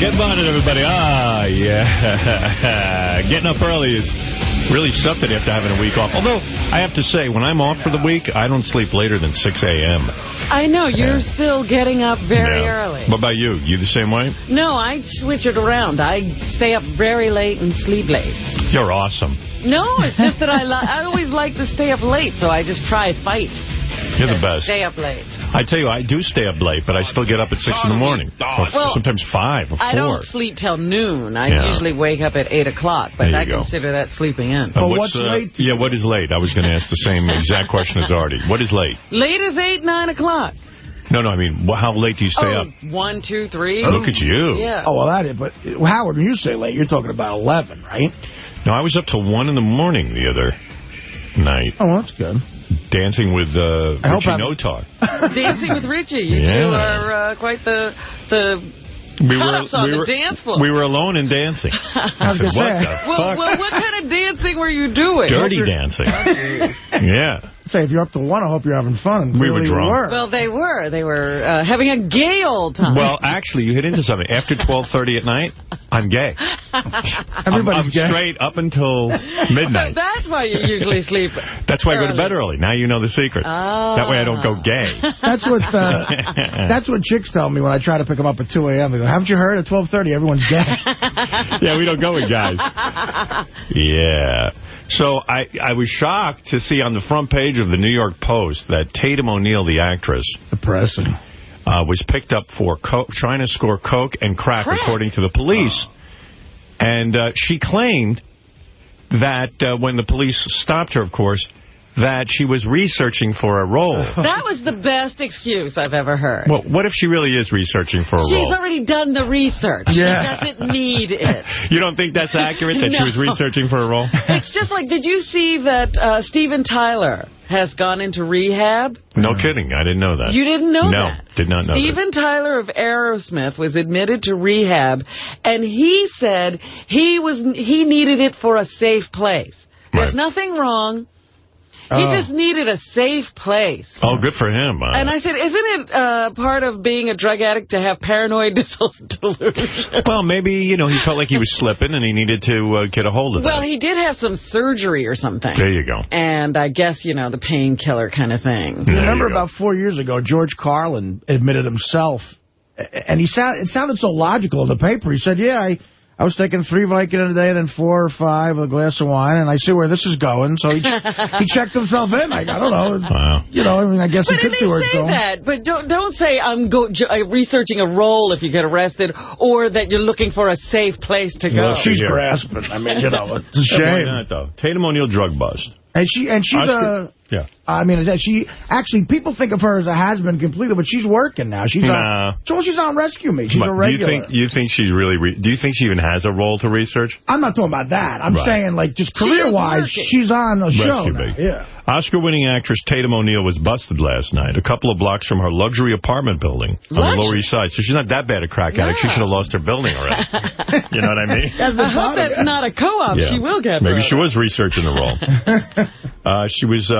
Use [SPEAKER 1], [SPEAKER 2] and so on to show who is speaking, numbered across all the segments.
[SPEAKER 1] Good morning, everybody. Ah, yeah. Getting up early is really something after having a week off. Although, I have to say, when I'm off for the week, I don't sleep later than 6 a.m.
[SPEAKER 2] I know, you're still getting up very
[SPEAKER 1] Yeah.
[SPEAKER 2] early.
[SPEAKER 1] What about you? You the same way?
[SPEAKER 2] No, I switch it around. I stay up very late and sleep late.
[SPEAKER 1] You're awesome.
[SPEAKER 2] No, it's just that I I always like to stay up late, so I just try to fight.
[SPEAKER 1] You're the best.
[SPEAKER 2] Stay up late.
[SPEAKER 1] I tell you, I do stay up late, but I still get up at 6 in the morning. Or
[SPEAKER 2] Well,
[SPEAKER 1] sometimes 5 or 4.
[SPEAKER 2] I don't sleep till noon. I
[SPEAKER 1] Yeah.
[SPEAKER 2] usually wake up at 8 o'clock, but I
[SPEAKER 1] go.
[SPEAKER 2] consider that sleeping in.
[SPEAKER 1] But Uh, late? Yeah, what is late? I was going to ask the same exact question as Artie. What is late?
[SPEAKER 2] Late is 8, 9 o'clock.
[SPEAKER 1] No, no, I mean, how late do you stay
[SPEAKER 2] oh,
[SPEAKER 1] up?
[SPEAKER 2] one, two, three.
[SPEAKER 1] Look at you.
[SPEAKER 2] Yeah.
[SPEAKER 3] Oh, well, that is. But, Howard, when you say late, you're talking about 11, right?
[SPEAKER 1] No, I was up till 1 in the morning the other night.
[SPEAKER 3] Oh, that's good.
[SPEAKER 1] Dancing with uh, Richie No Talk.
[SPEAKER 2] Dancing with Richie. You
[SPEAKER 1] Yeah.
[SPEAKER 2] two are uh, quite the the
[SPEAKER 1] We
[SPEAKER 2] on
[SPEAKER 1] we
[SPEAKER 2] the
[SPEAKER 1] were,
[SPEAKER 2] dance floor.
[SPEAKER 1] We were alone and dancing. I said, what the
[SPEAKER 2] well, well, what kind of dancing were you doing?
[SPEAKER 1] Dirty dancing. yeah.
[SPEAKER 3] Say, if you're up to one, I hope you're having fun.
[SPEAKER 1] We were
[SPEAKER 3] Clearly you
[SPEAKER 1] drunk.
[SPEAKER 2] Well, they were. They were uh, having a gay old time.
[SPEAKER 1] Well, actually, you hit into something. After 12.30 at night, I'm gay.
[SPEAKER 3] Everybody's
[SPEAKER 1] I'm, I'm
[SPEAKER 3] gay.
[SPEAKER 1] straight up until midnight.
[SPEAKER 2] That's why you usually sleep.
[SPEAKER 1] That's why I go to bed early. Now you know the secret.
[SPEAKER 2] Ah.
[SPEAKER 1] That way I don't go gay.
[SPEAKER 3] That's what uh, that's what chicks tell me when I try to pick them up at 2 a.m. They go, haven't you heard? At 12.30, everyone's gay.
[SPEAKER 1] yeah, we don't go with guys. Yeah. So I, I was shocked to see on the front page of the New York Post that Tatum O'Neal, the actress,
[SPEAKER 3] Depressing.
[SPEAKER 1] uh, was picked up for co trying to score coke and crack,
[SPEAKER 2] Crack?
[SPEAKER 1] according to the police. And uh, she claimed that uh, when the police stopped her, of course, that she was researching for a role.
[SPEAKER 2] That was the best excuse I've ever heard.
[SPEAKER 1] well, what if she really is researching for a
[SPEAKER 2] She's
[SPEAKER 1] role?
[SPEAKER 2] She's already done the research.
[SPEAKER 1] Yeah.
[SPEAKER 2] She doesn't need it.
[SPEAKER 1] You don't think that's accurate, that she was researching for a role?
[SPEAKER 2] It's just like, did you see that uh, Steven Tyler has gone into rehab?
[SPEAKER 1] No kidding. I didn't know that.
[SPEAKER 2] You didn't know
[SPEAKER 1] no,
[SPEAKER 2] that?
[SPEAKER 1] did not know that.
[SPEAKER 2] Steven Tyler of Aerosmith was admitted to rehab, and he said he was he needed it for a safe place. There's
[SPEAKER 1] Right.
[SPEAKER 2] nothing wrong. He
[SPEAKER 1] Oh.
[SPEAKER 2] just needed a safe place.
[SPEAKER 1] Oh, good for him. Uh,
[SPEAKER 2] And I said, isn't it uh, part of being a drug addict to have paranoid delusion?
[SPEAKER 1] well, maybe, you know, he felt like he was slipping and he needed to uh, get a hold of it.
[SPEAKER 2] Well,
[SPEAKER 1] that.
[SPEAKER 2] he did have some surgery or something.
[SPEAKER 1] There you go.
[SPEAKER 2] And I guess, you know, the painkiller kind of thing.
[SPEAKER 3] You remember about four years ago, George Carlin admitted himself, and he sound, it sounded so logical in the paper. He said, yeah, I, I was taking three Vicodin a day, then four or five with a glass of wine, and I see where this is going. So he, he checked himself in. I, I don't know.
[SPEAKER 1] Wow.
[SPEAKER 3] You know, I mean, I guess
[SPEAKER 2] But
[SPEAKER 3] he could
[SPEAKER 2] they
[SPEAKER 3] see where it's
[SPEAKER 2] say
[SPEAKER 3] going.
[SPEAKER 2] that, but don't don't say I'm go, j- uh, researching a role if you get arrested, or that you're looking for a safe place to go.
[SPEAKER 1] Well, she's
[SPEAKER 3] She's grasping. I mean, you know, it's a
[SPEAKER 1] Yeah, why
[SPEAKER 3] shame.
[SPEAKER 1] not, though? Tatum O'Neal drug bust.
[SPEAKER 3] And she and she's
[SPEAKER 1] Oscar-
[SPEAKER 3] uh,
[SPEAKER 1] Yeah.
[SPEAKER 3] I mean, she actually people think of her as a has-been completely, but she's working now. She's
[SPEAKER 1] Nah.
[SPEAKER 3] on, so she's on Rescue Me. She's
[SPEAKER 1] But
[SPEAKER 3] a
[SPEAKER 1] do you think you think she's really? Re do you think she even has a role to research?
[SPEAKER 3] I'm not talking about that. I'm
[SPEAKER 1] Right.
[SPEAKER 3] saying, like, just career-wise,
[SPEAKER 2] working.
[SPEAKER 3] she's on a show
[SPEAKER 1] Rescue
[SPEAKER 3] now.
[SPEAKER 1] Me.
[SPEAKER 3] Yeah.
[SPEAKER 1] Oscar-winning actress Tatum O'Neal was busted last night, a couple of blocks from her luxury apartment building on the Lower East Side. So she's not that bad a crack addict. She should have lost her building already. you know what I mean?
[SPEAKER 2] I hope that's not a co-op.
[SPEAKER 1] Yeah.
[SPEAKER 2] She will get
[SPEAKER 1] Maybe she was researching the role. uh, she was, uh,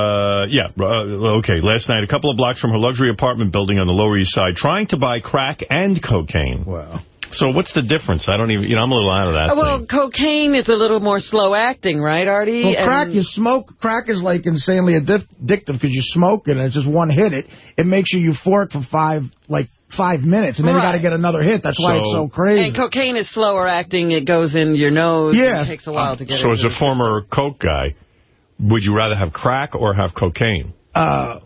[SPEAKER 1] yeah, uh, okay, last night, a couple of blocks from her luxury apartment building on the Lower East Side, trying to buy crack and cocaine.
[SPEAKER 3] Wow.
[SPEAKER 1] So what's the difference? I don't even, you know, I'm a little out of that
[SPEAKER 2] Well,
[SPEAKER 1] thing.
[SPEAKER 2] cocaine is a little more slow acting, right, Artie?
[SPEAKER 3] Well, crack,
[SPEAKER 2] And-
[SPEAKER 3] you smoke. Crack is, like, insanely addictive because you smoke it, and it's just one hit. It it makes you euphoric for five, like, five minutes, and then you got to get another hit. That's why it's
[SPEAKER 1] So-
[SPEAKER 3] so crazy.
[SPEAKER 2] And cocaine is slower acting. It goes in your nose.
[SPEAKER 3] Yeah.
[SPEAKER 2] It takes a while to get it.
[SPEAKER 1] So as a former coke guy, would you rather have crack or have cocaine?
[SPEAKER 3] uh,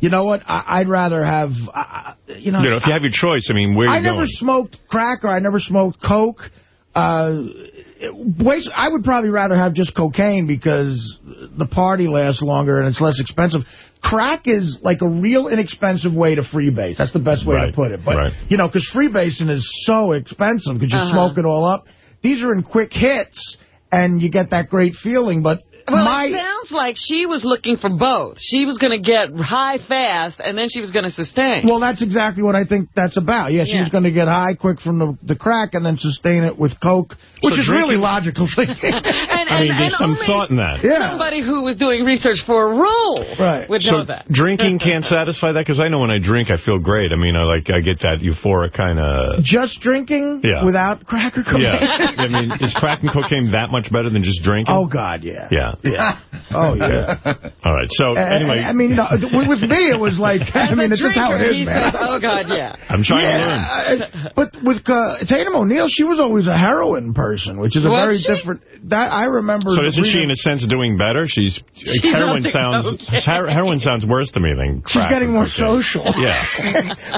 [SPEAKER 3] you know what? I, I'd rather have, uh, you know...
[SPEAKER 1] You know, if you have your choice, I mean, where are you
[SPEAKER 3] I never
[SPEAKER 1] going?
[SPEAKER 3] smoked crack or I never smoked coke. Uh, it- I would probably rather have just cocaine because the party lasts longer and it's less expensive. Crack is like a real inexpensive way to freebase. That's the best way
[SPEAKER 1] Right,
[SPEAKER 3] to put it. But,
[SPEAKER 1] right.
[SPEAKER 3] you know, because freebasing is so expensive because you
[SPEAKER 2] Uh-huh.
[SPEAKER 3] smoke it all up. These are in quick hits and you get that great feeling. But
[SPEAKER 2] Well,
[SPEAKER 3] my...
[SPEAKER 2] it sounds sounds like she was looking for both. She was going to get high fast, and then she was going to sustain.
[SPEAKER 3] Well, that's exactly what I think that's about. Yeah, she
[SPEAKER 2] Yeah.
[SPEAKER 3] was going to get high quick from the, the crack and then sustain it with coke, which
[SPEAKER 1] So
[SPEAKER 3] is really
[SPEAKER 1] drinking-
[SPEAKER 3] logical thinking.
[SPEAKER 2] and,
[SPEAKER 1] I mean,
[SPEAKER 2] and-
[SPEAKER 1] there's
[SPEAKER 2] and
[SPEAKER 1] some thought in that.
[SPEAKER 3] Yeah.
[SPEAKER 2] Somebody who was doing research for a role
[SPEAKER 3] Right.
[SPEAKER 2] would
[SPEAKER 1] So
[SPEAKER 2] know that.
[SPEAKER 1] drinking can't satisfy that? Because I know when I drink, I feel great. I mean, I like I get that euphoric kind of...
[SPEAKER 3] Just drinking
[SPEAKER 1] Yeah.
[SPEAKER 3] without crack or cocaine?
[SPEAKER 1] Yeah. I mean, is crack and cocaine that much better than just drinking?
[SPEAKER 3] Oh, God, yeah.
[SPEAKER 1] Yeah.
[SPEAKER 3] Yeah. Oh, yeah.
[SPEAKER 1] All right. So,
[SPEAKER 3] Uh,
[SPEAKER 1] anyway,
[SPEAKER 3] I mean, no, with with me, it was like, I mean, it's just how it
[SPEAKER 2] drinker,
[SPEAKER 3] is,
[SPEAKER 2] he
[SPEAKER 3] man.
[SPEAKER 2] says, oh, God, yeah.
[SPEAKER 1] I'm trying to learn.
[SPEAKER 3] I- but with uh, Tatum O'Neal, she was always a heroin person, which is a
[SPEAKER 2] Was
[SPEAKER 3] very
[SPEAKER 2] she?
[SPEAKER 3] different. That I remember.
[SPEAKER 1] So isn't she, in a sense, doing better? She's,
[SPEAKER 2] She's
[SPEAKER 1] heroin sounds
[SPEAKER 2] cocaine.
[SPEAKER 1] her- heroin sounds worse to me than
[SPEAKER 3] She's getting more
[SPEAKER 1] cocaine.
[SPEAKER 3] social.
[SPEAKER 1] Yeah.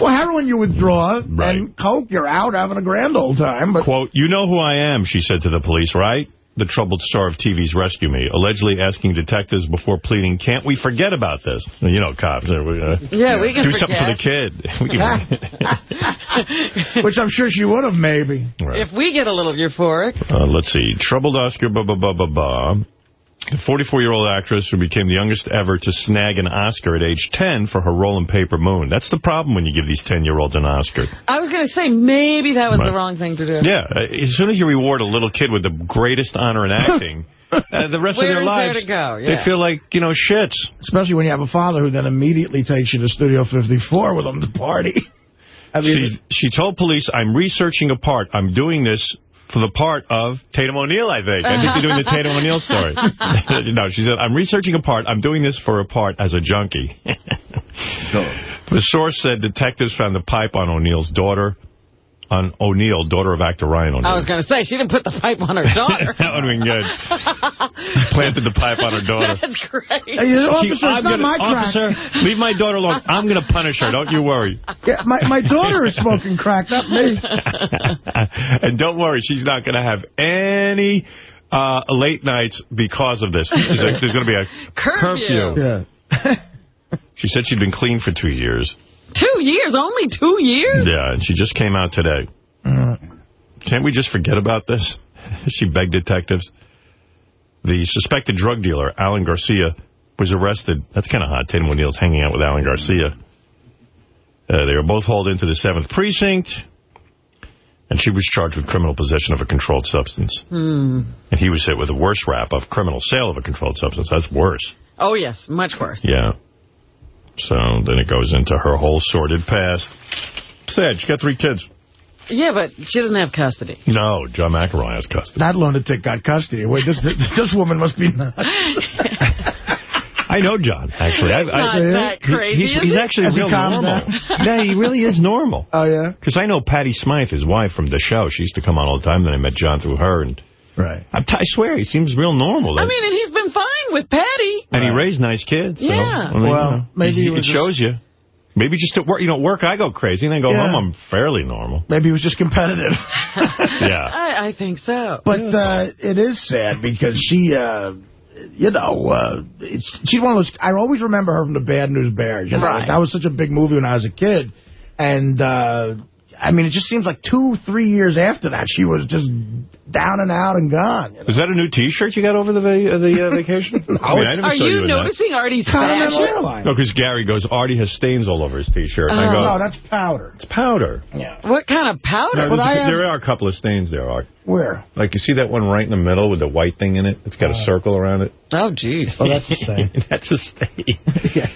[SPEAKER 3] well, heroin you withdraw,
[SPEAKER 1] Right.
[SPEAKER 3] and coke you're out having a grand old time. But
[SPEAKER 1] Quote, you know who I am, she said to the police, right? The troubled star of TV's Rescue Me, allegedly asking detectives before pleading, can't we forget about this? You know, cops, uh, we, uh,
[SPEAKER 2] Yeah, we can
[SPEAKER 1] do something for the kid.
[SPEAKER 3] Which I'm sure she would have maybe.
[SPEAKER 1] Right.
[SPEAKER 2] If we get a little euphoric.
[SPEAKER 1] Uh, let's see. Troubled Oscar, blah, blah, blah, blah, blah. The 44-year-old actress who became the youngest ever to snag an Oscar at age 10 for her role in Paper Moon. That's the problem when you give these 10-year-olds an Oscar.
[SPEAKER 2] I was going to say, maybe that was
[SPEAKER 1] Right.
[SPEAKER 2] the wrong thing to do.
[SPEAKER 1] Yeah, uh, as soon as you reward a little kid with the greatest honor in acting, uh, the rest
[SPEAKER 2] Where
[SPEAKER 1] of their
[SPEAKER 2] is
[SPEAKER 1] lives,
[SPEAKER 2] to go?
[SPEAKER 1] they feel like, you know, shits.
[SPEAKER 3] Especially when you have a father who then immediately takes you to Studio 54 with him to party. I mean,
[SPEAKER 1] She, she told police, I'm researching a part. I'm doing this for the part of Tatum O'Neal, I think. I think they're doing the Tatum O'Neal story. no, she said, I'm researching a part. I'm doing this for a part as a junkie. the source said detectives found the pipe on O'Neal's daughter, on O'Neal, daughter of actor Ryan O'Neal.
[SPEAKER 2] I was going to say, she didn't put the pipe on her daughter.
[SPEAKER 1] that would have been good. She planted the pipe on her daughter.
[SPEAKER 2] That's great.
[SPEAKER 3] Hey, officer,
[SPEAKER 1] She-
[SPEAKER 3] it's not
[SPEAKER 1] gonna-
[SPEAKER 3] my crack.
[SPEAKER 1] Officer, leave my daughter alone. I'm going to punish her. Don't you worry.
[SPEAKER 3] Yeah, my, my daughter is smoking crack, not me.
[SPEAKER 1] and don't worry, she's not going to have any uh, late nights because of this. There's, there's going to be a
[SPEAKER 2] Curfew.
[SPEAKER 3] Yeah.
[SPEAKER 1] She said she'd been clean for two years.
[SPEAKER 2] Two years? Only two years?
[SPEAKER 1] Yeah, and she just came out today. Can't we just forget about this? she begged detectives. The suspected drug dealer, Alan Garcia, was arrested. That's kind of hot. Tatum O'Neal's hanging out with Alan Garcia. Uh, they were both hauled into the 7th Precinct, and she was charged with criminal possession of a controlled substance. And he was hit with a worse rap of criminal sale of a controlled substance. That's worse.
[SPEAKER 2] Oh, yes. Much worse.
[SPEAKER 1] Yeah. So then it goes into her whole sordid past. Sad. She got three kids.
[SPEAKER 2] Yeah, but she doesn't have custody.
[SPEAKER 1] No, John McEnroe has custody.
[SPEAKER 3] That lunatic got custody. Wait, this this woman must be nuts.
[SPEAKER 1] I know John, actually. I,
[SPEAKER 2] Not
[SPEAKER 1] I,
[SPEAKER 2] that
[SPEAKER 1] he-
[SPEAKER 2] crazy,
[SPEAKER 1] he's,
[SPEAKER 2] is
[SPEAKER 1] he's actually
[SPEAKER 3] Has
[SPEAKER 1] real
[SPEAKER 3] calmed
[SPEAKER 1] normal. yeah, he really is normal.
[SPEAKER 3] Oh, yeah?
[SPEAKER 1] Because I know Patty Smyth, his wife from the show. She used to come on all the time. Then I met John through her. And
[SPEAKER 3] Right.
[SPEAKER 1] I'm t I swear, he seems real normal.
[SPEAKER 2] I mean, and he's been fine with Patty.
[SPEAKER 1] and he raised nice kids. so,
[SPEAKER 2] Yeah.
[SPEAKER 1] I mean,
[SPEAKER 3] Well,
[SPEAKER 1] you know,
[SPEAKER 3] maybe he
[SPEAKER 1] it
[SPEAKER 3] was
[SPEAKER 1] shows you. Maybe just at work, you know, at work I go crazy, and then go
[SPEAKER 3] Yeah.
[SPEAKER 1] home I'm fairly normal.
[SPEAKER 3] Maybe he was just competitive.
[SPEAKER 1] Yeah.
[SPEAKER 2] I, I think so.
[SPEAKER 3] But uh, it is sad because she, uh, you know, uh, it's, she's one of those. I always remember her from the Bad News Bears. You know,
[SPEAKER 2] Right.
[SPEAKER 3] like, that was such a big movie when I was a kid, and uh, I mean, it just seems like two, three years after that, she was just down and out and gone. You know?
[SPEAKER 1] Is that a new T-shirt you got over the va uh, the uh, vacation? I mean, I
[SPEAKER 2] Are
[SPEAKER 1] saw
[SPEAKER 2] you
[SPEAKER 1] in that.
[SPEAKER 2] noticing Artie's
[SPEAKER 3] Continental
[SPEAKER 2] fashion?
[SPEAKER 3] Airlines.
[SPEAKER 1] No, because Gary goes, Artie has stains all over his T-shirt. And I go,
[SPEAKER 3] No, that's powder.
[SPEAKER 1] it's powder.
[SPEAKER 3] Yeah.
[SPEAKER 2] What kind of powder?
[SPEAKER 1] No,
[SPEAKER 3] But
[SPEAKER 1] there's-
[SPEAKER 3] I have-
[SPEAKER 1] there are a couple of stains there, Art.
[SPEAKER 3] Where?
[SPEAKER 1] Like, you see that one right in the middle with the white thing in it? It's got a circle around it.
[SPEAKER 2] Oh, jeez.
[SPEAKER 3] Oh, that's the same.
[SPEAKER 1] That's a stain.
[SPEAKER 3] yeah.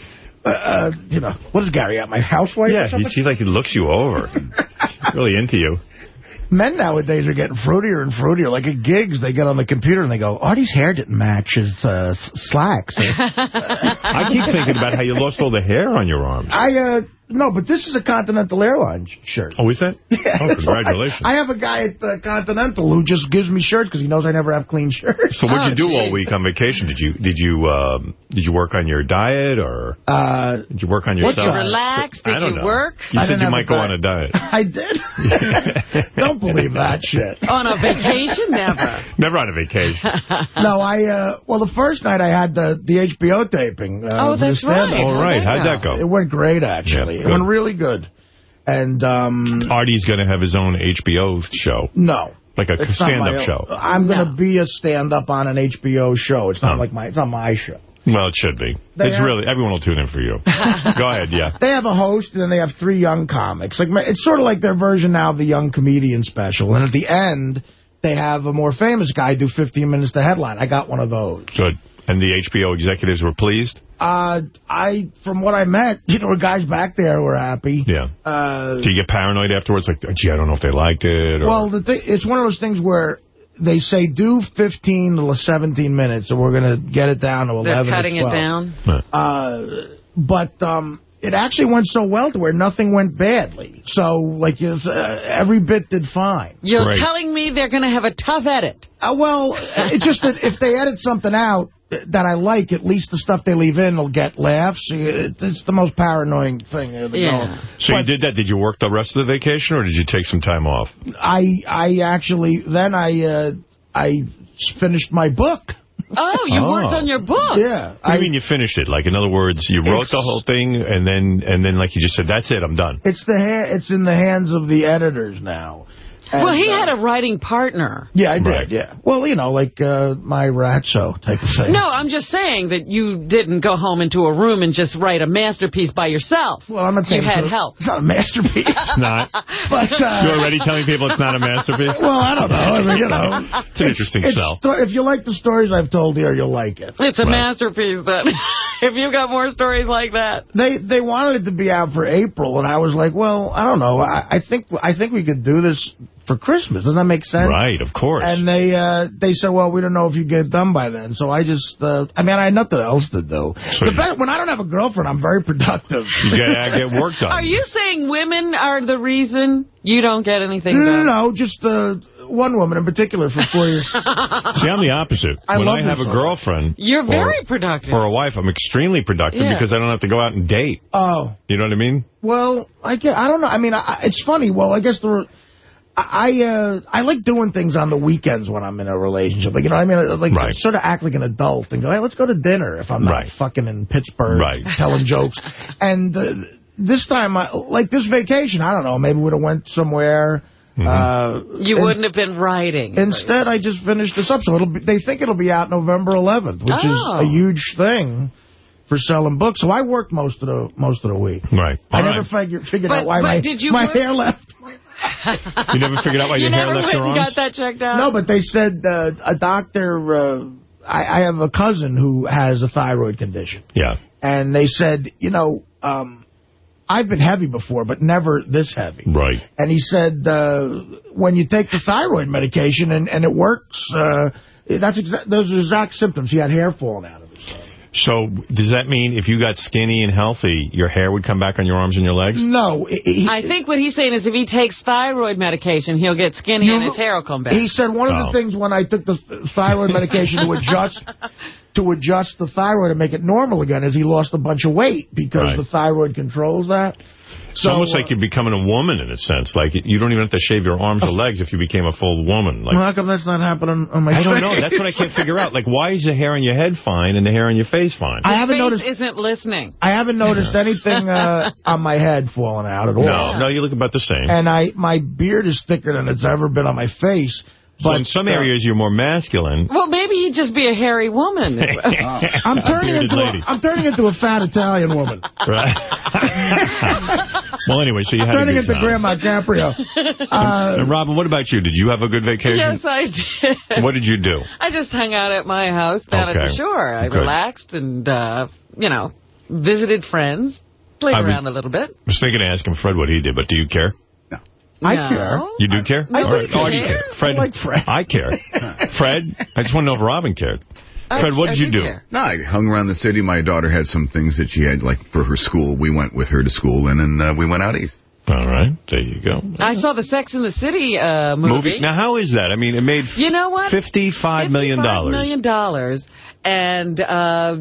[SPEAKER 3] Uh, uh, you know, what is Gary at? My housewife?
[SPEAKER 1] yeah, he,
[SPEAKER 3] something?
[SPEAKER 1] see, like, he looks you over. He's really into you.
[SPEAKER 3] Men nowadays are getting fruitier and fruitier. Like at gigs, they get on the computer and they go, Artie's hair didn't match his uh, slacks.
[SPEAKER 1] I keep thinking about how you lost all the hair on your arms.
[SPEAKER 3] I, uh, no, but this is a Continental Airlines shirt.
[SPEAKER 1] Oh, is that?
[SPEAKER 3] Yeah,
[SPEAKER 1] oh, congratulations.
[SPEAKER 3] I, I have a guy at uh, Continental who just gives me shirts because he knows I never have clean shirts.
[SPEAKER 1] so what'd
[SPEAKER 2] Oh,
[SPEAKER 1] you do all week on vacation? Did you did you um, did you work on your diet or
[SPEAKER 3] Uh,
[SPEAKER 1] did you work on
[SPEAKER 2] Did
[SPEAKER 1] yourself?
[SPEAKER 2] you relax?
[SPEAKER 1] I
[SPEAKER 2] Did
[SPEAKER 1] don't
[SPEAKER 2] you
[SPEAKER 1] know.
[SPEAKER 2] work?
[SPEAKER 1] You
[SPEAKER 3] I
[SPEAKER 1] said you might go on a diet.
[SPEAKER 3] I did. Don't believe that shit.
[SPEAKER 2] On a vacation? Never.
[SPEAKER 1] Never on a vacation.
[SPEAKER 3] No, I, uh, well, the first night I had the, the HBO taping. Uh,
[SPEAKER 2] Oh, that's
[SPEAKER 3] stand-up.
[SPEAKER 2] right.
[SPEAKER 1] All right, how'd that go?
[SPEAKER 3] It went great, actually.
[SPEAKER 1] Yeah,
[SPEAKER 3] it
[SPEAKER 1] good.
[SPEAKER 3] went really good. And, um,
[SPEAKER 1] Artie's going to have his own HBO show.
[SPEAKER 3] no.
[SPEAKER 1] Like a stand-up show.
[SPEAKER 3] I'm going to
[SPEAKER 2] No.
[SPEAKER 3] be a stand-up on an HBO show. It's not
[SPEAKER 1] Oh.
[SPEAKER 3] like my, it's not my show.
[SPEAKER 1] Well, it should be.
[SPEAKER 3] They
[SPEAKER 1] it's
[SPEAKER 3] have-
[SPEAKER 1] really, everyone will tune in for you. Go ahead, yeah.
[SPEAKER 3] They have a host, and then they have three young comics. Like It's sort of like their version now of the young comedian special. And at the end, they have a more famous guy do 15 minutes to headline. I got one of those.
[SPEAKER 1] Good. And the HBO executives were pleased?
[SPEAKER 3] Uh, I, from what I met, you know, guys back there were happy.
[SPEAKER 1] Yeah.
[SPEAKER 3] Uh,
[SPEAKER 1] Do you get paranoid afterwards? Like, gee, I don't know if they liked it. Or...
[SPEAKER 3] well, the thing, it's one of those things where they say do 15 to 17 minutes, and we're going to get it down to 11
[SPEAKER 2] They're
[SPEAKER 3] or
[SPEAKER 2] cutting it down.
[SPEAKER 3] Uh, but um, it actually went so well to where nothing went badly. So, like, it's, uh, every bit did fine.
[SPEAKER 2] You're
[SPEAKER 1] Right.
[SPEAKER 2] telling me they're going to have a tough edit.
[SPEAKER 3] Uh, well, it's just that if they edit something out that I like, at least the stuff they leave in will get laughs. It's the most paranoid thing. in
[SPEAKER 2] Yeah.
[SPEAKER 3] world.
[SPEAKER 1] So you did that. Did you work the rest of the vacation, or did you take some time off?
[SPEAKER 3] I, I actually, then I, uh, I finished my book.
[SPEAKER 2] Oh, you
[SPEAKER 1] Oh.
[SPEAKER 2] worked on your book.
[SPEAKER 3] Yeah.
[SPEAKER 1] What
[SPEAKER 3] I,
[SPEAKER 1] you mean you finished it? Like, in other words, you wrote the whole thing, and then, and then, like you just said, that's it, I'm done.
[SPEAKER 3] It's the ha it's in the hands of the editors now.
[SPEAKER 2] Well, he
[SPEAKER 3] uh,
[SPEAKER 2] had a writing partner.
[SPEAKER 3] Yeah, I did,
[SPEAKER 1] Right.
[SPEAKER 3] yeah. Well, you know, like uh, my Ratso type of thing.
[SPEAKER 2] No, I'm just saying that you didn't go home into a room and just write a masterpiece by yourself.
[SPEAKER 3] Well, I'm not saying
[SPEAKER 2] You
[SPEAKER 3] it's
[SPEAKER 2] had
[SPEAKER 3] a-
[SPEAKER 2] help.
[SPEAKER 3] It's not a masterpiece.
[SPEAKER 1] It's not.
[SPEAKER 3] but, uh,
[SPEAKER 1] You're already telling people it's not a masterpiece?
[SPEAKER 3] well, I don't know. I mean, you know.
[SPEAKER 1] It's an interesting
[SPEAKER 3] it's
[SPEAKER 1] sell.
[SPEAKER 3] if you like the stories I've told here, you'll like it.
[SPEAKER 2] It's a
[SPEAKER 1] Right.
[SPEAKER 2] masterpiece, then. if you've got more stories like that.
[SPEAKER 3] They they wanted it to be out for April, and I was like, well, I don't know. I, I think I think we could do this for Christmas. Doesn't that make sense?
[SPEAKER 1] Right, of course.
[SPEAKER 3] And they uh, they said, well, we don't know if you get it done by then. So I just, uh, I mean, I had nothing else to do.
[SPEAKER 1] So
[SPEAKER 3] the
[SPEAKER 1] you-
[SPEAKER 3] when I don't have a girlfriend, I'm very productive.
[SPEAKER 1] you get, get work done.
[SPEAKER 2] Are you saying women are the reason you don't get anything
[SPEAKER 3] no, no,
[SPEAKER 2] done?
[SPEAKER 3] no, just uh, one woman in particular for four years.
[SPEAKER 1] See, I'm the opposite.
[SPEAKER 3] I
[SPEAKER 1] when
[SPEAKER 3] love
[SPEAKER 1] I have a
[SPEAKER 3] song.
[SPEAKER 1] girlfriend
[SPEAKER 2] You're
[SPEAKER 1] or-
[SPEAKER 2] very productive.
[SPEAKER 1] or a wife, I'm extremely productive
[SPEAKER 2] Yeah.
[SPEAKER 1] because I don't have to go out and date.
[SPEAKER 3] Oh.
[SPEAKER 1] You know what I mean?
[SPEAKER 3] Well, I get, I don't know. I mean, I, it's funny. Well, I guess the I I, uh, I like doing things on the weekends when I'm in a relationship. Like you know, what I mean, like
[SPEAKER 1] Right.
[SPEAKER 3] sort of act like an adult and go, hey, let's go to dinner if I'm not
[SPEAKER 1] Right.
[SPEAKER 3] fucking in Pittsburgh
[SPEAKER 1] Right.
[SPEAKER 3] telling jokes. And uh, this time, I, like this vacation, I don't know, maybe we'd have went somewhere.
[SPEAKER 1] Mm-hmm.
[SPEAKER 3] Uh,
[SPEAKER 2] you wouldn't have been writing.
[SPEAKER 3] Instead, I just finished this up. So it'll be, they think it'll be out November 11th, which is
[SPEAKER 2] Oh.
[SPEAKER 3] a huge thing for selling books. So I worked most of the most of the week.
[SPEAKER 1] Right.
[SPEAKER 3] I
[SPEAKER 1] All
[SPEAKER 3] never
[SPEAKER 1] right.
[SPEAKER 3] figured figured
[SPEAKER 2] But-
[SPEAKER 3] out why my
[SPEAKER 2] did you
[SPEAKER 3] my
[SPEAKER 2] work-
[SPEAKER 3] hair left.
[SPEAKER 1] You never figured out why
[SPEAKER 2] you
[SPEAKER 1] your hair
[SPEAKER 2] never
[SPEAKER 1] left
[SPEAKER 2] went
[SPEAKER 1] your
[SPEAKER 2] and
[SPEAKER 1] arms?
[SPEAKER 2] got that checked out?
[SPEAKER 3] No, but they said uh, a doctor. Uh, I, I have a cousin who has a thyroid condition,
[SPEAKER 1] Yeah.
[SPEAKER 3] and they said, you know, um, I've been heavy before, but never this heavy.
[SPEAKER 1] Right.
[SPEAKER 3] And he said, uh, when you take the thyroid medication and, and it works, uh, that's exa those are exact symptoms. He had hair falling out of his head.
[SPEAKER 1] So does that mean if you got skinny and healthy, your hair would come back on your arms and your legs?
[SPEAKER 3] No, he,
[SPEAKER 2] I think what he's saying is if he takes thyroid medication, he'll get skinny and his hair will come back.
[SPEAKER 3] He said one of
[SPEAKER 1] Oh.
[SPEAKER 3] the things when I took the thyroid medication to adjust to adjust the thyroid and make it normal again is he lost a bunch of weight because
[SPEAKER 1] Right.
[SPEAKER 3] the thyroid controls that.
[SPEAKER 1] It's almost
[SPEAKER 3] uh,
[SPEAKER 1] like you're becoming a woman in a sense. Like you don't even have to shave your arms or legs if you became a full woman. Like
[SPEAKER 3] Well, how come that's not happening on my
[SPEAKER 1] I don't know. That's what I can't figure out. Like why is the hair on your head fine and the hair on your face fine?
[SPEAKER 3] I haven't
[SPEAKER 2] Face
[SPEAKER 3] noticed.
[SPEAKER 2] isn't listening.
[SPEAKER 3] I haven't noticed anything uh, on my head falling out at all.
[SPEAKER 1] no, no, you look about the same.
[SPEAKER 3] And I, my beard is thicker than it's ever been on my face.
[SPEAKER 1] So
[SPEAKER 3] But
[SPEAKER 1] in some
[SPEAKER 3] uh,
[SPEAKER 1] areas you're more masculine.
[SPEAKER 2] Well, maybe he'd just be a hairy woman.
[SPEAKER 3] I'm turning
[SPEAKER 1] bearded
[SPEAKER 3] into
[SPEAKER 1] lady.
[SPEAKER 3] a, I'm turning into a fat Italian woman.
[SPEAKER 1] Right. well, anyway, so you had
[SPEAKER 3] turning
[SPEAKER 1] a good
[SPEAKER 3] into
[SPEAKER 1] time.
[SPEAKER 3] Grandma Caprio. Uh,
[SPEAKER 1] And Robin, what about you? Did you have a good vacation?
[SPEAKER 2] yes, I did.
[SPEAKER 1] What did you do?
[SPEAKER 2] I just hung out at my house down at the shore. I
[SPEAKER 1] Good.
[SPEAKER 2] relaxed and, uh, you know, visited friends, played
[SPEAKER 1] I was-
[SPEAKER 2] around a little bit.
[SPEAKER 1] I was thinking to ask him Fred what he did, but do you care?
[SPEAKER 3] I
[SPEAKER 2] No.
[SPEAKER 3] care.
[SPEAKER 1] You do care?
[SPEAKER 2] I
[SPEAKER 1] All
[SPEAKER 2] do
[SPEAKER 1] right. Oh,
[SPEAKER 2] care.
[SPEAKER 1] care. Fred,
[SPEAKER 3] I like Fred.
[SPEAKER 1] I care. Fred, I just want to know if Robin cared.
[SPEAKER 2] I-
[SPEAKER 1] Fred, what did you do?
[SPEAKER 2] care.
[SPEAKER 4] No, I hung around the city. My daughter had some things that she had, like, for her school. We went with her to school, and then uh, we went out east.
[SPEAKER 1] All right. There you go.
[SPEAKER 2] I saw the Sex in the City uh, movie.
[SPEAKER 1] Now, how is that? I mean, it made
[SPEAKER 2] You know what?
[SPEAKER 1] $55 million.
[SPEAKER 2] $55 million, and uh,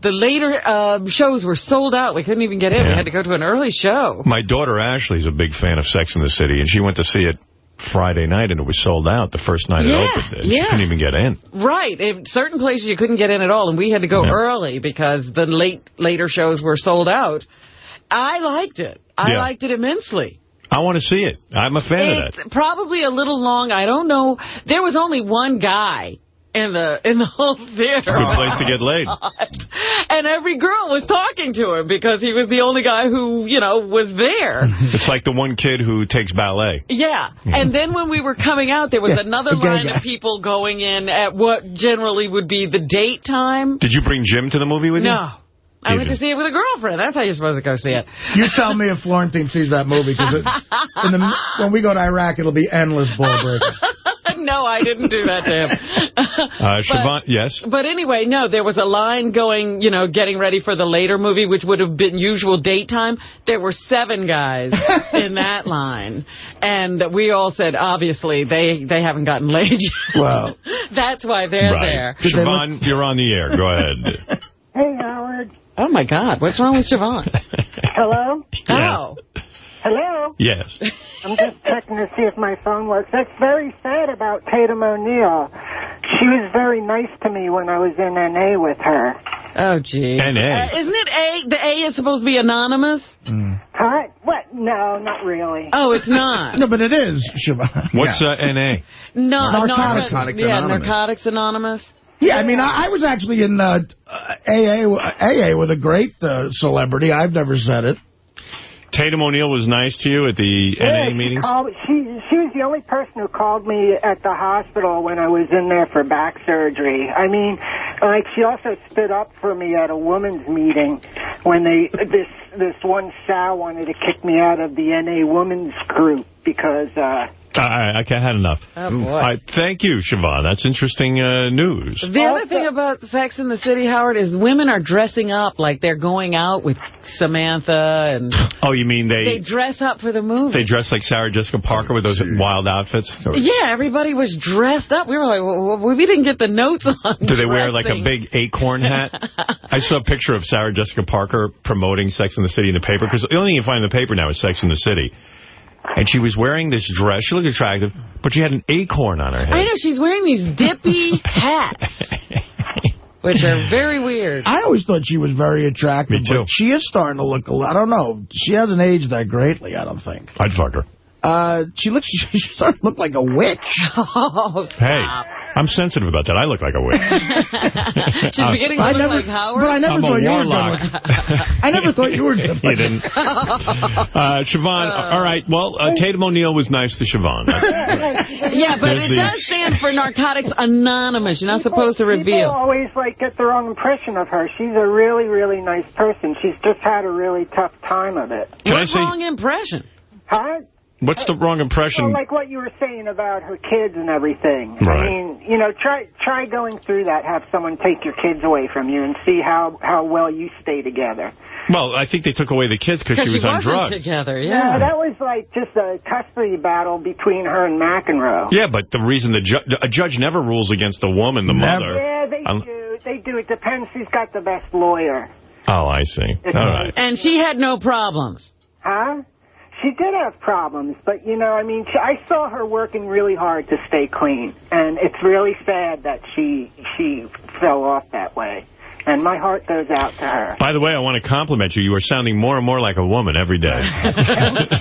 [SPEAKER 2] the later uh, shows were sold out. We couldn't even get in. We had to go to an early show.
[SPEAKER 1] My daughter Ashley's a big fan of Sex in the City, and she went to see it Friday night, and it was sold out the first night
[SPEAKER 2] Yeah,
[SPEAKER 1] it opened. And She couldn't even get in.
[SPEAKER 2] Right. In certain places you couldn't get in at all, and we had to go
[SPEAKER 1] Yeah.
[SPEAKER 2] early because the late later shows were sold out. I liked it. I
[SPEAKER 1] Yeah.
[SPEAKER 2] liked it immensely.
[SPEAKER 1] I want to see it. I'm a fan
[SPEAKER 2] it's
[SPEAKER 1] of that.
[SPEAKER 2] probably a little long. I don't know. There was only one guy in the in the whole theater.
[SPEAKER 1] Good place to get laid.
[SPEAKER 2] And every girl was talking to him because he was the only guy who, you know, was there.
[SPEAKER 1] It's like the one kid who takes ballet.
[SPEAKER 2] Yeah. And then when we were coming out, there was
[SPEAKER 3] Yeah,
[SPEAKER 2] another
[SPEAKER 3] the
[SPEAKER 2] line
[SPEAKER 3] guy.
[SPEAKER 2] of people going in at what generally would be the date time.
[SPEAKER 1] Did you bring Jim to the movie with you?
[SPEAKER 2] No. I went to see it with a girlfriend. That's how you're supposed to go see it.
[SPEAKER 3] You tell me if Florentine sees that movie, because when we go to Iraq, it'll be endless ball breaking.
[SPEAKER 2] No, I didn't do that to him.
[SPEAKER 1] Uh, Siobhan, yes.
[SPEAKER 2] But anyway, no, there was a line going, you know, getting ready for the later movie, which would have been usual date time. There were seven guys in that line. And we all said, obviously, they, they haven't gotten laid yet.
[SPEAKER 3] Wow.
[SPEAKER 2] That's why they're
[SPEAKER 1] right.
[SPEAKER 2] there.
[SPEAKER 3] Did they
[SPEAKER 1] Siobhan, you're on the air. Go ahead.
[SPEAKER 5] Hey, Howard.
[SPEAKER 2] Oh, my God. What's wrong with Siobhan?
[SPEAKER 5] Hello?
[SPEAKER 1] Yeah.
[SPEAKER 2] Oh.
[SPEAKER 5] Hello?
[SPEAKER 1] Yes.
[SPEAKER 5] I'm just checking to see if my phone works. That's very sad about Tatum O'Neal. She was very nice to me when I was in N.A. with her.
[SPEAKER 2] Oh, gee.
[SPEAKER 1] N.A..
[SPEAKER 2] Uh, isn't it A? The A is supposed to be anonymous?
[SPEAKER 5] Huh? What? No, not really.
[SPEAKER 2] Oh, it's not.
[SPEAKER 3] No, but it is, Siobhan.
[SPEAKER 1] What's uh, N.A.?
[SPEAKER 2] No,
[SPEAKER 3] Narcotics.
[SPEAKER 4] Narcotics
[SPEAKER 2] yeah,
[SPEAKER 4] Anonymous.
[SPEAKER 2] Narcotics Anonymous.
[SPEAKER 3] Yeah, I mean, I, I was actually in uh, uh, AA, AA with a great uh, celebrity. I've never said it.
[SPEAKER 1] Tatum O'Neal was nice to you at the
[SPEAKER 5] Yeah,
[SPEAKER 1] N.A.
[SPEAKER 5] she
[SPEAKER 1] meetings?
[SPEAKER 5] Called, she she was the only person who called me at the hospital when I was in there for back surgery. I mean, like she also stood up for me at a women's meeting when they this this one sow wanted to kick me out of the NA women's group because uh
[SPEAKER 1] I, I had enough.
[SPEAKER 2] Oh, boy.
[SPEAKER 1] All right, thank you, Siobhan. That's interesting uh, news.
[SPEAKER 2] The other thing about Sex in the City, Howard, is women are dressing up like they're going out with Samantha, and
[SPEAKER 1] Oh, you mean
[SPEAKER 2] they
[SPEAKER 1] they
[SPEAKER 2] dress up for the movie.
[SPEAKER 1] they dress like Sarah Jessica Parker with those wild outfits?
[SPEAKER 2] yeah, everybody was dressed up. We were like, well, well, we didn't get the notes on
[SPEAKER 1] Do they wear like a big acorn hat? I saw a picture of Sarah Jessica Parker promoting Sex in the City in the paper, because the only thing you find in the paper now is Sex in the City. And she was wearing this dress. She looked attractive, but she had an acorn on her head.
[SPEAKER 2] I know, she's wearing these dippy hats, which are very weird.
[SPEAKER 3] I always thought she was very attractive,
[SPEAKER 1] Me too.
[SPEAKER 3] but she is starting to look a lot. I don't know. She hasn't aged that greatly, I don't think.
[SPEAKER 1] I'd fuck her.
[SPEAKER 3] Uh, she looks. She starting to look like a witch.
[SPEAKER 2] Oh,
[SPEAKER 1] Hey. I'm sensitive about that. I look like a witch.
[SPEAKER 2] She's beginning to
[SPEAKER 3] I
[SPEAKER 2] look
[SPEAKER 3] never,
[SPEAKER 2] like Howard.
[SPEAKER 3] but I never
[SPEAKER 1] I'm
[SPEAKER 3] thought you were
[SPEAKER 1] warlock.
[SPEAKER 3] good looking. I never thought you were good
[SPEAKER 1] you didn't. Uh, Siobhan, all right. Well, uh, Tatum O'Neal was nice to Siobhan.
[SPEAKER 2] Yeah, but
[SPEAKER 1] There's
[SPEAKER 2] it
[SPEAKER 1] the-
[SPEAKER 2] does stand for Narcotics Anonymous. You're not supposed to
[SPEAKER 5] People
[SPEAKER 2] reveal.
[SPEAKER 5] always like get the wrong impression of her. She's a really, really nice person. She's just had a really tough time of it.
[SPEAKER 1] Can I say,
[SPEAKER 2] wrong impression?
[SPEAKER 5] Huh?
[SPEAKER 1] What's the wrong impression?
[SPEAKER 5] Well, like what you were saying about her kids and everything.
[SPEAKER 1] Right.
[SPEAKER 5] I mean, you know, try try going through that. Have someone take your kids away from you and see how how well you stay together.
[SPEAKER 1] Well, I think they took away the kids because
[SPEAKER 2] Because
[SPEAKER 1] she was on
[SPEAKER 2] wasn't
[SPEAKER 1] drugs.
[SPEAKER 2] together,
[SPEAKER 5] Yeah,
[SPEAKER 2] yeah.
[SPEAKER 5] that was like just a custody battle between her and McEnroe.
[SPEAKER 1] Yeah, but the reason the ju a judge never rules against the woman, the
[SPEAKER 3] Never.
[SPEAKER 1] mother.
[SPEAKER 5] Yeah, they
[SPEAKER 1] Um,
[SPEAKER 5] do. They do. It depends who's got the best lawyer.
[SPEAKER 1] Oh, I see. All right.
[SPEAKER 2] And she had no problems.
[SPEAKER 5] Huh? She did have problems, but you know, I mean, she, I saw her working really hard to stay clean, and it's really sad that she she fell off that way. And my heart goes out to her.
[SPEAKER 1] By the way, I want to compliment you. You are sounding more and more like a woman every day.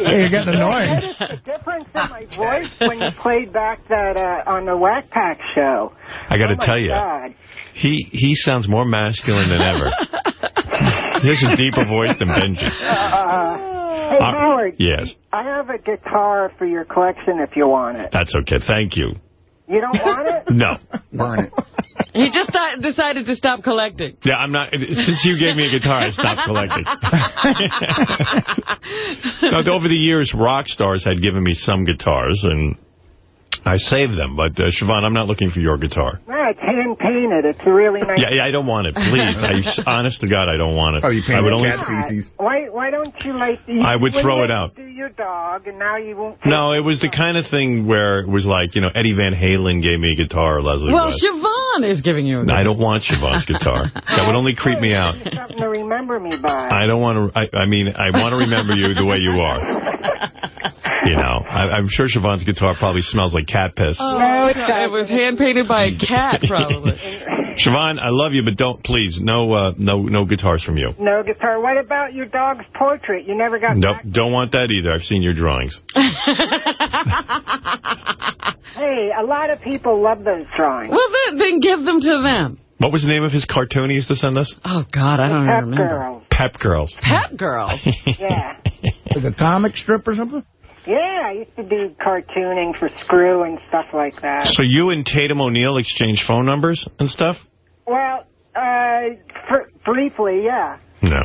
[SPEAKER 3] Hey, you're getting annoying.
[SPEAKER 5] Notice the difference in my voice when you played back that uh, on the Wack Pack show.
[SPEAKER 1] I got to
[SPEAKER 5] oh
[SPEAKER 1] tell you,
[SPEAKER 5] God.
[SPEAKER 1] he he sounds more masculine than ever. he has a deeper voice than Benji.
[SPEAKER 5] Uh, hey,
[SPEAKER 1] Uh,
[SPEAKER 5] Howard.
[SPEAKER 1] Yes,
[SPEAKER 5] I have a guitar for your collection if you want it.
[SPEAKER 1] that's okay. Thank you.
[SPEAKER 5] You don't want it?
[SPEAKER 1] No.
[SPEAKER 4] Burn it.
[SPEAKER 2] He just sti- decided to stop collecting.
[SPEAKER 1] Yeah, I'm not. Since you gave me a guitar, I stopped collecting. no, over the years, rock stars had given me some guitars, and I saved them. But, uh, Siobhan, I'm not looking for your guitar.
[SPEAKER 5] No, it's hand painted. It's a really nice.
[SPEAKER 1] Yeah, yeah, I don't want it. Please. I, honest to God, I don't want it.
[SPEAKER 4] Oh, you
[SPEAKER 1] I
[SPEAKER 4] painted
[SPEAKER 1] would only.
[SPEAKER 4] cat feces.
[SPEAKER 5] Why why don't you like? You,
[SPEAKER 1] I would throw it out.
[SPEAKER 5] Do your dog, and now you won't.
[SPEAKER 1] No, it was the kind of thing where it was like, you know, Eddie Van Halen gave me a guitar, or Leslie
[SPEAKER 2] Well,
[SPEAKER 1] West.
[SPEAKER 2] Siobhan is giving you a
[SPEAKER 1] I don't want Siobhan's guitar. That would only creep me out.
[SPEAKER 5] Something to remember me by.
[SPEAKER 1] I don't want to, I, I mean, I want to remember you the way you are. You know, I, I'm sure Siobhan's guitar probably smells like cat piss.
[SPEAKER 5] no, it
[SPEAKER 2] It was hand painted by a cat, probably.
[SPEAKER 1] Siobhan, I love you, but don't, please, no uh, no, no guitars from you.
[SPEAKER 5] No guitar. What about your dog's portrait? You never got
[SPEAKER 1] Nope,
[SPEAKER 5] back.
[SPEAKER 1] don't want that either. I've seen your drawings.
[SPEAKER 5] Hey, a lot of people love those drawings.
[SPEAKER 2] Well, then, then give them to them.
[SPEAKER 1] What was the name of his cartoon he used to send us?
[SPEAKER 2] Oh, God, I don't
[SPEAKER 5] Pep
[SPEAKER 2] even remember.
[SPEAKER 5] Girls.
[SPEAKER 1] Pep Girls.
[SPEAKER 2] Pep Girls.
[SPEAKER 5] Yeah.
[SPEAKER 3] Like a comic strip or something?
[SPEAKER 5] Yeah, I used to do cartooning for Screw and stuff like that.
[SPEAKER 1] So you and Tatum O'Neal exchange phone numbers and stuff?
[SPEAKER 5] Well, uh, for, briefly, yeah.
[SPEAKER 1] No.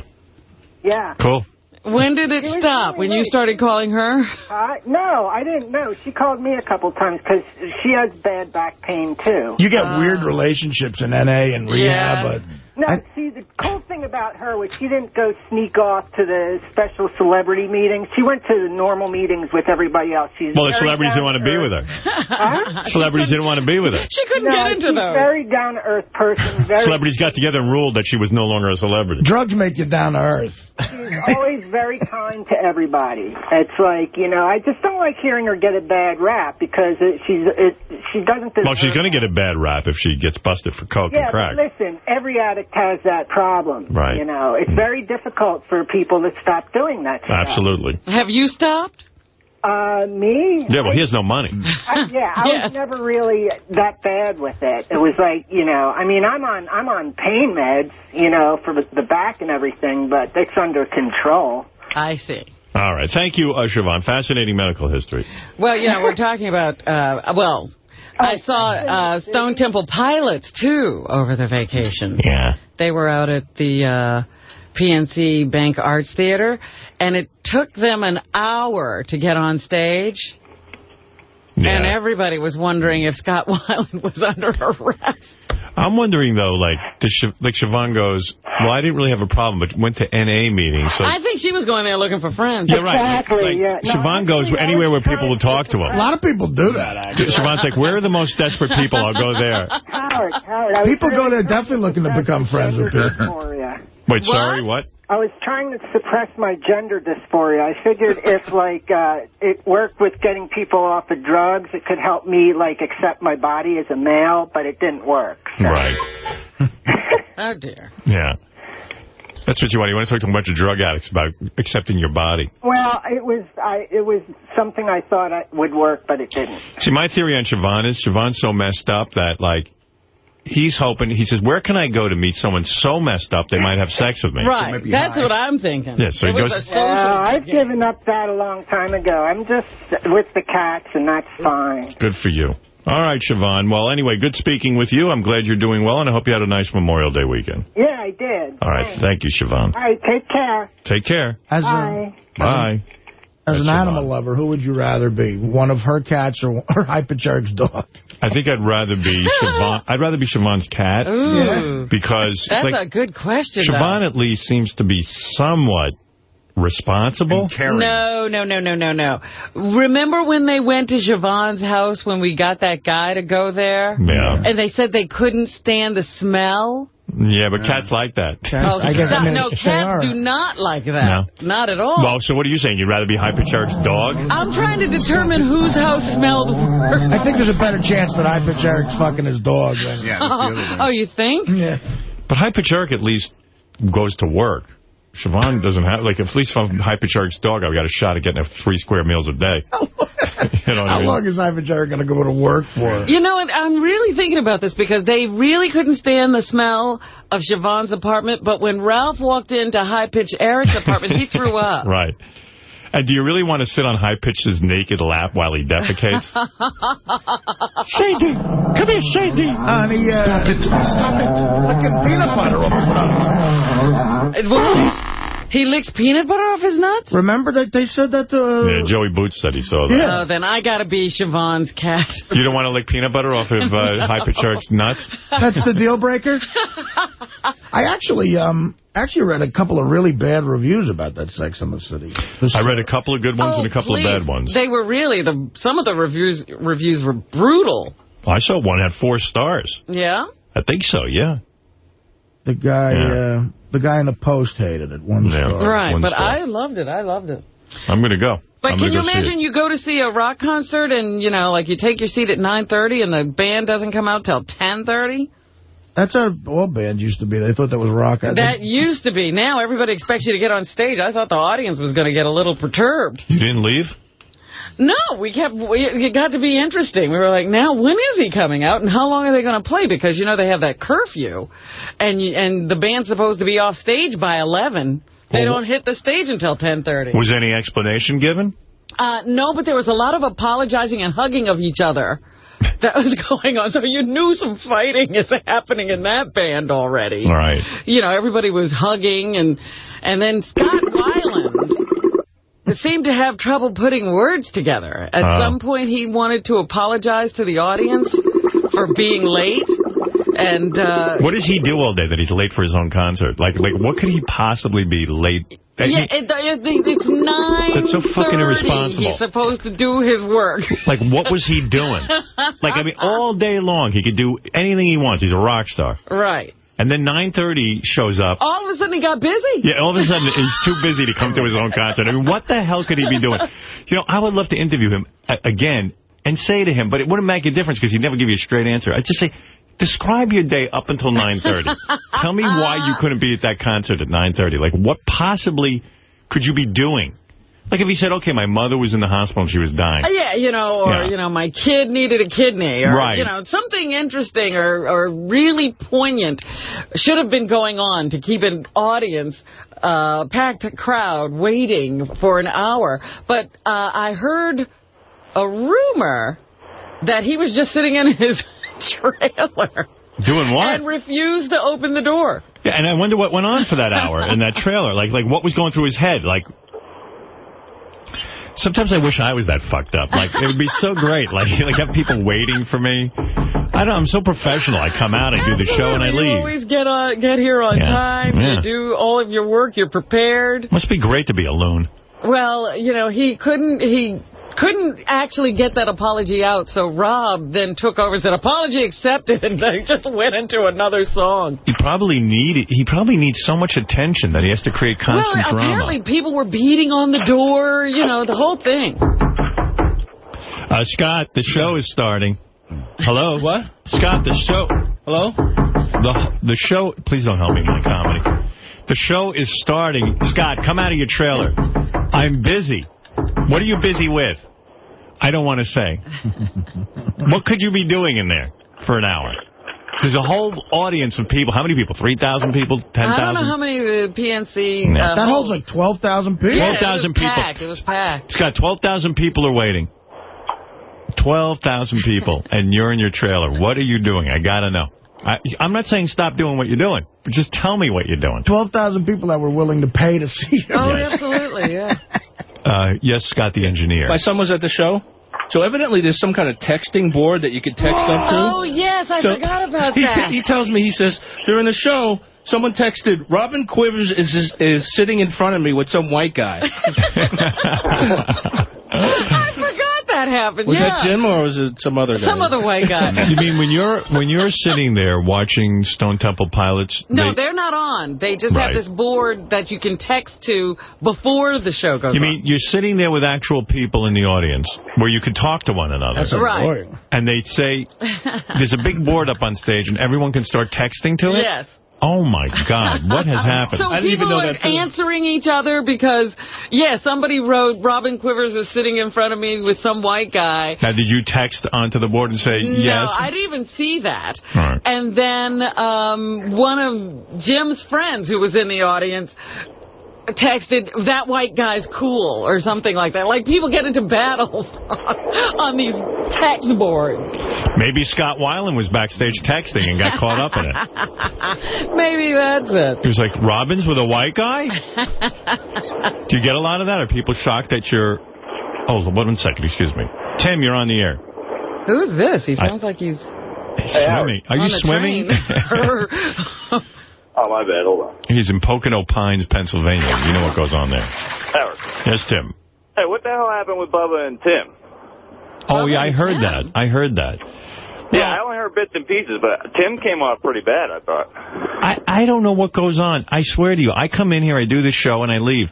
[SPEAKER 5] Yeah.
[SPEAKER 1] Cool.
[SPEAKER 2] When did it
[SPEAKER 5] It
[SPEAKER 2] stop?
[SPEAKER 5] really
[SPEAKER 2] When you started calling her?
[SPEAKER 5] Uh, no, I didn't know. She called me a couple times because she has bad back pain, too.
[SPEAKER 3] You get weird relationships in N.A. and rehab,
[SPEAKER 2] Yeah.
[SPEAKER 3] But
[SPEAKER 5] No,
[SPEAKER 3] I-
[SPEAKER 5] see, the cool thing about her was she didn't go sneak off to the special celebrity meetings. She went to the normal meetings with everybody else. She's
[SPEAKER 1] Well, the celebrities didn't want to be with her.
[SPEAKER 5] Huh?
[SPEAKER 1] Celebrities didn't want to be with her.
[SPEAKER 2] She couldn't
[SPEAKER 5] No,
[SPEAKER 2] get into
[SPEAKER 5] she's
[SPEAKER 2] those.
[SPEAKER 5] very down-to-earth person. Very,
[SPEAKER 1] Celebrities got together and ruled that she was no longer a celebrity.
[SPEAKER 3] drugs make you down to earth.
[SPEAKER 5] She's always very kind to everybody. It's like, you know, I just don't like hearing her get a bad rap because it, she's it, she doesn't deserve
[SPEAKER 1] Well, she's going to get a bad rap if she gets busted for coke
[SPEAKER 5] Yeah,
[SPEAKER 1] and crack.
[SPEAKER 5] but listen, every addict has that problem.
[SPEAKER 1] Right.
[SPEAKER 5] You know, it's very difficult for people to stop doing that stuff.
[SPEAKER 1] Absolutely.
[SPEAKER 2] Have you stopped?
[SPEAKER 5] Uh, me?
[SPEAKER 1] Yeah, well, he has no money.
[SPEAKER 5] I, yeah, I
[SPEAKER 2] Yeah.
[SPEAKER 5] was never really that bad with it. It was like, you know, I mean, I'm on I'm on pain meds, you know, for the, the back and everything, but it's under control.
[SPEAKER 2] I see.
[SPEAKER 1] All right. Thank you, uh, Siobhan. Fascinating medical history.
[SPEAKER 2] Well, you know, we're talking about, uh, well, I saw uh, Stone Temple Pilots, too, over the vacation.
[SPEAKER 1] Yeah.
[SPEAKER 2] They were out at the uh, PNC Bank Arts Theater, and it took them an hour to get on stage.
[SPEAKER 1] Yeah.
[SPEAKER 2] And everybody was wondering if Scott Weiland was under arrest.
[SPEAKER 1] I'm wondering, though, like, does like Siobhan goes, well, I didn't really have a problem, but went to NA meetings. So,
[SPEAKER 2] I think she was going there looking for friends.
[SPEAKER 1] yeah, right.
[SPEAKER 5] Exactly,
[SPEAKER 1] Like,
[SPEAKER 5] yeah. No,
[SPEAKER 1] Siobhan goes
[SPEAKER 5] actually,
[SPEAKER 1] anywhere where people
[SPEAKER 5] trying
[SPEAKER 1] will talk to
[SPEAKER 5] to
[SPEAKER 1] him.
[SPEAKER 3] A lot of people do that, actually.
[SPEAKER 1] Siobhan's like, where are the most desperate people? I'll go there.
[SPEAKER 5] Howard, Howard,
[SPEAKER 3] People go there definitely looking to become friends with people.
[SPEAKER 5] Dysphoria.
[SPEAKER 1] Wait, sorry, what?
[SPEAKER 5] I was trying to suppress my gender dysphoria. I figured if, like, uh, it worked with getting people off of drugs, it could help me, like, accept my body as a male, but it didn't work. So.
[SPEAKER 1] Right.
[SPEAKER 2] Oh, dear.
[SPEAKER 1] Yeah. That's what you want. You want to talk to a bunch of drug addicts about accepting your body.
[SPEAKER 5] Well, it was I, it was something I thought I would work, but it didn't.
[SPEAKER 1] See, my theory on Siobhan is Siobhan's so messed up that, like, he's hoping, he says, where can I go to meet someone so messed up they might have sex with me?
[SPEAKER 2] Right. That's
[SPEAKER 3] high.
[SPEAKER 2] what I'm thinking.
[SPEAKER 1] Yeah, so
[SPEAKER 2] it
[SPEAKER 1] he goes-
[SPEAKER 2] a
[SPEAKER 5] Uh, I've
[SPEAKER 2] gig.
[SPEAKER 5] given up that a long time ago. I'm just with the cats, and that's fine.
[SPEAKER 1] Good for you. All right, Siobhan. Well, anyway, good speaking with you. I'm glad you're doing well, and I hope you had a nice Memorial Day weekend.
[SPEAKER 5] Yeah, I did.
[SPEAKER 1] All right.
[SPEAKER 5] Thanks.
[SPEAKER 1] Thank you, Siobhan.
[SPEAKER 5] All right, take care.
[SPEAKER 1] Take care.
[SPEAKER 3] As, a,
[SPEAKER 5] Bye.
[SPEAKER 1] Bye.
[SPEAKER 3] as an animal
[SPEAKER 1] Siobhan.
[SPEAKER 3] lover, who would you rather be? One of her cats or her Hypercharged dog?
[SPEAKER 1] I think I'd rather be Siobhan. I'd rather be Siobhan's cat
[SPEAKER 2] Ooh.
[SPEAKER 1] because
[SPEAKER 2] That's
[SPEAKER 1] like,
[SPEAKER 2] a good question,
[SPEAKER 1] Siobhan at least seems to be somewhat responsible.
[SPEAKER 2] No, no, no, no, no, no. Remember when they went to Siobhan's house when we got that guy to go there?
[SPEAKER 1] Yeah.
[SPEAKER 2] And they said they couldn't stand the smell?
[SPEAKER 1] Yeah, but cats like that.
[SPEAKER 2] Oh,
[SPEAKER 3] I guess,
[SPEAKER 2] stop.
[SPEAKER 3] I mean,
[SPEAKER 2] no, cats do not like that. Not at all.
[SPEAKER 1] Well, so what are you saying? You'd rather be Hypercharged's dog?
[SPEAKER 2] I'm trying to determine whose house smelled worse.
[SPEAKER 3] I think there's a better chance that Hypercharged's fucking his dog. Than,
[SPEAKER 4] Yeah, that's the other thing.
[SPEAKER 2] Oh, you think?
[SPEAKER 3] yeah.
[SPEAKER 1] But Hypercharged at least goes to work. Siobhan doesn't have, like, at least if I'm Hypercharged's dog, I've got a shot at getting three square meals a day. You know what I
[SPEAKER 3] How
[SPEAKER 1] mean?
[SPEAKER 3] long is Hypercharged going to go to work for?
[SPEAKER 2] You know, and I'm really thinking about this because they really couldn't stand the smell of Siobhan's apartment, but when Ralph walked into High Pitch Eric's apartment, he threw up.
[SPEAKER 1] Right. And do you really want to sit on High Pitch's naked lap while he defecates? Shady! Come here, Shady!
[SPEAKER 3] Honey, uh, stop it. Stop it. Licking peanut butter off his nuts.
[SPEAKER 2] It was- He licks peanut butter off his nuts?
[SPEAKER 3] Remember that they said that uh,
[SPEAKER 1] Yeah, Joey Boots said he saw that.
[SPEAKER 3] Yeah.
[SPEAKER 2] Oh, then I gotta be Siobhan's cat.
[SPEAKER 1] You don't want to lick peanut butter off of uh, Hypercharged's nuts?
[SPEAKER 3] that's the deal breaker? I actually um actually read a couple of really bad reviews about that Sex in the City. This-
[SPEAKER 1] I read a couple of good ones and a couple
[SPEAKER 2] Oh, please.
[SPEAKER 1] of bad ones.
[SPEAKER 2] They were really, the some of the reviews reviews were brutal.
[SPEAKER 1] I saw one had four stars.
[SPEAKER 2] Yeah?
[SPEAKER 1] I think so, yeah.
[SPEAKER 3] The guy
[SPEAKER 1] Yeah.
[SPEAKER 3] uh, the guy in the Post hated it. One
[SPEAKER 1] Yeah.
[SPEAKER 3] star.
[SPEAKER 2] Right,
[SPEAKER 1] one
[SPEAKER 2] but
[SPEAKER 1] star.
[SPEAKER 2] I loved it. I loved it.
[SPEAKER 1] I'm going to go.
[SPEAKER 2] But
[SPEAKER 1] I'm
[SPEAKER 2] can you imagine you go to see a rock concert and, you know, like you take your seat at 9.30 and the band doesn't come out till 10.30?
[SPEAKER 3] That's how all bands used to be. They thought that was rock. I
[SPEAKER 2] That used to be. Now everybody expects you to get on stage. I thought the audience was going to get a little perturbed.
[SPEAKER 1] You didn't leave?
[SPEAKER 2] No, we kept. We, it got to be interesting. We were like, now when is he coming out, and how long are they going to play? Because you know they have that curfew, and and the band's supposed to be off stage by 11. They
[SPEAKER 1] Well,
[SPEAKER 2] don't hit the stage until 10:30.
[SPEAKER 1] Was any explanation given?
[SPEAKER 2] Uh, no, but there was a lot of apologizing and hugging of each other that was going on. So you knew some fighting is happening in that band already.
[SPEAKER 1] Right.
[SPEAKER 2] You know, everybody was hugging, and and then Scott Weiland seemed to have trouble putting words together. At
[SPEAKER 1] Uh.
[SPEAKER 2] some point, he wanted to apologize to the audience for being late. And uh,
[SPEAKER 1] What does he do all day that he's late for his own concert? Like, like what could he possibly be late?
[SPEAKER 2] yeah, it, it, it's nine.
[SPEAKER 1] That's so fucking irresponsible.
[SPEAKER 2] He's supposed to do his work.
[SPEAKER 1] Like, what was he doing? Like, I mean, all day long, he could do anything he wants. He's a rock star.
[SPEAKER 2] right.
[SPEAKER 1] And then 9.30 shows up.
[SPEAKER 2] All of a sudden, he got busy.
[SPEAKER 1] Yeah, all of a sudden, he's too busy to come to his own concert. I mean, what the hell could he be doing? You know, I would love to interview him uh, again and say to him, but it wouldn't make a difference because he'd never give you a straight answer. I'd just say, describe your day up until 9.30. Tell me why you couldn't be at that concert at 9.30. Like, what possibly could you be doing? Like if he said, okay, my mother was in the hospital and she was dying.
[SPEAKER 2] Uh, Yeah, you know, or,
[SPEAKER 1] Yeah.
[SPEAKER 2] you know, my kid needed a kidney, or,
[SPEAKER 1] Right.
[SPEAKER 2] you know, something interesting or, or really poignant should have been going on to keep an audience, uh, packed crowd waiting for an hour. But uh, I heard a rumor that he was just sitting in his trailer
[SPEAKER 1] Doing what?
[SPEAKER 2] and refused to open the door.
[SPEAKER 1] Yeah, and I wonder what went on for that hour in that trailer. Like, like what was going through his head? Like, sometimes I wish I was that fucked up. Like, it would be so great. Like, like have people waiting for me. I don't. I'm so professional. I come out, I do the show, and I
[SPEAKER 2] Absolutely. You
[SPEAKER 1] leave.
[SPEAKER 2] always get on, get here on
[SPEAKER 1] Yeah.
[SPEAKER 2] time.
[SPEAKER 1] Yeah.
[SPEAKER 2] You do all of your work. You're prepared.
[SPEAKER 1] Must be great to be a loon.
[SPEAKER 2] Well, you know, he couldn't he couldn't actually get that apology out, so Rob then took over and said, apology accepted, and they just went into another song.
[SPEAKER 1] He probably need. He probably needs so much attention that he has to create constant
[SPEAKER 2] well,
[SPEAKER 1] drama.
[SPEAKER 2] apparently people were beating on the door, you know, the whole thing.
[SPEAKER 1] Uh, Scott, the show is starting. Hello.
[SPEAKER 6] What?
[SPEAKER 1] Scott, the show.
[SPEAKER 6] Hello?
[SPEAKER 1] The the show. Please don't help me with my comedy. The show is starting. Scott, come out of your trailer. I'm busy. What are you busy with? I don't want to say. what could you be doing in there for an hour? There's a whole audience of people. How many people? 3,000 people? 10,000?
[SPEAKER 2] I don't know how many the PNC...
[SPEAKER 1] No.
[SPEAKER 2] Uh,
[SPEAKER 3] That holds like 12,000 people.
[SPEAKER 2] yeah,
[SPEAKER 1] 12,000
[SPEAKER 2] it was
[SPEAKER 1] people.
[SPEAKER 2] Packed. It was packed.
[SPEAKER 1] Scott, 12,000 people are waiting. 12,000 people, and you're in your trailer. What are you doing? I got to know. I, I'm not saying stop doing what you're doing. Just tell me what you're doing.
[SPEAKER 3] 12,000 people that were willing to pay to see you.
[SPEAKER 2] Oh,
[SPEAKER 1] Yes.
[SPEAKER 2] absolutely, yeah.
[SPEAKER 1] Uh, yes, Scott the engineer.
[SPEAKER 6] My son was at the show. So evidently there's some kind of texting board that you could text up to.
[SPEAKER 2] Oh, yes, I
[SPEAKER 6] So
[SPEAKER 2] forgot about
[SPEAKER 6] he,
[SPEAKER 2] that.
[SPEAKER 6] he tells me, he says, during the show, someone texted, Robin Quivers is, is is sitting in front of me with some white guy.
[SPEAKER 2] I forgot that happened,
[SPEAKER 6] Was
[SPEAKER 2] yeah.
[SPEAKER 6] that Jim or was it some other guy?
[SPEAKER 2] Some other white guy.
[SPEAKER 1] You mean when you're when you're sitting there watching Stone Temple Pilots?
[SPEAKER 2] No,
[SPEAKER 1] they-
[SPEAKER 2] they're not on. They just
[SPEAKER 1] Right.
[SPEAKER 2] have this board that you can text to before the show goes
[SPEAKER 1] You
[SPEAKER 2] on.
[SPEAKER 1] mean you're sitting there with actual people in the audience where you could talk to one another?
[SPEAKER 3] That's
[SPEAKER 2] Right.
[SPEAKER 3] annoying.
[SPEAKER 1] And they say there's a big board up on stage and everyone can start texting to it?
[SPEAKER 2] Yes.
[SPEAKER 1] Oh, my God. What has happened?
[SPEAKER 2] So
[SPEAKER 6] I didn't even
[SPEAKER 2] people
[SPEAKER 6] know
[SPEAKER 2] are answering each other because, yeah, somebody wrote, Robin Quivers is sitting in front of me with some white guy.
[SPEAKER 1] now, did you text onto the board and say yes?
[SPEAKER 2] No, I didn't even see that.
[SPEAKER 1] Right.
[SPEAKER 2] And then um, one of Jim's friends who was in the audience texted, that white guy's cool, or something like that. Like, people get into battles on these text boards.
[SPEAKER 1] Maybe Scott Weiland was backstage texting and got caught up in it.
[SPEAKER 2] Maybe that's it.
[SPEAKER 1] He was like, Robbins with a white guy? Do you get a lot of that? Are people shocked that you're... Oh, one second, excuse me. Tim, you're on the air.
[SPEAKER 2] Who's this? He sounds like he's
[SPEAKER 1] Swimming. Are you swimming?
[SPEAKER 2] Train.
[SPEAKER 7] Oh, my bad. Hold on.
[SPEAKER 1] He's in Pocono Pines, Pennsylvania. You know what goes on there.
[SPEAKER 7] Howard.
[SPEAKER 1] Yes, Tim.
[SPEAKER 7] Hey, what the hell happened with Bubba and Tim?
[SPEAKER 1] Oh,
[SPEAKER 2] Bubba
[SPEAKER 1] yeah, I heard
[SPEAKER 2] Tim.
[SPEAKER 1] that. I heard that.
[SPEAKER 7] Yeah, I only heard bits and pieces, but Tim came off pretty bad, I thought.
[SPEAKER 1] I, I don't know what goes on. I swear to you, I come in here, I do this show, and I leave.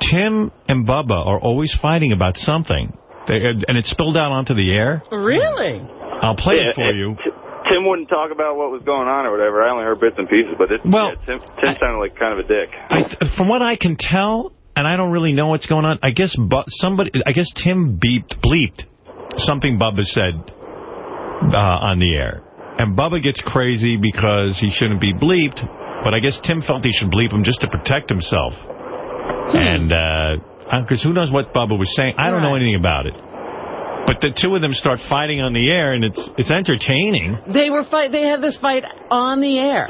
[SPEAKER 1] Tim and Bubba are always fighting about something. They, and it spilled out onto the air.
[SPEAKER 2] really?
[SPEAKER 1] I'll play
[SPEAKER 7] Yeah,
[SPEAKER 1] it for you.
[SPEAKER 7] T- Tim Tim wouldn't talk about what was going on or whatever. I only heard bits and pieces, but it,
[SPEAKER 1] Well,
[SPEAKER 7] yeah, Tim, Tim sounded like kind of a dick.
[SPEAKER 1] I, from what I can tell, and I don't really know what's going on, I guess but somebody, I guess Tim beeped, bleeped something Bubba said uh, on the air. And Bubba gets crazy because he shouldn't be bleeped, but I guess Tim felt he should bleep him just to protect himself. Hmm. And, uh, uh, because who knows what Bubba was saying. I don't know anything about it. But the two of them start fighting on the air, and it's it's entertaining.
[SPEAKER 2] They were fight. They had this fight on the air.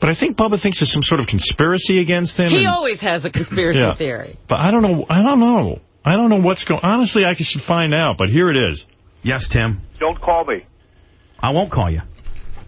[SPEAKER 1] But I think Bubba thinks there's some sort of conspiracy against him.
[SPEAKER 2] He
[SPEAKER 1] and-
[SPEAKER 2] always has a conspiracy
[SPEAKER 1] Yeah.
[SPEAKER 2] theory.
[SPEAKER 1] But I don't know. I don't know. I don't know what's going. Honestly, I should find out. But here it is.
[SPEAKER 8] Yes, Tim.
[SPEAKER 9] Don't call me.
[SPEAKER 8] I won't call you.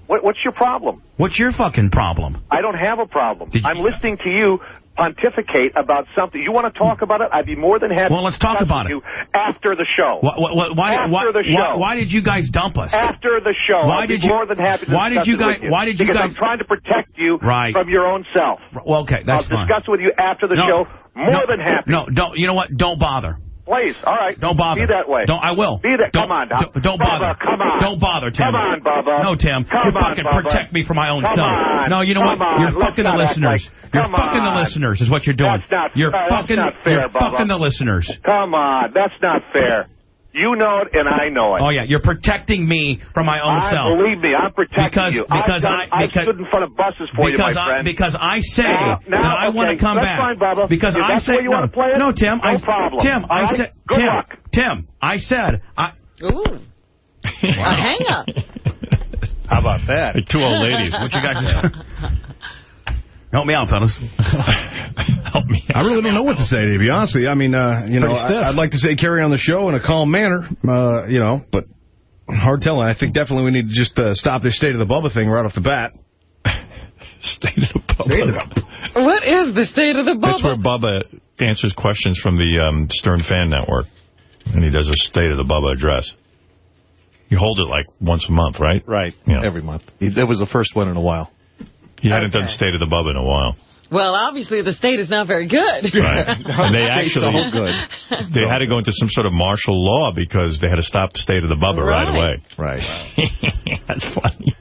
[SPEAKER 9] What, what's your problem?
[SPEAKER 8] What's your fucking problem?
[SPEAKER 9] I don't have a problem.
[SPEAKER 8] Did you-
[SPEAKER 9] I'm listening to you pontificate about something. You want to talk about it? I'd be more than happy.
[SPEAKER 8] Well, let's talk
[SPEAKER 9] to discuss
[SPEAKER 8] about
[SPEAKER 9] with
[SPEAKER 8] it.
[SPEAKER 9] You after the show.
[SPEAKER 8] Why, why, why,
[SPEAKER 9] After
[SPEAKER 8] why,
[SPEAKER 9] the show.
[SPEAKER 8] why did you guys dump us?
[SPEAKER 9] After the show,
[SPEAKER 8] Why
[SPEAKER 9] I'd
[SPEAKER 8] did you-
[SPEAKER 9] more than happy to
[SPEAKER 8] why did you guys-
[SPEAKER 9] you.
[SPEAKER 8] why did you
[SPEAKER 9] because
[SPEAKER 8] guys-
[SPEAKER 9] I'm trying to protect you
[SPEAKER 8] Right.
[SPEAKER 9] from your own self.
[SPEAKER 8] Well, okay, that's
[SPEAKER 9] I'll
[SPEAKER 8] fine.
[SPEAKER 9] discuss it with you after the
[SPEAKER 8] No.
[SPEAKER 9] show. More
[SPEAKER 8] no,
[SPEAKER 9] than happy.
[SPEAKER 8] No, don't. You know what? Don't bother.
[SPEAKER 9] Please, all right.
[SPEAKER 8] Don't bother.
[SPEAKER 9] Be that way.
[SPEAKER 8] Don't. I will.
[SPEAKER 9] Be that.
[SPEAKER 8] Don't,
[SPEAKER 9] come on, Doc.
[SPEAKER 8] Don't, don't
[SPEAKER 9] Bubba,
[SPEAKER 8] bother.
[SPEAKER 9] Come on.
[SPEAKER 8] Don't bother, Tim.
[SPEAKER 9] Come on, Bubba.
[SPEAKER 8] No, Tim.
[SPEAKER 9] Come
[SPEAKER 8] you
[SPEAKER 9] on,
[SPEAKER 8] fucking
[SPEAKER 9] Bubba.
[SPEAKER 8] protect me from my own
[SPEAKER 9] Come
[SPEAKER 8] self.
[SPEAKER 9] on.
[SPEAKER 8] No, you know
[SPEAKER 9] Come
[SPEAKER 8] what?
[SPEAKER 9] on.
[SPEAKER 8] You're
[SPEAKER 9] Let's
[SPEAKER 8] fucking the listeners.
[SPEAKER 9] like-
[SPEAKER 8] You're fucking the
[SPEAKER 9] on.
[SPEAKER 8] listeners is what you're doing.
[SPEAKER 9] That's not-
[SPEAKER 8] You're
[SPEAKER 9] that's
[SPEAKER 8] fucking.
[SPEAKER 9] fair,
[SPEAKER 8] you're
[SPEAKER 9] Bubba.
[SPEAKER 8] fucking the listeners.
[SPEAKER 9] Come on. That's not fair. You know it, and I know it.
[SPEAKER 8] Oh yeah, you're protecting me from my own
[SPEAKER 9] I
[SPEAKER 8] self.
[SPEAKER 9] believe me, I'm protecting
[SPEAKER 8] Because-
[SPEAKER 9] you.
[SPEAKER 8] because
[SPEAKER 9] I've done,
[SPEAKER 8] I-
[SPEAKER 9] I've stood in front of buses for you, my
[SPEAKER 8] because I
[SPEAKER 9] friend.
[SPEAKER 8] because I say
[SPEAKER 9] Now- now,
[SPEAKER 8] that I want to
[SPEAKER 9] okay,
[SPEAKER 8] come
[SPEAKER 9] that's
[SPEAKER 8] back.
[SPEAKER 9] fine, Bubba.
[SPEAKER 8] Because
[SPEAKER 9] If
[SPEAKER 8] I
[SPEAKER 9] that's
[SPEAKER 8] say
[SPEAKER 9] you
[SPEAKER 8] no,
[SPEAKER 9] wanna play it,
[SPEAKER 8] no, Tim.
[SPEAKER 9] no
[SPEAKER 8] I,
[SPEAKER 9] problem.
[SPEAKER 8] Tim, I
[SPEAKER 9] right?
[SPEAKER 8] said
[SPEAKER 9] Good
[SPEAKER 8] Tim,
[SPEAKER 9] luck.
[SPEAKER 8] Tim. I said I.
[SPEAKER 2] Ooh. A hang up.
[SPEAKER 10] How about that?
[SPEAKER 1] Two old ladies.
[SPEAKER 8] What you guys? Help me out, fellas.
[SPEAKER 1] Help me.
[SPEAKER 10] I really don't know what to say, to be honest with you. I mean, uh, you know,
[SPEAKER 1] Pretty.
[SPEAKER 10] I, would like to say carry on the show in a calm manner, uh, you know, but hard telling. I think definitely we need to just uh, stop this state of the Bubba thing right off the bat.
[SPEAKER 1] State of the Bubba.
[SPEAKER 2] What is the state of the Bubba?
[SPEAKER 1] That's where
[SPEAKER 2] bubble?
[SPEAKER 1] Bubba answers questions from the um, Stern Fan Network. And he does a State of the Bubba address. You hold it like once a month, right?
[SPEAKER 10] Right.
[SPEAKER 1] Yeah.
[SPEAKER 10] Every month. That was the first one in a while.
[SPEAKER 1] He hadn't
[SPEAKER 2] Okay.
[SPEAKER 1] done State of the Bubba in a while.
[SPEAKER 2] Well, obviously the state is not very good.
[SPEAKER 1] Right. and they actually
[SPEAKER 10] so good.
[SPEAKER 1] they had to go into some sort of martial law because they had to stop the State of the Bubba right,
[SPEAKER 2] Right.
[SPEAKER 1] away.
[SPEAKER 10] Right.
[SPEAKER 1] That's funny.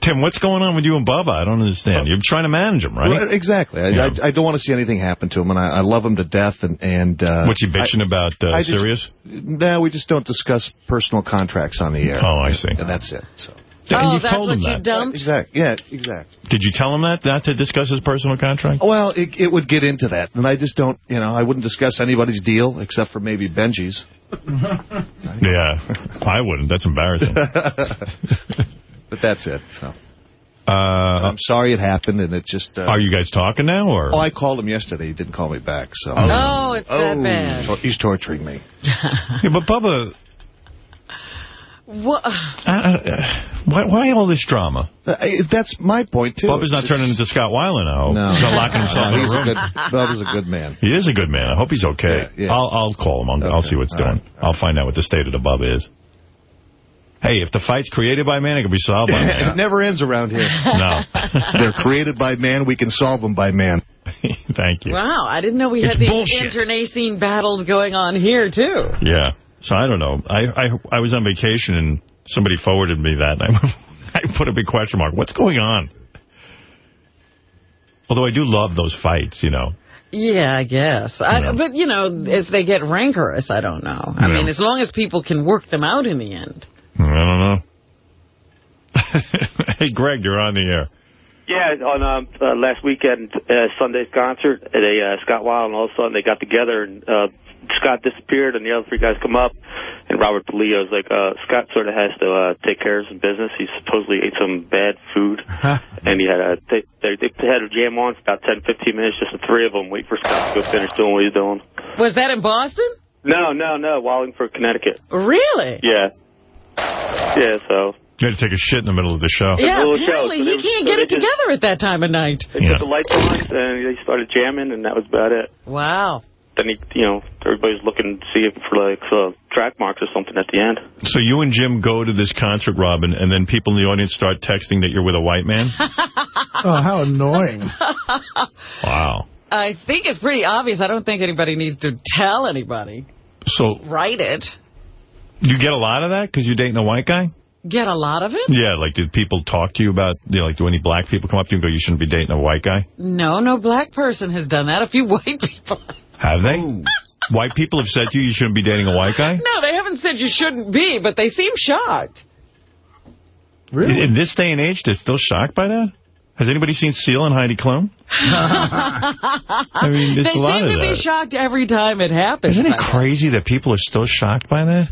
[SPEAKER 1] Tim, what's going on with you and Bubba? I don't understand. You're trying to manage him, right?
[SPEAKER 11] Right, exactly. I,
[SPEAKER 1] Yeah.
[SPEAKER 11] I, I don't want to see anything happen to him, and I, I love him to death. And and uh,
[SPEAKER 1] What's he bitching about? Uh,
[SPEAKER 11] I just-
[SPEAKER 1] Sirius?
[SPEAKER 11] No, we just don't discuss personal contracts on the air.
[SPEAKER 1] Oh, I see.
[SPEAKER 11] And that's it. So.
[SPEAKER 1] And
[SPEAKER 2] oh,
[SPEAKER 1] you
[SPEAKER 2] that's
[SPEAKER 1] told
[SPEAKER 2] what
[SPEAKER 1] him
[SPEAKER 2] you
[SPEAKER 1] that.
[SPEAKER 2] dumped?
[SPEAKER 11] Exactly. Yeah, exactly.
[SPEAKER 1] Did you tell him that, not to discuss his personal contract?
[SPEAKER 11] Well, it, it would get into that, and I just don't. You know, I wouldn't discuss anybody's deal except for maybe Benji's.
[SPEAKER 1] Yeah, I wouldn't. That's embarrassing.
[SPEAKER 11] But that's it. So
[SPEAKER 1] Uh,
[SPEAKER 11] I'm sorry it happened, and it just. Uh,
[SPEAKER 1] are you guys talking now, or?
[SPEAKER 11] Oh, I called him yesterday. He didn't call me back. So.
[SPEAKER 2] Oh, it's that bad.
[SPEAKER 11] Tor- He's torturing me.
[SPEAKER 1] Yeah, but Bubba,
[SPEAKER 2] What?
[SPEAKER 1] uh, uh, why, why all this drama?
[SPEAKER 11] Uh, that's my point too.
[SPEAKER 1] Bubba's not
[SPEAKER 11] It's-
[SPEAKER 1] turning into Scott Weiland now.
[SPEAKER 11] No.
[SPEAKER 1] He's not locking himself
[SPEAKER 11] No,
[SPEAKER 1] in
[SPEAKER 11] he's
[SPEAKER 1] a
[SPEAKER 11] a
[SPEAKER 1] room.
[SPEAKER 11] good. Bubba's a good man.
[SPEAKER 1] He is a good man. I hope he's okay.
[SPEAKER 11] Yeah, yeah.
[SPEAKER 1] I'll I'll call him. I'll, I'll see what's
[SPEAKER 11] All
[SPEAKER 1] doing.
[SPEAKER 11] right.
[SPEAKER 1] I'll find out what the state of the Bubba is. Hey, if the fight's created by man, it can be solved by man.
[SPEAKER 11] it never ends around here.
[SPEAKER 1] no.
[SPEAKER 11] They're created by man. We can solve them by man.
[SPEAKER 1] Thank you.
[SPEAKER 2] Wow, I didn't know we
[SPEAKER 1] It's
[SPEAKER 2] had these
[SPEAKER 1] bullshit.
[SPEAKER 2] internecine battles going on here, too.
[SPEAKER 1] Yeah. So I don't know. I, I I was on vacation and somebody forwarded me that. And I, I put a big question mark. What's going on? Although I do love those fights, you know.
[SPEAKER 2] Yeah, I guess. I, But, you know, if they get rancorous, I don't know. I
[SPEAKER 1] Yeah.
[SPEAKER 2] mean, as long as people can work them out in the end.
[SPEAKER 1] I don't know. hey, Greg, you're on the air.
[SPEAKER 12] Yeah, on um, uh, last weekend, uh, Sunday's concert, they uh, Scott Weiland and all of a sudden they got together and uh, Scott disappeared and the other three guys come up and Robert DeLeo's like, uh, Scott sort of has to uh, take care of some business. He supposedly ate some bad food and he had a, they, they, they had a jam on for about 10, 15 minutes, just the three of them, wait for Scott to go finish doing what he's doing.
[SPEAKER 2] Was that in Boston?
[SPEAKER 12] No, no, no, Wallingford, Connecticut.
[SPEAKER 2] Really?
[SPEAKER 12] Yeah. Yeah, so.
[SPEAKER 1] You had to take a shit in the middle of the show.
[SPEAKER 2] Yeah,
[SPEAKER 12] little show, so
[SPEAKER 2] he
[SPEAKER 12] they-
[SPEAKER 2] can't
[SPEAKER 12] so
[SPEAKER 2] get it
[SPEAKER 12] just-
[SPEAKER 2] together at that time of night.
[SPEAKER 12] They
[SPEAKER 1] Yeah.
[SPEAKER 12] put the lights on and they started jamming and that was about it.
[SPEAKER 2] Wow.
[SPEAKER 12] Then he, you know, everybody's looking to see if for like uh, track marks or something at the end.
[SPEAKER 1] So you and Jim go to this concert, Robin, and then people in the audience start texting that you're with a white man?
[SPEAKER 3] Oh, how annoying.
[SPEAKER 1] wow.
[SPEAKER 2] I think it's pretty obvious. I don't think anybody needs to tell anybody.
[SPEAKER 1] So
[SPEAKER 2] Write it.
[SPEAKER 1] you get a lot of that because you're dating a white guy?
[SPEAKER 2] Get a lot of it?
[SPEAKER 1] Yeah, like, did people talk to you about, you know, like, do any black people come up to you and go, you shouldn't be dating a white guy?
[SPEAKER 2] No, no black person has done that. A few white people.
[SPEAKER 1] Have they? White people have said to you, you shouldn't be dating a white guy?
[SPEAKER 2] No, they haven't said you shouldn't be, but they seem shocked.
[SPEAKER 1] In, in this day and age, they're still shocked by that? Has anybody seen Seal and Heidi Klum? I mean, there's
[SPEAKER 2] they
[SPEAKER 1] a lot
[SPEAKER 2] seem
[SPEAKER 1] of
[SPEAKER 2] to be
[SPEAKER 1] that.
[SPEAKER 2] shocked every time it happens.
[SPEAKER 1] Isn't it
[SPEAKER 2] I guess.
[SPEAKER 1] crazy that people are still shocked by that?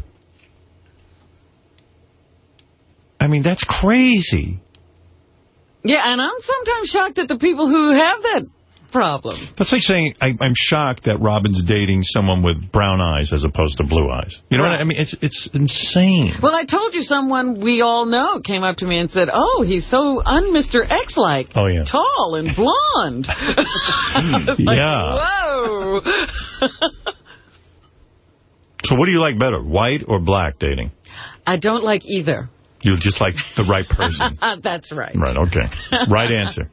[SPEAKER 1] I mean, that's crazy.
[SPEAKER 2] Yeah, and I'm sometimes shocked at the people who have that problem.
[SPEAKER 1] That's like saying I, I'm shocked that Robin's dating someone with brown eyes as opposed to blue eyes. You know what I mean? It's it's insane.
[SPEAKER 2] Well, I told you someone we all know came up to me and said, oh, he's so un-Mr. X-like.
[SPEAKER 1] Oh, yeah.
[SPEAKER 2] Tall and blonde. Like,
[SPEAKER 1] Yeah.
[SPEAKER 2] Whoa.
[SPEAKER 1] So what do you like better, white or black dating?
[SPEAKER 2] I don't like either.
[SPEAKER 1] You just like the right person.
[SPEAKER 2] That's right.
[SPEAKER 1] right, okay. Right answer.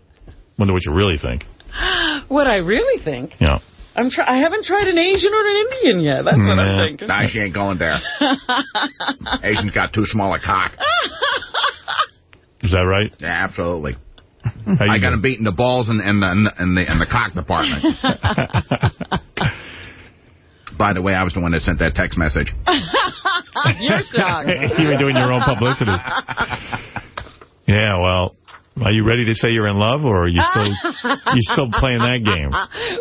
[SPEAKER 1] Wonder what you really think.
[SPEAKER 2] What I really think,
[SPEAKER 1] Yeah.
[SPEAKER 2] I'm try I haven't tried an Asian or an Indian yet. That's what I'm thinking.
[SPEAKER 4] Nah, she ain't going there. Asian's got too small a cock.
[SPEAKER 1] Is that right?
[SPEAKER 4] Yeah, absolutely.
[SPEAKER 1] How you
[SPEAKER 4] I got
[SPEAKER 1] doing?
[SPEAKER 4] him beating the balls in, in, the, in, the, in, the, in the cock department. By the way, I was the one that sent that text message.
[SPEAKER 2] You're shocked.
[SPEAKER 1] you were doing your own publicity. Yeah, well, are you ready to say you're in love, or are you still you still playing that game?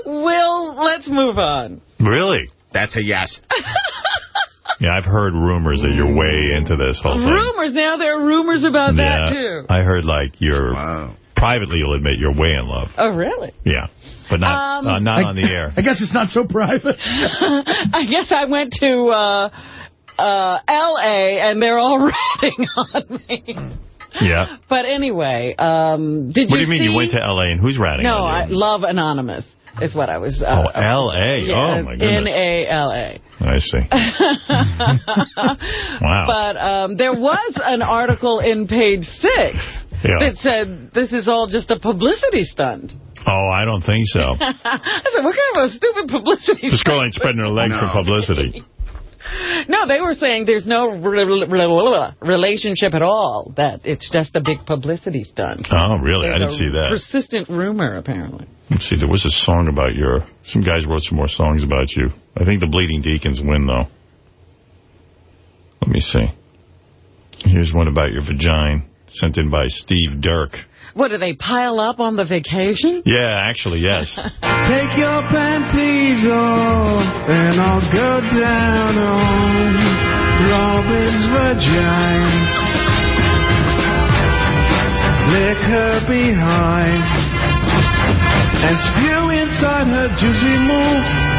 [SPEAKER 2] Will, let's move on.
[SPEAKER 1] Really?
[SPEAKER 4] That's a yes.
[SPEAKER 1] Yeah, I've heard rumors that you're way into this whole thing.
[SPEAKER 2] Rumors. Now there are rumors about that, too.
[SPEAKER 1] I heard like you're privately. You'll admit you're way in love.
[SPEAKER 2] Oh, really?
[SPEAKER 1] Yeah, but not
[SPEAKER 2] Um,
[SPEAKER 1] uh, not
[SPEAKER 3] I-
[SPEAKER 1] on the air.
[SPEAKER 3] I guess it's not so private.
[SPEAKER 2] I guess I went to uh, uh, L.A. and they're all ratting on me.
[SPEAKER 1] Yeah.
[SPEAKER 2] But anyway, um, did
[SPEAKER 1] What
[SPEAKER 2] you What
[SPEAKER 1] do you mean
[SPEAKER 2] see?
[SPEAKER 1] you went to L.A. and who's ratting
[SPEAKER 2] No, I? Love Anonymous is what I was. Uh,
[SPEAKER 1] oh, L.A.
[SPEAKER 2] yeah,
[SPEAKER 1] oh my goodness.
[SPEAKER 2] N-A-L-A.
[SPEAKER 1] I see. wow.
[SPEAKER 2] But um, there was an article in page six
[SPEAKER 1] Yeah.
[SPEAKER 2] that said this is all just a publicity stunt.
[SPEAKER 1] oh, I don't think so.
[SPEAKER 2] I said, what kind of a stupid publicity
[SPEAKER 1] This
[SPEAKER 2] stunt?
[SPEAKER 1] girl ain't spreading her legs for publicity.
[SPEAKER 2] No, they were saying there's no re- re- re- relationship at all, that it's just a big publicity stunt.
[SPEAKER 1] Oh, really? I didn't see that.
[SPEAKER 2] persistent rumor, apparently.
[SPEAKER 1] Let's see, there was a song about your... Some guys wrote some more songs about you. I think the Bleeding Deacons win, though. Let me see. Here's one about your vagina, sent in by Steve Dirk.
[SPEAKER 2] What, do they pile up on the vacation?
[SPEAKER 1] Yeah, actually, yes.
[SPEAKER 13] Take your panties off and I'll go down on Robin's vagina. Lick her behind and spew inside her juicy move.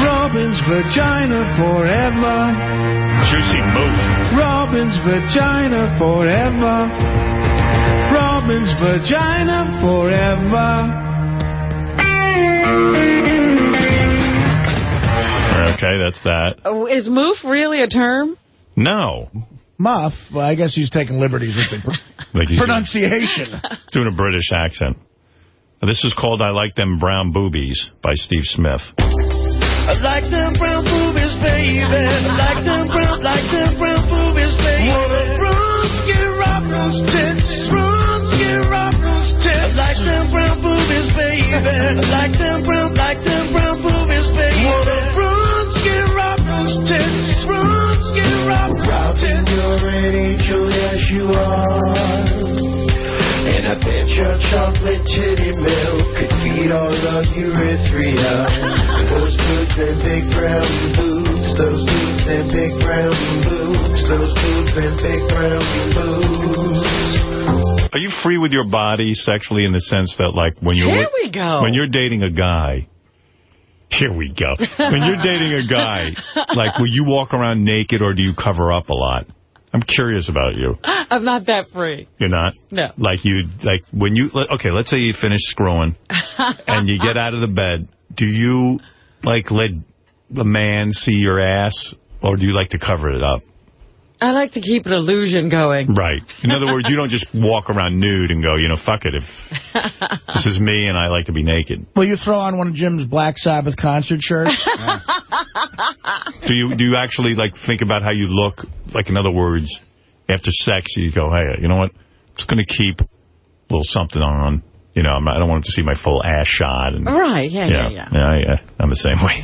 [SPEAKER 13] Robin's vagina forever.
[SPEAKER 1] Juicy move.
[SPEAKER 13] Robin's vagina forever. Robin's vagina forever.
[SPEAKER 1] Okay, that's that.
[SPEAKER 2] Oh, Is moof really a term?
[SPEAKER 1] No.
[SPEAKER 3] Muff, well, I guess he's taking liberties with the pr-
[SPEAKER 1] Like he's
[SPEAKER 3] pronunciation.
[SPEAKER 1] doing a British accent. This is called I Like Them Brown Boobies by Steve Smith.
[SPEAKER 13] Like them brown boobies, baby. Like them brown, like them brown boobies, baby. Runsky rock those tits, runsky rock those tits. Like them brown boobies, baby. Like them brown, like them brown boobies, baby. Runsky rock those tits, runsky rock those tits. You're angel, yes you are. And I bet your chocolate titty milk could feed all of Eritrea. those boobs and big brown boobs, those boobs and big brown boobs, those boobs and big brown boobs.
[SPEAKER 1] Are you free with your body sexually in the sense that, like, when you're
[SPEAKER 2] Here we go.
[SPEAKER 1] when you're dating a guy, here we go. when you're dating a guy, like, will you walk around naked or do you cover up a lot? I'm curious about you.
[SPEAKER 2] I'm not that free.
[SPEAKER 1] You're not?
[SPEAKER 2] No.
[SPEAKER 1] Like you, like when you, okay, let's say you finish screwing and you get out of the bed. Do you, like, let the man see your ass or do you like to cover it up?
[SPEAKER 2] I like to keep an illusion going.
[SPEAKER 1] Right. In other words, you don't just walk around nude and go, you know, fuck it. If this is me and I like to be naked.
[SPEAKER 3] Will you throw on one of Jim's Black Sabbath concert shirts?
[SPEAKER 1] Do you do you actually like think about how you look? Like in other words, after sex, you go, hey, you know what? I'm just going to keep a little something on. You know, I'm not, I don't want to see my full ass shot. And,
[SPEAKER 2] Right, yeah, yeah, yeah.
[SPEAKER 1] yeah, yeah. I'm the same way.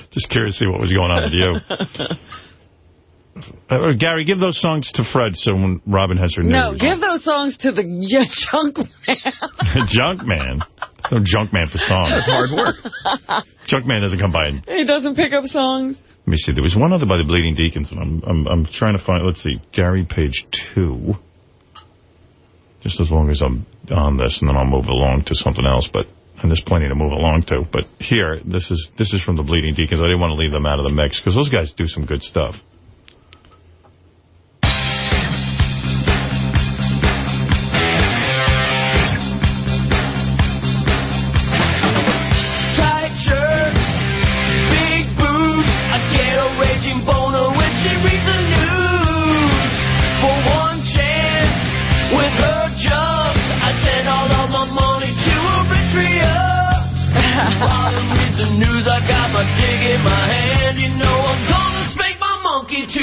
[SPEAKER 1] Just curious to see what was going on with you. Uh, Gary, give those songs to Fred so when Robin has her
[SPEAKER 2] No,
[SPEAKER 1] news.
[SPEAKER 2] give those songs to the yeah, junk man.
[SPEAKER 1] junk man. No junk man for songs.
[SPEAKER 2] That's hard work.
[SPEAKER 1] Junk man doesn't come by. And,
[SPEAKER 2] he doesn't pick up songs.
[SPEAKER 1] let me see. There was one other by the Bleeding Deacons, and I'm I'm, I'm trying to find. Let's see, Gary, page two. Just as long as I'm on this, and then I'll move along to something else. But and there's plenty to move along to. But here, this is this is from the Bleeding Deacons. I didn't want to leave them out of the mix because those guys do some good stuff.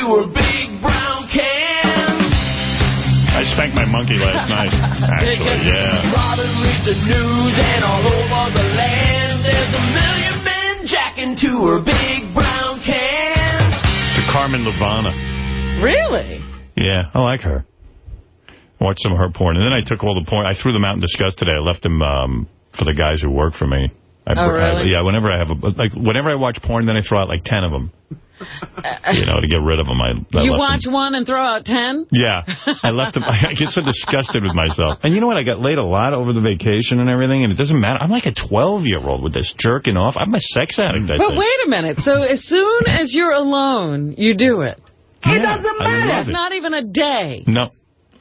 [SPEAKER 13] Monkey to her big brown can.
[SPEAKER 1] I spanked my monkey last night. Actually, yeah.
[SPEAKER 13] Robin reads the news and all over the land there's a million men jacking to her big brown can.
[SPEAKER 1] To Carmen Luvana.
[SPEAKER 2] Really?
[SPEAKER 1] Yeah, I like her. Watched some of her porn. And then I took all the porn. I threw them out in disgust today. I left them um, for the guys who work for me. I,
[SPEAKER 2] Oh, really?
[SPEAKER 1] I, yeah, whenever I have a, like, whenever I watch porn, then I throw out like 10 of them. you know, to get rid of them. I, I
[SPEAKER 2] you watch
[SPEAKER 1] them.
[SPEAKER 2] one and throw out ten?
[SPEAKER 1] Yeah, I left them. I get so disgusted with myself. And you know what? I got laid a lot over the vacation and everything, and it doesn't matter. I'm like a 12-year-old with this jerking off. I'm a sex addict, I
[SPEAKER 2] But
[SPEAKER 1] think.
[SPEAKER 2] wait a minute. So as soon as you're alone, you do it.
[SPEAKER 1] Yeah,
[SPEAKER 2] it doesn't matter.
[SPEAKER 1] love
[SPEAKER 2] There's
[SPEAKER 1] it.
[SPEAKER 2] not even a day
[SPEAKER 1] No,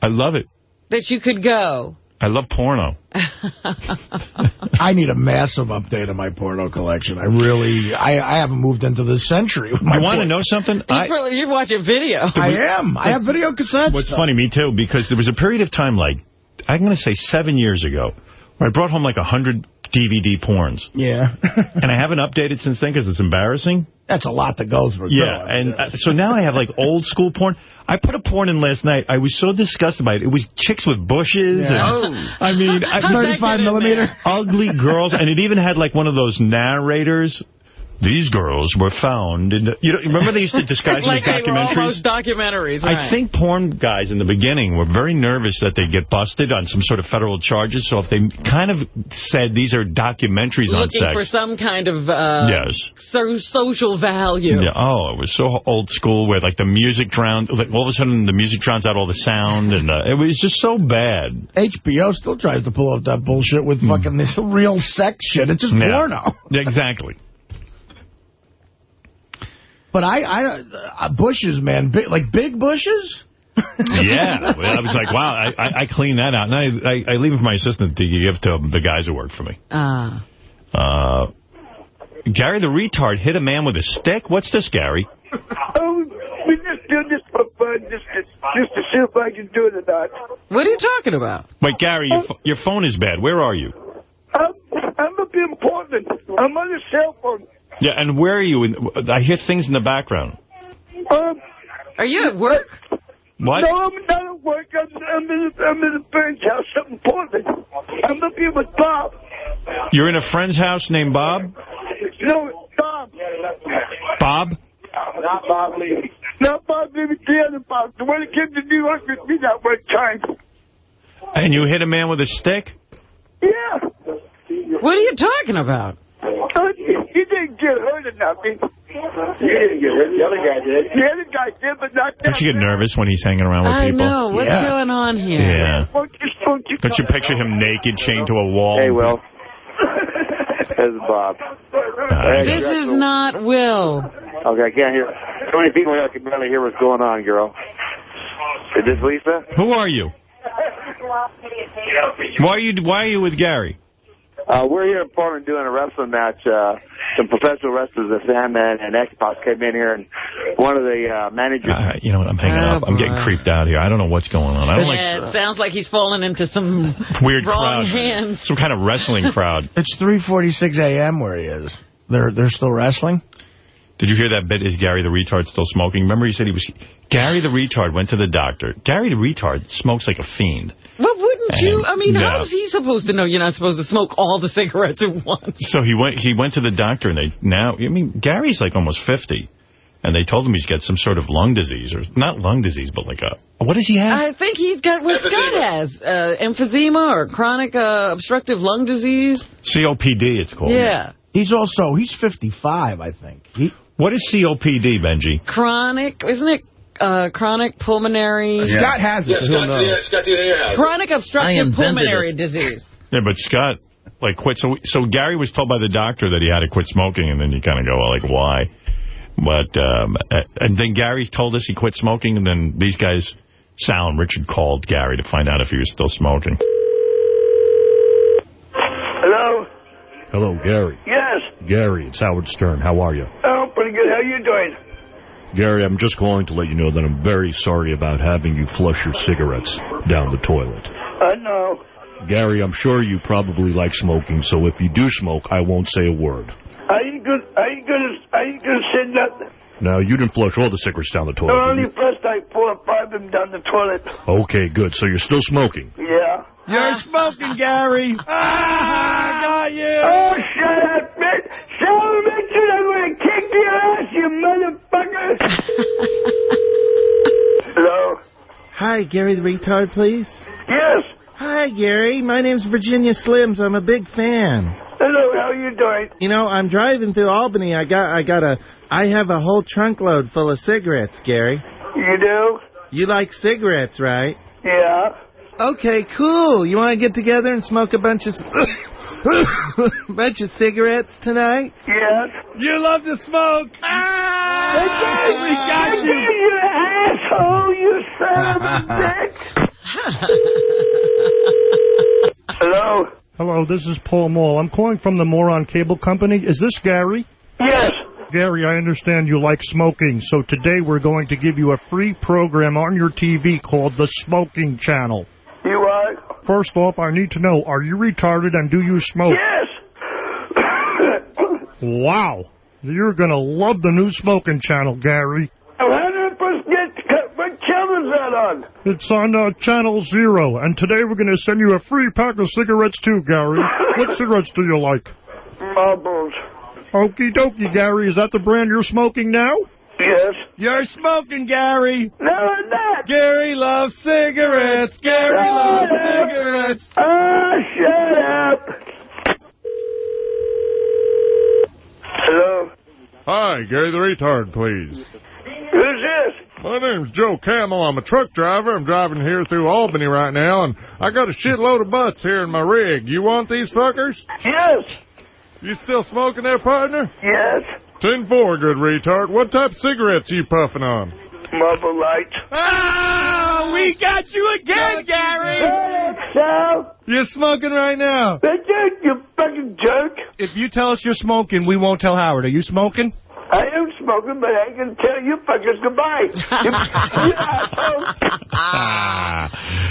[SPEAKER 1] I love it.
[SPEAKER 2] that you could go.
[SPEAKER 1] I love porno.
[SPEAKER 3] I need a massive update of my porno collection. I really, I, I haven't moved into this century. With my
[SPEAKER 1] You want to know something?
[SPEAKER 2] You
[SPEAKER 1] I-
[SPEAKER 2] probably, you're watching video.
[SPEAKER 3] I am. I have video cassettes.
[SPEAKER 1] What's funny, me too, because there was a period of time, like, I'm going to say seven years ago, where I brought home like a 100 DVD porns.
[SPEAKER 3] Yeah.
[SPEAKER 1] and I haven't updated since then because it's embarrassing.
[SPEAKER 3] That's a lot to go through.
[SPEAKER 1] Yeah, and uh, so now I have like old school porn. I put a porn in last night. I was so disgusted by it. It was chicks with bushes.
[SPEAKER 3] Yeah.
[SPEAKER 1] And, I mean, I,
[SPEAKER 3] 35 millimeter?
[SPEAKER 1] Ugly girls. And it even had like one of those narrators. These girls were found in the, you know, remember they used to disguise them
[SPEAKER 2] like
[SPEAKER 1] as
[SPEAKER 2] they were
[SPEAKER 1] documentaries?
[SPEAKER 2] almost documentaries,
[SPEAKER 1] I think porn guys in the beginning were very nervous that they'd get busted on some sort of federal charges. So if they kind of said these are documentaries on sex...
[SPEAKER 2] Looking for some kind of uh,
[SPEAKER 1] Yes.
[SPEAKER 2] so, social value.
[SPEAKER 1] Yeah. Oh, it was so old school where like the music drowned. Like all of a sudden the music drowns out all the sound, and uh, it was just so bad.
[SPEAKER 3] HBO still tries to pull off that bullshit with fucking this real sex shit. It's just.
[SPEAKER 1] Yeah.
[SPEAKER 3] porno.
[SPEAKER 1] Exactly.
[SPEAKER 3] But I, I, uh, bushes, man, big, like big bushes.
[SPEAKER 1] Yeah. Well, I was like, wow, I, I, I clean that out. And I, I, I leave it for my assistant to give to the guys who work for me.
[SPEAKER 2] Ah.
[SPEAKER 1] Uh, Gary the retard hit a man with a stick? What's this, Gary?
[SPEAKER 14] Oh, we just do this for fun, just to, just to see if I can do it or not.
[SPEAKER 2] What are you talking about?
[SPEAKER 1] Wait, Gary, your, your phone is bad. Where are you?
[SPEAKER 14] I'm, I'm up in Portland. I'm on a cell phone.
[SPEAKER 1] Yeah, and where are you? In, I hear things in the background.
[SPEAKER 14] Um,
[SPEAKER 2] Are you at work?
[SPEAKER 1] What?
[SPEAKER 14] No, I'm not at work. I'm, I'm, in, a, I'm in a friend's house up in Portland. I'm up here with Bob.
[SPEAKER 1] You're in a friend's house named Bob?
[SPEAKER 14] No, Bob.
[SPEAKER 1] Bob?
[SPEAKER 14] Not Bob Lee. Not Bob Lee, the other Bob. The one that came to New York with me that one time.
[SPEAKER 1] And you hit a man with a stick?
[SPEAKER 14] Yeah.
[SPEAKER 2] What are you talking about?
[SPEAKER 14] He didn't get hurt or nothing. He didn't get hurt. The other guy did. The other guy did, but not that.
[SPEAKER 1] Don't you get nervous when he's hanging around with
[SPEAKER 2] I
[SPEAKER 1] people?
[SPEAKER 2] know. What's
[SPEAKER 1] yeah.
[SPEAKER 2] going on here?
[SPEAKER 1] Yeah.
[SPEAKER 14] Won't you, won't you
[SPEAKER 1] Don't you picture him naked, chained to a wall?
[SPEAKER 7] Hey, Will. This is Bob.
[SPEAKER 2] This is not Will.
[SPEAKER 7] Okay, I can't hear. So many people here I can barely hear what's going on, girl. Is this Lisa?
[SPEAKER 1] Who are you? Why are you Why are you with Gary?
[SPEAKER 7] Uh, we're here in Portland doing a wrestling match. Uh, some professional wrestlers, the Sandman and Xbox, came in here, and one of the uh, managers.
[SPEAKER 1] All right, you know what? I'm hanging
[SPEAKER 2] Oh,
[SPEAKER 1] up. I'm getting creeped out here. I don't know what's going on. I don't like
[SPEAKER 2] Yeah, it sounds like he's fallen into some
[SPEAKER 1] weird
[SPEAKER 2] wrong
[SPEAKER 1] crowd.
[SPEAKER 2] hands.
[SPEAKER 1] Some kind of wrestling crowd.
[SPEAKER 3] It's 3:46 a.m. where he is. They're they're still wrestling.
[SPEAKER 1] Did you hear that bit? Is Gary the retard still smoking? Remember he said he was... Gary the retard went to the doctor. Gary the retard smokes like a fiend.
[SPEAKER 2] Well, wouldn't you? I mean,
[SPEAKER 1] yeah.
[SPEAKER 2] how's he supposed to know you're not supposed to smoke all the cigarettes at once?
[SPEAKER 1] So he went he went to the doctor, and they now... I mean, Gary's like almost 50. And they told him he's got some sort of lung disease. or Not lung disease, but like a... What does he have?
[SPEAKER 2] I think he's got what Scott has, uh, emphysema or chronic uh, obstructive lung disease.
[SPEAKER 1] COPD, it's called.
[SPEAKER 2] Yeah.
[SPEAKER 3] He's also, he's 55, I think. He,
[SPEAKER 1] What is COPD, Benji?
[SPEAKER 2] Chronic, isn't it uh, chronic pulmonary...
[SPEAKER 3] Scott has it.
[SPEAKER 15] Yeah, Scott, yeah, Scott DNA has.
[SPEAKER 2] Chronic
[SPEAKER 15] I
[SPEAKER 2] obstructive pulmonary
[SPEAKER 15] it.
[SPEAKER 2] disease.
[SPEAKER 1] Yeah, but Scott, like, quit. So so Gary was told by the doctor that he had to quit smoking, and then you kind of go, well, like, why? But, um, uh, and then Gary told us he quit smoking, and then these guys, Sal and Richard, called Gary to find out if he was still smoking.
[SPEAKER 16] Hello?
[SPEAKER 10] Hello, Gary.
[SPEAKER 16] Yes.
[SPEAKER 10] Gary, it's Howard Stern. How are you?
[SPEAKER 16] Oh, pretty good. How are you doing?
[SPEAKER 10] Gary, I'm just calling to let you know that I'm very sorry about having you flush your cigarettes down the toilet.
[SPEAKER 16] I know.
[SPEAKER 10] Gary, I'm sure you probably like smoking, so if you do smoke, I won't say a word.
[SPEAKER 16] Are you good? Are you gonna? Are you gonna say nothing?
[SPEAKER 10] Now, you didn't flush all the cigarettes down the toilet. did
[SPEAKER 16] only pressed like four or five of them down the toilet.
[SPEAKER 10] Okay, good. So you're still smoking.
[SPEAKER 16] Yeah.
[SPEAKER 3] You're smoking, Gary. Ah, I got you.
[SPEAKER 16] Oh, shut up, bitch! Son of a bitch, I'm gonna kick your ass, you motherfucker! Hello?
[SPEAKER 17] Hi, Gary the retard, please.
[SPEAKER 16] Yes.
[SPEAKER 17] Hi, Gary. My name's Virginia Slims. I'm a big fan.
[SPEAKER 16] Hello, how you doing?
[SPEAKER 17] You know, I'm driving through Albany. I got, I got a, I have a whole trunk load full of cigarettes, Gary.
[SPEAKER 16] You do?
[SPEAKER 17] You like cigarettes, right?
[SPEAKER 16] Yeah.
[SPEAKER 17] Okay, cool. You want to get together and smoke a bunch of, bunch of cigarettes tonight?
[SPEAKER 16] Yes.
[SPEAKER 17] You love to smoke.
[SPEAKER 16] Ah, we got you. You asshole, you son of a bitch. Hello?
[SPEAKER 18] Hello, this is Pall Mall. I'm calling from the Moron Cable Company. Is this Gary?
[SPEAKER 16] Yes.
[SPEAKER 18] Gary, I understand you like smoking, so today we're going to give you a free program on your TV called The Smoking Channel. First off, I need to know, are you retarded and do you smoke?
[SPEAKER 16] Yes.
[SPEAKER 18] Wow. You're going to love the new Smoking Channel, Gary.
[SPEAKER 16] A hundred percent. What channel is that on?
[SPEAKER 18] It's on uh, Channel Zero, and today we're going to send you a free pack of cigarettes too, Gary. what cigarettes do you like?
[SPEAKER 16] Marbles.
[SPEAKER 18] Okie dokie, Gary. Is that the brand you're smoking now?
[SPEAKER 16] Yes.
[SPEAKER 17] You're smoking, Gary.
[SPEAKER 16] No, I'm not.
[SPEAKER 17] Gary loves cigarettes. Gary loves cigarettes.
[SPEAKER 16] Ah, shut up. Hello?
[SPEAKER 19] Hi, Gary the Retard, please.
[SPEAKER 16] Who's this?
[SPEAKER 19] My name's Joe Camel. I'm a truck driver. I'm driving here through Albany right now, and I got a shitload of butts here in my rig. You want these fuckers?
[SPEAKER 16] Yes.
[SPEAKER 19] You still smoking there, partner?
[SPEAKER 16] Yes.
[SPEAKER 19] 10-4, good retard. What type of cigarettes you puffing on?
[SPEAKER 16] Marble light.
[SPEAKER 17] Ah, we got you again, Gary.
[SPEAKER 16] Hey, Sal.
[SPEAKER 17] You're smoking right now.
[SPEAKER 16] That's it, you fucking jerk.
[SPEAKER 17] If you tell us you're smoking, we won't tell Howard. Are you smoking?
[SPEAKER 16] I am smoking, but I ain't gonna tell you fuckers goodbye. you,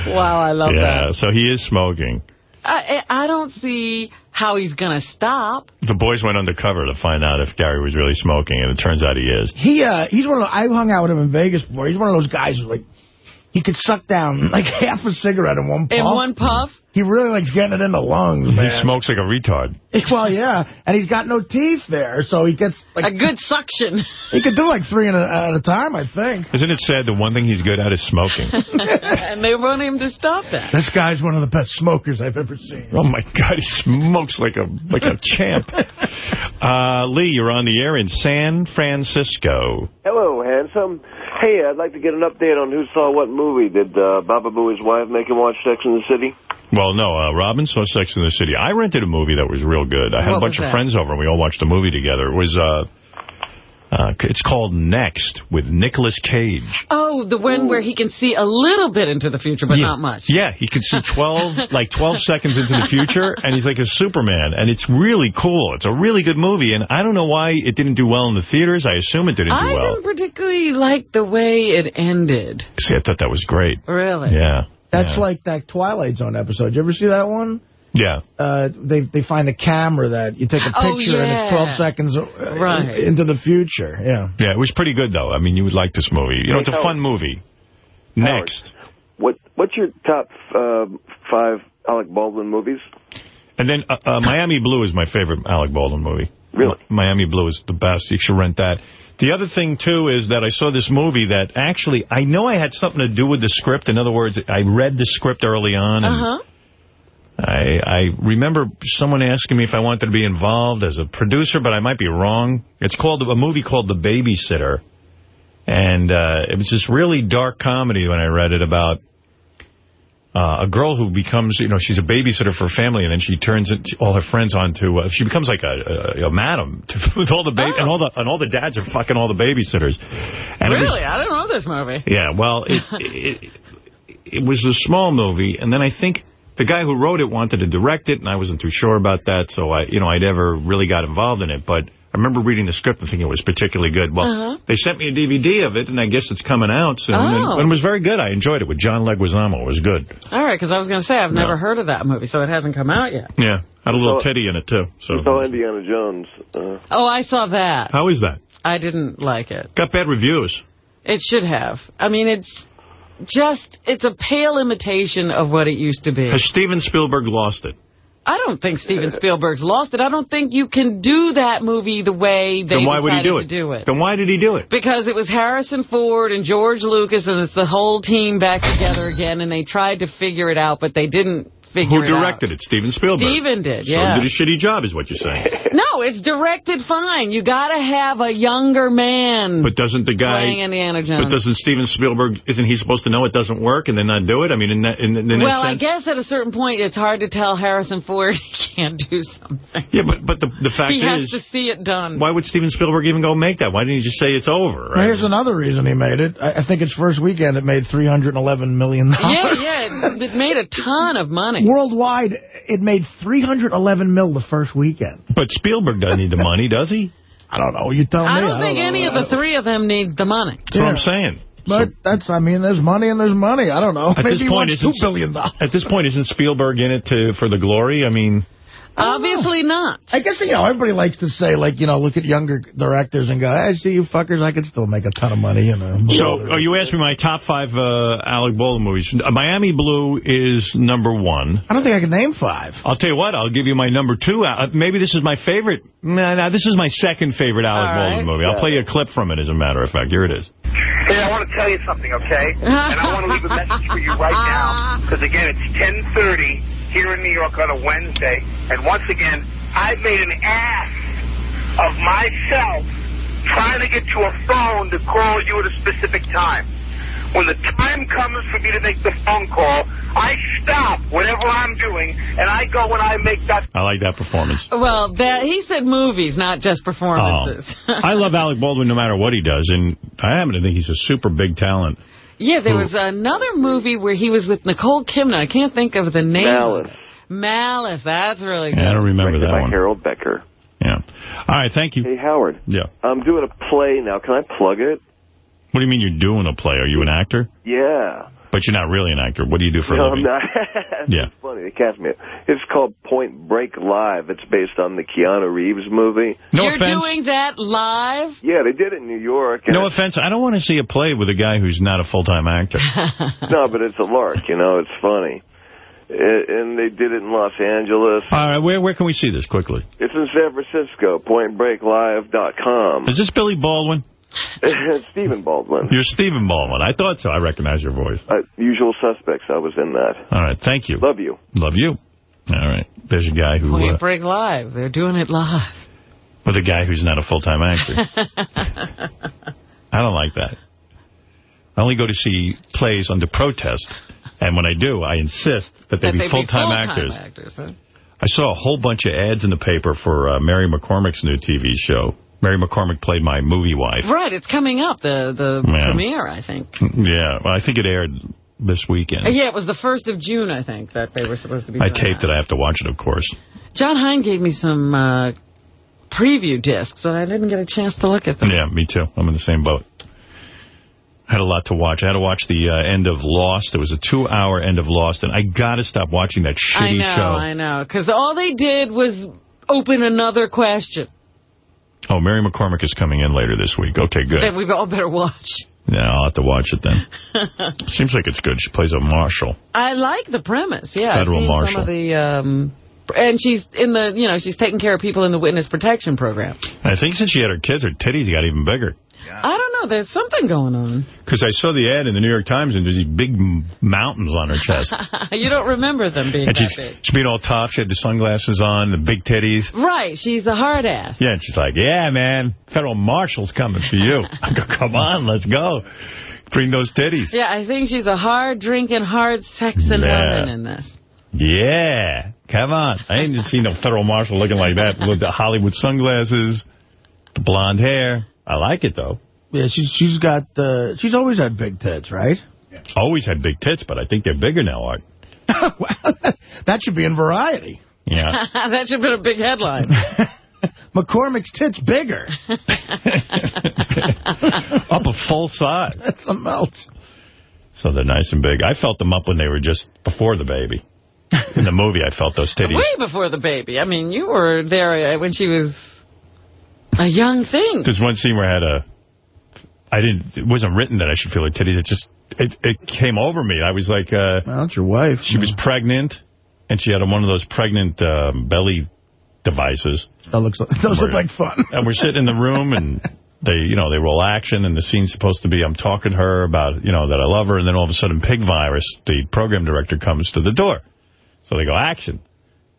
[SPEAKER 16] you.
[SPEAKER 2] Wow, I love
[SPEAKER 1] yeah,
[SPEAKER 2] that.
[SPEAKER 1] Yeah, so he is smoking.
[SPEAKER 2] I, I don't see how he's going to stop.
[SPEAKER 1] The boys went undercover to find out if Gary was really smoking, and it turns out he is.
[SPEAKER 3] He, uh, he's one of the, I hung out with him in Vegas before. He's one of those guys who, like, he could suck down, like, half a cigarette in one puff.
[SPEAKER 2] In one puff?
[SPEAKER 3] He really likes getting it in the lungs, man.
[SPEAKER 1] He smokes like a retard.
[SPEAKER 3] Well, yeah, and he's got no teeth there, so he gets, like...
[SPEAKER 2] A good suction.
[SPEAKER 3] He could do, like, three in a, at a time, I think.
[SPEAKER 1] Isn't it sad the one thing he's good at is smoking?
[SPEAKER 2] and they want him to stop that.
[SPEAKER 3] This guy's one of the best smokers I've ever seen.
[SPEAKER 1] Oh, my God, he smokes like a like a champ. Uh, Lee, you're on the air in San Francisco.
[SPEAKER 20] Hello, handsome. Hey, I'd like to get an update on who saw what movie. Did uh, Baba Booey's wife make him watch Sex in the City?
[SPEAKER 1] Well, no, uh, Robin saw Sex in the City. I rented a movie that was real good. I had
[SPEAKER 20] What
[SPEAKER 1] a bunch of friends over, and we all watched the movie together. It was, uh, uh, it's called Next with Nicolas Cage.
[SPEAKER 2] Oh, the one where he can see a little bit into the future, but not much.
[SPEAKER 1] Yeah, he can see 12, like 12 seconds into the future, and he's like a Superman, and it's really cool. It's a really good movie, and I don't know why it didn't do well in the theaters. I assume it didn't
[SPEAKER 2] I
[SPEAKER 1] do well.
[SPEAKER 2] I didn't particularly like the way it ended.
[SPEAKER 1] See, I thought that was great.
[SPEAKER 2] Really?
[SPEAKER 1] Yeah.
[SPEAKER 3] That's
[SPEAKER 1] yeah.
[SPEAKER 3] like that Twilight Zone episode. Did You ever see that one?
[SPEAKER 1] Yeah.
[SPEAKER 3] Uh, they they find the camera that you take a
[SPEAKER 2] Oh,
[SPEAKER 3] picture and it's 12 seconds uh,
[SPEAKER 2] Right.
[SPEAKER 3] into the future. Yeah.
[SPEAKER 1] Yeah, it was pretty good, though. I mean, you would like this movie. You know, it's a fun movie. Next.
[SPEAKER 20] What What's your top uh, five Alec Baldwin movies?
[SPEAKER 1] And then uh, uh, Miami Blue is my favorite Alec Baldwin movie.
[SPEAKER 20] Really?
[SPEAKER 1] Miami Blue is the best. You should rent that. The other thing, too, is that I saw this movie that actually, I know I had something to do with the script. In other words, I read the script early on. And
[SPEAKER 2] Uh-huh.
[SPEAKER 1] I, I remember someone asking me if I wanted to be involved as a producer, but I might be wrong. It's called a movie called The Babysitter. And uh, it was this really dark comedy when I read it about uh, a girl who becomes, you know, she's a babysitter for a family, and then she turns it, all her friends onto, uh, she becomes like a, a, a madam to, with all the ba and all the and all the dads are fucking all the babysitters. And it was-
[SPEAKER 2] really? I don't know this movie.
[SPEAKER 1] yeah, well, it, it, it, it was a small movie, and then I think the guy who wrote it wanted to direct it, and I wasn't too sure about that, so I, you know, I never really got involved in it, but I remember reading the script and thinking it was particularly good. Well,
[SPEAKER 2] Uh-huh.
[SPEAKER 1] they sent me a DVD of it, and I guess it's coming out soon, and,
[SPEAKER 2] Oh.
[SPEAKER 1] and it was very good. I enjoyed it with John Leguizamo. It was good.
[SPEAKER 2] All right, because I was going to say, I've
[SPEAKER 1] No.
[SPEAKER 2] never heard of that movie, so it hasn't come out yet.
[SPEAKER 1] Yeah, had a little
[SPEAKER 20] So-
[SPEAKER 1] titty in it, too. So
[SPEAKER 20] You saw Indiana Jones. Uh,
[SPEAKER 2] Oh, I saw that.
[SPEAKER 1] How is that?
[SPEAKER 2] I didn't like it.
[SPEAKER 1] Got bad reviews.
[SPEAKER 2] It should have. I mean, it's just, it's a pale imitation of what it used to be.
[SPEAKER 1] Has Steven Spielberg lost it?
[SPEAKER 2] I don't think Steven Spielberg's lost it. I don't think you can do that movie the way they
[SPEAKER 1] then why would he do
[SPEAKER 2] to
[SPEAKER 1] it?
[SPEAKER 2] do it.
[SPEAKER 1] Then why did he do it?
[SPEAKER 2] Because it was Harrison Ford and George Lucas, and it's the whole team back together again, and they tried to figure it out, but they didn't figure
[SPEAKER 1] Who
[SPEAKER 2] it out.
[SPEAKER 1] directed it? Steven Spielberg.
[SPEAKER 2] Steven did,
[SPEAKER 1] So
[SPEAKER 2] yeah.
[SPEAKER 1] he did a shitty job, is what you're saying.
[SPEAKER 2] No, it's directed fine. You got to have a younger man
[SPEAKER 1] But doesn't the guy...
[SPEAKER 2] playing Indiana Jones.
[SPEAKER 1] But doesn't Steven Spielberg, isn't he supposed to know it doesn't work and then not do it? I mean, in that, in, in that
[SPEAKER 2] well, I guess at a certain point, it's hard to tell Harrison Ford he can't do something.
[SPEAKER 1] Yeah, but, but the, the fact
[SPEAKER 2] He has
[SPEAKER 1] is,
[SPEAKER 2] to see it done.
[SPEAKER 1] why would Steven Spielberg even go make that? Why didn't he just say it's over,
[SPEAKER 3] Well,
[SPEAKER 1] right?
[SPEAKER 3] Here's another reason he made it. I, I think its first weekend it made $311 million.
[SPEAKER 2] Yeah, yeah, it, it made a ton of money.
[SPEAKER 3] Worldwide, it made 311 mil the first weekend.
[SPEAKER 1] But Spielberg doesn't need the money, does he?
[SPEAKER 3] I don't know. You tell me.
[SPEAKER 2] I don't think
[SPEAKER 3] know.
[SPEAKER 2] any of the three of them need the money.
[SPEAKER 1] That's what I'm saying.
[SPEAKER 3] But that's, I mean, there's money and there's money. I don't know.
[SPEAKER 1] At
[SPEAKER 3] Maybe
[SPEAKER 1] this
[SPEAKER 3] he
[SPEAKER 1] point,
[SPEAKER 3] wants $2
[SPEAKER 1] isn't-
[SPEAKER 3] billion. dollars.
[SPEAKER 1] At this point, isn't Spielberg in it to for the glory? I mean...
[SPEAKER 2] Obviously not.
[SPEAKER 3] I guess, you know, everybody likes to say, like, you know, look at younger directors and go, hey, see you fuckers, I could still make a ton of money. You know.
[SPEAKER 1] So, oh, you asked me my top five uh, Alec Baldwin movies. Uh, Miami Blue is number one.
[SPEAKER 3] I don't think I can name five.
[SPEAKER 1] I'll tell you what, I'll give you my number two. Uh, maybe this is my favorite. Nah, nah, this is my second favorite Alec
[SPEAKER 21] All right.
[SPEAKER 1] Baldwin movie. I'll play you a clip from it, as a matter of fact. Here it is.
[SPEAKER 21] Hey, I want to tell you something, okay? And I want to leave a message for you right now. Because, again, it's 1030 here in New York on a Wednesday. And once again, I made an ass of myself trying to get to a phone to call you at a specific time. When the time comes for me to make the phone call, I stop whatever I'm doing, and I go and I make that
[SPEAKER 1] I like that performance.
[SPEAKER 2] Well, that he said movies, not just performances.
[SPEAKER 1] Oh. I love Alec Baldwin no matter what he does, and I happen to think he's a super big talent.
[SPEAKER 2] Yeah, there
[SPEAKER 1] Who?
[SPEAKER 2] was hmm. another movie where he was with Nicole Kidman. I can't think of the name.
[SPEAKER 20] Malice.
[SPEAKER 2] Malice. That's really good.
[SPEAKER 1] Yeah, I don't remember
[SPEAKER 20] directed
[SPEAKER 1] that
[SPEAKER 20] by
[SPEAKER 1] one.
[SPEAKER 20] Harold Becker.
[SPEAKER 1] Yeah. All right, thank you.
[SPEAKER 20] Hey, Howard.
[SPEAKER 1] Yeah.
[SPEAKER 20] I'm doing a play now. Can I plug it?
[SPEAKER 1] What do you mean you're doing a play? Are you an actor?
[SPEAKER 20] Yeah.
[SPEAKER 1] But you're not really an actor. What do you do for a
[SPEAKER 20] no,
[SPEAKER 1] living?
[SPEAKER 20] I'm not.
[SPEAKER 1] Yeah.
[SPEAKER 20] It's funny. They cast me. It's called Point Break Live. It's based on the Keanu Reeves movie.
[SPEAKER 1] No
[SPEAKER 2] You're
[SPEAKER 1] offense.
[SPEAKER 2] doing that live?
[SPEAKER 20] Yeah, they did it in New York.
[SPEAKER 1] No offense. I don't want to see a play with a guy who's not a full-time actor.
[SPEAKER 20] no, but it's a lark. You know, it's funny. It, and they did it in Los Angeles.
[SPEAKER 1] All right, where where can we see this quickly?
[SPEAKER 20] It's in San Francisco. PointBreakLive.com.
[SPEAKER 1] Is this Billy Baldwin?
[SPEAKER 20] It's Stephen Baldwin.
[SPEAKER 1] You're Stephen Baldwin. I thought so. I recognize your voice.
[SPEAKER 20] Uh, usual Suspects. I was in that.
[SPEAKER 1] All right, thank you.
[SPEAKER 20] Love you.
[SPEAKER 1] Love you. All right. There's a guy who
[SPEAKER 2] Point
[SPEAKER 1] uh,
[SPEAKER 2] Break Live. They're doing it live.
[SPEAKER 1] with a guy who's not a full-time actor. I don't like that. I only go to see plays under protest, and when I do, I insist that they
[SPEAKER 2] That
[SPEAKER 1] be full-time
[SPEAKER 2] full-time
[SPEAKER 1] actors.
[SPEAKER 2] actors huh?
[SPEAKER 1] I saw a whole bunch of ads in the paper for uh, Mary McCormack's new TV show. Mary McCormack played my movie wife.
[SPEAKER 2] Right, it's coming up, the, the
[SPEAKER 1] Yeah.
[SPEAKER 2] premiere, I think.
[SPEAKER 1] Yeah, well, I think it aired this weekend.
[SPEAKER 2] Uh, Yeah, it was the 1st of June, I think, that they were supposed to be
[SPEAKER 1] I taped
[SPEAKER 2] that.
[SPEAKER 1] it. I have to watch it, of course.
[SPEAKER 2] Jon Hein gave me some uh, preview discs, but I didn't get a chance to look at them.
[SPEAKER 1] Yeah, me too. I'm in the same boat. I had a lot to watch. I had to watch the uh, end of Lost. It was a two-hour end of Lost, and I got to stop watching that show
[SPEAKER 2] I
[SPEAKER 1] shitty
[SPEAKER 2] know,
[SPEAKER 1] show.
[SPEAKER 2] I know. Because all they did was open another question
[SPEAKER 1] Oh, Mary McCormack is coming in later this week. Okay, good.
[SPEAKER 2] that we all better watch.
[SPEAKER 1] Yeah, I'll have to watch it then. Seems like it's good. She plays a marshal.
[SPEAKER 2] I like the premise. Yeah,
[SPEAKER 1] Federal marshal.
[SPEAKER 2] some of the. Um, and she's in the, you know, she's taking care of people in the witness protection program.
[SPEAKER 1] I think since she had her kids, her titties got even bigger.
[SPEAKER 2] I don't know. There's something going on.
[SPEAKER 1] Because I saw the ad in the New York Times, and there's these big mountains on her chest.
[SPEAKER 2] you don't remember them being
[SPEAKER 1] and
[SPEAKER 2] that
[SPEAKER 1] she's,
[SPEAKER 2] big.
[SPEAKER 1] she's being all tough. She had the sunglasses on, the big titties.
[SPEAKER 2] Right. She's a hard ass.
[SPEAKER 1] Yeah, and she's like, yeah, man, federal marshal's coming for you. I go, come on, let's go. Bring those titties.
[SPEAKER 2] Yeah, I think she's a hard drinking, hard sexing
[SPEAKER 1] Yeah.
[SPEAKER 2] woman in this.
[SPEAKER 1] Yeah, come on. I ain't seen no federal marshal looking like that with the Hollywood sunglasses, the blonde hair. I like it, though.
[SPEAKER 3] Yeah, she's she's got uh, she's always had big tits, right?
[SPEAKER 1] Always had big tits, but I think they're bigger now, Art.
[SPEAKER 3] That should be in Variety.
[SPEAKER 1] Yeah.
[SPEAKER 2] that should be a big headline.
[SPEAKER 3] McCormack's tits bigger.
[SPEAKER 1] up a full size.
[SPEAKER 3] That's something else.
[SPEAKER 1] So they're nice and big. I felt them up when they were just before the baby. In the movie, I felt those titties.
[SPEAKER 2] Way before the baby. I mean, you were there uh, when she was a young thing.
[SPEAKER 1] There's one scene where I had a... I didn't... It wasn't written that I should feel her titties. It just... It, it came over me. I was like... Uh,
[SPEAKER 3] well, that's your wife.
[SPEAKER 1] She was pregnant, and she had one of those pregnant um, belly devices.
[SPEAKER 3] That looks like, those look like fun.
[SPEAKER 1] and we're sitting in the room, and they, you know, they roll action, and the scene's supposed to be I'm talking to her about, you know, that I love her, and then all of a sudden Pig Vomit, the program director, comes to the door. So they go, action.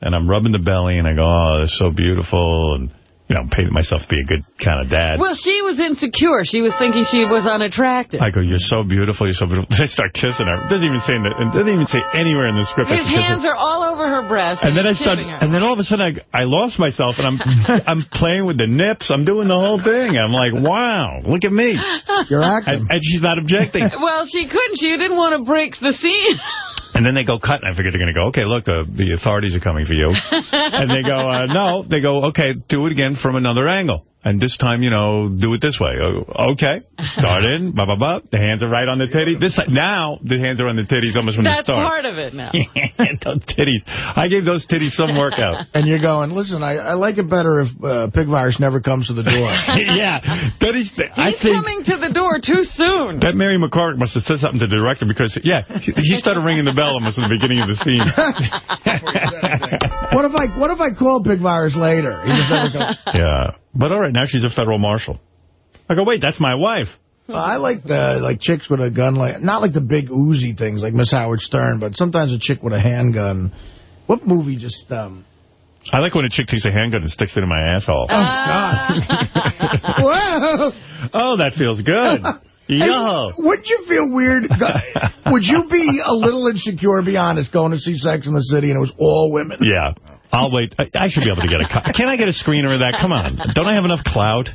[SPEAKER 1] And I'm rubbing the belly, and I go, oh, they're so beautiful, and, you know, painting myself to be a good kind of dad.
[SPEAKER 2] Well, she was insecure. She was thinking she was unattractive.
[SPEAKER 1] I go, you're so beautiful, you're so beautiful. They start kissing her. It doesn't even say, in the, it doesn't even say anywhere in the script.
[SPEAKER 2] His
[SPEAKER 1] her.
[SPEAKER 2] hands are all over her breast.
[SPEAKER 1] And then I
[SPEAKER 2] he's
[SPEAKER 1] start,
[SPEAKER 2] her.
[SPEAKER 1] and then all of a sudden I, I lost myself, and I'm I'm playing with the nips. I'm doing the whole thing. I'm like, wow, look at me.
[SPEAKER 3] You're acting.
[SPEAKER 1] And, and she's not objecting.
[SPEAKER 2] Well, she couldn't. She didn't want to break the scene.
[SPEAKER 1] And then they go cut, and I figured they're going to go, okay, look, the, the authorities are coming for you. and they go, uh, no. They go, okay, do it again from another angle. And this time, you know, do it this way. Uh, okay. Start in, blah, blah, blah. The hands are right on the titty. This Now, the hands are on the titties almost when
[SPEAKER 2] That's
[SPEAKER 1] they start.
[SPEAKER 2] part of it now.
[SPEAKER 1] those titties. I gave those titties some workout.
[SPEAKER 3] And you're going, listen, I, I like it better if uh, Pig Vomit never comes to the door.
[SPEAKER 1] yeah. That is, I
[SPEAKER 2] He's
[SPEAKER 1] think...
[SPEAKER 2] coming to the door too soon.
[SPEAKER 1] That Mary McCormack must have said something to the director because, yeah, he he started ringing the bell almost at the beginning of the scene.
[SPEAKER 3] what if I what if I call Pig Vomit later? He just never comes.
[SPEAKER 1] yeah. But all right, now she's a federal marshal. I go, wait, that's my wife.
[SPEAKER 3] Well, I like the like chicks with a gun, like not like the big Uzi things like Miss Howard Stern, but sometimes a chick with a handgun. What movie just um?
[SPEAKER 1] I like when a chick takes a handgun and sticks it in my asshole.
[SPEAKER 3] Oh God! Whoa!
[SPEAKER 1] Oh, that feels good. Yo.
[SPEAKER 3] Would you feel weird? Would you be a little insecure, be honest, going to see Sex in the City and it was all women?
[SPEAKER 1] Yeah. I'll wait. I, I should be able to get a... co- Can I get a screener of that? Come on. Don't I have enough clout?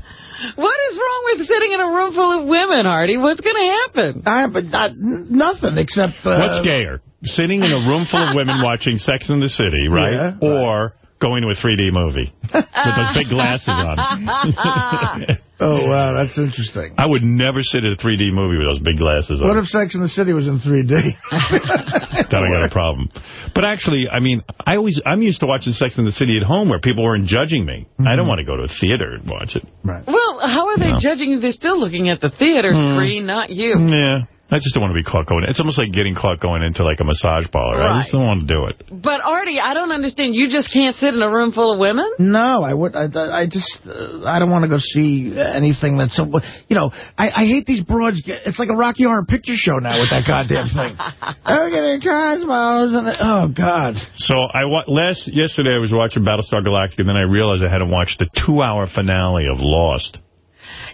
[SPEAKER 2] What is wrong with sitting in a room full of women, Artie? What's going to happen?
[SPEAKER 3] I but not nothing except uh,
[SPEAKER 1] What's gayer? Sitting in a room full of women watching Sex in the City, right?
[SPEAKER 3] Yeah,
[SPEAKER 1] or going to a 3D movie with those big glasses on.
[SPEAKER 3] Oh wow, that's interesting.
[SPEAKER 1] I would never sit at a 3D movie with those big glasses on.
[SPEAKER 3] What if Sex in the City was in 3D?
[SPEAKER 1] then I got a problem. But actually, I mean, I always I'm used to watching Sex in the City at home where people weren't judging me. I don't want to go to a theater and watch it.
[SPEAKER 3] Right.
[SPEAKER 2] Well, how are they
[SPEAKER 1] No.
[SPEAKER 2] judging you? They're still looking at the theater
[SPEAKER 1] Hmm.
[SPEAKER 2] screen, not you.
[SPEAKER 1] Yeah. I just don't want to be caught going. It's almost like getting caught going into like a massage parlor. I just don't want to do it.
[SPEAKER 2] But, Artie, I don't understand. You just can't sit in a room full of women?
[SPEAKER 3] No, I would. I, I just. Uh, I don't want to go see anything that's. So, you know, I, I hate these broads. It's like a Rocky Horror Picture Show now with that goddamn thing. oh, getting Cosmos and the, oh god.
[SPEAKER 1] So I wa last yesterday I was watching Battlestar Galactica, and then I realized I hadn't watched the two-hour finale of Lost.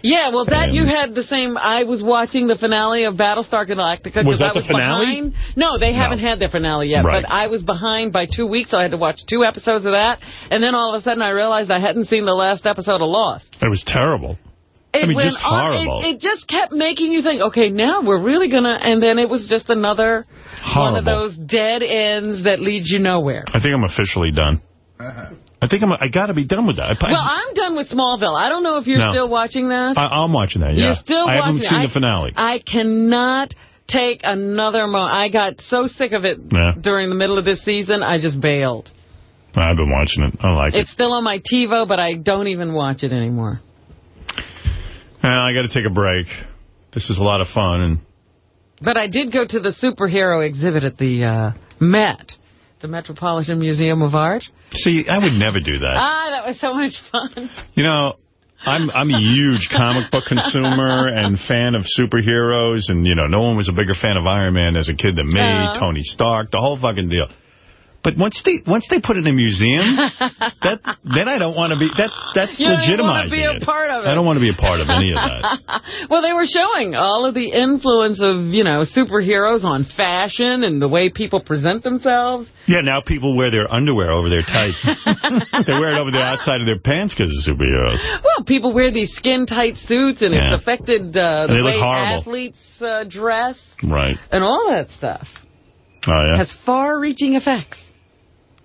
[SPEAKER 2] Yeah, well, that
[SPEAKER 1] And-
[SPEAKER 2] you had the same. I was watching the finale of Battlestar Galactica. 'cause
[SPEAKER 1] Was that
[SPEAKER 2] I
[SPEAKER 1] the
[SPEAKER 2] was
[SPEAKER 1] finale?
[SPEAKER 2] Behind. No, they haven't had their finale yet.
[SPEAKER 1] Right.
[SPEAKER 2] But I was behind by two weeks, so I had to watch two episodes of that. And then all of a sudden I realized I hadn't seen the last episode of Lost.
[SPEAKER 1] It was terrible.
[SPEAKER 2] It
[SPEAKER 1] I mean,
[SPEAKER 2] went
[SPEAKER 1] just
[SPEAKER 2] on-
[SPEAKER 1] horrible.
[SPEAKER 2] It, it just kept making you think, okay, now we're really going to... And then it was just another one of those dead ends that leads you nowhere.
[SPEAKER 1] I think I'm officially done. Uh-huh. I think I'm. I got to be done with that. I,
[SPEAKER 2] Well, I'm done with Smallville. I don't know if you're
[SPEAKER 1] No.
[SPEAKER 2] still watching that.
[SPEAKER 1] I, am watching that. Yeah,
[SPEAKER 2] You're still
[SPEAKER 1] I haven't seen
[SPEAKER 2] I-
[SPEAKER 1] the finale.
[SPEAKER 2] I cannot take another moment. I got so sick of it
[SPEAKER 1] Yeah.
[SPEAKER 2] during the middle of this season, I just bailed.
[SPEAKER 1] I've been watching it. I like
[SPEAKER 2] It's
[SPEAKER 1] it.
[SPEAKER 2] It's still on my TiVo, but I don't even watch it anymore.
[SPEAKER 1] I got to take a break. This is a lot of fun, and
[SPEAKER 2] But I did go to the superhero exhibit at the uh, Met, the Metropolitan Museum of Art.
[SPEAKER 1] see, I would never do that.
[SPEAKER 2] Ah, that was so much fun.
[SPEAKER 1] You know, I'm I'm a huge comic book consumer and fan of superheroes, and you know, no one was a bigger fan of Iron Man as a kid than me.
[SPEAKER 2] Uh-huh.
[SPEAKER 1] Tony Stark, the whole fucking deal. But once they once they put it in a museum, that then I don't want to be that that's
[SPEAKER 2] You don't even wanna
[SPEAKER 1] legitimizing
[SPEAKER 2] be a part of it.
[SPEAKER 1] I don't want to be a part of any of that.
[SPEAKER 2] well, they were showing all of the influence of, you know, superheroes on fashion and the way people present themselves.
[SPEAKER 1] Yeah, now people wear their underwear over their tights. they wear it over the outside of their pants because of superheroes.
[SPEAKER 2] Well, people wear these skin-tight suits, and
[SPEAKER 1] Yeah.
[SPEAKER 2] it's affected uh, the way athletes uh, dress
[SPEAKER 1] Right.
[SPEAKER 2] and all that stuff.
[SPEAKER 1] Oh, yeah.
[SPEAKER 2] Has far-reaching effects.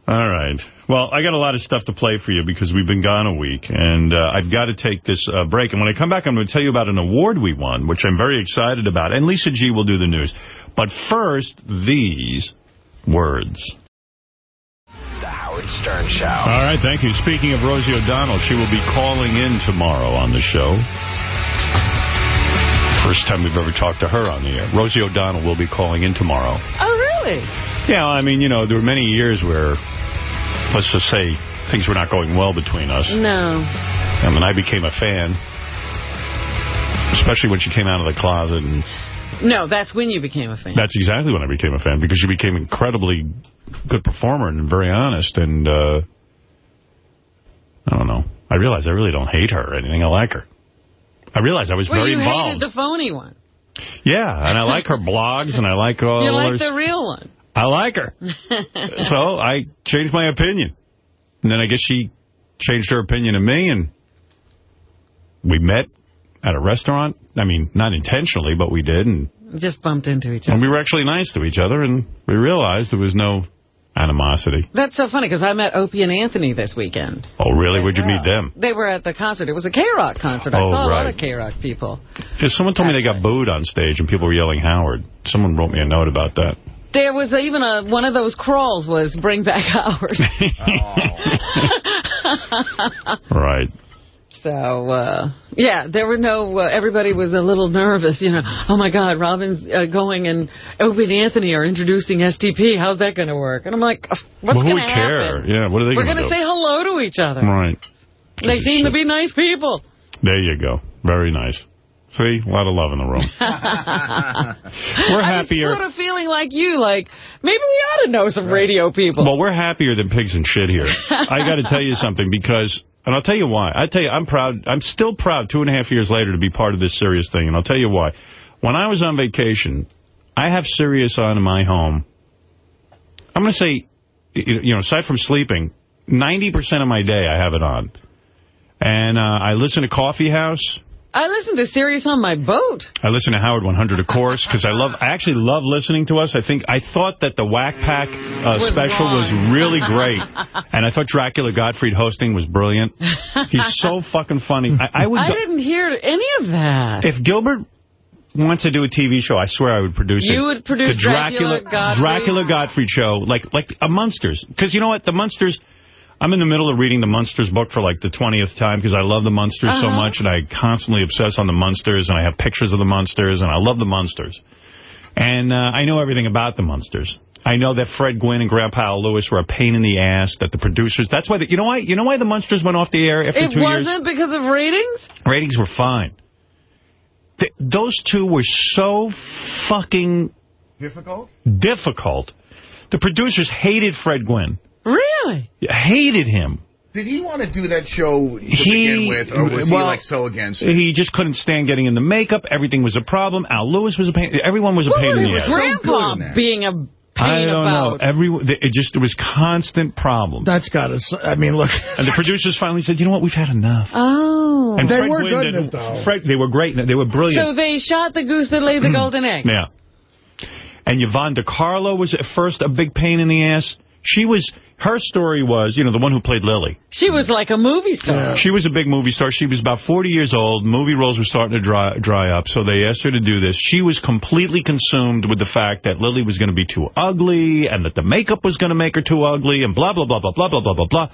[SPEAKER 1] All right. Well, I got a lot of stuff to play for you because we've been gone a week, and uh, I've got to take this uh, break. And when I come back, I'm going to tell you about an award we won, which I'm very excited about. And Lisa G will do the news. But first, these words.
[SPEAKER 22] The Howard Stern Show.
[SPEAKER 1] All right, thank you. Speaking of Rosie O'Donnell, she will be calling in tomorrow on the show. First time we've ever talked to her on the air. Rosie O'Donnell will be calling in tomorrow.
[SPEAKER 2] Oh, really?
[SPEAKER 1] Yeah, I mean, you know, there were many years where, let's just say, things were not going well between us.
[SPEAKER 2] No.
[SPEAKER 1] And then I became a fan, especially when she came out of the closet. And
[SPEAKER 2] No, that's when you became a fan.
[SPEAKER 1] that's exactly when I became a fan, because she became incredibly good performer and very honest. And, uh, I don't know. I realized I really don't hate her or anything. I like her. I realized I was
[SPEAKER 2] well,
[SPEAKER 1] very
[SPEAKER 2] you
[SPEAKER 1] involved.
[SPEAKER 2] hated the phony one.
[SPEAKER 1] Yeah, and I like her blogs, and I like all
[SPEAKER 2] you like the real one.
[SPEAKER 1] I like her. so I changed my opinion. And then I guess she changed her opinion of me, and we met at a restaurant. I mean, not intentionally, but we did. And,
[SPEAKER 2] Just bumped into each other.
[SPEAKER 1] and we were actually nice to each other, and we realized there was no animosity.
[SPEAKER 2] That's so funny, because I met Opie and Anthony this weekend.
[SPEAKER 1] Oh, really? Where'd you meet them?
[SPEAKER 2] They were at the concert. It was a K-Rock concert. I
[SPEAKER 1] Oh,
[SPEAKER 2] saw a lot of K-Rock people.
[SPEAKER 1] Yeah, someone told me they got booed on stage, and people were yelling Howard. Someone wrote me a note about that.
[SPEAKER 2] There was even a one of those crawls was Bring Back Howard.
[SPEAKER 1] Right.
[SPEAKER 2] So, uh, yeah, there were no, uh, everybody was a little nervous, you know. Oh, my God, Robin's uh, going and Opie and Anthony are introducing STP. How's that going to work? And I'm like, what's
[SPEAKER 1] well,
[SPEAKER 2] going
[SPEAKER 1] would
[SPEAKER 2] to
[SPEAKER 1] care?
[SPEAKER 2] happen?
[SPEAKER 1] Yeah, what are they going to do?
[SPEAKER 2] We're
[SPEAKER 1] going
[SPEAKER 2] going
[SPEAKER 1] to
[SPEAKER 2] to say hello to each other.
[SPEAKER 1] Right.
[SPEAKER 2] They seem to be nice people.
[SPEAKER 1] There you go. Very nice. See? A lot of love in the room. We're happier.
[SPEAKER 2] I just sort of feeling like you, like, maybe we ought to know some radio people.
[SPEAKER 1] Well, we're happier than pigs and shit here. I got to tell you something because, and I'll tell you why. I tell you, I'm proud. I'm still proud two and a half years later to be part of this serious thing, and I'll tell you why. When I was on vacation, I have Sirius on in my home. I'm going to say, you you know, aside from sleeping, 90% of my day I have it on. And uh, I listen to Coffee House.
[SPEAKER 2] I listened to Sirius on my boat.
[SPEAKER 1] I listen to Howard 100, of course, because I love. I actually love listening to us. I think I thought that the Wack Pack uh,
[SPEAKER 2] Was
[SPEAKER 1] special
[SPEAKER 2] wrong.
[SPEAKER 1] was really great, and I thought Dracula Gottfried hosting was brilliant. He's so fucking funny. I, I would.
[SPEAKER 2] I didn't hear any of that.
[SPEAKER 1] if Gilbert wants to do a TV show, I swear I would produce it.
[SPEAKER 2] You would produce
[SPEAKER 1] the Dracula
[SPEAKER 2] Dracula Gottfried?
[SPEAKER 1] Dracula Gottfried show, like like a Munsters. Because you know what, the Munsters. I'm in the middle of reading the Munsters book for like the 20th time because I love the Munsters so
[SPEAKER 2] Uh-huh.
[SPEAKER 1] much and I constantly obsess on the Munsters and I have pictures of the Munsters and I love the Munsters. And uh, I know everything about the Munsters. I know that Fred Gwynne and Grandpa Al Lewis were a pain in the ass, that the producers, that's why, the, you know why, you know why the Munsters went off the air after
[SPEAKER 2] It
[SPEAKER 1] two years?
[SPEAKER 2] It wasn't because of ratings?
[SPEAKER 1] ratings were fine. Th those two were so fucking
[SPEAKER 23] Difficult?
[SPEAKER 1] difficult. The producers hated Fred Gwynne.
[SPEAKER 2] Really?
[SPEAKER 1] Hated him.
[SPEAKER 4] Did he want to do that show to
[SPEAKER 1] He-
[SPEAKER 4] begin with, or was he like so against it?
[SPEAKER 1] He just couldn't stand getting in the makeup. Everything was a problem. Al Lewis was a pain. Everyone was a
[SPEAKER 2] What
[SPEAKER 1] pain
[SPEAKER 2] was
[SPEAKER 1] in the ass.
[SPEAKER 2] Grandpa being a pain
[SPEAKER 1] I don't
[SPEAKER 2] about?
[SPEAKER 1] know. Every, it just, it was constant problem.
[SPEAKER 3] That's got us. I mean, look.
[SPEAKER 1] And the producers finally said, you know what, we've had enough.
[SPEAKER 2] Oh.
[SPEAKER 1] And
[SPEAKER 3] They
[SPEAKER 1] Fred
[SPEAKER 3] were good
[SPEAKER 1] did-
[SPEAKER 3] in it, though.
[SPEAKER 1] Fred, they were great. They were brilliant.
[SPEAKER 2] So they shot the goose that laid the mm. golden egg.
[SPEAKER 1] Yeah. And Yvonne De Carlo was at first a big pain in the ass. She was, her story was, you know, the one who played Lily.
[SPEAKER 2] She was like a movie star.
[SPEAKER 1] She was a big movie star. She was about 40 years old. Movie roles were starting to dry, dry up, so they asked her to do this. She was completely consumed with the fact that Lily was going to be too ugly and that the makeup was going to make her too ugly and blah, blah, blah, blah, blah, blah, blah, blah, blah.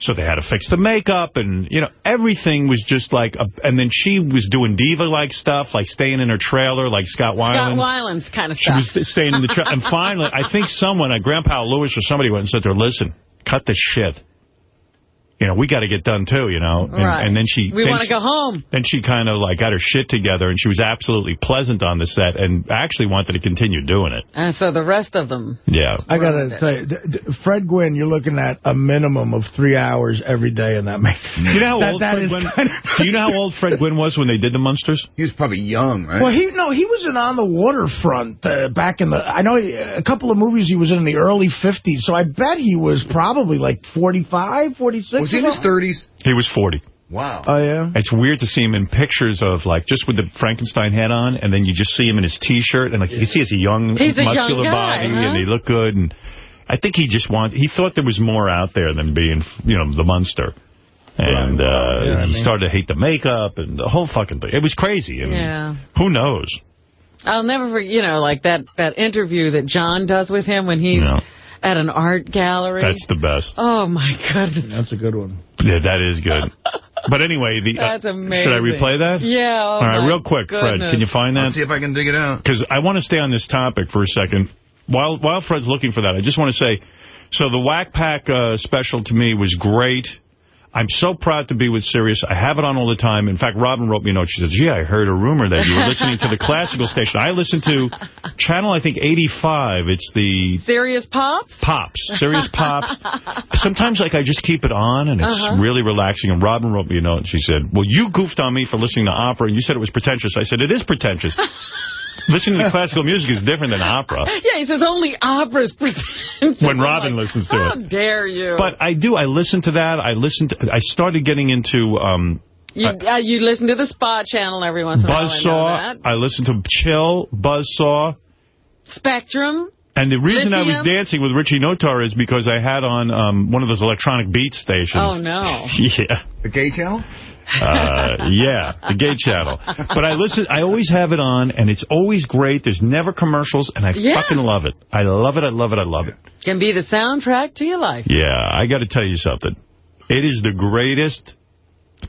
[SPEAKER 1] So they had to fix the makeup and, you know, everything was just like, a, and then she was doing diva-like stuff, like staying in her trailer like Scott Weiland.
[SPEAKER 2] Scott Weiland's kind of stuff.
[SPEAKER 1] She was staying in the trailer. and finally, I think someone, like Grandpa Lewis or somebody went and said to her, listen, cut the shit. You know, we got to get done too, you know. And,
[SPEAKER 2] right.
[SPEAKER 1] and then she...
[SPEAKER 2] We want to go home.
[SPEAKER 1] Then she kind of like got her shit together and she was absolutely pleasant on the set and actually wanted to continue doing it.
[SPEAKER 2] And so the rest of them.
[SPEAKER 1] Yeah.
[SPEAKER 3] I got to tell you, th- th- Fred Gwynne, you're looking at a minimum of three hours every day in that makeup.
[SPEAKER 1] You know how
[SPEAKER 3] That-
[SPEAKER 1] old
[SPEAKER 3] that
[SPEAKER 1] Fred
[SPEAKER 3] is
[SPEAKER 1] Gwynne,
[SPEAKER 3] kind of-
[SPEAKER 1] Do you know how old Fred Gwynne was when they did the Munsters?
[SPEAKER 4] He was probably young, right?
[SPEAKER 3] Well, he no, he was in On the Waterfront uh, back in the. I know he- a couple of movies he was in in the early 50s, so I bet he was probably like 45, 46.
[SPEAKER 4] Was he in his 30s?
[SPEAKER 1] He was 40.
[SPEAKER 4] Wow.
[SPEAKER 3] Oh, yeah?
[SPEAKER 1] It's weird to see him in pictures of, like, just with the Frankenstein head on, and then you just see him in his T-shirt, and, like, you can see it's a young,
[SPEAKER 2] He's a young
[SPEAKER 1] muscular
[SPEAKER 2] guy,
[SPEAKER 1] body,
[SPEAKER 2] huh?
[SPEAKER 1] and he looked good, and I think he just wanted, he thought there was more out there than being, you know, the monster. And uh,
[SPEAKER 3] Yeah, I
[SPEAKER 1] he
[SPEAKER 3] mean-
[SPEAKER 1] started to hate the makeup and the whole fucking thing. It was crazy. I mean,
[SPEAKER 2] Yeah.
[SPEAKER 1] Who knows?
[SPEAKER 2] I'll never forget, you know, like that, that interview that John does with him when he's
[SPEAKER 1] Yeah.
[SPEAKER 2] At an art gallery.
[SPEAKER 1] That's the best.
[SPEAKER 2] Oh, my goodness.
[SPEAKER 3] That's a good one.
[SPEAKER 1] Yeah, that is good. But anyway, the uh,
[SPEAKER 2] That's amazing.
[SPEAKER 1] should I replay that?
[SPEAKER 2] Yeah. oh
[SPEAKER 1] All right, real quick, Fred, can you find that?
[SPEAKER 4] I'll see if I can dig it out.
[SPEAKER 1] Because I want to stay on this topic for a second. While while Fred's looking for that, I just want to say, so the Wack Pack uh, special to me was great. I'm so proud to be with Sirius. I have it on all the time. In fact, Robin wrote me a note. She said, gee, I heard a rumor that you were listening to the classical station. I listen to channel, I think, 85. It's the
[SPEAKER 2] Sirius Pops?
[SPEAKER 1] Pops, Sirius Pops. Sometimes, like, I just keep it on, and it's
[SPEAKER 2] Uh-huh.
[SPEAKER 1] really relaxing. And Robin wrote me a note, and she said, well, you goofed on me for listening to opera, and you said it was pretentious. I said, it is pretentious. Listening to classical music is different than opera.
[SPEAKER 2] Yeah, he says only operas pretend.
[SPEAKER 1] When Robin listens to
[SPEAKER 2] How
[SPEAKER 1] it.
[SPEAKER 2] dare you?
[SPEAKER 1] But I do. I listen to that. I listen to, I started getting into um,
[SPEAKER 2] you, uh, you listen to the Spa channel every once in a while. I
[SPEAKER 1] Buzzsaw.
[SPEAKER 2] that.
[SPEAKER 1] I listen to Chill, Buzzsaw.
[SPEAKER 2] Spectrum.
[SPEAKER 1] And the reason I was dancing with Richie Notar is because I had on um, one of those electronic beat stations.
[SPEAKER 2] Oh, no.
[SPEAKER 1] yeah.
[SPEAKER 4] The gay channel?
[SPEAKER 1] Uh, yeah, the gay channel. But I listen, I always have it on, and it's always great. There's never commercials, and I
[SPEAKER 2] Yeah.
[SPEAKER 1] fucking love it. I love it, I love it, I love it.
[SPEAKER 2] Can be the soundtrack to your life.
[SPEAKER 1] Yeah, I got to tell you something. It is the greatest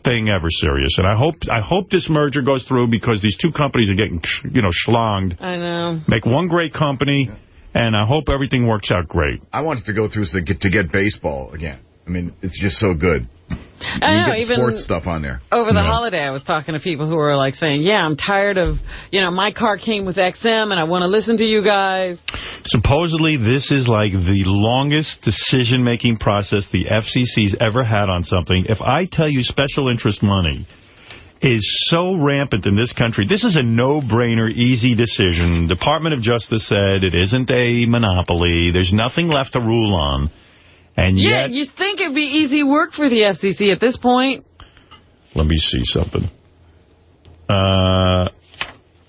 [SPEAKER 1] thing ever, serious. And I hope I hope this merger goes through because these two companies are getting, you know, schlonged.
[SPEAKER 2] I know.
[SPEAKER 1] Make one great company, and I hope everything works out great.
[SPEAKER 4] I wanted to go through so to get, to get baseball again. I mean, it's just so good. You
[SPEAKER 2] I
[SPEAKER 4] can
[SPEAKER 2] know,
[SPEAKER 4] get
[SPEAKER 2] even
[SPEAKER 4] sports stuff on there.
[SPEAKER 2] over the
[SPEAKER 4] Yeah.
[SPEAKER 2] holiday, I was talking to people who were like saying, yeah, I'm tired of, you know, my car came with XM and I want to listen to you guys.
[SPEAKER 1] Supposedly, this is like the longest decision-making process the FCC's ever had on something. If I tell you special interest money is so rampant in this country, this is a no-brainer, easy decision. Department of Justice said it isn't a monopoly. There's nothing left to rule on. And yet, Yeah,
[SPEAKER 2] you think it'd be easy work for the FCC at this point?
[SPEAKER 1] let me see something. Uh,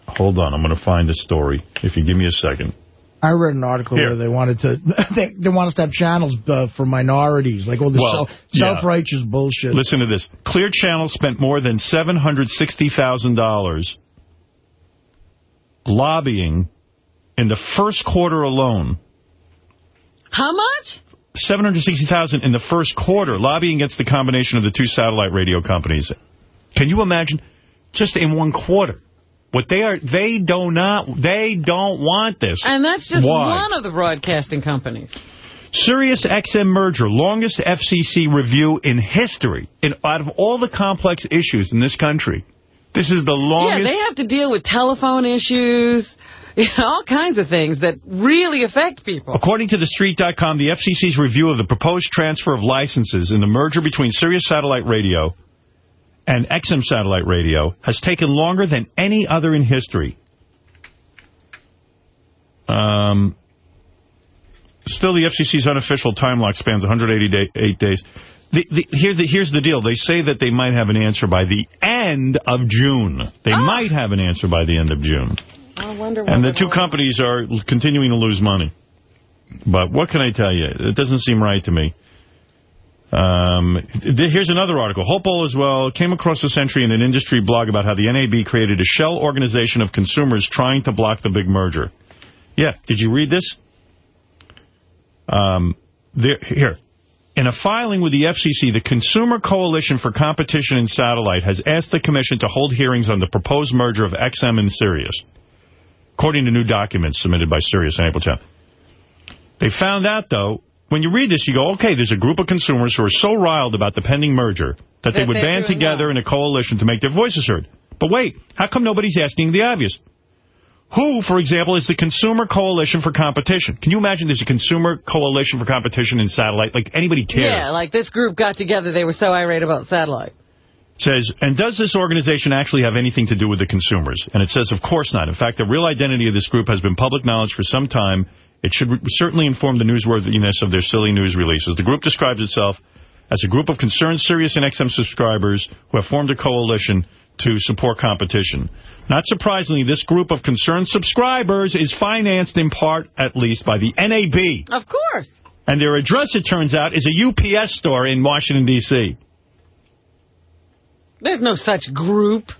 [SPEAKER 1] hold on, I'm going to find the story. If you give me a second.
[SPEAKER 3] I read an article
[SPEAKER 1] Here.
[SPEAKER 3] where they wanted to they, they want us to have channels uh, for minorities, like all this
[SPEAKER 1] Well,
[SPEAKER 3] self,
[SPEAKER 1] yeah.
[SPEAKER 3] self-righteous bullshit.
[SPEAKER 1] Listen to this. Clear Channel spent more than $760,000 lobbying in the first quarter alone.
[SPEAKER 2] How much?
[SPEAKER 1] 760000 in the first quarter, lobbying against the combination of the two satellite radio companies. Can you imagine? Just in one quarter. What they are, they do not, they don't want this.
[SPEAKER 2] And that's just
[SPEAKER 1] Why?
[SPEAKER 2] one of the broadcasting companies.
[SPEAKER 1] Sirius XM merger, longest FCC review in history. In, out of all the complex issues in this country, this is the longest.
[SPEAKER 2] Yeah, they have to deal with telephone issues, you know, all kinds of things that really affect people.
[SPEAKER 1] According to TheStreet.com, the FCC's review of the proposed transfer of licenses in the merger between Sirius Satellite Radio and XM Satellite Radio has taken longer than any other in history. Um, still, the FCC's unofficial time lock spans 188 days. The, the, here the, here's the deal. They say that they might have an answer by the end of June. They might have an answer by the end of June.
[SPEAKER 2] I wonder
[SPEAKER 1] And the two companies are continuing to lose money. But what can I tell you? It doesn't seem right to me. Um, here's another article. Hopewell as well came across this entry in an industry blog about how the NAB created a shell organization of consumers trying to block the big merger. Yeah, did you read this? Um, there, here. In a filing with the FCC, the Consumer Coalition for Competition in Satellite has asked the Commission to hold hearings on the proposed merger of XM and Sirius, according to new documents submitted by Sirius and Channel. They found out, though, when you read this, you go, okay, there's a group of consumers who are so riled about the pending merger that they
[SPEAKER 2] That
[SPEAKER 1] would
[SPEAKER 2] they're
[SPEAKER 1] band together in a coalition to make their voices heard. But wait, how come nobody's asking the obvious? Who, for example, is the Consumer Coalition for Competition? Can you imagine there's a Consumer Coalition for Competition in satellite? Like, anybody cares.
[SPEAKER 2] Yeah, like this group got together. They were so irate about satellite.
[SPEAKER 1] says, and does this organization actually have anything to do with the consumers? And it says, of course not. In fact, the real identity of this group has been public knowledge for some time. It should certainly inform the newsworthiness of their silly news releases. The group describes itself as a group of concerned Sirius and XM subscribers who have formed a coalition to support competition. Not surprisingly, this group of concerned subscribers is financed in part, at least, by the NAB.
[SPEAKER 2] Of course.
[SPEAKER 1] And their address, it turns out, is a UPS store in Washington, D.C.
[SPEAKER 2] There's no such group.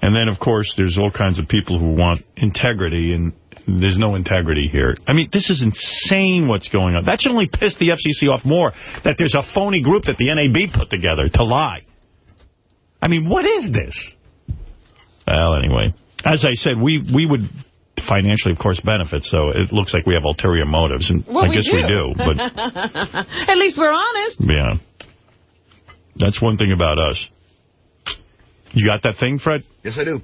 [SPEAKER 1] And then, of course, there's all kinds of people who want integrity, and there's no integrity here. I mean, this is insane what's going on. That should only piss the FCC off more, that there's a phony group that the NAB put together to lie. I mean, what is this? Well, anyway, as I said, we, we would financially, of course, benefit, so it looks like we have ulterior motives, and
[SPEAKER 2] Well,
[SPEAKER 1] I
[SPEAKER 2] we
[SPEAKER 1] guess
[SPEAKER 2] do.
[SPEAKER 1] we do, but...
[SPEAKER 2] At least we're honest.
[SPEAKER 1] Yeah. That's one thing about us. You got that thing, Fred?
[SPEAKER 4] Yes, I do.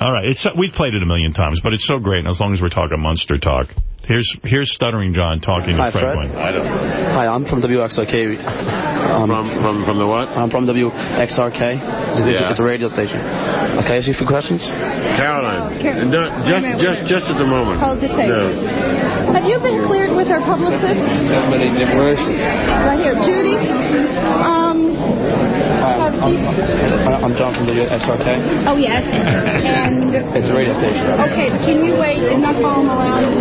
[SPEAKER 1] All right. It's We've played it a million times, but it's so great, and as long as we're talking Munster talk. Here's here's Stuttering John talking
[SPEAKER 24] Hi,
[SPEAKER 1] to Fred,
[SPEAKER 24] Fred.
[SPEAKER 1] Gwynne.
[SPEAKER 24] Hi, I'm from WXRK. Um, from, from from the what? I'm from WXRK. It's, it's-
[SPEAKER 25] Yeah.
[SPEAKER 24] it's a radio station. Okay, ask you a few questions?
[SPEAKER 25] Caroline, no, just, just, just at the moment.
[SPEAKER 26] Hold the tape.
[SPEAKER 25] No.
[SPEAKER 26] Have you been cleared with our publicist? Right here, Judy. Um,
[SPEAKER 24] Hi, I'm, I'm John from WXRK.
[SPEAKER 26] oh, yes. And,
[SPEAKER 24] It's a radio station.
[SPEAKER 26] okay, can you wait and not follow him around?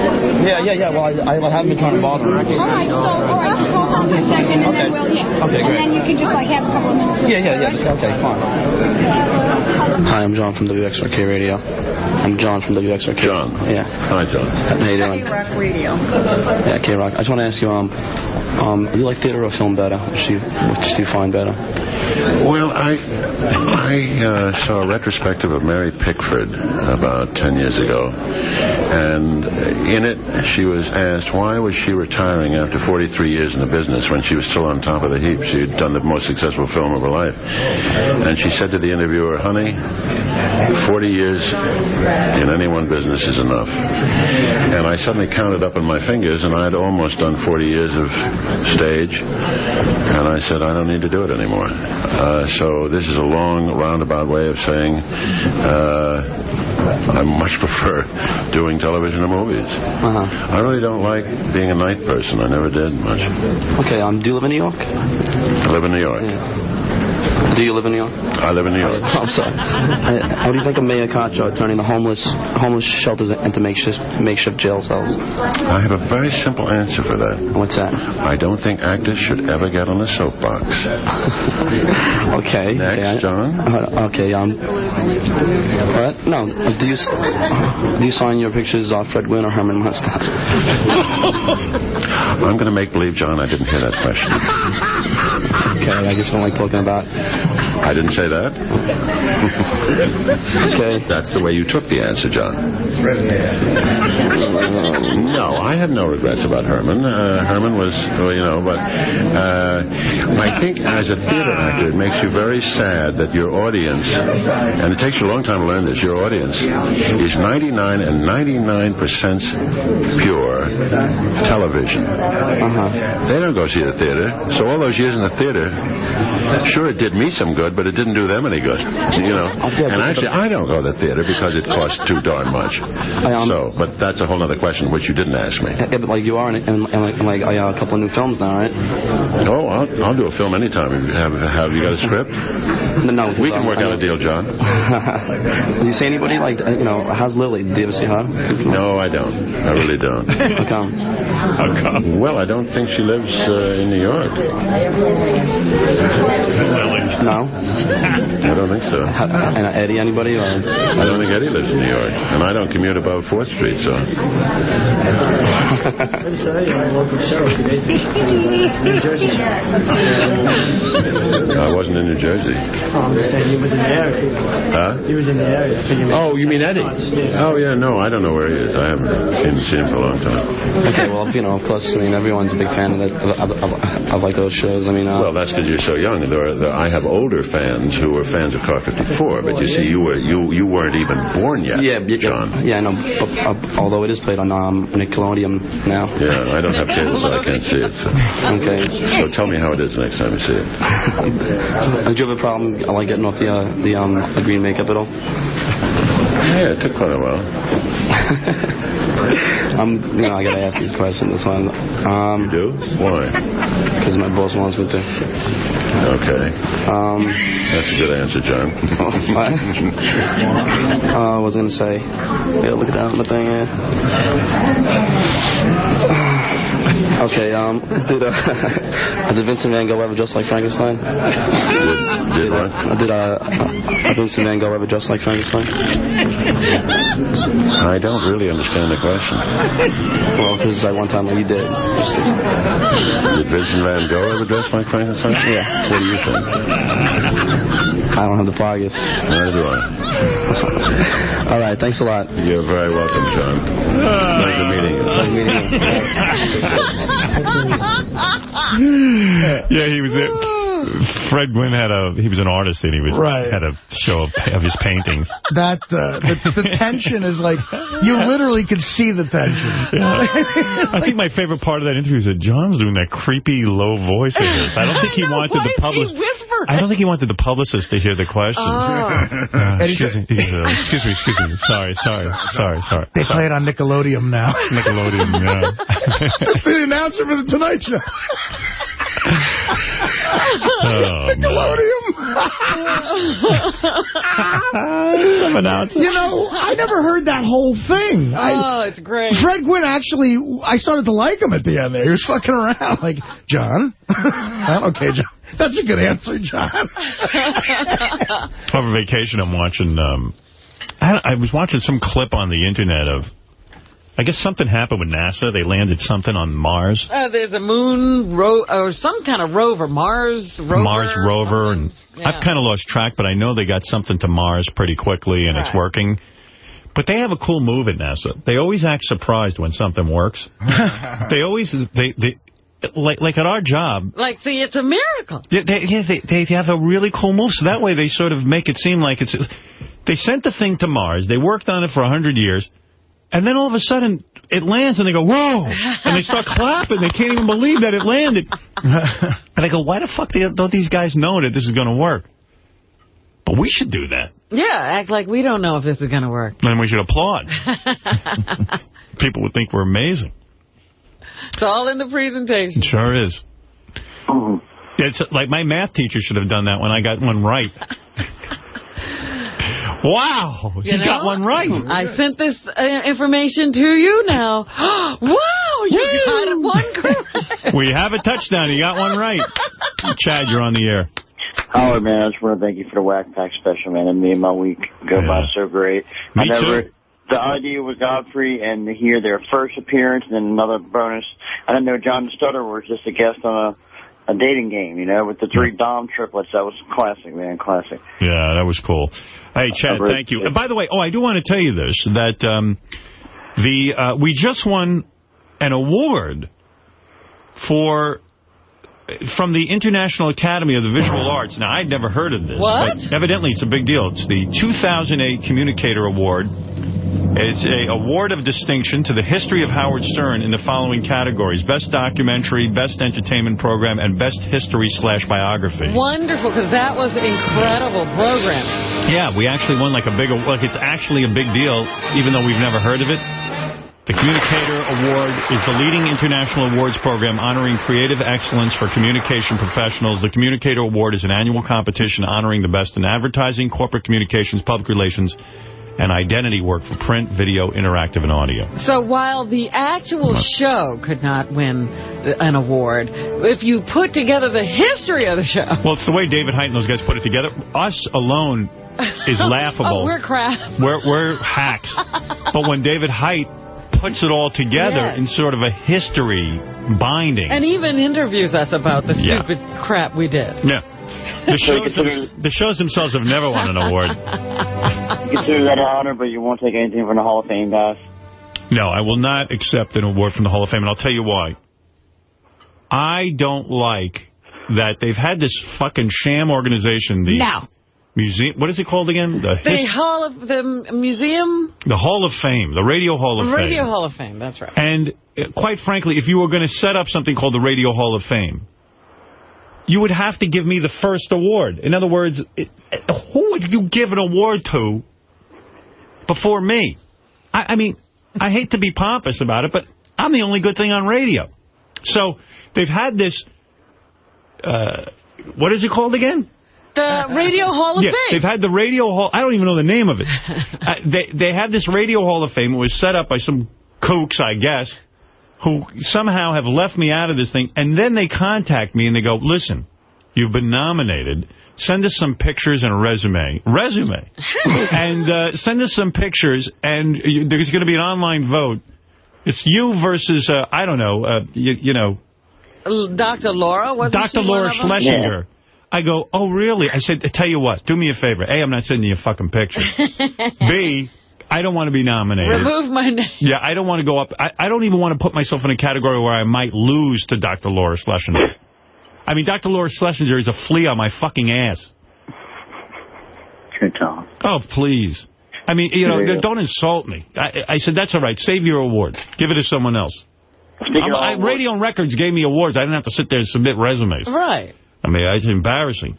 [SPEAKER 24] Yeah, yeah, yeah. Well, I, I haven't been trying to bother her.
[SPEAKER 26] All right, so, all right, just hold on for a second and then we'll, yeah.
[SPEAKER 24] Okay, great.
[SPEAKER 26] And then you can just like have a couple of minutes.
[SPEAKER 24] Yeah, yeah, yeah. Okay, fine. Hi, I'm John from WXRK Radio. I'm John from WXRK. John. Yeah.
[SPEAKER 25] Hi, John.
[SPEAKER 24] How you doing?
[SPEAKER 26] Rock Radio.
[SPEAKER 24] Yeah, K-Rock. I just want to ask you, um, um, do you like theater or film better? Which do you, which do you find better?
[SPEAKER 25] Well, I I uh, saw a retrospective of Mary Pickford about 10 years ago, and in it she was asked why was she retiring after 43 years in the business when she was still on top of the heap. She had done the most successful film of her life. And she said to the interviewer, honey, 40 years in any one business is enough. And I suddenly counted up on my fingers, and I had almost done 40 years of stage, and I said, I don't need to do it anymore. Uh, so this is a long, roundabout way of saying uh, I much prefer doing television or movies. I really don't like being a night person. I never did much.
[SPEAKER 24] Okay, um, do you live in New York?
[SPEAKER 25] I live in New York.
[SPEAKER 24] Do you live in New York?
[SPEAKER 25] I live in New York.
[SPEAKER 24] I'm sorry. How do you think of Mayor Concho turning the homeless homeless shelters into makeshift makeshift jail cells?
[SPEAKER 25] I have a very simple answer for that.
[SPEAKER 24] What's that?
[SPEAKER 25] I don't think actors should ever get on a soapbox.
[SPEAKER 24] okay.
[SPEAKER 25] Next, John.
[SPEAKER 24] Uh, okay. Um. What? No. Do you s- do you sign your pictures off Fred Gwynne or Herman Munster?
[SPEAKER 25] I'm going to make believe, John, I didn't hear that question.
[SPEAKER 24] okay. I just don't like talking about.
[SPEAKER 25] I didn't say that.
[SPEAKER 24] okay.
[SPEAKER 25] That's the way you took the answer, John. No, I have no regrets about Herman. Uh, Herman was, well, you know, but uh, I think as a theater actor, it makes you very sad that your audience, and it takes you a long time to learn this, your audience is 99 and 99 percent pure television.
[SPEAKER 24] Uh-huh.
[SPEAKER 25] They don't go see the theater. So all those years in the theater, Sure, it did me some good, but it didn't do them any good. You know. And actually, I don't go to the theater because it costs too darn much. So, but that's a whole other question, which you didn't ask me.
[SPEAKER 24] Yeah, but like you are in, in, in, like, in like uh, a couple of new films now, right?
[SPEAKER 25] Oh, I'll, I'll do a film anytime. If you have, have you got a script?
[SPEAKER 24] No, no.
[SPEAKER 25] We can work out a deal, John.
[SPEAKER 24] Do you see anybody like you know? How's Lily? Do you ever see her?
[SPEAKER 25] No, I don't. I really don't.
[SPEAKER 24] How come?
[SPEAKER 25] How come? Well, I don't think she lives uh, in New York.
[SPEAKER 24] No.
[SPEAKER 25] I don't think so.
[SPEAKER 24] And Eddie, anybody? Or?
[SPEAKER 25] I don't think Eddie lives in New York, and I don't commute above 4th Street, so. i'm sorry. i wasn't in New Jersey.
[SPEAKER 13] he was in the area.
[SPEAKER 25] Huh?
[SPEAKER 13] He was in the area.
[SPEAKER 25] Oh, you mean Eddie? Oh, yeah, no, I don't know where he is. I haven't seen, seen him for a long time.
[SPEAKER 24] Okay, well, you know, of course, I mean, everyone's a big fan of, of, of, of, of like those shows. I mean, uh,
[SPEAKER 25] Well, that's because you're so young. There are, there, I have older fans who were fans of Car 54, but you see, you were you you weren't even born yet,
[SPEAKER 24] yeah, yeah,
[SPEAKER 25] John.
[SPEAKER 24] yeah, I know. But, uh, although it is played on um, Nickelodeon now.
[SPEAKER 25] Yeah, I don't have cable, so I can't see it. So.
[SPEAKER 24] Okay.
[SPEAKER 25] So tell me how it is next time you see it.
[SPEAKER 24] Did you have a problem like getting off the uh, the um the green makeup at all?
[SPEAKER 25] Yeah, it took quite a while.
[SPEAKER 24] I'm, you know, I gotta ask these questions. That's why. I'm, um,
[SPEAKER 25] you do? Why?
[SPEAKER 24] Because my boss wants me to.
[SPEAKER 25] Okay.
[SPEAKER 24] Um,
[SPEAKER 25] That's a good answer, John.
[SPEAKER 24] what? uh, I was gonna say. Yeah, look at that on the thing. Yeah. Okay, um, did, uh, did Vincent Van Gogh ever dress like Frankenstein?
[SPEAKER 25] Did, did what?
[SPEAKER 24] Uh, did uh, uh, Vincent Van Gogh ever dress like Frankenstein?
[SPEAKER 25] I don't really understand the question.
[SPEAKER 24] Well, because I one time he did. Just,
[SPEAKER 25] Did Vincent Van Gogh ever dress like Frankenstein?
[SPEAKER 24] Yeah.
[SPEAKER 25] What do you think?
[SPEAKER 24] I don't have the foggiest.
[SPEAKER 25] Neither do I.
[SPEAKER 24] All right, thanks a lot.
[SPEAKER 25] You're very welcome, John. Pleasure meeting you.
[SPEAKER 24] Pleasure meeting you.
[SPEAKER 1] yeah, he was it. Fred Gwynne had a, he was an artist and he was,
[SPEAKER 3] Right.
[SPEAKER 1] had a show of, of his paintings.
[SPEAKER 3] That uh, the, the tension is like you literally could see the tension.
[SPEAKER 1] I think my favorite part of that interview is that John's doing that creepy low voice of his. I don't think he wanted the publicist. I don't think he wanted the publicist to hear the questions. Uh, excuse, me, excuse me, excuse me. Sorry, sorry, sorry, sorry.
[SPEAKER 3] They play it on Nickelodeon now.
[SPEAKER 1] Nickelodeon, yeah.
[SPEAKER 3] That's the announcer for the Tonight Show.
[SPEAKER 1] Oh,
[SPEAKER 3] Nickelodeon. you know, I never heard that whole thing.
[SPEAKER 2] Oh,
[SPEAKER 3] I,
[SPEAKER 2] it's great.
[SPEAKER 3] Fred Gwynne actually, I started to like him at the end there. He was fucking around like, John? okay, John. That's a good answer, John.
[SPEAKER 1] Over vacation, I'm watching, um, I, I was watching some clip on the internet of, I guess something happened with NASA. They landed something on Mars.
[SPEAKER 2] Uh, there's a moon ro or some kind of rover, Mars rover.
[SPEAKER 1] Mars rover, and
[SPEAKER 2] Yeah.
[SPEAKER 1] I've kind of lost track, but I know they got something to Mars pretty quickly, and it's working. But they have a cool move at NASA. They always act surprised when something works. they always, they, they, like, like at our job,
[SPEAKER 2] Like, see, it's a miracle.
[SPEAKER 1] they, they, yeah, they, they have a really cool move. So that way they sort of make it seem like it's... They sent the thing to Mars. They worked on it for 100 years. And then all of a sudden, it lands, and they go, whoa! And they start clapping. They can't even believe that it landed. and I go, why the fuck do- don't these guys know that this is going to work? But we should do that.
[SPEAKER 2] Yeah, act like we don't know if this is going to work.
[SPEAKER 1] Then we should applaud. People would think we're amazing.
[SPEAKER 2] It's all in the presentation.
[SPEAKER 1] It sure is. Mm-hmm. It's like my math teacher should have done that when I got one right. wow,
[SPEAKER 2] You
[SPEAKER 1] he
[SPEAKER 2] know?
[SPEAKER 1] got one right.
[SPEAKER 2] I sent this uh, information to you now. wow, you got one correct.
[SPEAKER 1] We have a touchdown. You got one right. Chad, you're on the air.
[SPEAKER 27] Howard, man, I just want to thank you for the Wack Pack special, man. It made my week go by so great.
[SPEAKER 1] Me
[SPEAKER 27] I never,
[SPEAKER 1] too.
[SPEAKER 27] The idea with Gottfried and to hear their first appearance and then another bonus. I didn't know John Stutter was just a guest on a, a dating game, you know, with the three Dahm triplets. That was classic, man, classic.
[SPEAKER 1] Yeah, that was cool. Hey, Chad,
[SPEAKER 27] Number-
[SPEAKER 1] thank you. And by the way, oh, I do want to tell you this, that um, the uh, we just won an award for from the International Academy of the Visual Arts. Now, I'd never heard of this.
[SPEAKER 2] What?
[SPEAKER 1] But evidently, it's a big deal. It's the 2008 Communicator Award. It's a award of distinction to the history of Howard Stern in the following categories. Best documentary, best entertainment program, and best history slash biography.
[SPEAKER 2] Wonderful, because that was an incredible programming.
[SPEAKER 1] Yeah, we actually won like a big, like it's actually a big deal, even though we've never heard of it. The Communicator Award is the leading international awards program honoring creative excellence for communication professionals. The Communicator Award is an annual competition honoring the best in advertising, corporate communications, public relations, and identity work for print, video, interactive, and audio.
[SPEAKER 2] So while the actual show could not win an award, if you put together the history of the show...
[SPEAKER 1] Well, it's the way David Height and those guys put it together. Us alone is oh, laughable.
[SPEAKER 2] oh, we're crap.
[SPEAKER 1] We're, we're hacks. but when David Height puts it all together
[SPEAKER 2] Yes.
[SPEAKER 1] in sort of a history binding.
[SPEAKER 2] And even interviews us about the
[SPEAKER 1] Yeah.
[SPEAKER 2] stupid crap we did.
[SPEAKER 1] Yeah. The shows, them- the shows themselves have never won an award.
[SPEAKER 27] You consider that an honor, but you won't take anything from the Hall of Fame guys.
[SPEAKER 1] No, I will not accept an award from the Hall of Fame, and I'll tell you why. I don't like that they've had this fucking sham organization, the
[SPEAKER 2] Now,
[SPEAKER 1] museum. What is it called again? The,
[SPEAKER 2] the Hall of the Museum,
[SPEAKER 1] the Hall of Fame, the Radio Hall of
[SPEAKER 2] Radio
[SPEAKER 1] Fame.
[SPEAKER 2] Hall of Fame, that's right.
[SPEAKER 1] And uh, quite frankly, if you were going to set up something called the Radio Hall of Fame, you would have to give me the first award. In other words, it, who would you give an award to before me? I, I mean, I hate to be pompous about it, but I'm the only good thing on radio. So they've had this, uh, what is it called again?
[SPEAKER 2] The Radio Hall of
[SPEAKER 1] yeah,
[SPEAKER 2] Fame.
[SPEAKER 1] they've had the Radio Hall. I don't even know the name of it. uh, they they have this Radio Hall of Fame. It was set up by some kooks, I guess, who somehow have left me out of this thing. And then they contact me and they go, listen, you've been nominated. Send us some pictures and a resume. Resume. and uh, send us some pictures, and you, there's going to be an online vote. It's you versus, uh, I don't know, uh, you, you know,
[SPEAKER 2] Dr. Laura, wasn't
[SPEAKER 1] Dr. Laura
[SPEAKER 2] one of them?
[SPEAKER 1] Schlesinger. I go, oh, really? I said, tell you what, do me a favor. A, I'm not sending you a fucking picture. B, I don't want to be nominated.
[SPEAKER 2] Remove my name.
[SPEAKER 1] Yeah, I don't want to go up. I, I don't even want to put myself in a category where I might lose to Dr. Laura Schlesinger. I mean, Dr. Laura Schlesinger is a flea on my fucking ass.
[SPEAKER 27] Good Tom.
[SPEAKER 1] Oh, please. I mean, you know,
[SPEAKER 27] Yeah.
[SPEAKER 1] don't insult me. I, I said, that's all right. Save your award. Give it to someone else. I'm-
[SPEAKER 27] of
[SPEAKER 1] I,
[SPEAKER 27] awards-
[SPEAKER 1] Radio and Records gave me awards. I didn't have to sit there and submit resumes.
[SPEAKER 2] Right.
[SPEAKER 1] I mean, it's embarrassing.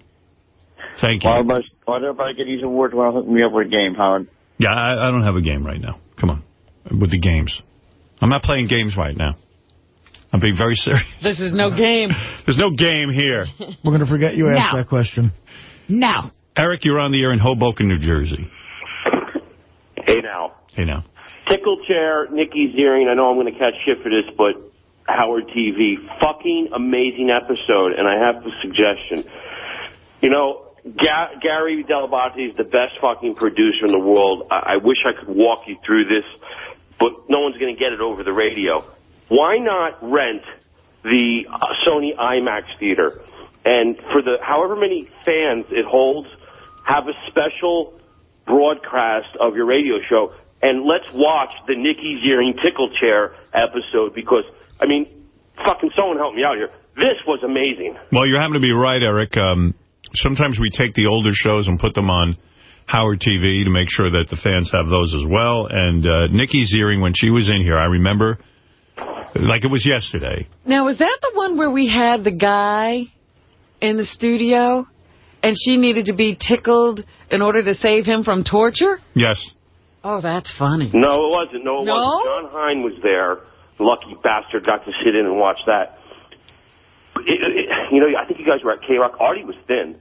[SPEAKER 1] Thank you.
[SPEAKER 27] Why, everybody, why did everybody get these awards when I hooked me up with a game, Howard?
[SPEAKER 1] Yeah, I, I don't have a game right now. Come on. With the games. I'm not playing games right now. I'm being very serious.
[SPEAKER 2] This is no game.
[SPEAKER 1] There's no game here.
[SPEAKER 3] We're going to forget you asked
[SPEAKER 2] Now.
[SPEAKER 3] that question.
[SPEAKER 2] Now.
[SPEAKER 1] Eric, you're on the air in Hoboken, New Jersey.
[SPEAKER 28] Hey now.
[SPEAKER 1] Hey, now.
[SPEAKER 28] Tickle chair, Nikki Ziering. I know I'm going to catch shit for this, but Howard TV, fucking amazing episode. And I have a suggestion. You know, Ga- Gary Dell'Abate is the best fucking producer in the world. I, I wish I could walk you through this, but no one's going to get it over the radio. Why not rent the Sony IMAX theater? And for the however many fans it holds, have a special broadcast of your radio show, and let's watch the Nikki Ziering Tickle Chair episode because, I mean, fucking someone help me out here. This was amazing.
[SPEAKER 1] Well, you happen to be right, Eric. Um, sometimes we take the older shows and put them on Howard TV to make sure that the fans have those as well. And uh, Nikki Ziering, when she was in here, I remember, like it was yesterday.
[SPEAKER 2] Now, was that the one where we had the guy in the studio and she needed to be tickled in order to save him from torture?
[SPEAKER 1] Yes.
[SPEAKER 2] Oh, that's funny.
[SPEAKER 28] No, it wasn't. No, it
[SPEAKER 2] No?
[SPEAKER 28] wasn't. Jon Hein was there. Lucky bastard got to sit in and watch that. It, it, you know, I think you guys were at K-Rock. Artie was thin.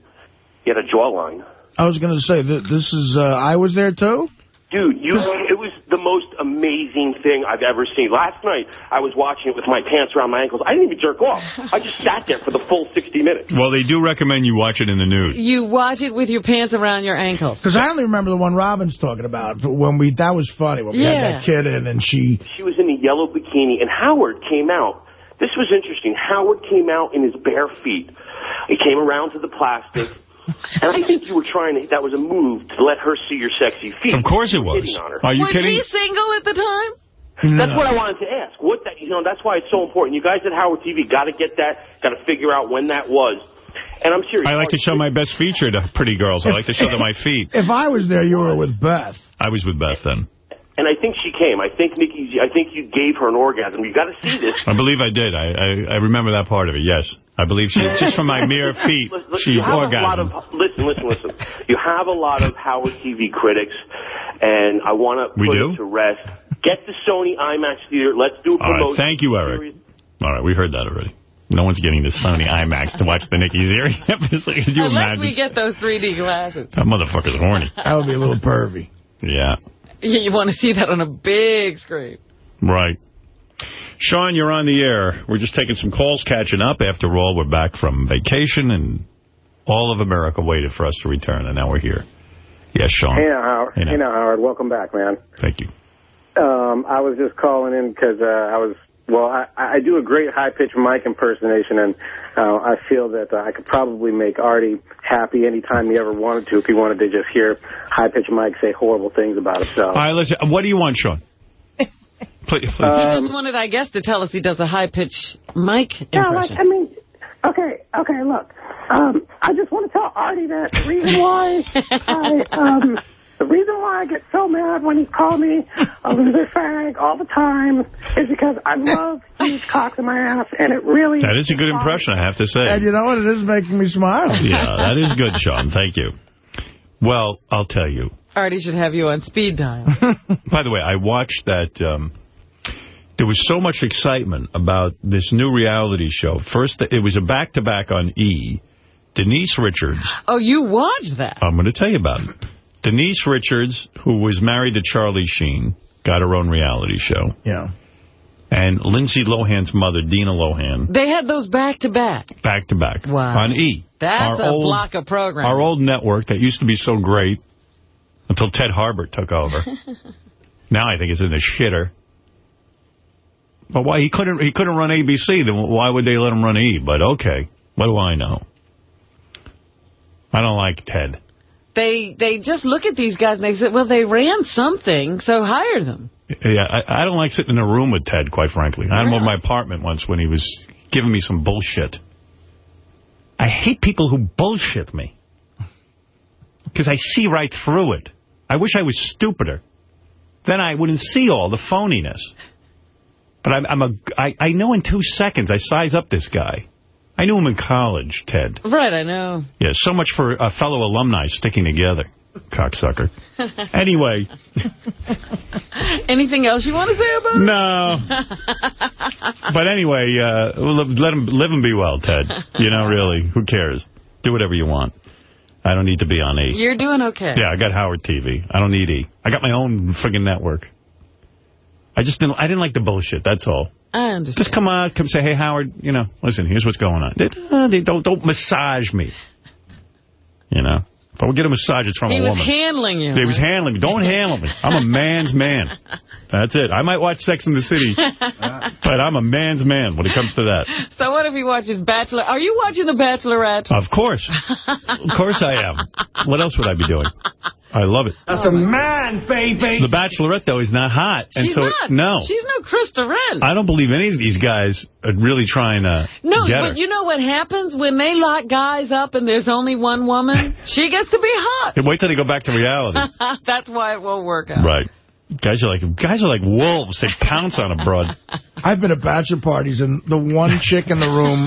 [SPEAKER 28] He had a jawline.
[SPEAKER 3] I was going to say, th this is, uh, I was there too?
[SPEAKER 28] Dude, you, it was the most amazing thing I've ever seen. Last night, I was watching it with my pants around my ankles. I didn't even jerk off. I just sat there for the full 60 minutes.
[SPEAKER 1] Well, they do recommend you watch it in the nude.
[SPEAKER 2] You watch it with your pants around your ankles.
[SPEAKER 3] Because I only remember the one Robin's talking about. When we That was funny, when we
[SPEAKER 2] Yeah.
[SPEAKER 3] had that kid in and she...
[SPEAKER 28] She was in a yellow bikini, and Howard came out. This was interesting. Howard came out in his bare feet. He came around to the plastic. And I think you were trying to, that was a move to let her see your sexy feet.
[SPEAKER 1] Of course it was.
[SPEAKER 28] hitting on her.
[SPEAKER 1] Are you
[SPEAKER 2] was
[SPEAKER 1] kidding?
[SPEAKER 2] he single at the time?
[SPEAKER 28] That's what I wanted to ask. What that, you know, that's why it's so important. You guys at Howard TV got to get that, got to figure out when that was. And I'm serious.
[SPEAKER 1] I like to show my best feature to pretty girls. I like to show them my feet.
[SPEAKER 3] If I was there, you were with Beth.
[SPEAKER 1] I was with Beth then.
[SPEAKER 28] And I think she came. I think Nikki, I think you gave her an orgasm. You got to see this.
[SPEAKER 1] I believe I did. I, I I remember that part of it. Yes, I believe she just from my mere feet
[SPEAKER 28] Listen,
[SPEAKER 1] she
[SPEAKER 28] you have a lot
[SPEAKER 1] orgasmed.
[SPEAKER 28] of listen, listen, listen. You have a lot of Howard TV critics, and I want to
[SPEAKER 1] We
[SPEAKER 28] put
[SPEAKER 1] do?
[SPEAKER 28] it to rest. Get the Sony IMAX theater. Let's do a
[SPEAKER 1] All right,
[SPEAKER 28] promotion.
[SPEAKER 1] thank you, Eric. All right, we heard that already. No one's getting the Sony IMAX to watch the Nikki Ziering episode. Could you
[SPEAKER 2] Unless
[SPEAKER 1] imagine?
[SPEAKER 2] we get those 3D glasses.
[SPEAKER 1] That motherfucker's horny.
[SPEAKER 3] That would be a little pervy.
[SPEAKER 1] Yeah,
[SPEAKER 2] You, you want to see that on a big screen.
[SPEAKER 1] right. Sean, you're on the air. We're just taking some calls, catching up. After all, we're back from vacation, and all of America waited for us to return, and now we're here. Yes, Sean.
[SPEAKER 29] Hey now, Howard.
[SPEAKER 1] Hey, now.
[SPEAKER 29] Hey now, Howard. Welcome back, man.
[SPEAKER 1] Thank you.
[SPEAKER 29] Um, I was just calling in because uh, I was, well, I, I do a great high-pitched mic impersonation, and uh, I feel that uh, I could probably make Artie happy anytime he ever wanted to if he wanted to just hear high-pitched Mike say horrible things about himself.
[SPEAKER 1] All right, listen. What do you want, Sean? Please, please.
[SPEAKER 29] Um,
[SPEAKER 2] he just wanted, I guess, to tell us he does a high-pitched mic
[SPEAKER 26] Yeah, like. I mean, okay, okay, look. Um, I just want to tell Artie that the reason why I, um, the reason why I get so mad when he calls me a loser fag all the time is because I love huge cocks in my ass, and it really...
[SPEAKER 1] That is a good impression, I have to say.
[SPEAKER 3] And you know what? It is making me smile.
[SPEAKER 1] Yeah, that is good, Sean. Thank you. Well, I'll tell you.
[SPEAKER 2] Artie should have you on speed dial.
[SPEAKER 1] By the way, I watched that. Um, there was so much excitement about this new reality show. First, it was a back-to-back on E. Denise Richards.
[SPEAKER 2] oh, you watched that?
[SPEAKER 1] I'm going to tell you about it. Denise Richards, who was married to Charlie Sheen, got her own reality show.
[SPEAKER 3] Yeah.
[SPEAKER 1] And Lindsay Lohan's mother, Dina Lohan,
[SPEAKER 2] They had those back-to-back.
[SPEAKER 1] back-to-back
[SPEAKER 2] Wow.
[SPEAKER 1] on E.
[SPEAKER 2] That's
[SPEAKER 1] Our
[SPEAKER 2] a
[SPEAKER 1] old-
[SPEAKER 2] block of programs.
[SPEAKER 1] Our old network that used to be so great until Ted Harbert took over. now I think it's in the shitter. But why he couldn't he couldn't run ABC? Then why would they let him run E? But okay, what do I know? I don't like Ted.
[SPEAKER 2] They they just look at these guys and they say, well, they ran something, so hire them.
[SPEAKER 1] Yeah, I, I don't like sitting in a room with Ted, quite frankly. I had him over my apartment once when he was giving me some bullshit. I hate people who bullshit me. Because I see right through it. I wish I was stupider. Then I wouldn't see all the phoniness. But I'm, I'm a, I, I know in two seconds I size up this guy. I knew him in college, Ted.
[SPEAKER 2] Right, I know.
[SPEAKER 1] Yeah, so much for a fellow alumni sticking together. Cocksucker. Anyway.
[SPEAKER 2] Anything else you want to say about it?
[SPEAKER 1] No. But anyway, uh, let let him live and be well, Ted. You know, really, who cares? Do whatever you want. I don't need to be on E.
[SPEAKER 2] You're doing okay.
[SPEAKER 1] Yeah, I got Howard TV. I don't need E. I got my own friggin' network. I just didn't. I didn't like the bullshit. That's all.
[SPEAKER 2] I understand.
[SPEAKER 1] Just come on, come say, hey Howard, you know, listen, here's what's going on. They, uh, they don't don't massage me. You know, if I would get a massage, it's from
[SPEAKER 2] He
[SPEAKER 1] a
[SPEAKER 2] was
[SPEAKER 1] woman.
[SPEAKER 2] handling you.
[SPEAKER 1] He was handling me. Don't handle me. I'm a man's man. That's it. I might watch Sex in the City, but I'm a man's man when it comes to that.
[SPEAKER 2] So what if he watches Bachelor? Are you watching The Bachelorette?
[SPEAKER 1] Of course. Of course I am. What else would I be doing? I love it.
[SPEAKER 13] That's a man, baby.
[SPEAKER 1] The Bachelorette, though, is not hot. And
[SPEAKER 2] She's
[SPEAKER 1] so,
[SPEAKER 2] not.
[SPEAKER 1] No.
[SPEAKER 2] She's no Trista Rehn.
[SPEAKER 1] I don't believe any of these guys are really trying to
[SPEAKER 2] No,
[SPEAKER 1] get her.
[SPEAKER 2] but you know what happens when they lock guys up and there's only one woman? she gets to be hot.
[SPEAKER 1] Wait till they go back to reality.
[SPEAKER 2] That's why it won't work out.
[SPEAKER 1] right. Guys are like guys are like wolves. They pounce on a broad.
[SPEAKER 3] I've been at bachelor parties, and the one chick in the room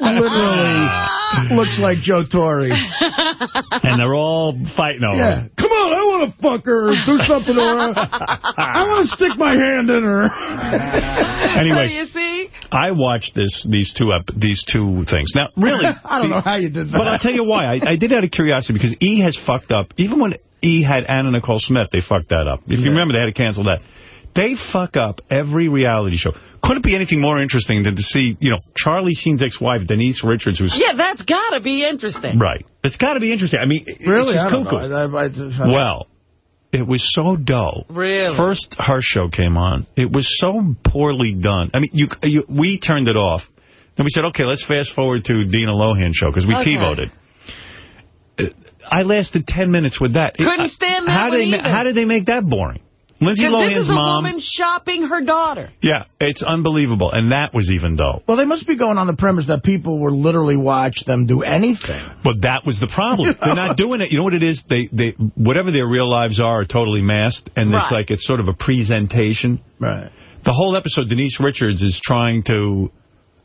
[SPEAKER 3] literally looks like Joe Torre.
[SPEAKER 1] And they're all fighting over
[SPEAKER 3] Yeah.
[SPEAKER 1] it.
[SPEAKER 3] Come on, I want to fuck her do something to her. I want to stick my hand in her.
[SPEAKER 1] Anyway.
[SPEAKER 2] So you see?
[SPEAKER 1] I watched this these two up these two things. Now, really,
[SPEAKER 3] I don't know how you did that.
[SPEAKER 1] But I'll tell you why. I, I did it out of curiosity because E has fucked up. Even when E had Anna Nicole Smith, they fucked that up. If you remember, they had to cancel that. They fuck up every reality show. Couldn't be anything more interesting than to see, you know, Charlie Sheen's ex-wife, Denise Richards, who's...
[SPEAKER 2] Yeah, that's got to be interesting.
[SPEAKER 1] Right. It's got to be interesting. I mean,
[SPEAKER 3] Really?
[SPEAKER 1] just
[SPEAKER 3] I don't
[SPEAKER 1] cuckoo.
[SPEAKER 3] know. I- I- I-
[SPEAKER 1] Well, it was so dull.
[SPEAKER 2] Really?
[SPEAKER 1] First, her show came on. It was so poorly done. I mean, you, you we turned it off. Then we said, okay, let's fast forward to Dina Lohan show, because we
[SPEAKER 2] Okay.
[SPEAKER 1] T-voted. I lasted 10 minutes with that.
[SPEAKER 2] Couldn't
[SPEAKER 1] I-
[SPEAKER 2] stand that
[SPEAKER 1] how
[SPEAKER 2] one
[SPEAKER 1] did they
[SPEAKER 2] either.
[SPEAKER 1] How did they make that boring? Lindsay
[SPEAKER 2] 'Cause this
[SPEAKER 1] Lohan's
[SPEAKER 2] is a
[SPEAKER 1] mom.
[SPEAKER 2] woman shopping her daughter.
[SPEAKER 1] Yeah, it's unbelievable. And that was even dope.
[SPEAKER 3] Well, they must be going on the premise that people will literally watch them do anything.
[SPEAKER 1] But that was the problem. They're not doing it. You know what it is? They, they, whatever their real lives are, are totally masked, and
[SPEAKER 3] Right.
[SPEAKER 1] it's like it's sort of a presentation.
[SPEAKER 3] Right.
[SPEAKER 1] The whole episode, Denise Richards is trying to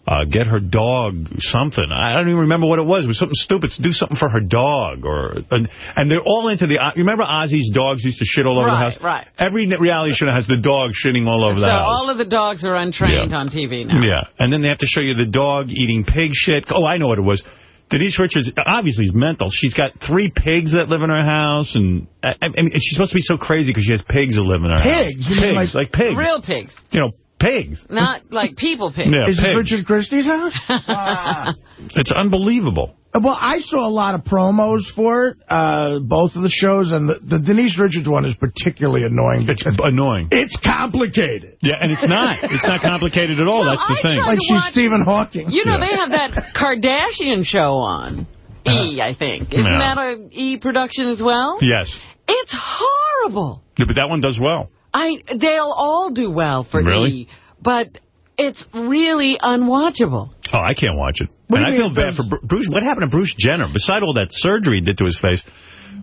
[SPEAKER 1] uh, get her dog something. I don't even remember what it was. It was something stupid. To do something for her dog, or and, and they're all into the. You remember Ozzy's dogs used to shit all over the house.
[SPEAKER 2] right.
[SPEAKER 1] Every reality show has the dog shitting all over
[SPEAKER 2] So
[SPEAKER 1] the house.
[SPEAKER 2] So all of the dogs are untrained
[SPEAKER 1] Yeah.
[SPEAKER 2] on TV now.
[SPEAKER 1] Yeah, and then they have to show you the dog eating pig shit. Oh, I know what it was. Denise Richards obviously is mental. She's got three pigs that live in her house, and I, I mean, she's supposed to be so crazy because she has pigs that live in her
[SPEAKER 3] Pigs?
[SPEAKER 1] house.
[SPEAKER 3] You mean
[SPEAKER 1] Pigs, like, pigs.
[SPEAKER 2] Real pigs,
[SPEAKER 1] You know, pigs.
[SPEAKER 2] not like people pigs.
[SPEAKER 1] Yeah,
[SPEAKER 3] Is this
[SPEAKER 1] pigs.
[SPEAKER 3] Richard Christie's house?
[SPEAKER 1] It's unbelievable.
[SPEAKER 3] Well, I saw a lot of promos for it, uh, both of the shows, and the, the Denise Richards one is particularly annoying.
[SPEAKER 1] It's annoying.
[SPEAKER 3] It's complicated.
[SPEAKER 1] Yeah, and it's not. It's not complicated at all.
[SPEAKER 2] No,
[SPEAKER 1] That's the
[SPEAKER 2] I
[SPEAKER 1] thing.
[SPEAKER 3] Like she's
[SPEAKER 2] watch-
[SPEAKER 3] Stephen Hawking.
[SPEAKER 2] You know,
[SPEAKER 1] Yeah.
[SPEAKER 2] they have that Kardashian show on. E, I think. Isn't
[SPEAKER 1] Yeah.
[SPEAKER 2] that a E production as well?
[SPEAKER 1] Yes.
[SPEAKER 2] It's horrible.
[SPEAKER 1] Yeah, but that one does well.
[SPEAKER 2] I They'll all do well for
[SPEAKER 1] Really?
[SPEAKER 2] E, but it's really unwatchable.
[SPEAKER 1] Oh, I can't watch it.
[SPEAKER 3] What
[SPEAKER 1] and I feel bad for Bruce. What happened to Bruce Jenner? Beside all that surgery he did to his face,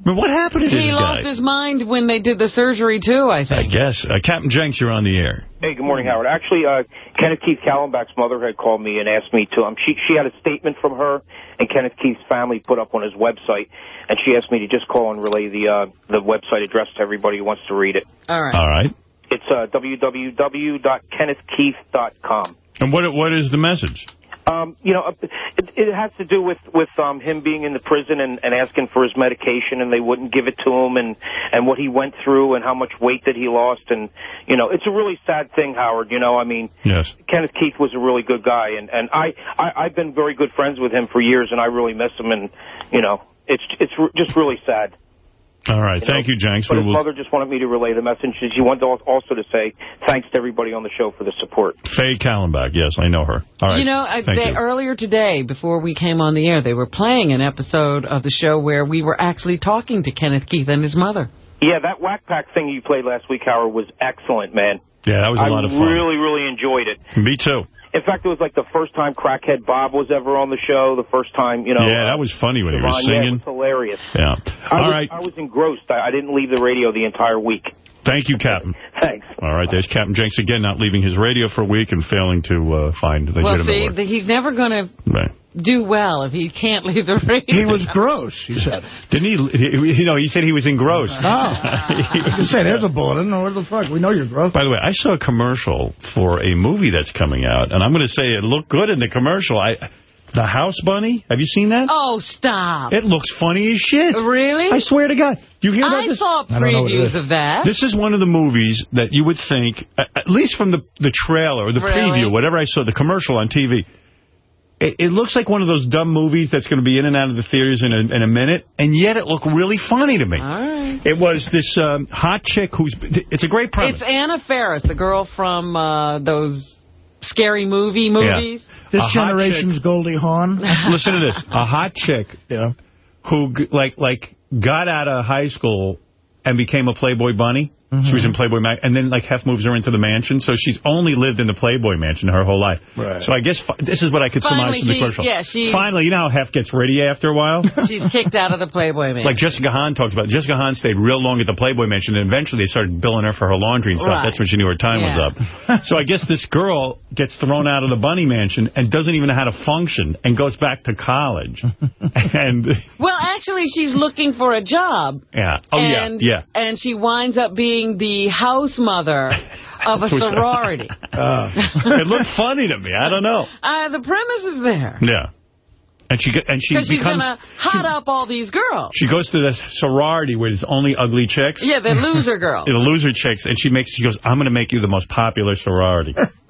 [SPEAKER 1] I mean, what happened to
[SPEAKER 2] He
[SPEAKER 1] this
[SPEAKER 2] lost his mind when they did the surgery, too, I think.
[SPEAKER 1] I guess. Uh, Captain Janks, you're on the air.
[SPEAKER 30] Hey, good morning, Howard. Actually, uh, Kenneth Keith Kallenbach's mother had called me and asked me to. Um, she she had a statement from her and Kenneth Keith's family put up on his website, and she asked me to just call and relay the uh, the website address to everybody who wants to read it.
[SPEAKER 2] All right.
[SPEAKER 1] All right.
[SPEAKER 30] It's uh, www.kennethkeith.com.
[SPEAKER 1] And what what is the message?
[SPEAKER 30] Um, you know, it, it has to do with with um, him being in the prison and, and asking for his medication, and they wouldn't give it to him, and and what he went through, and how much weight that he lost, and you know, it's a really sad thing, Howard. You know, I mean,
[SPEAKER 1] Yes.
[SPEAKER 30] Kenneth Keith was a really good guy, and and I, I I've been very good friends with him for years, and I really miss him, and you know, it's it's re- just really sad.
[SPEAKER 1] All right. Thank you, Janks.
[SPEAKER 30] But
[SPEAKER 1] We
[SPEAKER 30] his
[SPEAKER 1] will-
[SPEAKER 30] mother just wanted me to relay the message. She wanted to also to say thanks to everybody on the show for the support.
[SPEAKER 1] Faye Kallenbach. Yes, I know her. All right.
[SPEAKER 2] You know, I, they,
[SPEAKER 1] you.
[SPEAKER 2] earlier today, before we came on the air, they were playing an episode of the show where we were actually talking to Kenneth Keith and his mother.
[SPEAKER 30] Yeah, that Wack Pack thing you played last week, Howard, was excellent, man.
[SPEAKER 1] Yeah, that was a
[SPEAKER 30] I
[SPEAKER 1] lot of fun.
[SPEAKER 30] I really, really enjoyed it.
[SPEAKER 1] Me too.
[SPEAKER 30] In fact, it was like the first time Crackhead Bob was ever on the show. The first time, you know.
[SPEAKER 1] yeah, that was funny when he was
[SPEAKER 30] Devon, yeah, it
[SPEAKER 1] singing.
[SPEAKER 30] was hilarious.
[SPEAKER 1] Yeah.
[SPEAKER 30] I
[SPEAKER 1] All
[SPEAKER 30] was,
[SPEAKER 1] right.
[SPEAKER 30] I was engrossed. I, I didn't leave the radio the entire week.
[SPEAKER 1] Thank you, Captain.
[SPEAKER 30] Thanks.
[SPEAKER 1] All right. There's Captain Janks again, not leaving his radio for a week and failing to uh, find
[SPEAKER 2] Well,
[SPEAKER 1] legitimate
[SPEAKER 2] see,
[SPEAKER 1] work.
[SPEAKER 2] the, he's never going to
[SPEAKER 1] Right.
[SPEAKER 2] do well if he can't leave the radio.
[SPEAKER 3] He was gross, he said.
[SPEAKER 1] Didn't he? he- You know, he said he was engrossed.
[SPEAKER 3] Oh. I was going to say, there's a bulletin. Where the fuck? We know you're gross.
[SPEAKER 1] By the way, I saw a commercial for a movie that's coming out, and I'm going to say it looked good in the commercial. I, The House Bunny, have you seen that?
[SPEAKER 2] Oh, stop.
[SPEAKER 1] It looks funny as shit.
[SPEAKER 2] Really?
[SPEAKER 1] I swear to God. You hear about
[SPEAKER 2] I
[SPEAKER 1] this?
[SPEAKER 2] saw
[SPEAKER 1] I don't know what it
[SPEAKER 2] previews of that.
[SPEAKER 1] This is one of the movies that you would think, at least from the the trailer or the
[SPEAKER 2] Really?
[SPEAKER 1] preview, whatever I saw, the commercial on TV, it, it looks like one of those dumb movies that's going to be in and out of the theaters in a, in a minute, and yet it looked really funny to me. It was this um, hot chick who's, it's a great premise.
[SPEAKER 2] It's Anna Faris, the girl from uh, those scary movie movies.
[SPEAKER 3] This
[SPEAKER 1] A hot
[SPEAKER 3] generation's Goldie Hawn.
[SPEAKER 1] Listen to this. A hot chick yeah. who, like, like got out of high school and became a Playboy bunny. Mm-hmm. She was in Playboy Mag, and then like Hef moves her into the mansion, so she's only lived in the Playboy mansion her whole life.
[SPEAKER 3] Right.
[SPEAKER 1] So I guess fi this is what I could
[SPEAKER 2] Finally,
[SPEAKER 1] surmise from the
[SPEAKER 2] she-
[SPEAKER 1] commercial.
[SPEAKER 2] yeah, she-
[SPEAKER 1] Finally, you know how Hef gets ready after a while?
[SPEAKER 2] She's kicked out of the Playboy mansion.
[SPEAKER 1] Like Jessica Hahn talks about. Jessica Hahn stayed real long at the Playboy Mansion, and eventually they started billing her for her laundry and stuff.
[SPEAKER 2] Right.
[SPEAKER 1] That's when she knew her time was up. So I guess this girl gets thrown out of the Bunny Mansion and doesn't even know how to function and goes back to college. and,
[SPEAKER 2] Well, actually, she's looking for a job.
[SPEAKER 1] yeah. Oh,
[SPEAKER 2] and,
[SPEAKER 1] yeah, yeah.
[SPEAKER 2] And she winds up being the house mother of a sorority.
[SPEAKER 1] it looked funny to me. I don't know.
[SPEAKER 2] Uh, the premise is there.
[SPEAKER 1] Yeah. And she and she
[SPEAKER 2] Because she's going
[SPEAKER 1] becomes
[SPEAKER 2] to hot up all these girls.
[SPEAKER 1] she goes to the sorority where there's only ugly chicks.
[SPEAKER 2] Yeah, the loser girls.
[SPEAKER 1] The loser chicks, and she makes. She goes, "I'm going to make you the most popular sorority."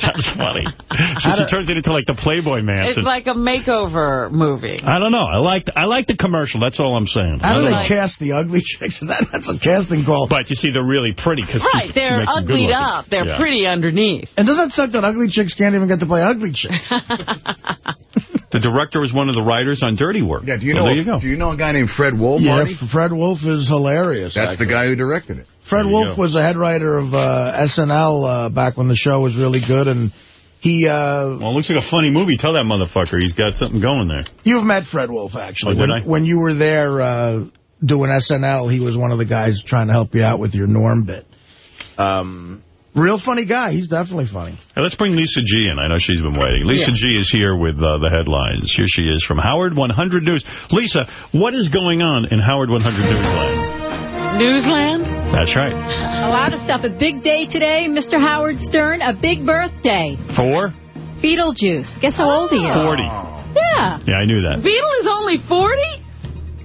[SPEAKER 1] Sounds funny. So she turns it into like the Playboy Mansion.
[SPEAKER 2] It's like a makeover movie.
[SPEAKER 1] I don't know. I like I like the commercial. That's all I'm saying.
[SPEAKER 3] How do
[SPEAKER 1] I
[SPEAKER 3] they
[SPEAKER 1] like-
[SPEAKER 3] cast the ugly chicks? That, that's a casting call.
[SPEAKER 1] But you see, they're really pretty because
[SPEAKER 2] Right, they're uglied up. They're
[SPEAKER 1] Yeah.
[SPEAKER 2] pretty underneath.
[SPEAKER 3] And doesn't that suck that ugly chicks can't even get to play ugly chicks?
[SPEAKER 1] The director was one of the writers on Dirty Work.
[SPEAKER 4] Yeah, do you
[SPEAKER 1] Well,
[SPEAKER 4] know?
[SPEAKER 1] there you go.
[SPEAKER 4] Do you know a guy named Fred Wolf?
[SPEAKER 3] Yeah,
[SPEAKER 4] Marty?
[SPEAKER 3] Fred Wolf is hilarious.
[SPEAKER 4] That's
[SPEAKER 3] actually.
[SPEAKER 4] the guy who directed it.
[SPEAKER 3] Fred Wolf
[SPEAKER 4] go.
[SPEAKER 3] was a head writer of uh, SNL uh, back when the show was really good, and he. Uh,
[SPEAKER 1] Well, it looks like a funny movie. Tell that motherfucker he's got something going there.
[SPEAKER 3] You've met Fred Wolf, actually.
[SPEAKER 1] Oh, did
[SPEAKER 3] when,
[SPEAKER 1] I?
[SPEAKER 3] when you were there uh, doing SNL, he was one of the guys trying to help you out with your Norm bit. Um, real funny guy. He's definitely funny.
[SPEAKER 1] Hey, let's bring Lisa G in. I know she's been waiting. Lisa
[SPEAKER 3] Yeah.
[SPEAKER 1] G is here with uh, the headlines. Here she is from Howard 100 News. Lisa, what is going on in Howard 100 Newsland?
[SPEAKER 2] Newsland?
[SPEAKER 1] That's right.
[SPEAKER 31] A lot of stuff. A big day today, Mr. Howard Stern. A big birthday.
[SPEAKER 1] Four?
[SPEAKER 31] Beetlejuice. Guess how old he is?
[SPEAKER 1] 40.
[SPEAKER 31] Yeah.
[SPEAKER 1] Yeah, I knew that.
[SPEAKER 2] Beetle is only 40?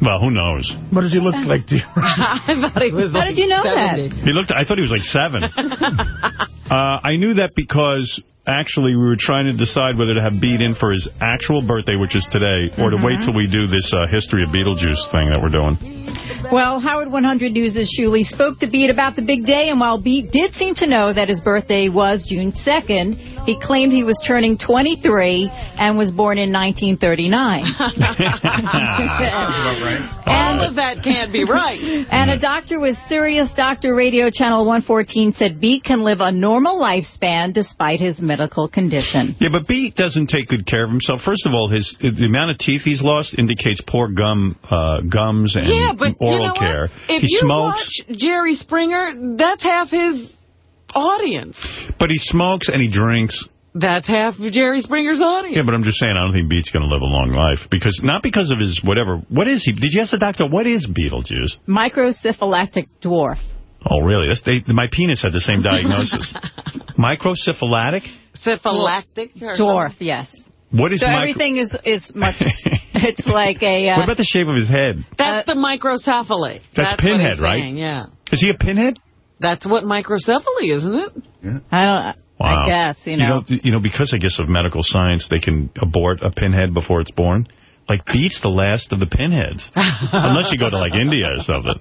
[SPEAKER 1] Well, who knows?
[SPEAKER 3] What does he look like to you?
[SPEAKER 2] I thought he was
[SPEAKER 31] How
[SPEAKER 2] like
[SPEAKER 31] did you know
[SPEAKER 2] 70.
[SPEAKER 1] He looked. I thought he was like seven. uh, I knew that because actually we were trying to decide whether to have Beat in for his actual birthday, which is today, or to
[SPEAKER 31] Mhm.
[SPEAKER 1] wait till we do this uh, history of Beetlejuice thing that we're doing.
[SPEAKER 31] Well, Howard 100 News' Shuli spoke to Beat about the big day, and while Beat did seem to know that his birthday was June 2nd, he claimed he was turning 23 and was born in 1939.
[SPEAKER 2] All of that can't be right.
[SPEAKER 31] And a doctor with Sirius Doctor Radio Channel 114 said Beat can live a normal lifespan despite his medical condition.
[SPEAKER 1] Yeah, but Beat doesn't take good care of himself. First of all, his the amount of teeth he's lost indicates poor gum uh, gums and
[SPEAKER 2] yeah, but
[SPEAKER 1] oral
[SPEAKER 2] you know
[SPEAKER 1] care.
[SPEAKER 2] What? If
[SPEAKER 1] he
[SPEAKER 2] you
[SPEAKER 1] smokes,
[SPEAKER 2] watch Jerry Springer, that's half his audience.
[SPEAKER 1] but he smokes and he drinks.
[SPEAKER 2] That's half of Jerry Springer's audience.
[SPEAKER 1] Yeah, but I'm just saying, I don't think Beat's going to live a long life because not because of his whatever. What is he? Did you ask the doctor what is Beetlejuice?
[SPEAKER 31] Microcephalic dwarf.
[SPEAKER 1] Oh, really? That's, they, my penis had the same diagnosis. Microcephalatic?
[SPEAKER 2] Syphilactic or
[SPEAKER 31] Dwarf, yes.
[SPEAKER 1] What is
[SPEAKER 31] so everything is is much. it's like a. Uh,
[SPEAKER 1] What about the shape of his head?
[SPEAKER 2] That's the microcephaly.
[SPEAKER 1] That's
[SPEAKER 2] what
[SPEAKER 1] pinhead, right?
[SPEAKER 2] saying, Yeah.
[SPEAKER 1] Is he a pinhead?
[SPEAKER 2] That's what microcephaly, isn't it? Yeah.
[SPEAKER 31] I don't.
[SPEAKER 1] Wow.
[SPEAKER 31] I guess you know.
[SPEAKER 1] You know, you know, because I guess of medical science, they can abort a pinhead before it's born. Like, Beat's the last of the pinheads. Unless you go to, like, India or something.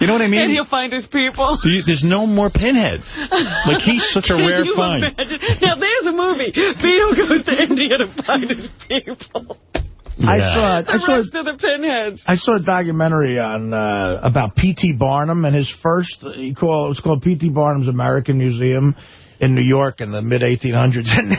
[SPEAKER 1] You know what I mean?
[SPEAKER 2] And he'll find his people.
[SPEAKER 1] Do you- There's no more pinheads. Like, he's such a
[SPEAKER 2] Can
[SPEAKER 1] rare
[SPEAKER 2] you
[SPEAKER 1] find.
[SPEAKER 2] Imagine? Now, there's a movie. Beetle goes to India to find his people.
[SPEAKER 3] I
[SPEAKER 1] Yeah.
[SPEAKER 3] saw.
[SPEAKER 2] The
[SPEAKER 3] I saw.
[SPEAKER 2] rest of the pinheads.
[SPEAKER 3] I saw a documentary on uh, about P.T. Barnum and his first. He called it was called P.T. Barnum's American Museum in New York in the mid 1800s, and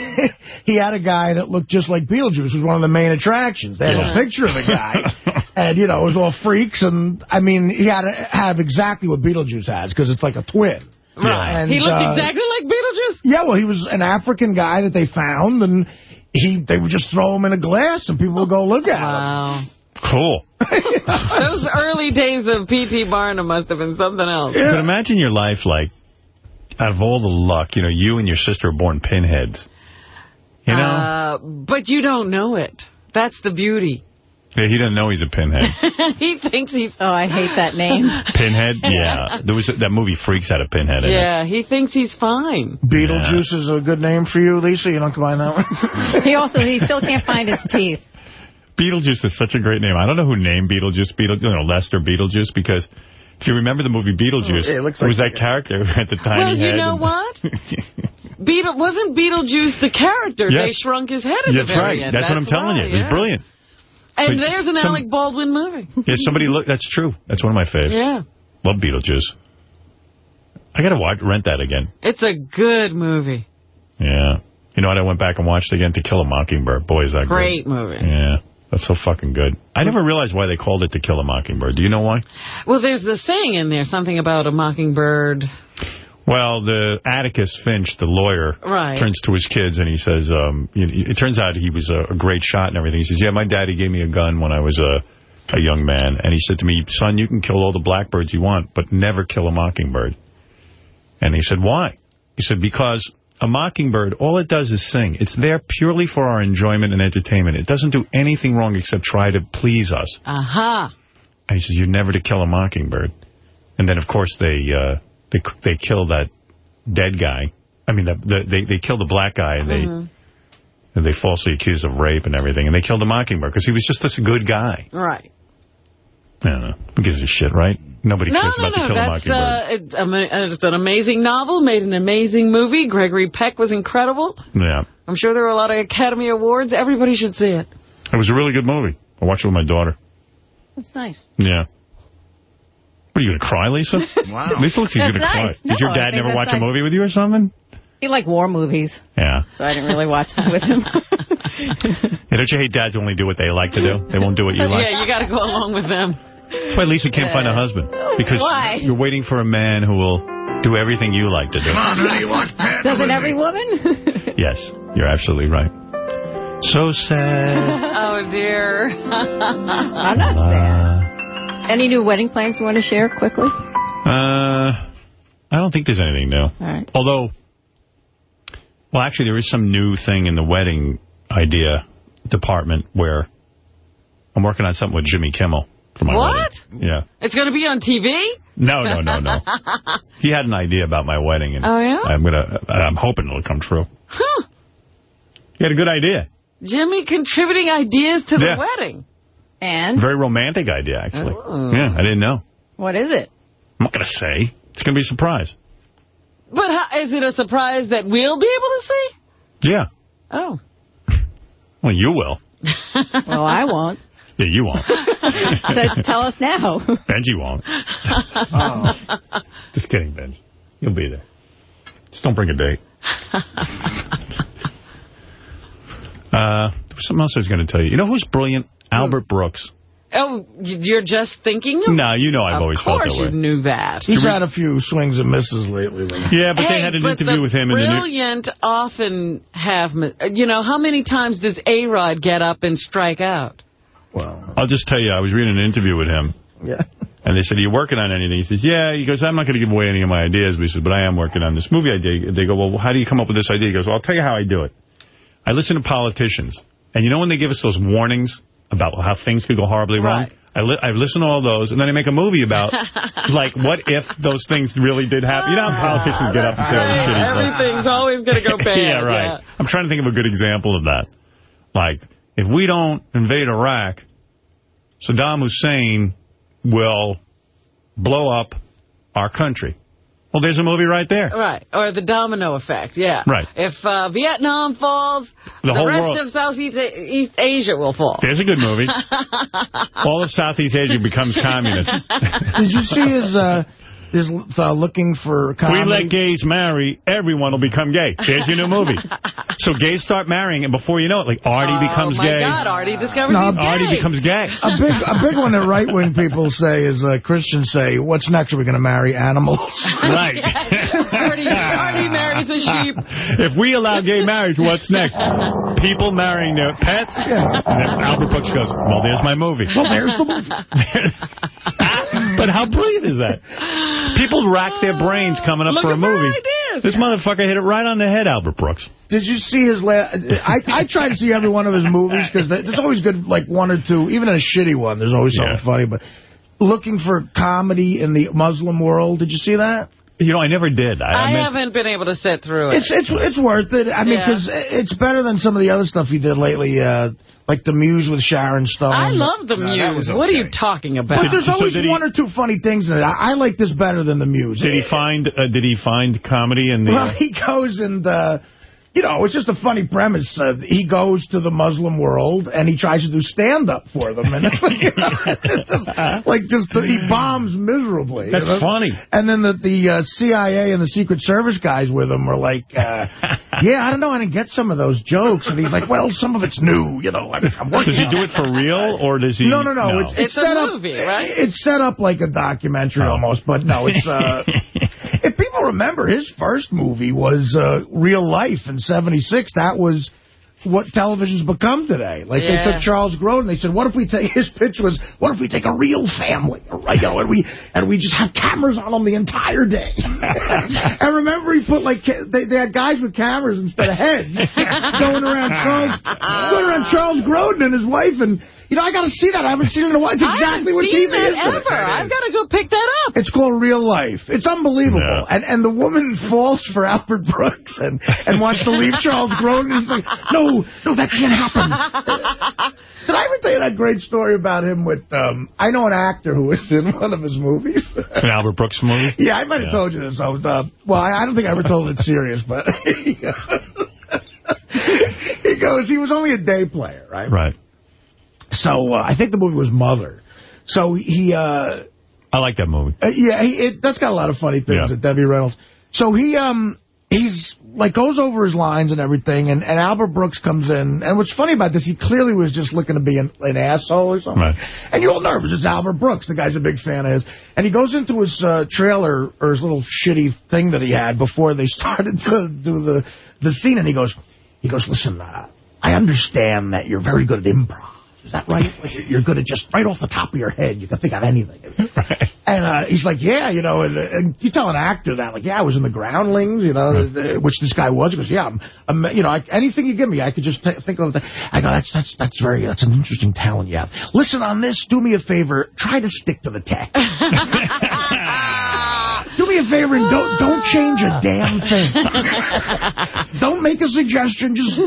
[SPEAKER 3] he had a guy that looked just like Beetlejuice. Was one of the main attractions. They had
[SPEAKER 1] Yeah.
[SPEAKER 3] a picture of the guy, and you know it was all freaks. And I mean, he had to have exactly what Beetlejuice has because it's like a twin.
[SPEAKER 2] Right.
[SPEAKER 3] And,
[SPEAKER 2] he looked
[SPEAKER 3] uh,
[SPEAKER 2] exactly like Beetlejuice.
[SPEAKER 3] Yeah, well, he was an African guy that they found, and he they would just throw him in a glass, and people would go look at him.
[SPEAKER 2] Wow.
[SPEAKER 1] Cool.
[SPEAKER 2] Those early days of P.T. Barnum must have been something else. Yeah.
[SPEAKER 1] But imagine your life, like, out of all the luck, you know, you and your sister are born pinheads. You know?
[SPEAKER 2] Uh, but you don't know it. That's the beauty.
[SPEAKER 1] yeah, he doesn't know he's a pinhead.
[SPEAKER 2] he thinks he...
[SPEAKER 31] Oh, I hate that name.
[SPEAKER 1] Pinhead? Yeah. There was that movie Freaks had a pinhead in it.
[SPEAKER 2] Yeah, he thinks he's fine.
[SPEAKER 3] Beetlejuice is a good name for you, Lisa. You don't combine that one.
[SPEAKER 31] he also he still can't find his teeth.
[SPEAKER 1] Beetlejuice is such a great name. I don't know who named Beetlejuice, Beetle, you know, Lester Beetlejuice, because if you remember the movie Beetlejuice,
[SPEAKER 3] Oh, it looks
[SPEAKER 1] it was
[SPEAKER 3] like
[SPEAKER 1] that character at the tiny
[SPEAKER 2] well, you
[SPEAKER 1] head.
[SPEAKER 2] know
[SPEAKER 1] and-
[SPEAKER 2] what? Beetle wasn't Beetlejuice the character. They shrunk his head at
[SPEAKER 1] That's
[SPEAKER 2] the very
[SPEAKER 1] right.
[SPEAKER 2] end.
[SPEAKER 1] That's, what I'm telling
[SPEAKER 2] why,
[SPEAKER 1] you. It was
[SPEAKER 2] yeah.
[SPEAKER 1] brilliant.
[SPEAKER 2] And
[SPEAKER 1] But
[SPEAKER 2] there's an
[SPEAKER 1] some-
[SPEAKER 2] Alec Baldwin movie.
[SPEAKER 1] Yeah, somebody look. That's true. That's one of my faves.
[SPEAKER 2] Yeah.
[SPEAKER 1] Love Beetlejuice. I got to watch rent that again.
[SPEAKER 2] It's a good movie.
[SPEAKER 1] Yeah. You know what? I went back and watched again To Kill a Mockingbird. Boy, is that
[SPEAKER 2] Great
[SPEAKER 1] good.
[SPEAKER 2] movie.
[SPEAKER 1] Yeah. That's so fucking good. I never realized why they called it To Kill a Mockingbird. Do you know why?
[SPEAKER 2] Well, there's the saying in there, something about a mockingbird.
[SPEAKER 1] Well, the Atticus Finch, the lawyer,
[SPEAKER 2] Right.
[SPEAKER 1] turns to his kids and he says, um, you know, it turns out he was a, a great shot and everything. He says, yeah, my daddy gave me a gun when I was a, a young man. And he said to me, son, you can kill all the blackbirds you want, but never kill a mockingbird. And he said, why? He said, because a mockingbird, all it does is sing. It's there purely for our enjoyment and entertainment. It doesn't do anything wrong except try to please us.
[SPEAKER 2] Aha.
[SPEAKER 1] And he says, you're never to kill a mockingbird. And then, of course, they uh, they they kill that dead guy. I mean, the, the, they they kill the black guy, and they
[SPEAKER 2] Mhm.
[SPEAKER 1] and they falsely accuse of rape and everything. And they killed the mockingbird because he was just this good guy.
[SPEAKER 2] Right.
[SPEAKER 1] Know. Who gives a shit, right? Nobody
[SPEAKER 2] No,
[SPEAKER 1] cares
[SPEAKER 2] no,
[SPEAKER 1] about
[SPEAKER 2] no.
[SPEAKER 1] To Kill a
[SPEAKER 2] That's
[SPEAKER 1] Mockingbird.
[SPEAKER 2] uh, it's, it's an amazing novel, made an amazing movie. Gregory Peck was incredible.
[SPEAKER 1] yeah.
[SPEAKER 2] I'm sure there were a lot of Academy Awards. Everybody should see it.
[SPEAKER 1] It was a really good movie. I watched it with my daughter.
[SPEAKER 31] That's nice.
[SPEAKER 1] Yeah. What, are you going to cry, Lisa?
[SPEAKER 31] Wow.
[SPEAKER 1] Lisa looks like going to cry.
[SPEAKER 31] nice.
[SPEAKER 1] Did your dad never watch a movie with you or something?
[SPEAKER 31] He like war movies,
[SPEAKER 1] Yeah.
[SPEAKER 31] so I didn't really watch that with him.
[SPEAKER 1] Yeah, don't you hate dads who only do what they like to do? They won't do what you like.
[SPEAKER 2] Yeah, you got to go along with them.
[SPEAKER 1] That's why Lisa can't find a husband. Because
[SPEAKER 31] Why?
[SPEAKER 1] you're waiting for a man who will do everything you like to do.
[SPEAKER 31] Doesn't every woman?
[SPEAKER 1] Yes, you're absolutely right. So sad.
[SPEAKER 2] Oh, dear.
[SPEAKER 31] I'm not sad. Any new wedding plans you want to share quickly?
[SPEAKER 1] Uh, I don't think there's anything new.
[SPEAKER 31] All right.
[SPEAKER 1] Although, well, actually, there is some new thing in the wedding idea department where I'm working on something with Jimmy Kimmel for my
[SPEAKER 2] What?
[SPEAKER 1] wedding. Yeah.
[SPEAKER 2] It's going to be on TV?
[SPEAKER 1] No, no, no, no. He had an idea about my wedding, and
[SPEAKER 2] Oh, yeah?
[SPEAKER 1] I'm gonna. I'm hoping it'll come true.
[SPEAKER 2] Huh.
[SPEAKER 1] He had a good idea.
[SPEAKER 2] Jimmy contributing ideas to the wedding.
[SPEAKER 31] And
[SPEAKER 1] Very romantic idea, actually.
[SPEAKER 2] Oh.
[SPEAKER 1] Yeah, I didn't know.
[SPEAKER 31] what is it?
[SPEAKER 1] I'm not gonna say. It's gonna be a surprise.
[SPEAKER 2] But how, is it a surprise that we'll be able to see?
[SPEAKER 1] Yeah.
[SPEAKER 2] Oh.
[SPEAKER 1] Well, you will.
[SPEAKER 31] Well, I won't.
[SPEAKER 1] Yeah, you won't.
[SPEAKER 31] So tell us now.
[SPEAKER 1] Benji won't. Just kidding, Benji. You'll be there. Just don't bring a date. Uh, there was something else I was going to tell you. You know who's brilliant? Albert Brooks.
[SPEAKER 2] Oh, you're just thinking? of-
[SPEAKER 1] No, you know I've
[SPEAKER 2] of
[SPEAKER 1] always felt
[SPEAKER 2] course
[SPEAKER 1] that way.
[SPEAKER 2] you knew that.
[SPEAKER 3] He's had a few swings and misses lately.
[SPEAKER 1] Yeah, but they had an interview with him in the
[SPEAKER 2] brilliant often have, you know, how many times does A-Rod get up and strike out?
[SPEAKER 1] I'll just tell you, I was reading an interview with him.
[SPEAKER 3] Yeah.
[SPEAKER 1] And they said, are you working on anything? He says, yeah. He goes, I'm not going to give away any of my ideas. But he says, but I am working on this movie idea. They go, well, how do you come up with this idea? He goes, well, I'll tell you how I do it. I listen to politicians. And you know when they give us those warnings about how things could go horribly wrong? I, li I listen to all those, and then I make a movie about, like, what if those things really did happen? You know how politicians get up and say all this shitty stuff?
[SPEAKER 2] Everything's always going to go bad.
[SPEAKER 1] yeah, right. I'm trying to think of a good example of that. Like, if we don't invade Iraq, Saddam Hussein will blow up our country. Well, there's a movie right there.
[SPEAKER 2] Right, or the domino effect, yeah.
[SPEAKER 1] Right.
[SPEAKER 2] If uh, Vietnam falls,
[SPEAKER 1] The
[SPEAKER 2] the,
[SPEAKER 1] whole
[SPEAKER 2] rest
[SPEAKER 1] world-
[SPEAKER 2] of Southeast A- East Asia will fall.
[SPEAKER 1] There's a good movie. All of Southeast Asia becomes communist.
[SPEAKER 3] Did you see his uh, his uh, looking for
[SPEAKER 1] We let gays marry, everyone will become gay. There's your new movie. So gays start marrying, and before you know it, like Artie becomes gay.
[SPEAKER 2] oh, my
[SPEAKER 1] gay.
[SPEAKER 2] God, Artie discovers
[SPEAKER 3] No,
[SPEAKER 2] he's gay.
[SPEAKER 1] Artie becomes gay.
[SPEAKER 3] a big a big one that right wing people say is uh, Christians say, "What's next? Are we going to marry animals?"
[SPEAKER 1] Right.
[SPEAKER 2] Artie, Artie marries a sheep.
[SPEAKER 1] If we allow gay marriage, what's next? People marrying their pets? And then Albert Brooks goes, well, there's my movie.
[SPEAKER 3] well, there's the movie.
[SPEAKER 1] But how brilliant is that? People rack their brains coming up
[SPEAKER 2] Look
[SPEAKER 1] for a
[SPEAKER 2] at for
[SPEAKER 1] movie.
[SPEAKER 2] ideas.
[SPEAKER 1] This motherfucker hit it right on the head, Albert Brooks.
[SPEAKER 3] Did you see his last? I I try to see every one of his movies because there's always good, like one or two. Even in a shitty one, there's always something
[SPEAKER 1] Yeah.
[SPEAKER 3] funny. But looking for comedy in the Muslim world, did you see that?
[SPEAKER 1] You know, I never did. I,
[SPEAKER 2] I
[SPEAKER 1] meant-
[SPEAKER 2] haven't been able to sit through it.
[SPEAKER 3] It's it's it's worth it. I mean,
[SPEAKER 2] Yeah.
[SPEAKER 3] because it's better than some of the other stuff he did lately, uh, like the Muse with Sharon Stone.
[SPEAKER 2] I love the
[SPEAKER 3] No,
[SPEAKER 2] Muse.
[SPEAKER 3] was
[SPEAKER 2] What are you talking about?
[SPEAKER 3] But there's
[SPEAKER 1] So
[SPEAKER 3] always
[SPEAKER 1] he-
[SPEAKER 3] one or two funny things in it. I, I like this better than the Muse.
[SPEAKER 1] Did he find uh, Did he find comedy in the?
[SPEAKER 3] Well, he goes and, uh, you know, it's just a funny premise. Uh, he goes to the Muslim world and he tries to do stand-up for them. And it's just, like, just he bombs miserably. you
[SPEAKER 1] That's
[SPEAKER 3] know?
[SPEAKER 1] funny.
[SPEAKER 3] And then the, the uh, CIA and the Secret Service guys with him are like, uh, yeah, I don't know, I didn't get some of those jokes. And he's like, well, some of it's new, you know. I mean, I'm working
[SPEAKER 1] Does he
[SPEAKER 3] on
[SPEAKER 1] do it for real, or does he?
[SPEAKER 3] no, no, no. It's, it's,
[SPEAKER 2] It's a
[SPEAKER 3] set
[SPEAKER 2] movie,
[SPEAKER 3] up,
[SPEAKER 2] right?
[SPEAKER 3] It's set up like a documentary
[SPEAKER 1] Oh.
[SPEAKER 3] almost, but no, it's. If people remember, his first movie was uh, Real Life in '76. That was what television's become today. Like
[SPEAKER 2] Yeah.
[SPEAKER 3] they took Charles Grodin. They said, "What if we take?" His pitch was, "What if we take a real family, right? You know, and we and we just have cameras on them the entire day." and remember, he put like they, they had guys with cameras instead of heads going around Charles going around Charles Grodin and his wife and. You know, I got to see that. I haven't seen it in a while. It's
[SPEAKER 2] I
[SPEAKER 3] exactly
[SPEAKER 2] haven't
[SPEAKER 3] what
[SPEAKER 2] seen
[SPEAKER 3] TV
[SPEAKER 2] that
[SPEAKER 3] is. today.
[SPEAKER 2] ever. I've got to go pick that up.
[SPEAKER 3] It's called Real Life. It's unbelievable.
[SPEAKER 1] Yeah.
[SPEAKER 3] And and the woman falls for Albert Brooks and, and wants to leave Charles Grodin. And he's like, no, no, that can't happen. Did I ever tell you that great story about him with, um, I know an actor who was in one of his movies.
[SPEAKER 1] An Albert Brooks movie?
[SPEAKER 3] yeah, I might have
[SPEAKER 1] Yeah.
[SPEAKER 3] told you this. I was, uh, well, I, I don't think I ever told it serious, but he goes, he was only a day player, right?
[SPEAKER 1] Right.
[SPEAKER 3] So uh, I think the movie was Mother. So he... Uh,
[SPEAKER 1] I like that movie.
[SPEAKER 3] uh, yeah, he, it, that's got a lot of funny things
[SPEAKER 1] Yeah.
[SPEAKER 3] Debbie Reynolds. So he um he's like goes over his lines and everything, and, and Albert Brooks comes in. And what's funny about this, he clearly was just looking to be an, an asshole or something.
[SPEAKER 1] Right.
[SPEAKER 3] And you're all nervous. It's Albert Brooks. The guy's a big fan of his. And he goes into his uh, trailer or his little shitty thing that he had before they started to do the the scene, and he goes, he goes, listen, uh, I understand that you're very good at improv. Is that right? Like you're- good at just right off the top of your head. You can think of anything. And uh, he's like, yeah, you know, and, and you tell an actor that, like, yeah, I was in the Groundlings, you know, uh, which this guy was. He goes, yeah, I'm, I'm you know, I, anything you give me, I could just think of. The, I go, that's that's that's very that's an interesting talent you have. Listen on this. Do me a favor. Try to stick to the text. Do me a favor and don't don't change a damn thing. don't make a suggestion. Just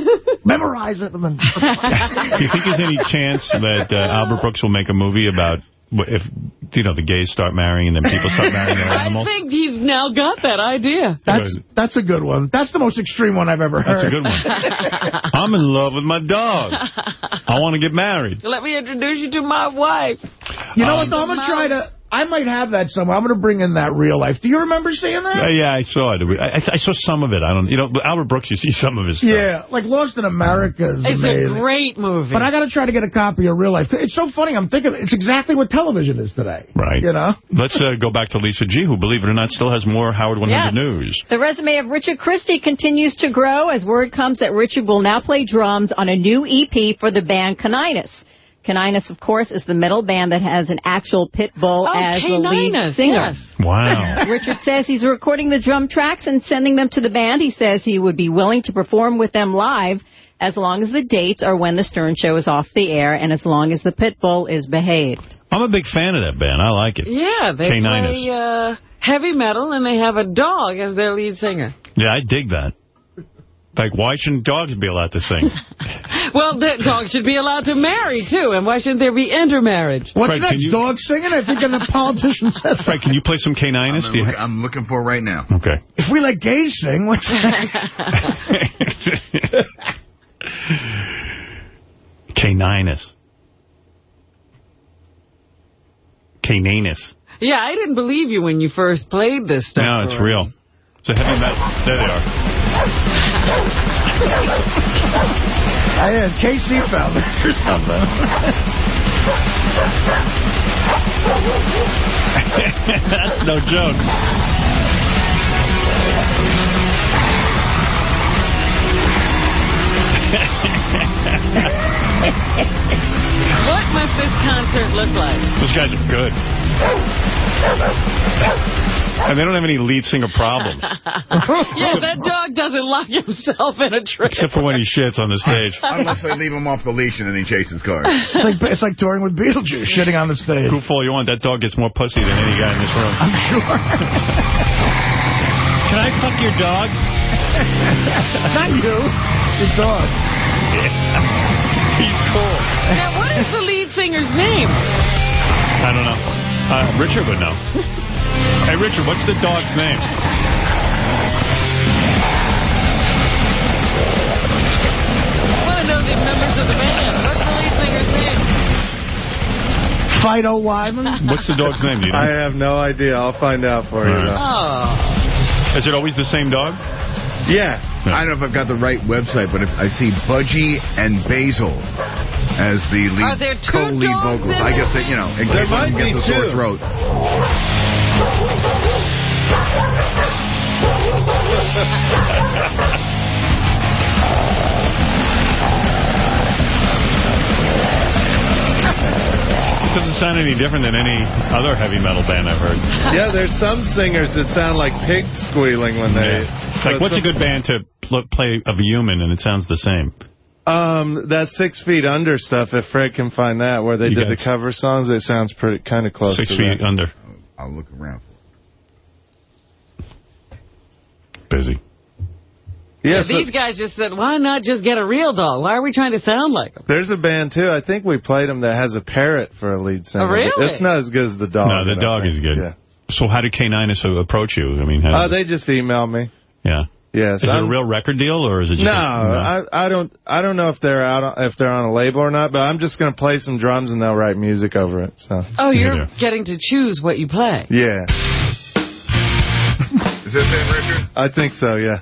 [SPEAKER 3] memorize it. And
[SPEAKER 1] Do you think there's any chance that uh, Albert Brooks will make a movie about if, you know, the gays start marrying and then people start marrying their
[SPEAKER 2] I
[SPEAKER 1] animals?
[SPEAKER 2] think he's now got that idea.
[SPEAKER 3] That's that's a good one. That's the most extreme one I've ever heard.
[SPEAKER 1] That's a good one. I'm in love with my dog. I want to get married.
[SPEAKER 2] Let me introduce you to my wife.
[SPEAKER 3] You know
[SPEAKER 1] Um,
[SPEAKER 3] what. I'm going to try to... I might have that somewhere. I'm going to bring in that real life. Do you remember seeing that?
[SPEAKER 1] Uh, yeah, I saw it. I, I, I saw some of it. I don't, you know, Albert Brooks, you see some of his stuff.
[SPEAKER 3] Yeah, like Lost in America is
[SPEAKER 2] It's
[SPEAKER 3] amazing.
[SPEAKER 2] a great movie.
[SPEAKER 3] But I got to try to get a copy of real life. It's so funny. I'm thinking it's exactly what television is today.
[SPEAKER 1] Right.
[SPEAKER 3] You know?
[SPEAKER 1] Let's uh, go back to Lisa G., who, believe it or not, still has more Howard 100
[SPEAKER 31] Yes.
[SPEAKER 1] News.
[SPEAKER 31] The resume of Richard Christie continues to grow as word comes that Richard will now play drums on a new EP for the band Caninus. Caninus, of course, is the metal band that has an actual pit bull
[SPEAKER 2] Oh,
[SPEAKER 31] as the lead
[SPEAKER 2] Caninus,
[SPEAKER 31] singer.
[SPEAKER 2] yes.
[SPEAKER 1] Wow.
[SPEAKER 31] Richard says he's recording the drum tracks and sending them to the band. He says he would be willing to perform with them live as long as the dates are when the Stern Show is off the air and as long as the pit bull is behaved.
[SPEAKER 1] I'm a big fan of that band. I like it.
[SPEAKER 2] Yeah, they
[SPEAKER 1] Caninus.
[SPEAKER 2] play uh, heavy metal, and they have a dog as their lead singer.
[SPEAKER 1] Yeah, I dig that. Like, why shouldn't dogs be allowed to sing?
[SPEAKER 2] Well, that dog should be allowed to marry, too, and why shouldn't there be intermarriage?
[SPEAKER 3] What's
[SPEAKER 1] Fred, can
[SPEAKER 3] next?
[SPEAKER 1] you-
[SPEAKER 3] Dog singing? I think the politician said
[SPEAKER 1] Frank, can you play some Caninus?
[SPEAKER 4] I'm, look- I'm looking for right now.
[SPEAKER 1] Okay.
[SPEAKER 3] If we let gays sing, what's next?
[SPEAKER 1] Caninus. K-Nanus.
[SPEAKER 2] Yeah, I didn't believe you when you first played this stuff.
[SPEAKER 1] No, it's real. It's a heavy metal. There they are.
[SPEAKER 3] I had KC found this or something.
[SPEAKER 1] That's no joke.
[SPEAKER 2] What must this concert look like?
[SPEAKER 1] Those guys are good. And they don't have any lead singer problems.
[SPEAKER 2] yeah, that dog doesn't lock himself in a trip.
[SPEAKER 1] Except for when he shits on the stage.
[SPEAKER 4] Unless they leave him off the leash and then he chases cars.
[SPEAKER 3] It's like, it's like touring with Beetlejuice, shitting on the stage.
[SPEAKER 1] Goof all you want. That dog gets more pussy than any guy in this room.
[SPEAKER 3] I'm sure.
[SPEAKER 1] Can I fuck your dog?
[SPEAKER 3] Not you. Your dog.
[SPEAKER 1] He's cool.
[SPEAKER 2] Now, what is the lead singer's name?
[SPEAKER 1] I don't know. Uh, Richard would know. hey, Richard, what's the dog's name?
[SPEAKER 2] I want to know the members of the band. What's the lead singer's name?
[SPEAKER 3] Fido Wyman.
[SPEAKER 1] What's the dog's name? Do you know?
[SPEAKER 23] I have no idea. I'll find out for you.
[SPEAKER 1] All right.
[SPEAKER 2] Oh.
[SPEAKER 1] Is it always the same dog?
[SPEAKER 23] Yeah.
[SPEAKER 4] I don't know if I've got the right website, but if I see Budgie and Basil as the
[SPEAKER 2] Are
[SPEAKER 4] lead
[SPEAKER 2] there two
[SPEAKER 4] co-lead
[SPEAKER 2] dogs
[SPEAKER 4] vocals.
[SPEAKER 2] in
[SPEAKER 4] I guess that, you know, in
[SPEAKER 23] There
[SPEAKER 4] case one
[SPEAKER 23] might
[SPEAKER 4] gets
[SPEAKER 23] be
[SPEAKER 4] a sore
[SPEAKER 23] two.
[SPEAKER 4] throat.
[SPEAKER 1] doesn't sound any different than any other heavy metal band I've heard.
[SPEAKER 23] Yeah, there's some singers that sound like pigs squealing when they...
[SPEAKER 1] It's like, what's a good band to pl play of a human and it sounds the same?
[SPEAKER 23] Um, that Six Feet Under stuff, if Fred can find that, where they
[SPEAKER 1] You
[SPEAKER 23] did the cover songs, it sounds pretty kind of close
[SPEAKER 1] Six
[SPEAKER 23] to
[SPEAKER 1] feet
[SPEAKER 23] that.
[SPEAKER 1] under.
[SPEAKER 4] I'll look around.
[SPEAKER 1] Busy.
[SPEAKER 23] Yeah, so
[SPEAKER 2] These guys just said, why not just get a real dog? Why are we trying to sound like them?
[SPEAKER 23] there's a band, too. I think we played them that has a parrot for a lead singer.
[SPEAKER 2] Oh, really?
[SPEAKER 23] It's not as good as the dog.
[SPEAKER 1] no, the dog
[SPEAKER 23] think.
[SPEAKER 1] is good.
[SPEAKER 23] Yeah.
[SPEAKER 1] So how did K9 approach you? I mean, how
[SPEAKER 23] Uh, they just emailed me.
[SPEAKER 1] yeah.
[SPEAKER 23] Yes.
[SPEAKER 1] Is it a
[SPEAKER 23] I'm-
[SPEAKER 1] real record deal, or is it just...
[SPEAKER 23] No, I I don't I don't know if they're out if they're on a label or not, but I'm just gonna play some drums and they'll write music over it. So
[SPEAKER 2] Oh, you're getting to choose what you play.
[SPEAKER 23] yeah,
[SPEAKER 4] Is this it, Richard?
[SPEAKER 23] I think so. Yeah.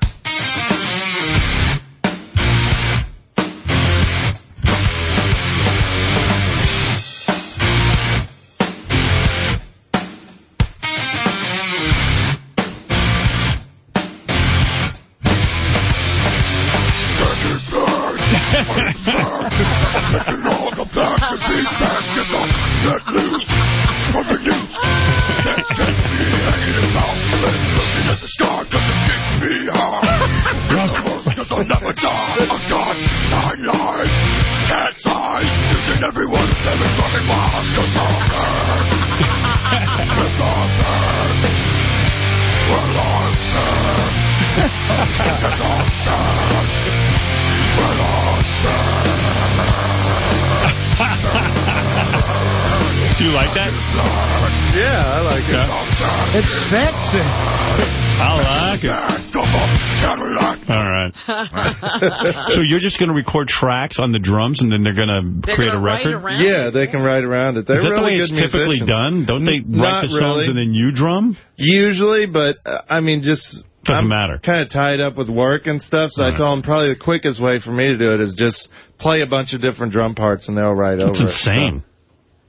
[SPEAKER 1] So you're just going to record tracks on the drums, and then they're going to create a
[SPEAKER 23] gonna write
[SPEAKER 1] record?
[SPEAKER 23] around Yeah, they can write around it. They're
[SPEAKER 1] Is that
[SPEAKER 23] really
[SPEAKER 1] the way it's typically
[SPEAKER 23] musicians.
[SPEAKER 1] done? Don't they
[SPEAKER 23] N-
[SPEAKER 1] write
[SPEAKER 23] not
[SPEAKER 1] the songs
[SPEAKER 23] really.
[SPEAKER 1] and then you drum?
[SPEAKER 23] Usually, but uh, I mean, just
[SPEAKER 1] Doesn't
[SPEAKER 23] I'm
[SPEAKER 1] matter.
[SPEAKER 23] Kind of tied up with work and stuff, so I told him probably the quickest way for me to do it is just play a bunch of different drum parts and they'll write
[SPEAKER 1] That's
[SPEAKER 23] over
[SPEAKER 1] insane.
[SPEAKER 23] it.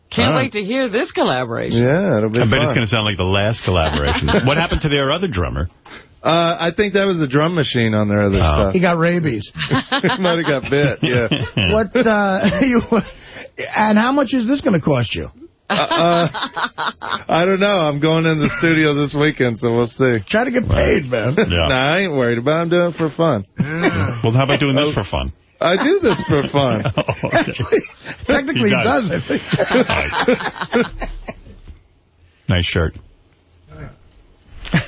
[SPEAKER 2] Can't wait to hear this collaboration.
[SPEAKER 23] Yeah, it'll be
[SPEAKER 1] I bet
[SPEAKER 23] fun.
[SPEAKER 1] it's going to sound like the last collaboration. what happened to their other drummer?
[SPEAKER 23] Uh, I think that was a drum machine on their other
[SPEAKER 1] Oh.
[SPEAKER 23] stuff.
[SPEAKER 3] He got rabies.
[SPEAKER 23] He might have got bit, yeah.
[SPEAKER 3] what, uh, you, and how much is this going to cost you?
[SPEAKER 23] Uh, uh, I don't know. I'm going in the studio this weekend, so we'll see.
[SPEAKER 3] Try to get paid, man.
[SPEAKER 1] Yeah.
[SPEAKER 23] nah, I ain't worried about it. I'm doing it for fun.
[SPEAKER 1] Well, how about doing this for fun?
[SPEAKER 23] I do this for fun.
[SPEAKER 1] Oh, okay.
[SPEAKER 3] Technically, he
[SPEAKER 1] He
[SPEAKER 3] does
[SPEAKER 1] does.
[SPEAKER 3] it.
[SPEAKER 1] Nice shirt.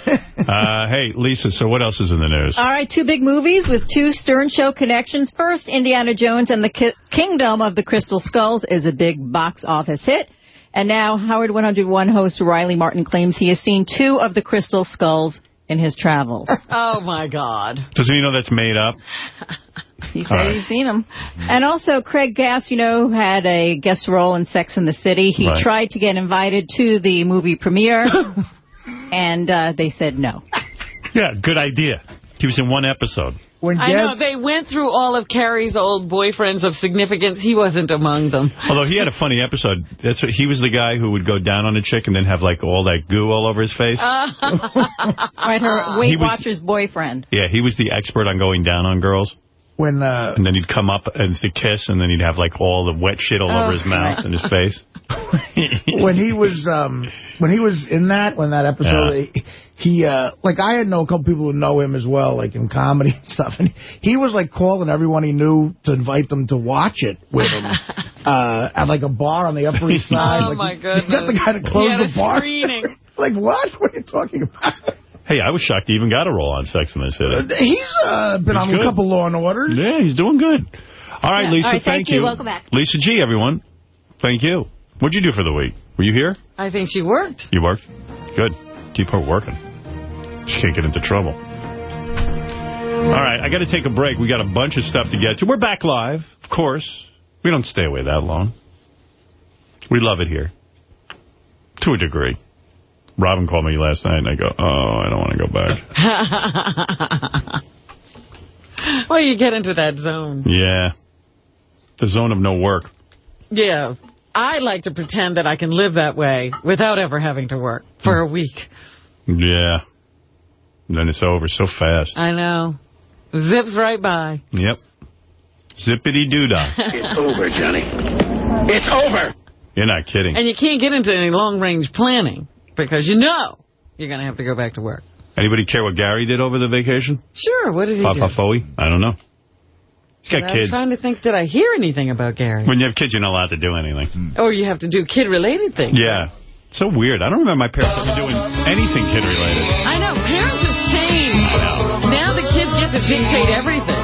[SPEAKER 1] Uh, hey, Lisa, so what else is in the news?
[SPEAKER 31] All right, two big movies with two Stern Show connections. First, Indiana Jones and the Ki Kingdom of the Crystal Skulls is a big box office hit. And now Howard 101 host Riley Martin claims he has seen two of the Crystal Skulls in his travels.
[SPEAKER 2] Oh, my God.
[SPEAKER 1] Doesn't he know that's made up?
[SPEAKER 31] He said
[SPEAKER 1] right.
[SPEAKER 31] he's seen them. And also, Craig Gass, you know, had a guest role in Sex and the City. He
[SPEAKER 1] Right.
[SPEAKER 31] tried to get invited to the movie premiere, and uh, they said no.
[SPEAKER 1] Yeah, good idea. He was in one episode.
[SPEAKER 3] When
[SPEAKER 2] I know, they went through all of Carrie's old boyfriends of significance. He wasn't among them.
[SPEAKER 1] Although he had a funny episode. That's what, he was the guy who would go down on a chick and then have like all that goo all over his face.
[SPEAKER 31] right, her Weight
[SPEAKER 1] He was-
[SPEAKER 31] Watchers boyfriend.
[SPEAKER 1] yeah, he was the expert on going down on girls.
[SPEAKER 3] When uh,
[SPEAKER 1] And then he'd come up and to kiss, and then he'd have like all the wet shit all
[SPEAKER 3] Oh,
[SPEAKER 1] over his mouth and his face.
[SPEAKER 3] when he was um when he was in that when that episode he, he uh like I had know a couple people who know him as well like in comedy and stuff. And he was like calling everyone he knew to invite them to watch it with him uh at like a bar on the Upper East Side.
[SPEAKER 2] Oh,
[SPEAKER 3] like
[SPEAKER 2] my
[SPEAKER 3] he, he got the guy to close the bar.
[SPEAKER 2] screening.
[SPEAKER 3] like what? What are you talking about
[SPEAKER 1] Hey, I was shocked he even got a role on Sex and the City.
[SPEAKER 3] he's uh been
[SPEAKER 1] He's
[SPEAKER 3] on
[SPEAKER 1] good.
[SPEAKER 3] a couple Law and Orders
[SPEAKER 1] Yeah, he's doing good. All right,
[SPEAKER 31] Yeah.
[SPEAKER 1] Lisa,
[SPEAKER 31] All right,
[SPEAKER 1] thank,
[SPEAKER 31] thank you. Welcome back.
[SPEAKER 1] Lisa G, everyone. Thank you. What'd you do for the week? Were you here?
[SPEAKER 2] I think she worked.
[SPEAKER 1] You worked? Good. Keep her working. She can't get into trouble. All right, I got to take a break. We got a bunch of stuff to get to. We're back live, of course. We don't stay away that long. We love it here. To a degree. Robin called me last night, and I go, oh, I don't want to go back.
[SPEAKER 2] well, you get into that zone.
[SPEAKER 1] yeah. The zone of no work.
[SPEAKER 2] Yeah. I like to pretend that I can live that way without ever having to work for a week.
[SPEAKER 1] Yeah. And then it's over so fast.
[SPEAKER 2] I know. Zips right by.
[SPEAKER 1] Yep. Zippity-doo-dah.
[SPEAKER 2] It's over, Johnny. It's over.
[SPEAKER 1] You're not kidding.
[SPEAKER 2] And you can't get into any long-range planning because you know you're going to have to go back to work.
[SPEAKER 1] Anybody care what Gary did over the vacation?
[SPEAKER 2] Sure, what did he do?
[SPEAKER 1] Papa Foey? I don't know. He's got
[SPEAKER 2] I was
[SPEAKER 1] kids.
[SPEAKER 2] trying to think, did I hear anything about Gary?
[SPEAKER 1] When you have kids, you're not allowed to do anything.
[SPEAKER 2] Or you have to do kid-related things.
[SPEAKER 1] Yeah. So weird. I don't remember my parents ever doing anything kid-related.
[SPEAKER 2] I know, parents have changed. I know. Now the kids get to dictate everything.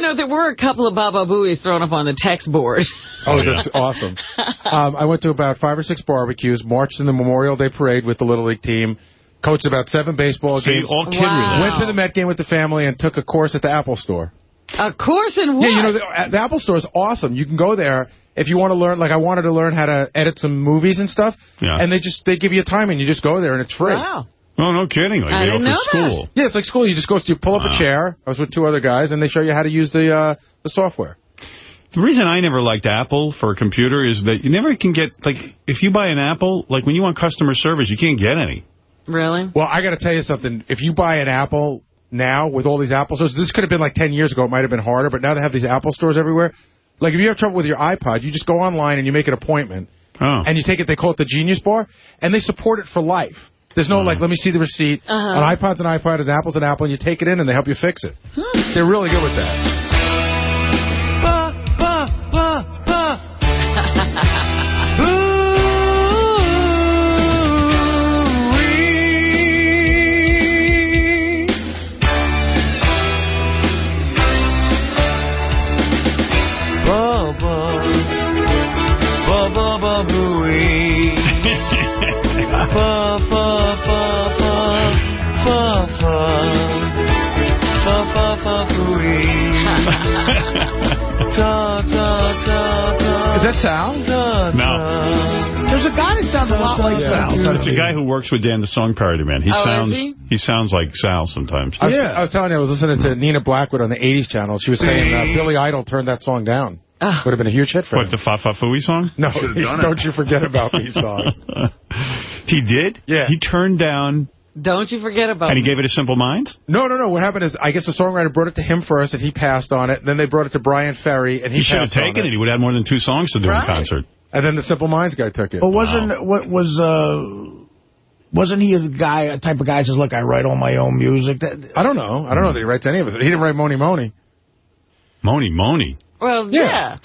[SPEAKER 2] Know, there were a couple of Baba Booies thrown up on the text board.
[SPEAKER 32] Oh, that's awesome. Um, I went to about five or six barbecues, marched in the Memorial Day Parade with the Little League team, coached about seven baseball
[SPEAKER 1] See,
[SPEAKER 32] games.
[SPEAKER 1] all kid Wow.
[SPEAKER 32] Went to the Met game with the family and took a course at the Apple Store.
[SPEAKER 2] A course in what?
[SPEAKER 32] Yeah, you know, the, the Apple Store is awesome. You can go there if you want to learn, like I wanted to learn how to edit some movies and stuff.
[SPEAKER 1] Yeah.
[SPEAKER 32] And they just, they give you a time and you just go there and it's free.
[SPEAKER 2] Wow.
[SPEAKER 1] Oh, no kidding. Like
[SPEAKER 32] I
[SPEAKER 1] they
[SPEAKER 32] didn't
[SPEAKER 1] offer
[SPEAKER 32] know that.
[SPEAKER 1] school.
[SPEAKER 32] Yeah, it's like school. You just go, you pull up
[SPEAKER 1] Wow.
[SPEAKER 32] a chair. I was with two other guys and they show you how to use the, uh, the software.
[SPEAKER 1] The reason I never liked Apple for a computer is that you never can get, like, if you buy an Apple, like, when you want customer service, you can't get any.
[SPEAKER 2] Really?
[SPEAKER 32] Well, I got to tell you something. If you buy an Apple now with all these Apple stores, this could have been like 10 years ago. It might have been harder, but now they have these Apple stores everywhere. Like if you have trouble with your iPod, you just go online and you make an appointment.
[SPEAKER 1] Oh.
[SPEAKER 32] And you take it, they call it the Genius Bar, and they support it for life. There's no, like, let me see the receipt.
[SPEAKER 2] Uh-huh.
[SPEAKER 32] An iPod's an iPod, an Apple's an Apple, and you take it in and they help you fix it. They're really good with that. That Sal?
[SPEAKER 1] No.
[SPEAKER 3] There's a guy that sounds a lot like Sal.
[SPEAKER 1] It's a guy who works with Dan the Song Parody Man. He
[SPEAKER 32] Oh, is
[SPEAKER 1] sounds
[SPEAKER 32] he?
[SPEAKER 1] sounds like Sal sometimes.
[SPEAKER 32] I was, I was telling you, I was listening to Nina Blackwood on the 80s channel. She was saying uh, Billy Idol turned that song down. Would have been a huge hit for
[SPEAKER 1] What,
[SPEAKER 32] him.
[SPEAKER 1] the Fa Fa Fooey song?
[SPEAKER 32] No, don't you forget about me song.
[SPEAKER 1] He did?
[SPEAKER 32] Yeah.
[SPEAKER 1] He turned down,
[SPEAKER 2] Don't you forget about
[SPEAKER 1] and he gave it a Simple Minds?
[SPEAKER 32] No, no, no. What happened is, I guess the songwriter brought it to him first, and he passed on it. Then they brought it to Bryan Ferry, and he,
[SPEAKER 1] He should have
[SPEAKER 32] passed on
[SPEAKER 1] taken it. He would have had more than two songs to do
[SPEAKER 3] Right.
[SPEAKER 1] in concert.
[SPEAKER 32] And then the Simple Minds guy took it.
[SPEAKER 3] But wasn't what was uh wasn't he a guy a type of guy that says, look, I write all my own music? That,
[SPEAKER 32] I don't know. I don't know that he writes any of it. He didn't write Mony Mony.
[SPEAKER 1] Mony Mony.
[SPEAKER 2] Well, yeah.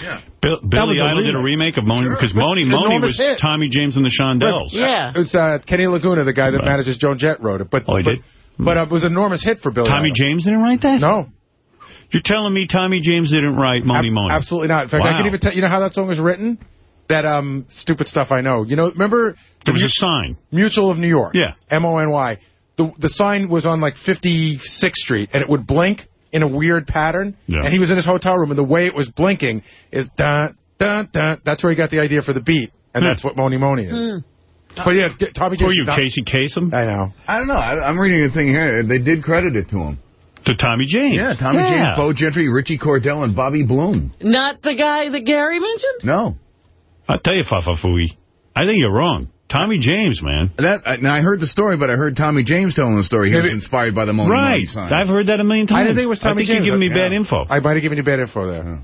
[SPEAKER 1] Bill, Billy Idol did a remake of Mony because Mony
[SPEAKER 32] Mony
[SPEAKER 1] was
[SPEAKER 32] hit.
[SPEAKER 1] Tommy James and the Shondells.
[SPEAKER 2] Yeah.
[SPEAKER 32] It was uh, Kenny Laguna, the guy that manages Joan Jett, wrote it. But,
[SPEAKER 1] Oh, he
[SPEAKER 32] but,
[SPEAKER 1] did?
[SPEAKER 32] But uh, it was an enormous hit for Billy
[SPEAKER 1] Tommy
[SPEAKER 32] Idol.
[SPEAKER 1] James didn't write that?
[SPEAKER 32] No.
[SPEAKER 1] You're telling me Tommy James didn't write Mony
[SPEAKER 32] Ab-
[SPEAKER 1] Mony?
[SPEAKER 32] Absolutely not. In fact, I
[SPEAKER 1] Wow.
[SPEAKER 32] can even tell you know how that song was written? That um stupid stuff I know. You know, remember
[SPEAKER 1] There was a sign.
[SPEAKER 32] Mutual of New York.
[SPEAKER 1] Yeah.
[SPEAKER 32] M O N Y. The the sign was on like 56th Street and it would blink in a weird pattern.
[SPEAKER 1] Yeah.
[SPEAKER 32] And he was in his hotel room and the way it was blinking is dun dun dun. That's where he got the idea for the beat. And
[SPEAKER 1] Hmm.
[SPEAKER 32] that's what Mony Mony is. But yeah, get- Tommy
[SPEAKER 1] Who are you,
[SPEAKER 32] not-
[SPEAKER 1] Casey Kasem?
[SPEAKER 32] I know.
[SPEAKER 4] I don't know. I, I'm reading a thing here. They did credit it to him.
[SPEAKER 1] To Tommy James.
[SPEAKER 4] Yeah, Tommy
[SPEAKER 1] Yeah.
[SPEAKER 4] James, Bo Gentry, Richie Cordell, and Bobby Bloom.
[SPEAKER 2] Not the guy that Gary mentioned?
[SPEAKER 4] No.
[SPEAKER 1] I'll tell you, Fafa Fooey. I think you're wrong. Tommy James, man.
[SPEAKER 4] That I- I heard the story, but I heard Tommy James telling the story. He was inspired by the Mony Mony
[SPEAKER 1] Right.
[SPEAKER 4] sign.
[SPEAKER 1] I've heard that a million times.
[SPEAKER 32] I didn't think it was Tommy
[SPEAKER 1] I think
[SPEAKER 32] James.
[SPEAKER 1] you're giving me
[SPEAKER 32] but-
[SPEAKER 1] bad info.
[SPEAKER 32] I might have given you bad info there.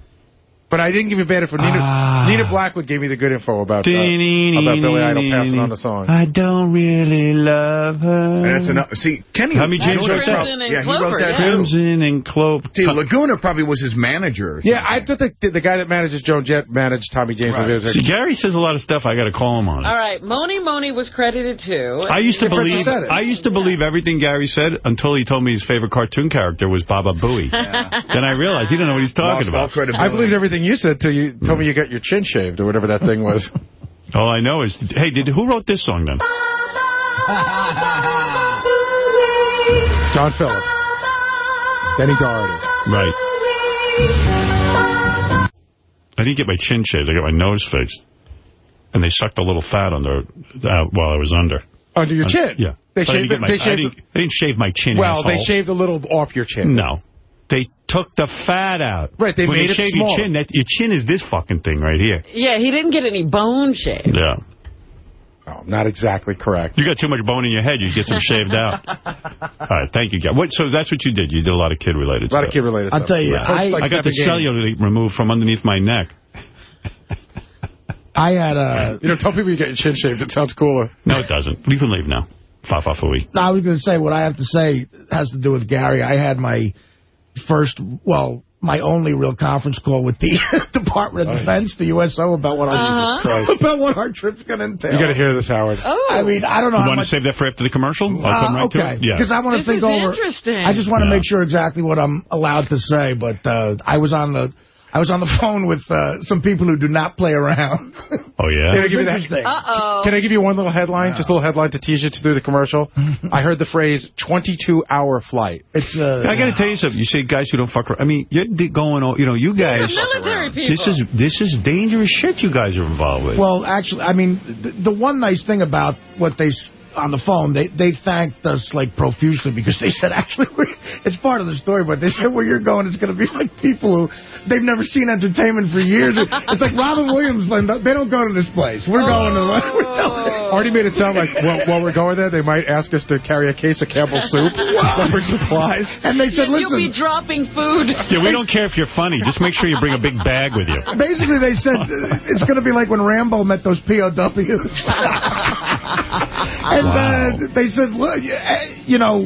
[SPEAKER 32] But I didn't give you bad info. Nina,
[SPEAKER 1] Ah.
[SPEAKER 32] Nina Blackwood gave me the good info about, uh, about Billy Idol passing on the song.
[SPEAKER 1] I don't really love her.
[SPEAKER 4] And that's enough. See, Kenny
[SPEAKER 1] Tommy James wrote that.
[SPEAKER 4] Yeah, he wrote that too.
[SPEAKER 1] Crimson and Clover.
[SPEAKER 4] See, Laguna probably was his manager.
[SPEAKER 32] Yeah, I thought the, the guy that manages Joan Jett managed Tommy James.
[SPEAKER 4] Right.
[SPEAKER 1] See, Gary says a lot of stuff. I got to call him on it.
[SPEAKER 2] All right, Mony Mony was credited too.
[SPEAKER 1] I used to believe. I used to believe everything Gary said until he told me his favorite cartoon character was Baba Booey. then I realized he didn't know what he's talking
[SPEAKER 4] Lost all
[SPEAKER 1] about.
[SPEAKER 4] credibility.
[SPEAKER 32] I believed everything you said till you told me you got your chin shaved or whatever that thing was.
[SPEAKER 1] All I know is, hey, did who wrote this song then?
[SPEAKER 32] John Phillips. Benny Doherty.
[SPEAKER 1] Right. I didn't get my chin shaved. I got my nose fixed. And they sucked a little fat under uh, while I was under.
[SPEAKER 32] Under your chin?
[SPEAKER 1] Yeah.
[SPEAKER 32] They
[SPEAKER 1] But I
[SPEAKER 32] shaved
[SPEAKER 1] didn't, get
[SPEAKER 32] it-
[SPEAKER 1] my,
[SPEAKER 32] they
[SPEAKER 1] I,
[SPEAKER 32] shaved
[SPEAKER 1] didn't, I didn't shave my chin,
[SPEAKER 32] Well, they shaved a little off your chin.
[SPEAKER 1] No. They took the fat out.
[SPEAKER 32] Right, they
[SPEAKER 1] when
[SPEAKER 32] made
[SPEAKER 1] they
[SPEAKER 32] it
[SPEAKER 1] shave
[SPEAKER 32] small.
[SPEAKER 1] your chin, that, your chin is this fucking thing right here.
[SPEAKER 2] Yeah, he didn't get any bone shaved.
[SPEAKER 1] Yeah.
[SPEAKER 32] Oh, not exactly correct.
[SPEAKER 1] You got too much bone in your head. You get some shaved out. All right, thank you, Gary. What, so that's what you did. You did a lot of kid-related stuff.
[SPEAKER 32] A lot
[SPEAKER 1] stuff.
[SPEAKER 32] of kid-related
[SPEAKER 3] I'll tell you,
[SPEAKER 32] Coached
[SPEAKER 3] I-
[SPEAKER 32] like
[SPEAKER 1] I got the
[SPEAKER 32] seven games.
[SPEAKER 1] cellulite removed from underneath my neck.
[SPEAKER 3] I had a...
[SPEAKER 32] You know, tell people you get your chin shaved. It sounds cooler.
[SPEAKER 1] No, it doesn't. You can leave now. Fa fa fooey.
[SPEAKER 3] No, I was going to say what I have to say has to do with Gary. I had my first, well, my only real conference call with the Department of Defense, the USO, about what our,
[SPEAKER 2] Uh-huh.
[SPEAKER 32] Christ.
[SPEAKER 3] about what our trip's going to entail.
[SPEAKER 32] You got to hear this, Howard.
[SPEAKER 2] Oh.
[SPEAKER 3] I mean, I don't know
[SPEAKER 1] You want
[SPEAKER 3] much...
[SPEAKER 1] to save that for after the commercial? I'll come
[SPEAKER 3] Uh,
[SPEAKER 1] right to
[SPEAKER 3] okay,
[SPEAKER 1] it. Yeah.
[SPEAKER 3] because I want to
[SPEAKER 2] This
[SPEAKER 3] think
[SPEAKER 2] is
[SPEAKER 3] over.
[SPEAKER 2] interesting.
[SPEAKER 3] I just want to
[SPEAKER 1] Yeah.
[SPEAKER 3] make sure exactly what I'm allowed to say. But uh, I was on the I was on the phone with uh, some people who do not play around.
[SPEAKER 1] Oh,
[SPEAKER 32] Can
[SPEAKER 1] yeah?
[SPEAKER 32] I give you that?
[SPEAKER 2] Uh-oh.
[SPEAKER 32] Can I give you one little headline? Just a little headline to tease you through the commercial. I heard the phrase 22-hour flight.
[SPEAKER 3] It's uh,
[SPEAKER 1] I got to tell you something. You say guys who don't fuck around. I mean, you're going, all, you know, you guys.
[SPEAKER 2] military people.
[SPEAKER 1] This is this is dangerous shit you guys are involved with.
[SPEAKER 3] Well, actually, I mean, the, the one nice thing about what they s- on the phone, they they thanked us like profusely because they said actually we it's part of the story, but they said where you're going, it's going to be like people who they've never seen entertainment for years. It's like Robin Williams, Linda. They don't go to this place. We're going to. We're going.
[SPEAKER 32] Already made it sound like while, while we're going there, they might ask us to carry a case of Campbell's soup, number supplies.
[SPEAKER 3] And they said,
[SPEAKER 2] You'll be dropping food.
[SPEAKER 1] yeah, we don't care if you're funny. Just make sure you bring a big bag with you.
[SPEAKER 3] Basically, they said it's going to be like when Rambo met those POWs. and uh, they said, well, you- uh, know,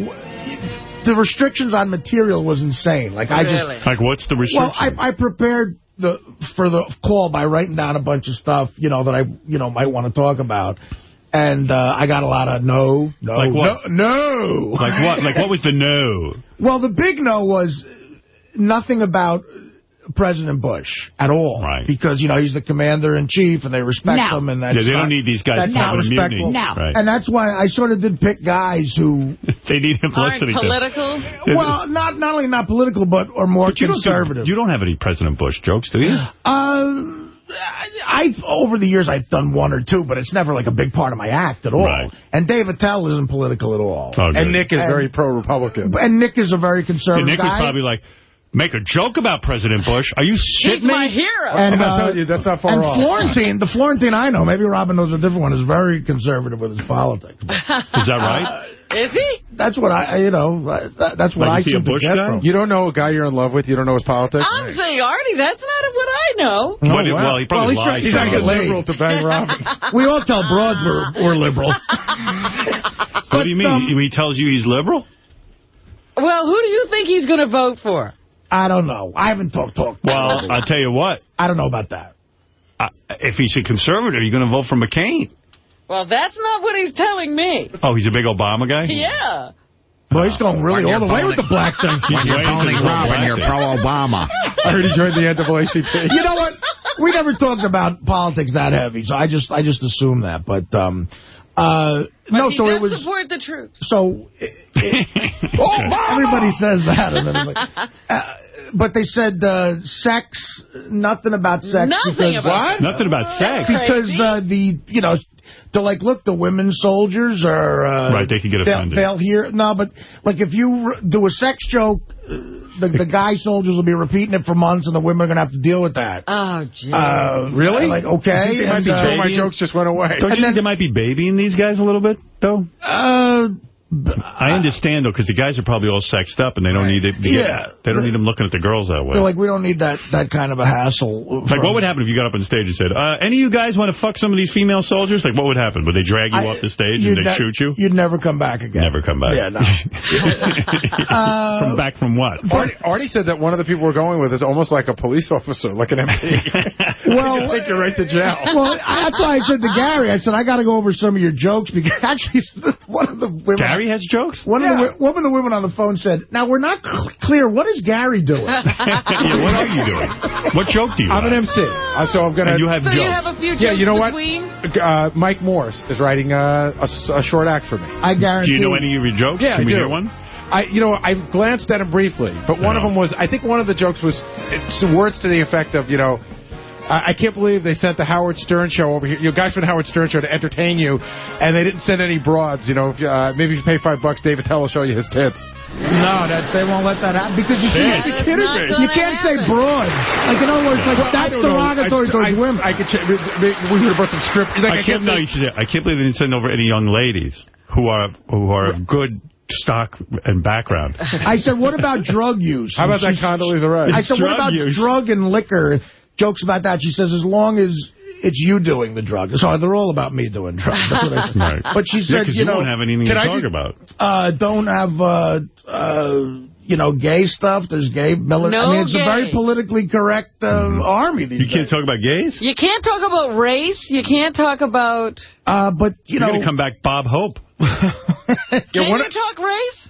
[SPEAKER 3] the restrictions on material was insane. Like I just,
[SPEAKER 1] Like, what's the restriction?
[SPEAKER 3] well, I, I prepared the for the call by writing down a bunch of stuff, you know, that I, you know, might want to talk about. And uh, I got a lot of no, no,
[SPEAKER 1] Like what?
[SPEAKER 3] no, no.
[SPEAKER 1] like what? Like what was the no?
[SPEAKER 3] Well, the big no was nothing about President Bush at all.
[SPEAKER 1] Right.
[SPEAKER 3] Because, you know, he's the commander-in-chief and they respect
[SPEAKER 31] No.
[SPEAKER 3] him. and that's
[SPEAKER 1] Yeah, they
[SPEAKER 3] not-
[SPEAKER 1] don't need these guys
[SPEAKER 3] that's
[SPEAKER 1] having
[SPEAKER 3] not
[SPEAKER 1] a
[SPEAKER 3] respectful.
[SPEAKER 1] mutiny.
[SPEAKER 31] No.
[SPEAKER 1] Right.
[SPEAKER 3] And that's why I sort of did pick guys who,
[SPEAKER 1] They need him
[SPEAKER 2] Aren't political.
[SPEAKER 3] well, not not only not political, but or more
[SPEAKER 1] But you don't,
[SPEAKER 3] conservative.
[SPEAKER 1] you don't have any President Bush jokes, do you?
[SPEAKER 3] Uh, I've over the years I've done one or two, but it's never like a big part of my act at all.
[SPEAKER 1] Right.
[SPEAKER 3] And Dave Attell isn't political at all.
[SPEAKER 1] Oh.
[SPEAKER 32] And Nick is
[SPEAKER 3] And-
[SPEAKER 32] very pro-Republican.
[SPEAKER 3] And Nick is a very
[SPEAKER 1] Yeah,
[SPEAKER 3] conservative
[SPEAKER 1] Nick was
[SPEAKER 3] guy.
[SPEAKER 1] probably like, make a joke about President Bush. Are you shitting
[SPEAKER 2] He's
[SPEAKER 1] me?
[SPEAKER 2] my hero.
[SPEAKER 3] and,
[SPEAKER 32] I'm
[SPEAKER 3] uh,
[SPEAKER 32] telling you, that's not far
[SPEAKER 3] and
[SPEAKER 32] off.
[SPEAKER 3] Florentine, the Florentine I know, maybe Robin knows a different one, is very conservative with his politics.
[SPEAKER 1] Is that right?
[SPEAKER 2] Is he?
[SPEAKER 3] That's what I, you know, that, that's what
[SPEAKER 1] Like,
[SPEAKER 3] I
[SPEAKER 1] is he a Bush guy?
[SPEAKER 3] from.
[SPEAKER 32] You don't know a guy you're in love with? You don't know his politics?
[SPEAKER 2] I'm saying, Artie, that's not what I know.
[SPEAKER 1] What-
[SPEAKER 3] wow.
[SPEAKER 1] Well, he probably
[SPEAKER 3] Well, he's
[SPEAKER 1] lies.
[SPEAKER 3] he's
[SPEAKER 1] to
[SPEAKER 3] not
[SPEAKER 1] us.
[SPEAKER 32] liberal to bang Robin.
[SPEAKER 3] We all tell broads we're, we're liberal.
[SPEAKER 1] What do you mean?
[SPEAKER 3] um,
[SPEAKER 1] he, he tells you he's liberal?
[SPEAKER 2] Well, who do you think he's going to vote for?
[SPEAKER 3] I don't know. I haven't talked talked.
[SPEAKER 1] Well, I'll tell you what.
[SPEAKER 3] I don't know about that.
[SPEAKER 1] Uh, if he's a conservative, you're going to vote for McCain.
[SPEAKER 2] Well, that's not what he's telling me.
[SPEAKER 1] Oh, he's a big Obama guy?
[SPEAKER 2] Yeah.
[SPEAKER 3] Well, he's going really all the way with the black thing.
[SPEAKER 1] He's way into the whole black thing.
[SPEAKER 3] pro-Obama.
[SPEAKER 32] I heard he joined the NAACP.
[SPEAKER 3] you know what? We never talked about politics that heavy, so I just I just assumed that. But um, uh,
[SPEAKER 2] But
[SPEAKER 3] no,
[SPEAKER 2] he
[SPEAKER 3] so
[SPEAKER 2] does
[SPEAKER 3] it was
[SPEAKER 2] support the troops.
[SPEAKER 3] so. It, it, everybody says that, and then, like, uh, but they said uh, sex, nothing about sex.
[SPEAKER 2] Nothing
[SPEAKER 3] because,
[SPEAKER 2] about
[SPEAKER 1] Nothing about sex.
[SPEAKER 3] because uh, the you know they're like, look, the women soldiers are uh,
[SPEAKER 1] Right, they can get
[SPEAKER 3] they'll-
[SPEAKER 1] offended.
[SPEAKER 3] They'll, hear no, but like if you do a sex joke, uh, the the guy soldiers will be repeating it for months, and the women are gonna have to deal with that.
[SPEAKER 2] Oh, gee.
[SPEAKER 3] Uh,
[SPEAKER 32] Really?
[SPEAKER 3] Like okay,
[SPEAKER 32] They might
[SPEAKER 3] and,
[SPEAKER 32] be
[SPEAKER 3] uh,
[SPEAKER 32] my jokes just went away.
[SPEAKER 1] Don't you think there might be babying these guys a little bit, though?
[SPEAKER 3] uh,
[SPEAKER 1] I understand, though, because the guys are probably all sexed up, and they don't need it.
[SPEAKER 3] Yeah.
[SPEAKER 1] They don't need them looking at the girls that way.
[SPEAKER 3] they're like we don't need that that kind of a hassle.
[SPEAKER 1] Like, what would happen if you got up on stage and said, uh, any of you guys want to fuck some of these female soldiers? Like, what would happen? Would they drag you
[SPEAKER 3] I-
[SPEAKER 1] off the stage and they shoot you?
[SPEAKER 3] You'd never come back again.
[SPEAKER 1] Never come back.
[SPEAKER 3] Yeah, no. Uh,
[SPEAKER 1] from back from what?
[SPEAKER 32] Artie, Artie said that one of the people we're going with is almost like a police officer, like an MP.
[SPEAKER 3] Well,
[SPEAKER 32] They could take you right to jail.
[SPEAKER 3] Well, that's why I said to Gary, I said, I got to go over some of your jokes because actually one of the women...
[SPEAKER 1] Gary has jokes?
[SPEAKER 3] One, of the, one of the women on the phone said, now, we're not cl- clear. What is Gary doing?
[SPEAKER 1] yeah, what are you doing? What joke do you
[SPEAKER 32] I'm
[SPEAKER 1] have?
[SPEAKER 32] an MC, uh, so I'm gonna.
[SPEAKER 1] And you have
[SPEAKER 2] So
[SPEAKER 1] jokes.
[SPEAKER 2] you have a few jokes
[SPEAKER 32] yeah, you know
[SPEAKER 2] between?
[SPEAKER 32] what? Uh, Mike Morris is writing a a, s- a short act for me.
[SPEAKER 3] I guarantee.
[SPEAKER 1] do you know any of your jokes?
[SPEAKER 32] Yeah,
[SPEAKER 1] Can
[SPEAKER 32] I
[SPEAKER 1] we
[SPEAKER 32] do.
[SPEAKER 1] hear one?
[SPEAKER 32] I, you know, I glanced at him briefly, but one of them was, I think one of the jokes was it's words to the effect of, you know, I, I can't believe they sent the Howard Stern show over here, you know, guys from the Howard Stern show to entertain you, and they didn't send any broads, you know, uh, maybe if you pay five bucks, Dave Attell will show you his tits.
[SPEAKER 3] No, that they won't let that happen because you can't,
[SPEAKER 1] you're
[SPEAKER 32] kidding
[SPEAKER 2] not
[SPEAKER 32] me.
[SPEAKER 3] you can't say broads. Like, in other words, like,
[SPEAKER 32] Well,
[SPEAKER 3] that's derogatory towards women.
[SPEAKER 32] I could check, we, we heard about some strip.
[SPEAKER 1] I
[SPEAKER 32] Like,
[SPEAKER 1] can't. No,
[SPEAKER 32] say-
[SPEAKER 1] you should. say, I can't believe they didn't send over any young ladies who are who are of good stock and background.
[SPEAKER 3] I said, what about drug use?
[SPEAKER 32] How about that
[SPEAKER 3] She's-
[SPEAKER 32] Condoleezza Rice?
[SPEAKER 3] I said, what about
[SPEAKER 1] use.
[SPEAKER 3] drug and liquor? Jokes about that. She says, as long as it's you doing the drug. So they're all about me doing drugs. That's what I.
[SPEAKER 1] Right.
[SPEAKER 3] But she
[SPEAKER 1] Yeah,
[SPEAKER 3] said,
[SPEAKER 1] because
[SPEAKER 3] you
[SPEAKER 1] you
[SPEAKER 3] know,
[SPEAKER 1] won't have anything
[SPEAKER 32] can
[SPEAKER 1] to
[SPEAKER 32] I
[SPEAKER 1] talk
[SPEAKER 32] just-
[SPEAKER 1] about.
[SPEAKER 3] uh, don't have, uh, uh, you know, gay stuff. There's gay military.
[SPEAKER 2] No
[SPEAKER 3] I mean, it's
[SPEAKER 2] gay.
[SPEAKER 3] a very politically correct uh, army these
[SPEAKER 1] You can't talk about gays?
[SPEAKER 2] You can't talk about race. You can't talk about...
[SPEAKER 3] Uh, but, you
[SPEAKER 1] You're
[SPEAKER 3] know...
[SPEAKER 1] going to come back Bob Hope.
[SPEAKER 2] Can you talk race?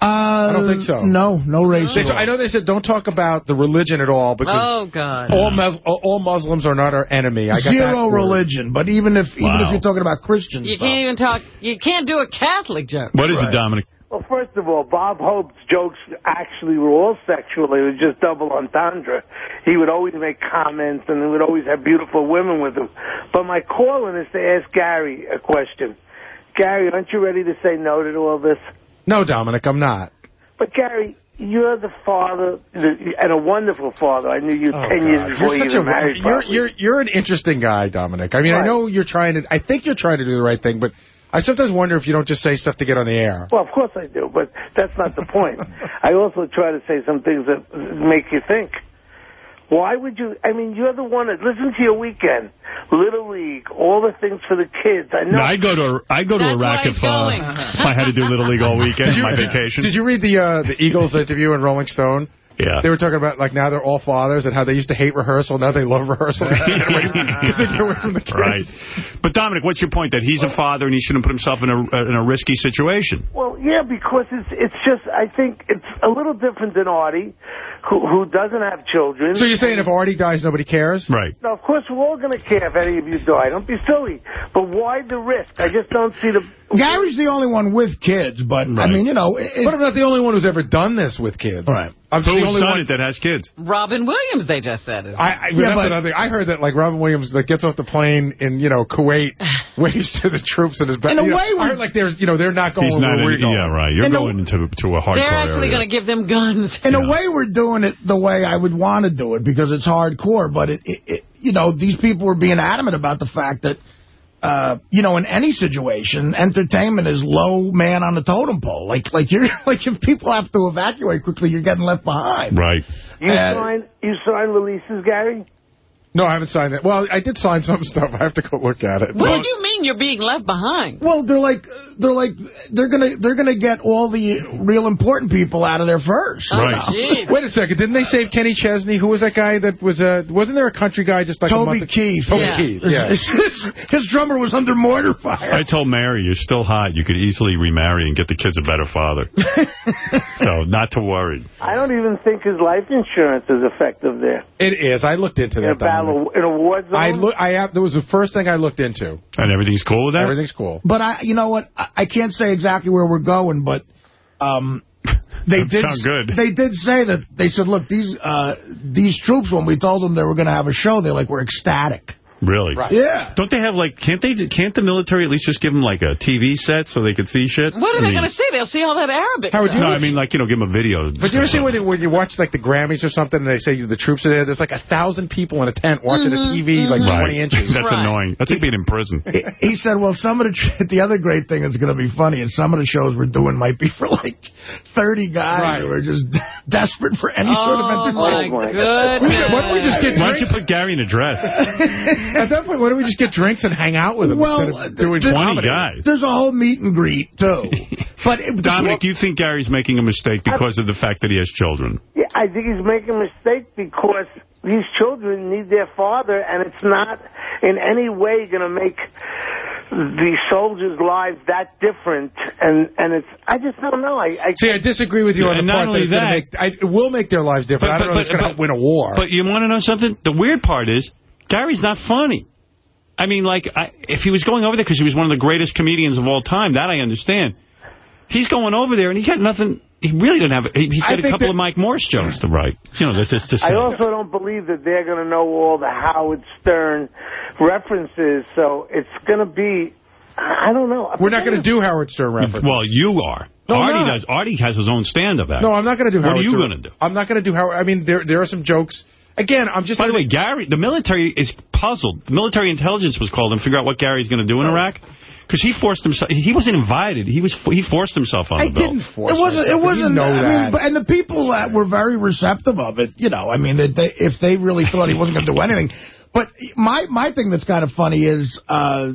[SPEAKER 3] Uh,
[SPEAKER 32] I don't think so.
[SPEAKER 3] No, no race
[SPEAKER 32] They-
[SPEAKER 3] at all.
[SPEAKER 32] I know they said don't talk about the religion at all because
[SPEAKER 2] Oh, God.
[SPEAKER 32] all, Mus all Muslims are not our enemy. I got that
[SPEAKER 3] Zero
[SPEAKER 32] word.
[SPEAKER 3] religion, but even if even if you're talking about Christians,
[SPEAKER 2] You can't even talk... You can't do a Catholic joke.
[SPEAKER 1] What is it, Dominic?
[SPEAKER 14] Well, first of all, Bob Hope's jokes actually were all sexual. It was just double entendre. He would always make comments, and he would always have beautiful women with him. But my calling is to ask Gary a question. Gary, aren't you ready to say no to all this?
[SPEAKER 32] No, Dominic, I'm not.
[SPEAKER 14] But Gary, you're the father and a wonderful father. I knew you
[SPEAKER 32] oh,
[SPEAKER 14] ten
[SPEAKER 32] God.
[SPEAKER 14] years before
[SPEAKER 32] You're
[SPEAKER 14] you were
[SPEAKER 32] a
[SPEAKER 14] married.
[SPEAKER 32] you're, you're you're an interesting guy, Dominic. I mean, I know you're trying to. I think you're trying to do the right thing, but I sometimes wonder if you don't just say stuff to get on the air.
[SPEAKER 14] Well, of course I do, but that's not the point. I also try to say some things that make you think. Why would you? I mean, you're the one that listen to your weekend, Little League, all the things for the kids. I know.
[SPEAKER 1] No, I'd go to I'd go to
[SPEAKER 14] That's why
[SPEAKER 1] Iraq if, uh, if I had to do Little League all weekend,
[SPEAKER 32] Did you-
[SPEAKER 1] my vacation.
[SPEAKER 32] Did you read the uh, the Eagles interview in Rolling Stone?
[SPEAKER 1] Yeah.
[SPEAKER 32] They were talking about, like, now they're all fathers and how they used to hate rehearsal. Now they love rehearsal. Because they get away from the kids.
[SPEAKER 1] Right. But, Dominic, what's your point? That he's a father and he shouldn't put himself in a, uh, in a risky situation?
[SPEAKER 14] Well, yeah, because it's it's just I think it's a little different than Artie, who who doesn't have children.
[SPEAKER 32] So you're saying if Artie dies, nobody cares?
[SPEAKER 1] Right.
[SPEAKER 14] Now, of course, we're all going to care if any of you die. Don't be silly. But why the risk? I just don't see the.
[SPEAKER 3] Gary's the only one with kids, but I mean, you know, it,
[SPEAKER 32] but I'm not the only one who's ever done this with kids.
[SPEAKER 3] Right.
[SPEAKER 32] I'm just
[SPEAKER 1] Who
[SPEAKER 32] the only
[SPEAKER 1] done
[SPEAKER 32] one.
[SPEAKER 1] it that has kids?
[SPEAKER 2] Robin Williams, they just said. Is
[SPEAKER 32] I, I,
[SPEAKER 3] Yeah,
[SPEAKER 32] that's
[SPEAKER 3] but-
[SPEAKER 32] another thing. I heard that like Robin Williams like gets off the plane in you know Kuwait, waves to the troops in his back.
[SPEAKER 3] In a
[SPEAKER 32] you know,
[SPEAKER 3] way,
[SPEAKER 32] I heard like there's you know they're not going
[SPEAKER 1] He's
[SPEAKER 32] where
[SPEAKER 1] not.
[SPEAKER 32] we're
[SPEAKER 1] In,
[SPEAKER 32] going.
[SPEAKER 1] yeah, right. You're
[SPEAKER 3] And the-
[SPEAKER 1] going into to a hardcore
[SPEAKER 2] They're actually going to give them guns.
[SPEAKER 3] in a way, we're doing it the way I would want to do it because it's hardcore. But it, it, it you know, these people were being adamant about the fact that, uh, you know, in any situation, entertainment is low man on the totem pole. Like, like you're like if people have to evacuate quickly, you're getting left behind.
[SPEAKER 1] Right.
[SPEAKER 14] You
[SPEAKER 3] Uh,
[SPEAKER 14] sign you sign releases, Gary.
[SPEAKER 32] No, I haven't signed that. Well, I did sign some stuff. I have to go look at it.
[SPEAKER 2] What do you mean you're being left behind?
[SPEAKER 3] Well, they're like they're like they're gonna they're gonna get all the real important people out of there first. you
[SPEAKER 2] Oh.
[SPEAKER 32] Wait a second. Didn't they save Kenny Chesney? Who was that guy that was, uh, wasn't there a country guy just like a
[SPEAKER 3] Toby
[SPEAKER 32] month?
[SPEAKER 3] Keith.
[SPEAKER 32] Toby
[SPEAKER 2] Yeah.
[SPEAKER 32] Keith,
[SPEAKER 3] His,
[SPEAKER 32] yeah.
[SPEAKER 3] his, his drummer was under mortar fire.
[SPEAKER 1] I told Mary, you're still hot. You could easily remarry and get the kids a better father. so, not to worry.
[SPEAKER 14] I don't even think his life insurance is effective there.
[SPEAKER 32] It is. I looked into
[SPEAKER 14] In a
[SPEAKER 32] that. Dominic.
[SPEAKER 14] battle, in a war zone.
[SPEAKER 32] I look. I have, that was the first thing I looked into.
[SPEAKER 1] And everything's cool with that?
[SPEAKER 32] Everything's cool.
[SPEAKER 3] But I, you know what? I, I can't say exactly where we're going, but um, they did.
[SPEAKER 1] sound good.
[SPEAKER 3] They did say that they said, look, these uh, these troops. When we told them they were going to have a show, they like were ecstatic.
[SPEAKER 1] Really?
[SPEAKER 32] Right.
[SPEAKER 3] Yeah.
[SPEAKER 1] Don't they have, like, can't they, can't the military at least just give them, like, a TV set so they could see shit?
[SPEAKER 2] What are
[SPEAKER 1] I
[SPEAKER 2] they going to see? They'll see all that Arabic
[SPEAKER 32] Howard,
[SPEAKER 2] stuff.
[SPEAKER 1] No, I mean, like, you know, give them a video.
[SPEAKER 32] But you ever see when you, when you watch like the Grammys or something, and they say the troops are there? There's like a thousand people in a tent watching a mm-hmm. TV like mm-hmm.
[SPEAKER 1] Right.
[SPEAKER 32] 20 inches.
[SPEAKER 1] That's
[SPEAKER 2] Right.
[SPEAKER 1] annoying. That's like being in prison.
[SPEAKER 3] He said, well, some of the the other great thing that's going to be funny is some of the shows we're doing might be for like 30 guys
[SPEAKER 32] Right.
[SPEAKER 3] who are just desperate for any sort of
[SPEAKER 2] oh,
[SPEAKER 3] entertainment. Oh, entertainment.
[SPEAKER 2] my
[SPEAKER 14] God.
[SPEAKER 2] goodness.
[SPEAKER 32] Why don't we just get
[SPEAKER 1] Why don't you put Gary in a dress?
[SPEAKER 32] At that point, why don't we just get drinks and hang out with them
[SPEAKER 3] Well,
[SPEAKER 32] instead of doing
[SPEAKER 3] the-
[SPEAKER 1] 20
[SPEAKER 32] comedy?
[SPEAKER 1] guys.
[SPEAKER 3] There's a whole meet and greet, too. But it,
[SPEAKER 1] Dominic, do you think Gary's making a mistake because of the fact that he has children?
[SPEAKER 14] Yeah, I think he's making a mistake because these children need their father, and it's not in any way going to make the soldiers' lives that different. And and it's I just don't know. I, I
[SPEAKER 32] See, I disagree with you
[SPEAKER 1] Yeah,
[SPEAKER 32] on the
[SPEAKER 1] not
[SPEAKER 32] part that
[SPEAKER 1] only
[SPEAKER 32] it's gonna
[SPEAKER 1] that-
[SPEAKER 32] make, I, it will make their lives different. I don't know if it's going to win a war.
[SPEAKER 1] But you want to know something? The weird part is, Gary's not funny. I mean, like, I, if he was going over there because he was one of the greatest comedians of all time, that I understand. He's going over there, and he's got nothing. He really didn't have. He, he's
[SPEAKER 32] I
[SPEAKER 1] got a couple
[SPEAKER 32] that-
[SPEAKER 1] of Mike Morse jokes to write. You know, that's just to say.
[SPEAKER 14] I also don't believe that they're going to know all the Howard Stern references. So it's going to be. I don't know.
[SPEAKER 32] We're not going to do Howard Stern mm-hmm. references.
[SPEAKER 1] Well, you are.
[SPEAKER 32] No,
[SPEAKER 1] Artie does. Artie has his own stand-up act.
[SPEAKER 32] No, I'm not going to do
[SPEAKER 1] What
[SPEAKER 32] Howard
[SPEAKER 1] are you going to do?
[SPEAKER 32] I'm not going to do Howard. I mean, there there are some jokes. Again, I'm just.
[SPEAKER 1] By the way, Gary, the military is puzzled. Military intelligence was called and figure out what Gary's going to do in Iraq. Because he forced himself, he wasn't invited. He was he forced himself on
[SPEAKER 3] I
[SPEAKER 1] the bill.
[SPEAKER 3] I didn't force it wasn't. It
[SPEAKER 32] myself. You
[SPEAKER 3] wasn't.
[SPEAKER 32] know
[SPEAKER 3] I
[SPEAKER 32] that.
[SPEAKER 3] mean, but, and the people that were very receptive of it, you know, I mean, that they, if they really thought he wasn't going to do anything. But my my thing that's kind of funny is. uh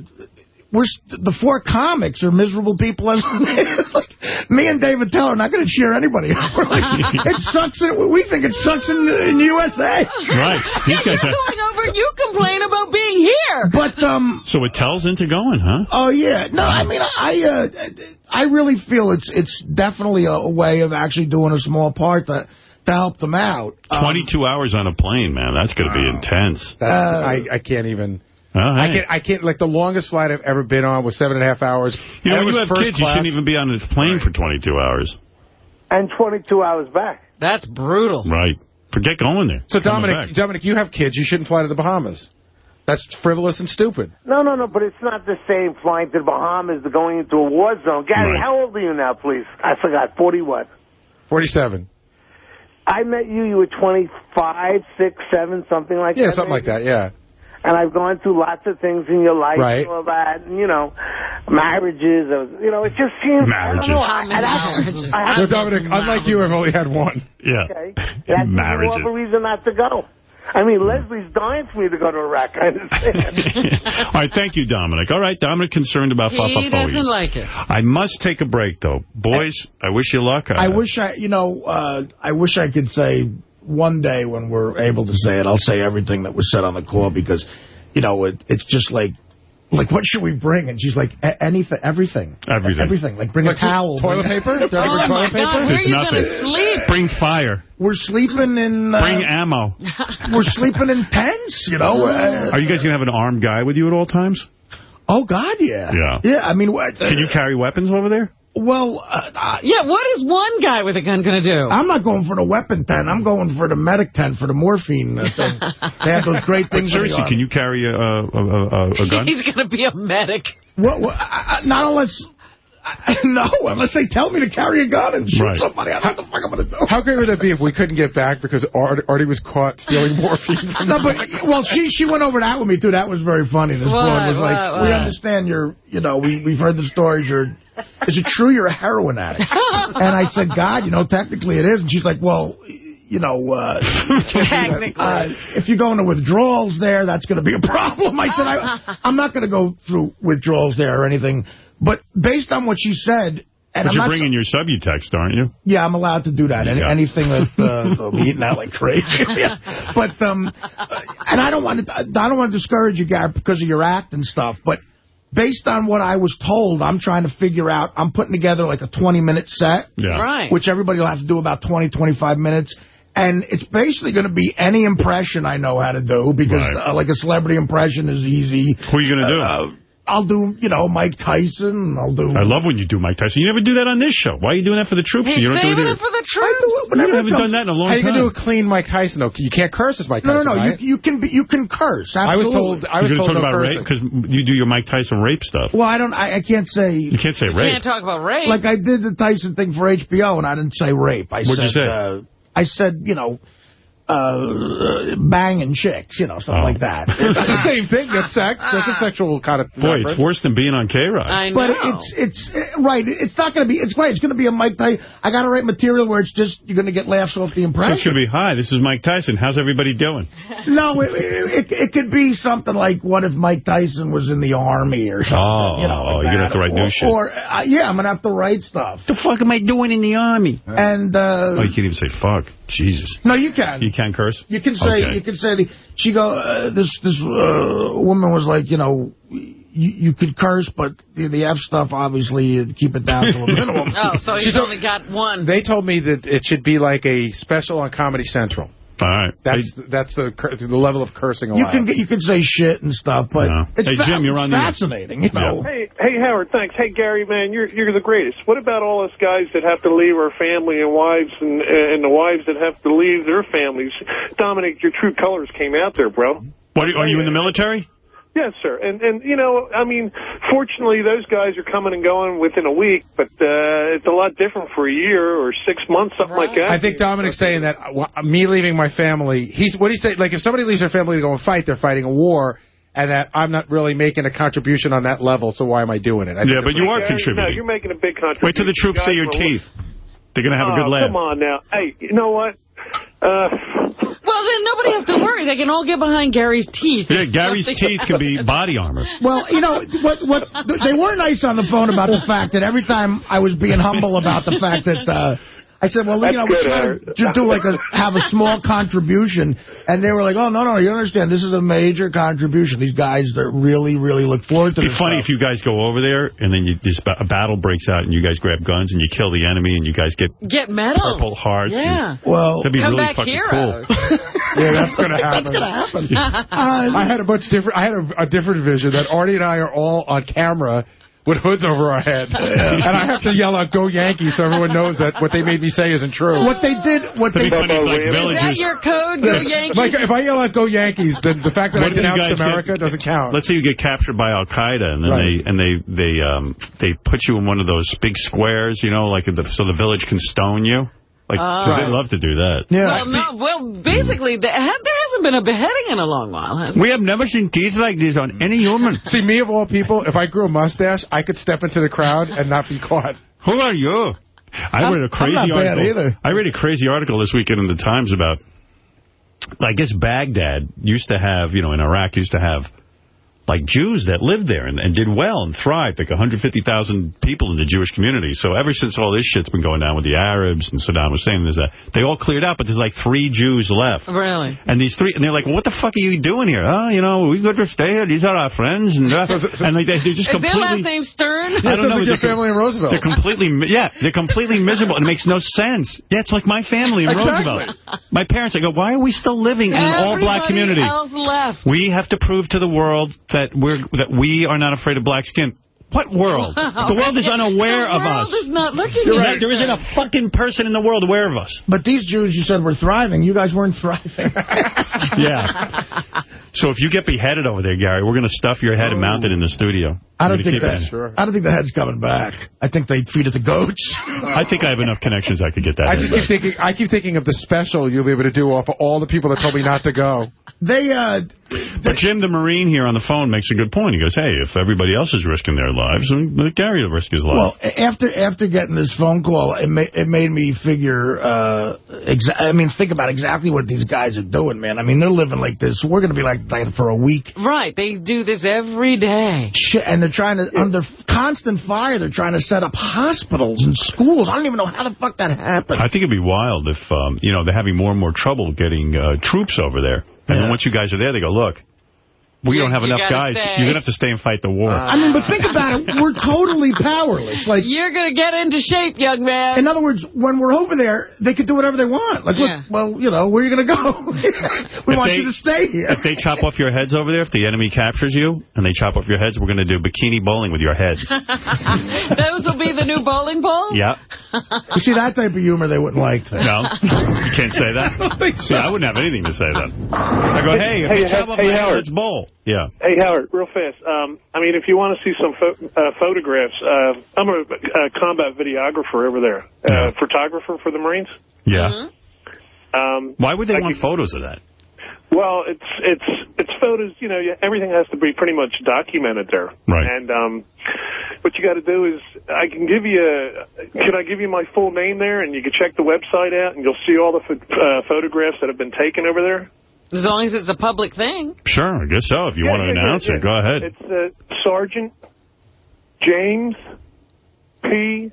[SPEAKER 3] we're the four comics are miserable people as like me and David Teller are not going to cheer anybody. We're like, it sucks. In, we think it sucks in, in the USA.
[SPEAKER 1] Right. These
[SPEAKER 2] You're
[SPEAKER 1] guys are...
[SPEAKER 2] going over, you complain about being here.
[SPEAKER 3] But, um...
[SPEAKER 1] So it tells into going, huh?
[SPEAKER 3] Oh, yeah. No, I mean, I uh, I really feel it's it's definitely a way of actually doing a small part to, to help them out. Um,
[SPEAKER 1] 22 hours on a plane, man. That's going to be intense.
[SPEAKER 3] Uh,
[SPEAKER 32] I, I can't even...
[SPEAKER 1] Oh,
[SPEAKER 32] I can't, I can't, like, the longest flight I've ever been on was seven and a half hours.
[SPEAKER 1] You know, when you have
[SPEAKER 32] first
[SPEAKER 1] kids, you shouldn't even be on a plane for 22 hours.
[SPEAKER 14] And 22 hours back.
[SPEAKER 2] That's brutal.
[SPEAKER 1] Right. Forget going there.
[SPEAKER 32] So,
[SPEAKER 1] Coming
[SPEAKER 32] Dominic,
[SPEAKER 1] back.
[SPEAKER 32] Dominic, you have kids. You shouldn't fly to the Bahamas. That's frivolous and stupid.
[SPEAKER 14] No, no, no, but it's not the same flying to the Bahamas to going into a war zone. Gary,
[SPEAKER 32] Right.
[SPEAKER 14] how old are you now, please? I forgot. 41.
[SPEAKER 32] 47.
[SPEAKER 14] I met you, you were 25, 6, 7, something like
[SPEAKER 32] Yeah,
[SPEAKER 14] that.
[SPEAKER 32] Yeah, something like that, yeah.
[SPEAKER 14] And I've gone through lots of things in your life
[SPEAKER 32] Right.
[SPEAKER 14] and all that, and, you know, marriages, or, you know, it just seems...
[SPEAKER 32] Marriages.
[SPEAKER 14] I don't know, I, I, I, I,
[SPEAKER 32] No, Dominic, unlike you, I've only had one.
[SPEAKER 1] Yeah.
[SPEAKER 14] Okay. That's even more of a reason not to go. I mean, Leslie's dying for me to go to Iraq. I understand.
[SPEAKER 1] All right, thank you, Dominic. All right, Dominic concerned about
[SPEAKER 2] He
[SPEAKER 1] Fafa
[SPEAKER 2] doesn't like it.
[SPEAKER 1] I must take a break, though. Boys, I wish you luck.
[SPEAKER 3] I wish I, you know, uh, I wish I could say one day when we're able to say it, I'll say everything that was said on the call because, you know, it, it's just like, like, what should we bring? And she's like, anything, everything.
[SPEAKER 1] Everything.
[SPEAKER 3] Everything. Like, bring
[SPEAKER 32] Like
[SPEAKER 3] a towel.
[SPEAKER 32] toilet
[SPEAKER 3] bring-
[SPEAKER 32] paper? Do I bring
[SPEAKER 2] Oh, my
[SPEAKER 32] toilet paper?
[SPEAKER 2] God, where
[SPEAKER 1] There's
[SPEAKER 2] are you
[SPEAKER 1] nothing.
[SPEAKER 2] going to sleep?
[SPEAKER 1] Bring fire.
[SPEAKER 3] We're sleeping in... Uh,
[SPEAKER 1] Bring ammo.
[SPEAKER 3] we're sleeping in tents, you know. Uh,
[SPEAKER 1] Are you guys going to have an armed guy with you at all times?
[SPEAKER 3] oh, God, yeah.
[SPEAKER 1] Yeah.
[SPEAKER 3] Yeah, I mean... what-
[SPEAKER 1] Can you carry weapons over there?
[SPEAKER 3] Well, uh, uh,
[SPEAKER 2] Yeah, what is one guy with a gun going to do?
[SPEAKER 3] I'm not going for the weapon tent. I'm going for the medic tent for the morphine uh, thing. they have those great things. in the
[SPEAKER 1] seriously, can you carry a, a, a, a, a gun?
[SPEAKER 2] He's going to be a medic.
[SPEAKER 3] What, what, I, I- not unless... I, no, unless they tell me to carry a gun and shoot
[SPEAKER 1] Right.
[SPEAKER 3] somebody. I don't know what the fuck I'm going to do.
[SPEAKER 32] How great would that be if we couldn't get back because Art, Artie was caught stealing morphine
[SPEAKER 3] No, but well, she she went over that with me too. That was very funny. This
[SPEAKER 2] What?
[SPEAKER 3] broad was like,
[SPEAKER 2] What?
[SPEAKER 3] "We understand you're, you know, we we've heard the stories. You're, is it true you're a heroin addict?" and I said, "God, you know, technically it is." And she's like, "Well, you know, uh,
[SPEAKER 2] Technically.
[SPEAKER 3] uh, if you go into withdrawals there, that's going to be a problem." I said, I, "I'm not going to go through withdrawals there or anything." But based on what she said. And
[SPEAKER 1] But
[SPEAKER 3] I'm
[SPEAKER 1] you're
[SPEAKER 3] not
[SPEAKER 1] bringing your Subutex, aren't you?
[SPEAKER 3] yeah, I'm allowed to do that. Any, Anything that uh, I'm eating that like crazy. Yeah. But um, uh, and I don't want to. I don't want to discourage you, Gary, because of your act and stuff. But based on what I was told, I'm trying to figure out. I'm putting together like a 20 minute set,
[SPEAKER 1] Yeah.
[SPEAKER 2] Right.
[SPEAKER 3] which everybody will have to do about 20, 25 minutes. And it's basically going to be any impression I know how to do because
[SPEAKER 1] Right.
[SPEAKER 3] uh, like a celebrity impression is easy.
[SPEAKER 1] Who are you going to do?
[SPEAKER 3] Uh, I'll do, you know, Mike Tyson. I'll do.
[SPEAKER 1] I love when you do Mike Tyson. You never do that on this show. Why are you doing that for the troops?
[SPEAKER 2] He's
[SPEAKER 1] you don't do
[SPEAKER 2] saving
[SPEAKER 1] it
[SPEAKER 2] it for the troops.
[SPEAKER 1] You
[SPEAKER 3] Whenever it
[SPEAKER 1] haven't done that in a long
[SPEAKER 32] How you
[SPEAKER 1] time.
[SPEAKER 32] going to do a clean Mike Tyson, though? You can't curse as Mike Tyson,
[SPEAKER 3] no, no.
[SPEAKER 32] right?
[SPEAKER 3] You, you can be, you can curse.
[SPEAKER 32] I was told I was
[SPEAKER 1] You're
[SPEAKER 32] told
[SPEAKER 1] going to
[SPEAKER 32] no
[SPEAKER 1] about
[SPEAKER 32] cursing.
[SPEAKER 1] rape? Because you do your Mike Tyson rape stuff.
[SPEAKER 3] Well, I don't. I, I can't say.
[SPEAKER 1] You can't say
[SPEAKER 2] You
[SPEAKER 1] rape.
[SPEAKER 2] can't talk about rape.
[SPEAKER 3] Like I did the Tyson thing for HBO, and I didn't say rape. I
[SPEAKER 1] What'd you say?
[SPEAKER 3] Uh, I said, you know, uh, banging chicks, you know, something
[SPEAKER 1] Oh.
[SPEAKER 3] like that.
[SPEAKER 32] That's the same thing. That's sex. That's a sexual kind of
[SPEAKER 1] Boy, it's worse than being on K-Rock.
[SPEAKER 2] I know.
[SPEAKER 3] But it's it's right. It's not going to be. It's right. It's going to be a Mike Tyson. I got to write material where it's just you're going to get laughs off the
[SPEAKER 1] So
[SPEAKER 3] impression.
[SPEAKER 1] it's going to be, hi, this is Mike Tyson. How's everybody doing?
[SPEAKER 3] No, it, it, it could be something like, what if Mike Tyson was in the army or something?
[SPEAKER 1] Oh,
[SPEAKER 3] you know, like
[SPEAKER 1] you're gonna
[SPEAKER 3] that.
[SPEAKER 1] have to write new shit.
[SPEAKER 3] Or, uh, yeah, I'm going to have to write stuff.
[SPEAKER 1] the fuck am I doing in the army?
[SPEAKER 3] And, uh,
[SPEAKER 1] Oh, you can't even say fuck. Jesus.
[SPEAKER 3] no, you can.
[SPEAKER 1] You can curse?
[SPEAKER 3] You can say,
[SPEAKER 1] Okay.
[SPEAKER 3] you can say, the, she go, uh, this, this, uh, woman was like, you know, you, you could curse, but the, the F stuff, obviously, you keep it down to a minimum.
[SPEAKER 2] Oh, so he's
[SPEAKER 32] She's
[SPEAKER 2] only got one.
[SPEAKER 32] They told me that it should be like a special on Comedy Central.
[SPEAKER 1] All right.
[SPEAKER 32] That's that's the the level of cursing
[SPEAKER 3] You can you can say shit and stuff, but
[SPEAKER 1] Yeah.
[SPEAKER 3] it's,
[SPEAKER 1] Hey, Jim, you're
[SPEAKER 3] it's
[SPEAKER 1] on the-
[SPEAKER 3] fascinating, you know.
[SPEAKER 33] Hey, hey, Howard, thanks. Hey, Gary, man, you're you're the greatest. What about all us guys that have to leave our family and wives, and and the wives that have to leave their families? Dominic, your true colors came out there, bro.
[SPEAKER 1] What, are you in the military?
[SPEAKER 33] Yes, sir. And and you know, I mean, fortunately, those guys are coming and going within a week, but uh, it's a lot different for a year or six months, something like that.
[SPEAKER 32] I think Dominic's saying that uh, wh- me leaving my family, he's what he say? Like if somebody leaves their family to go and fight, they're fighting a war, and that I'm not really making a contribution on that level. So why am I doing it? I
[SPEAKER 1] Yeah, but you
[SPEAKER 32] like-
[SPEAKER 1] are
[SPEAKER 33] No, you're making a big contribution.
[SPEAKER 1] Wait till the troops see your teeth. They're going to have a good
[SPEAKER 33] Oh,
[SPEAKER 1] laugh.
[SPEAKER 33] Come on now. Hey, you know what? Uh,
[SPEAKER 2] Well, Well, then nobody has to worry. They can all get behind Gary's teeth.
[SPEAKER 1] Yeah, Gary's teeth can be body armor.
[SPEAKER 3] Well, you know, what what they were nice on the phone about the fact that every time I was being humble about the fact that uh, I said, well, you
[SPEAKER 14] That's
[SPEAKER 3] know, we're trying
[SPEAKER 14] Howard.
[SPEAKER 3] to just do like a have a small contribution, and they were like, oh no, no, you understand, this is a major contribution. These guys that really, really look forward to it.
[SPEAKER 1] It'd be
[SPEAKER 3] this.
[SPEAKER 1] funny if you guys go over there and then you, this, a battle breaks out and you guys grab guns and you kill the enemy and you guys get
[SPEAKER 2] Get medals.
[SPEAKER 1] purple hearts.
[SPEAKER 2] Yeah.
[SPEAKER 3] Well,
[SPEAKER 1] that'd be
[SPEAKER 2] Come
[SPEAKER 1] really
[SPEAKER 2] back
[SPEAKER 1] fucking
[SPEAKER 2] heroes.
[SPEAKER 1] cool.
[SPEAKER 32] Yeah, that's going to happen.
[SPEAKER 3] That's going to happen.
[SPEAKER 32] I had a bunch different. I had a, a different vision that Artie and I are all on camera with hoods over our head, and I have to yell out "Go Yankees" so everyone knows that what they made me say isn't true.
[SPEAKER 3] What they did, what
[SPEAKER 1] That'd
[SPEAKER 3] they
[SPEAKER 1] be funny like,
[SPEAKER 2] Is that your code, Go Yankees?
[SPEAKER 32] Like if I yell out "Go Yankees," then the fact that
[SPEAKER 1] What
[SPEAKER 32] I
[SPEAKER 1] if
[SPEAKER 32] denounced America
[SPEAKER 1] get-
[SPEAKER 32] doesn't count.
[SPEAKER 1] Let's say you get captured by Al Qaeda, and then
[SPEAKER 32] Right.
[SPEAKER 1] they and they they um they put you in one of those big squares, you know, like the, so the village can stone you. Like ah.
[SPEAKER 2] Oh.
[SPEAKER 1] they'd love to do that.
[SPEAKER 2] Well, no, well, basically, there, hasn't been a beheading in a long while, has
[SPEAKER 1] We have never seen teeth like these on any human.
[SPEAKER 32] See, me of all people, if I grew a mustache, I could step into the crowd and not be caught.
[SPEAKER 1] Who are you? I
[SPEAKER 32] I'm-
[SPEAKER 1] read a crazy
[SPEAKER 32] I'm not bad
[SPEAKER 1] article.
[SPEAKER 32] either.
[SPEAKER 1] I read a crazy article this weekend in the Times about. I guess Baghdad used to have, you know, in Iraq used to have like Jews that lived there and, and did well and thrived, like 150,000 people in the Jewish community. So ever since all this shit's been going down with the Arabs and Saddam Hussein, there's a, they all cleared out, but there's like three Jews left.
[SPEAKER 2] Really?
[SPEAKER 1] And these three, and they're like, well, what the fuck are you doing here? Oh, you know, we got to stay here. These are our friends. And, uh, and like, they, they're just completely...
[SPEAKER 2] Is their last name Stern?
[SPEAKER 1] I don't know.
[SPEAKER 32] like your family in Roosevelt.
[SPEAKER 1] They're completely, yeah, they're completely miserable. It makes no sense. Yeah, it's like my family in
[SPEAKER 32] Exactly.
[SPEAKER 1] Roosevelt. My parents, I go, why are we still living in an all-black
[SPEAKER 2] Everybody
[SPEAKER 1] community?
[SPEAKER 2] else left.
[SPEAKER 1] We have to prove to the world that we're that we are not afraid of black skin. What world? The world is unaware of us.
[SPEAKER 2] the
[SPEAKER 1] of
[SPEAKER 2] world
[SPEAKER 1] us.
[SPEAKER 2] is not looking
[SPEAKER 1] You're
[SPEAKER 2] at
[SPEAKER 1] right.
[SPEAKER 2] us.
[SPEAKER 1] There isn't a fucking person in the world aware of us.
[SPEAKER 3] But these Jews you said were thriving. You guys weren't thriving.
[SPEAKER 1] Yeah. So if you get beheaded over there, Gary, we're going to stuff your head and mount it in the studio.
[SPEAKER 3] I don't think
[SPEAKER 1] keep
[SPEAKER 3] that.
[SPEAKER 1] it in.
[SPEAKER 3] I don't think the head's coming back. I think they feed it to goats.
[SPEAKER 1] I think I have enough connections I could get that
[SPEAKER 32] I
[SPEAKER 1] in.
[SPEAKER 32] just keep thinking. I keep thinking of the special you'll be able to do off of all the people that told me not to go.
[SPEAKER 3] They, uh,
[SPEAKER 1] But Jim the Marine here on the phone makes a good point. He goes, hey, if everybody else is risking their lives, then let Gary risk his life.
[SPEAKER 3] Well, after after getting this phone call, it, ma it made me figure. Uh, exa I mean, think about exactly what these guys are doing, man. I mean, they're living like this. We're going to be like that for a week.
[SPEAKER 2] Right, they do this every day.
[SPEAKER 3] Shit, and they're trying to under constant fire. They're trying to set up hospitals and schools. I don't even know how the fuck that happened.
[SPEAKER 1] I think it'd be wild if, um, you know, they're having more and more trouble getting uh, troops over there. And then once you guys are there, they go, look, we
[SPEAKER 2] You-
[SPEAKER 1] don't have enough guys.
[SPEAKER 2] stay."
[SPEAKER 1] You're going to have to stay and fight the war.
[SPEAKER 3] Uh, I mean, but think about it. We're totally powerless. Like,
[SPEAKER 2] You're going to get into shape, young man.
[SPEAKER 3] in other words, when we're over there, they could do whatever they want. Like,
[SPEAKER 2] Yeah.
[SPEAKER 3] look, well, you know, where are you going to go? we
[SPEAKER 1] If
[SPEAKER 3] want
[SPEAKER 1] they-
[SPEAKER 3] you to stay here.
[SPEAKER 1] If they chop off your heads over there, if the enemy captures you and they chop off your heads, we're going to do bikini bowling with your heads.
[SPEAKER 2] Those will be the new bowling ball?
[SPEAKER 1] yeah.
[SPEAKER 3] You see, that type of humor they wouldn't like. Then.
[SPEAKER 1] No, you can't say that. See, I wouldn't have anything to say then. I go, hey, if
[SPEAKER 33] Hey,
[SPEAKER 1] you chop off
[SPEAKER 33] hey,
[SPEAKER 1] my head,
[SPEAKER 33] Howard.
[SPEAKER 1] let's bowl. Yeah.
[SPEAKER 33] Hey, Howard, real fast. Um, I mean, if you want to see some uh, photographs, uh, I'm a, uh combat videographer over there, uh, photographer for the Marines.
[SPEAKER 1] Yeah.
[SPEAKER 33] Um,
[SPEAKER 1] Why would they
[SPEAKER 33] I
[SPEAKER 1] want
[SPEAKER 33] could-
[SPEAKER 1] photos of that?
[SPEAKER 33] Well, it's it's it's photos. You know, everything has to be pretty much documented there.
[SPEAKER 1] Right.
[SPEAKER 33] And um, what you got to do is, I can give you. A, can I give you my full name there, and you can check the website out, and you'll see all the uh, photographs that have been taken over there.
[SPEAKER 2] As long as it's a public thing.
[SPEAKER 1] Sure, I guess so. If you
[SPEAKER 33] Yeah,
[SPEAKER 1] want to
[SPEAKER 33] yeah,
[SPEAKER 1] announce
[SPEAKER 33] yeah,
[SPEAKER 1] it, go ahead.
[SPEAKER 33] It's uh, Sergeant James P.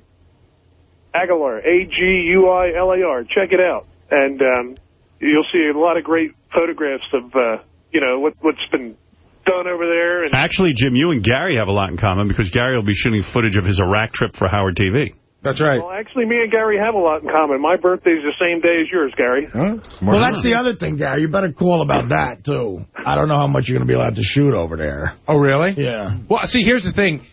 [SPEAKER 33] Aguilar, A-G-U-I-L-A-R. Check it out. And um, you'll see a lot of great photographs of, uh, you know, what, what's been done over there. And
[SPEAKER 1] Actually, Jim, you and Gary have a lot in common because Gary will be shooting footage of his Iraq trip for Howard TV.
[SPEAKER 32] That's right.
[SPEAKER 33] Well, actually, me and Gary have a lot in common. My birthday's the same day as yours, Gary.
[SPEAKER 3] Well, that's the other thing, Gary. You better call about that, too. I don't know how much you're going to be allowed to shoot over there.
[SPEAKER 32] Oh, really?
[SPEAKER 3] Yeah.
[SPEAKER 32] Well, see, here's the thing.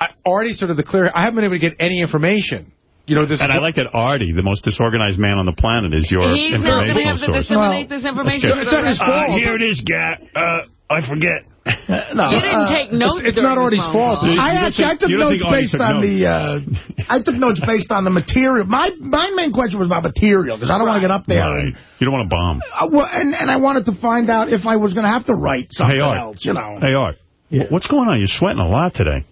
[SPEAKER 32] I, Artie's sort of the clear. I haven't been able to get any information. You know, this.
[SPEAKER 1] And I like that Artie, the most disorganized man on the planet, is your
[SPEAKER 2] He's not going to
[SPEAKER 1] informational
[SPEAKER 2] have to
[SPEAKER 1] source.
[SPEAKER 2] disseminate this information.
[SPEAKER 1] Well,
[SPEAKER 2] to
[SPEAKER 1] it's
[SPEAKER 2] the
[SPEAKER 1] not his fault. Uh, here it is, Gat. Uh, I forget.
[SPEAKER 3] No,
[SPEAKER 2] You didn't
[SPEAKER 3] uh,
[SPEAKER 2] take notes
[SPEAKER 32] it's
[SPEAKER 2] during
[SPEAKER 32] not
[SPEAKER 2] the
[SPEAKER 32] Artie's
[SPEAKER 2] phone
[SPEAKER 32] fault.
[SPEAKER 2] call.
[SPEAKER 1] You
[SPEAKER 3] I
[SPEAKER 1] don't
[SPEAKER 3] actually I took notes
[SPEAKER 1] think
[SPEAKER 3] based
[SPEAKER 1] took
[SPEAKER 3] on
[SPEAKER 1] notes?
[SPEAKER 3] the uh, I took notes based on the material. My my main question was about material because I don't want to get up there
[SPEAKER 1] Right.
[SPEAKER 3] and
[SPEAKER 1] You don't want to bomb.
[SPEAKER 3] uh, well, and and I wanted to find out if I was going to have to write something
[SPEAKER 1] Hey, Art.
[SPEAKER 3] else. You know.
[SPEAKER 1] Hey, Art. wh- What's going on? You're sweating a lot today.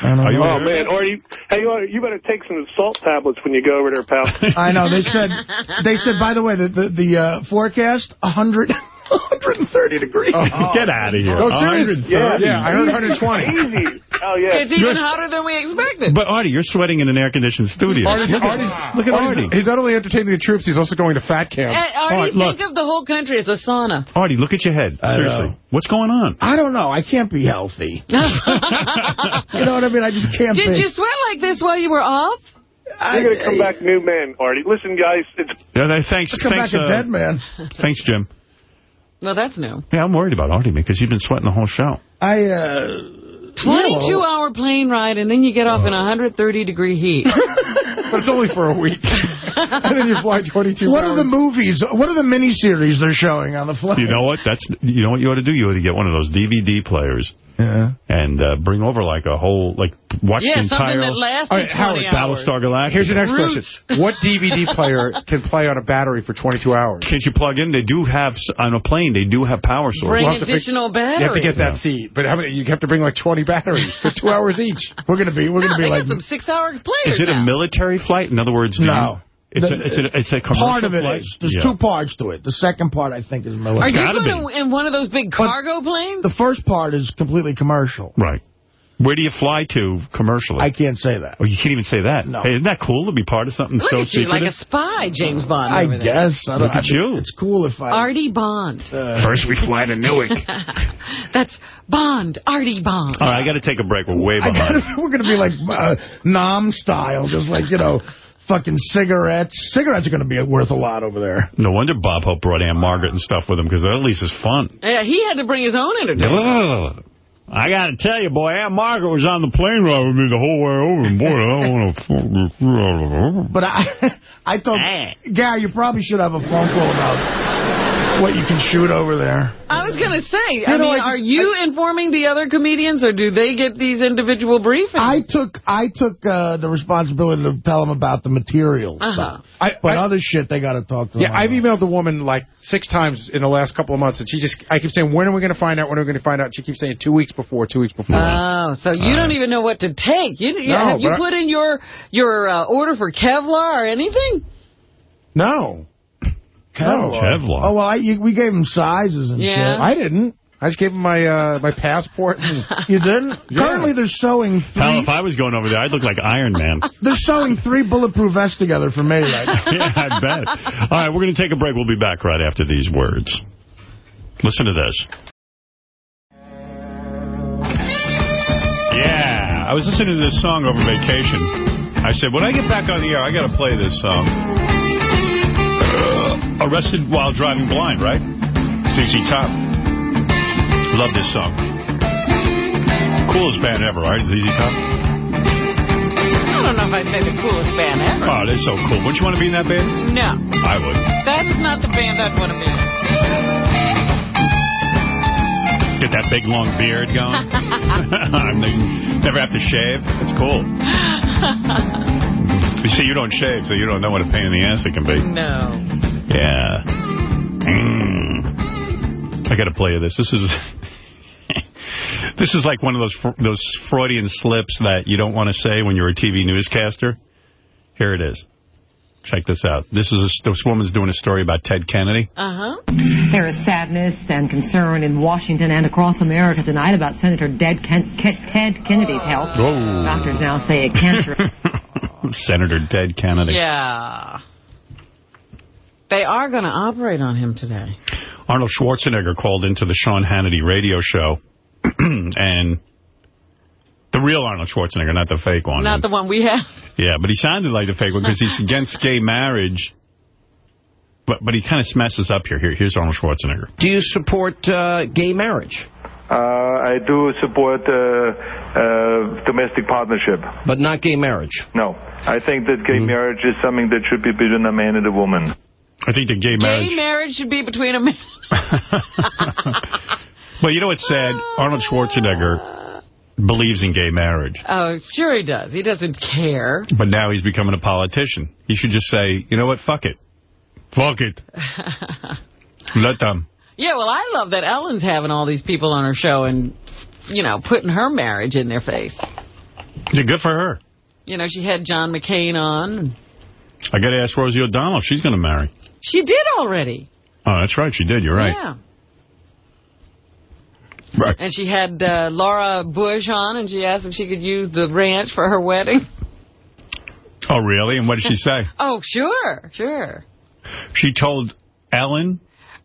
[SPEAKER 3] Are you
[SPEAKER 33] oh,
[SPEAKER 3] aware of
[SPEAKER 33] man. Artie, hey, Artie, you better take some salt tablets when you go over there, pal.
[SPEAKER 3] I know. They said, they said. by the way, the, the, the uh, forecast, 100, 130 degrees.
[SPEAKER 1] Get out of here.
[SPEAKER 32] Oh, serious?
[SPEAKER 1] 130.
[SPEAKER 32] Yeah, yeah, I heard 120.
[SPEAKER 33] Easy. Oh, yeah.
[SPEAKER 2] It's even hotter than we expected.
[SPEAKER 1] But, Artie, you're sweating in an air-conditioned studio.
[SPEAKER 32] Artie's,
[SPEAKER 1] look,
[SPEAKER 32] Artie's,
[SPEAKER 1] at, look at
[SPEAKER 32] Artie's-
[SPEAKER 1] Artie.
[SPEAKER 32] He's not only entertaining the troops, he's also going to fat camp.
[SPEAKER 2] And Artie,
[SPEAKER 1] All right, look.
[SPEAKER 2] think of the whole country as a sauna.
[SPEAKER 1] Artie, look at your head.
[SPEAKER 3] I
[SPEAKER 1] Seriously.
[SPEAKER 3] know.
[SPEAKER 1] What's going on?
[SPEAKER 3] I don't know. I can't be healthy. you know what I mean? I just can't
[SPEAKER 2] Did
[SPEAKER 3] be.
[SPEAKER 2] you sweat like this while you were off?
[SPEAKER 33] You're going to come back new man, Artie. Listen, guys, it's
[SPEAKER 1] Yeah, no, thanks.
[SPEAKER 3] Come
[SPEAKER 1] thanks,
[SPEAKER 3] back a
[SPEAKER 1] uh,
[SPEAKER 3] dead man.
[SPEAKER 1] Thanks, Jim.
[SPEAKER 2] Well, that's new.
[SPEAKER 1] Yeah, I'm worried about Artie, because you've been sweating the whole show.
[SPEAKER 3] I, uh...
[SPEAKER 2] 22-hour plane ride, and then you get off in 130-degree heat.
[SPEAKER 32] But it's only for a week. and then you fly 22
[SPEAKER 3] What
[SPEAKER 32] hours.
[SPEAKER 3] are the movies? What are the miniseries they're showing on the flight?
[SPEAKER 1] You know what? That's you know what you ought to do. You ought to get one of those DVD players
[SPEAKER 3] Yeah.
[SPEAKER 1] and uh, bring over like a whole like watch
[SPEAKER 2] yeah,
[SPEAKER 1] the
[SPEAKER 2] something
[SPEAKER 1] entire
[SPEAKER 2] that lasted
[SPEAKER 32] All right,
[SPEAKER 2] 20
[SPEAKER 32] Howard,
[SPEAKER 2] hours.
[SPEAKER 1] Battlestar Galactica.
[SPEAKER 32] Here's your next
[SPEAKER 2] Roots.
[SPEAKER 32] question. What DVD player can play on a battery for 22 hours?
[SPEAKER 1] Can't you plug in? They do have on a plane. They do have power sources.
[SPEAKER 2] Bring
[SPEAKER 32] We'll have to
[SPEAKER 2] additional batteries.
[SPEAKER 32] You have to get that seat. But how many? You have to bring like 20 batteries for two hours each.
[SPEAKER 3] We're gonna be. We're
[SPEAKER 2] No,
[SPEAKER 3] gonna be like.
[SPEAKER 2] got some six-hour players
[SPEAKER 1] Is it a military flight? In other words, do
[SPEAKER 3] No.
[SPEAKER 1] You- it's
[SPEAKER 3] The-
[SPEAKER 1] a it's a it's a commercial
[SPEAKER 3] Part of it
[SPEAKER 1] flight?
[SPEAKER 3] is. There's
[SPEAKER 1] Yeah.
[SPEAKER 3] two parts to it. The second part, I think, is military.
[SPEAKER 2] Are you
[SPEAKER 1] gotta
[SPEAKER 2] going in one of those big cargo planes?
[SPEAKER 3] The first part is completely commercial.
[SPEAKER 1] Right. Where do you fly to commercially?
[SPEAKER 3] I can't say that.
[SPEAKER 1] oh, you can't even say that.
[SPEAKER 3] No.
[SPEAKER 1] Hey, isn't that cool to be part of something
[SPEAKER 2] Look
[SPEAKER 1] so
[SPEAKER 2] at you,
[SPEAKER 1] secretive?
[SPEAKER 2] like a spy, James Bond
[SPEAKER 3] I
[SPEAKER 2] over there.
[SPEAKER 3] guess. I don't,
[SPEAKER 1] Look at
[SPEAKER 3] I
[SPEAKER 1] you.
[SPEAKER 3] It's cool if I.
[SPEAKER 2] Artie Bond.
[SPEAKER 3] uh,
[SPEAKER 1] First we fly to Newark.
[SPEAKER 2] That's Bond, Artie Bond.
[SPEAKER 1] All right, I got to take a break. We're way behind.
[SPEAKER 3] gotta, we're going to be like uh, Nom style, just like, you know, fucking cigarettes. Cigarettes are going to be worth a lot over there.
[SPEAKER 1] No wonder Bob Hope brought Ann-Margret and stuff with him, because that at least is fun.
[SPEAKER 2] Yeah, he had to bring his own entertainment.
[SPEAKER 1] I got to tell you, boy, Ann-Margret was on the plane ride with me the whole way over, and boy, I don't want to...
[SPEAKER 3] But I, I thought, Gary, you probably should have a phone call about what you can shoot over there.
[SPEAKER 2] I was going to say, I
[SPEAKER 3] know,
[SPEAKER 2] mean,
[SPEAKER 3] I
[SPEAKER 2] are
[SPEAKER 3] just-
[SPEAKER 2] you informing the other comedians, or do they get these individual briefings?
[SPEAKER 3] I took I took uh, the responsibility to tell them about the material
[SPEAKER 2] Uh-huh.
[SPEAKER 3] stuff.
[SPEAKER 32] I,
[SPEAKER 3] But
[SPEAKER 32] I-
[SPEAKER 3] other shit, they got to talk to them
[SPEAKER 32] Yeah, I've
[SPEAKER 3] about.
[SPEAKER 32] emailed the woman like six times in the last couple of months, and she just, I keep saying, when are we going to find out, when are we going to find out? She keeps saying two weeks before, two weeks before.
[SPEAKER 2] Oh, so you don't even know what to take. You, you
[SPEAKER 32] No,
[SPEAKER 2] have you
[SPEAKER 32] but I-
[SPEAKER 2] put in your your uh, order for Kevlar or anything?
[SPEAKER 32] no.
[SPEAKER 3] Kevlar.
[SPEAKER 1] Kevlar.
[SPEAKER 3] Oh, well, I, you, we gave him sizes and
[SPEAKER 2] Yeah.
[SPEAKER 3] shit.
[SPEAKER 32] I didn't. I just gave him my uh, my passport. And,
[SPEAKER 3] You didn't?
[SPEAKER 32] Yeah.
[SPEAKER 3] Currently, they're sewing three.
[SPEAKER 1] Hell, if I was going over there, I'd look like Iron Man.
[SPEAKER 3] They're sewing three bulletproof vests together for me right now.
[SPEAKER 1] yeah, I bet. All right, we're going to take a break. We'll be back right after these words. Listen to this. Yeah, I was listening to this song over vacation. I said, when I get back on the air, I got to play this song. Arrested while driving blind, right? ZZ Top. Love this song. Coolest band ever, right? ZZ Top.
[SPEAKER 2] I don't know if I'd say the coolest band ever.
[SPEAKER 1] Oh, they're so cool. Wouldn't you want to be in that band?
[SPEAKER 2] No,
[SPEAKER 1] I would.
[SPEAKER 2] that is not the band I'd want to be in.
[SPEAKER 1] Get that big long beard going. I mean, never have to shave. It's cool. You see, you don't shave, so you don't know what a pain in the ass it can be.
[SPEAKER 2] No.
[SPEAKER 1] Yeah. Mm. I got to play you this. This is this is like one of those those Freudian slips that you don't want to say when you're a TV newscaster. Here it is. Check this out. This is a, this woman's doing a story about Ted Kennedy.
[SPEAKER 2] Uh-huh.
[SPEAKER 34] There is sadness and concern in Washington and across America tonight about Senator Dead Ken Ken Ted Kennedy's health.
[SPEAKER 1] Whoa.
[SPEAKER 34] Doctors now say a cancer.
[SPEAKER 1] Senator Ted Kennedy.
[SPEAKER 2] Yeah. They are going to operate on him today.
[SPEAKER 1] Arnold Schwarzenegger called into the Sean Hannity radio show, and the real Arnold Schwarzenegger, not the fake one.
[SPEAKER 2] Not the one we have.
[SPEAKER 1] yeah, but he sounded like the fake one because he's against gay marriage. But but he kind of messes up here. here. Here's Arnold Schwarzenegger.
[SPEAKER 35] Do you support uh, gay marriage?
[SPEAKER 36] Uh, I do support uh, uh, domestic partnership.
[SPEAKER 35] But not gay marriage?
[SPEAKER 36] No. I think that gay marriage is something that should be between a man and a woman.
[SPEAKER 1] I think the gay
[SPEAKER 2] Gay marriage should be between a man.
[SPEAKER 1] Well, you know what's sad? Arnold Schwarzenegger believes in gay marriage.
[SPEAKER 2] Oh, sure he does. He doesn't care.
[SPEAKER 1] But now he's becoming a politician. He should just say, you know what, fuck it. Fuck it. Let them.
[SPEAKER 2] Yeah, well, I love that Ellen's having all these people on her show and, you know, putting her marriage in their face.
[SPEAKER 37] Yeah, good for her.
[SPEAKER 2] You know, she had John McCain on.
[SPEAKER 1] I got to ask Rosie O'Donnell if she's going to marry.
[SPEAKER 2] She did already.
[SPEAKER 1] Oh, that's right. She did. You're right.
[SPEAKER 2] Yeah.
[SPEAKER 1] Right.
[SPEAKER 2] And she had uh, Laura Bush on, and she asked if she could use the ranch for her wedding.
[SPEAKER 1] Oh, really? And what did she say?
[SPEAKER 2] Oh, sure, sure.
[SPEAKER 1] She told Ellen